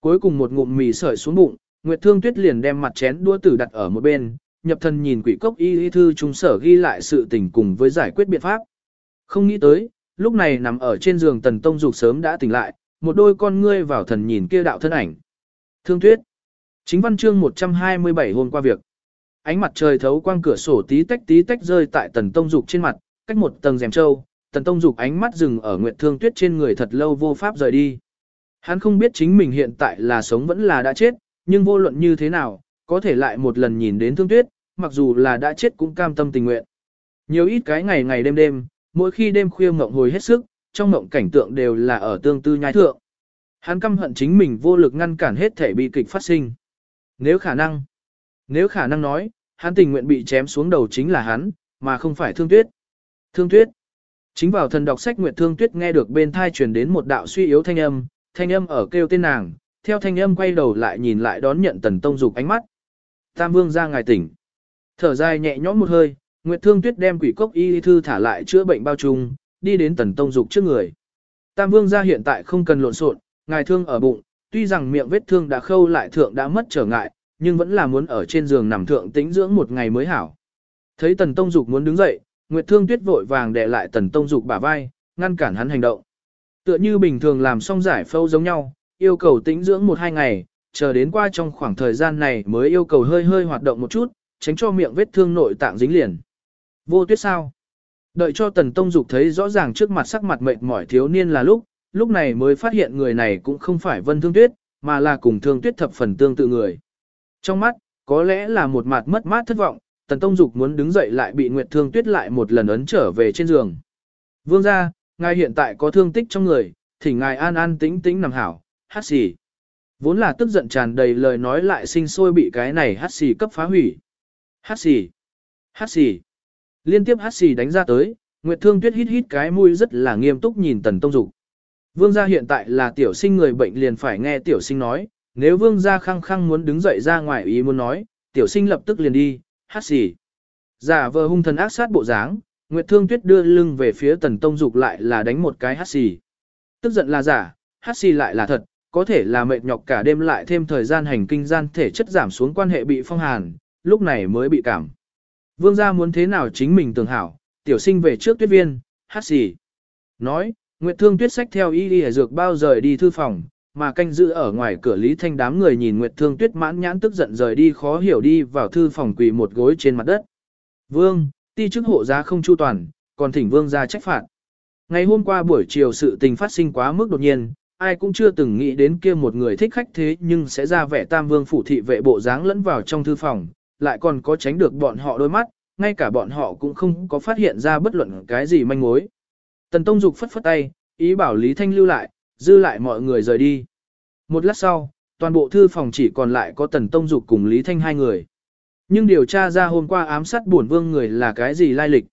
Speaker 1: Cuối cùng một ngụm mì sợi xuống bụng, Nguyệt Thương Tuyết liền đem mặt chén đũa tử đặt ở một bên, nhập thân nhìn quỷ cốc y y thư trung sở ghi lại sự tình cùng với giải quyết biện pháp. Không nghĩ tới, lúc này nằm ở trên giường Tần Tông Dục sớm đã tỉnh lại, một đôi con ngươi vào thần nhìn kia đạo thân ảnh. Thương Tuyết. Chính văn chương 127 hôm qua việc. Ánh mặt trời thấu quang cửa sổ tí tách tí tách rơi tại Tần Tông Dục trên mặt, cách một tầng rèm trâu, Tần Tông Dục ánh mắt dừng ở Nguyệt Thương Tuyết trên người thật lâu vô pháp rời đi. Hắn không biết chính mình hiện tại là sống vẫn là đã chết, nhưng vô luận như thế nào, có thể lại một lần nhìn đến Thương Tuyết, mặc dù là đã chết cũng cam tâm tình nguyện. Nhiều ít cái ngày ngày đêm đêm, mỗi khi đêm khuya mộng hồi hết sức, trong mộng cảnh tượng đều là ở tương tư nhai thượng. Hắn căm hận chính mình vô lực ngăn cản hết thể bi kịch phát sinh. Nếu khả năng, nếu khả năng nói, hắn tình nguyện bị chém xuống đầu chính là hắn, mà không phải thương tuyết. Thương tuyết. Chính vào thần đọc sách Nguyệt Thương Tuyết nghe được bên thai truyền đến một đạo suy yếu thanh âm, thanh âm ở kêu tên nàng, theo thanh âm quay đầu lại nhìn lại đón nhận Tần Tông Dục ánh mắt. Tam Vương ra ngài tỉnh. Thở dài nhẹ nhõm một hơi, Nguyệt Thương Tuyết đem quỷ cốc y thư thả lại chữa bệnh bao trùng, đi đến Tần Tông Dục trước người. Tam Vương gia hiện tại không cần lộn xộn, ngài thương ở bụng, tuy rằng miệng vết thương đã khâu lại thượng đã mất trở ngại, nhưng vẫn là muốn ở trên giường nằm thượng tĩnh dưỡng một ngày mới hảo. Thấy Tần Tông Dục muốn đứng dậy, Nguyệt Thương Tuyết vội vàng đè lại Tần Tông Dục bả vai, ngăn cản hắn hành động. Tựa như bình thường làm xong giải phẫu giống nhau, yêu cầu tĩnh dưỡng một hai ngày, chờ đến qua trong khoảng thời gian này mới yêu cầu hơi hơi hoạt động một chút, tránh cho miệng vết thương nội tạng dính liền. Vô tuyết sao? Đợi cho Tần Tông Dục thấy rõ ràng trước mặt sắc mặt mệt mỏi thiếu niên là lúc, lúc này mới phát hiện người này cũng không phải Vân Thương Tuyết, mà là cùng Thương Tuyết thập phần tương tự người. Trong mắt, có lẽ là một mặt mất mát thất vọng, Tần Tông Dục muốn đứng dậy lại bị Nguyệt Thương Tuyết lại một lần ấn trở về trên giường. Vương gia, ngài hiện tại có thương tích trong người, thỉnh ngài an an tĩnh tĩnh nằm hảo, hát xì. Vốn là tức giận tràn đầy lời nói lại sinh sôi bị cái này hát xì cấp phá hủy. Hát xì, hát xì. Liên tiếp hát xì đánh ra tới, Nguyệt Thương Tuyết hít hít cái mũi rất là nghiêm túc nhìn Tần Tông Dục. Vương gia hiện tại là tiểu sinh người bệnh liền phải nghe tiểu sinh nói, nếu vương gia khăng khăng muốn đứng dậy ra ngoài ý muốn nói, tiểu sinh lập tức liền đi, hát xì. Giả vờ hung thần ác sát bộ dáng, Nguyệt Thương Tuyết đưa lưng về phía Tần Tông Dục lại là đánh một cái hát xì. Tức giận là giả, hát xì lại là thật, có thể là mệt nhọc cả đêm lại thêm thời gian hành kinh gian thể chất giảm xuống quan hệ bị phong hàn, lúc này mới bị cảm. Vương gia muốn thế nào chính mình tưởng hảo, tiểu sinh về trước tuyết viên, hát gì? Nói, Nguyệt Thương Tuyết sách theo y đi dược bao rời đi thư phòng, mà canh giữ ở ngoài cửa Lý Thanh đám người nhìn Nguyệt Thương Tuyết mãn nhãn tức giận rời đi khó hiểu đi vào thư phòng quỳ một gối trên mặt đất. Vương, ti chức hộ giá không chu toàn, còn thỉnh Vương ra trách phạt. Ngày hôm qua buổi chiều sự tình phát sinh quá mức đột nhiên, ai cũng chưa từng nghĩ đến kia một người thích khách thế nhưng sẽ ra vẻ tam vương phủ thị vệ bộ dáng lẫn vào trong thư phòng, lại còn có tránh được bọn họ đôi mắt, ngay cả bọn họ cũng không có phát hiện ra bất luận cái gì manh mối. Tần Tông Dục phất phất tay, ý bảo Lý Thanh lưu lại, dư lại mọi người rời đi. Một lát sau, toàn bộ thư phòng chỉ còn lại có Tần Tông Dục cùng Lý Thanh hai người. Nhưng điều tra ra hôm qua ám sát bổn vương người là cái gì lai lịch?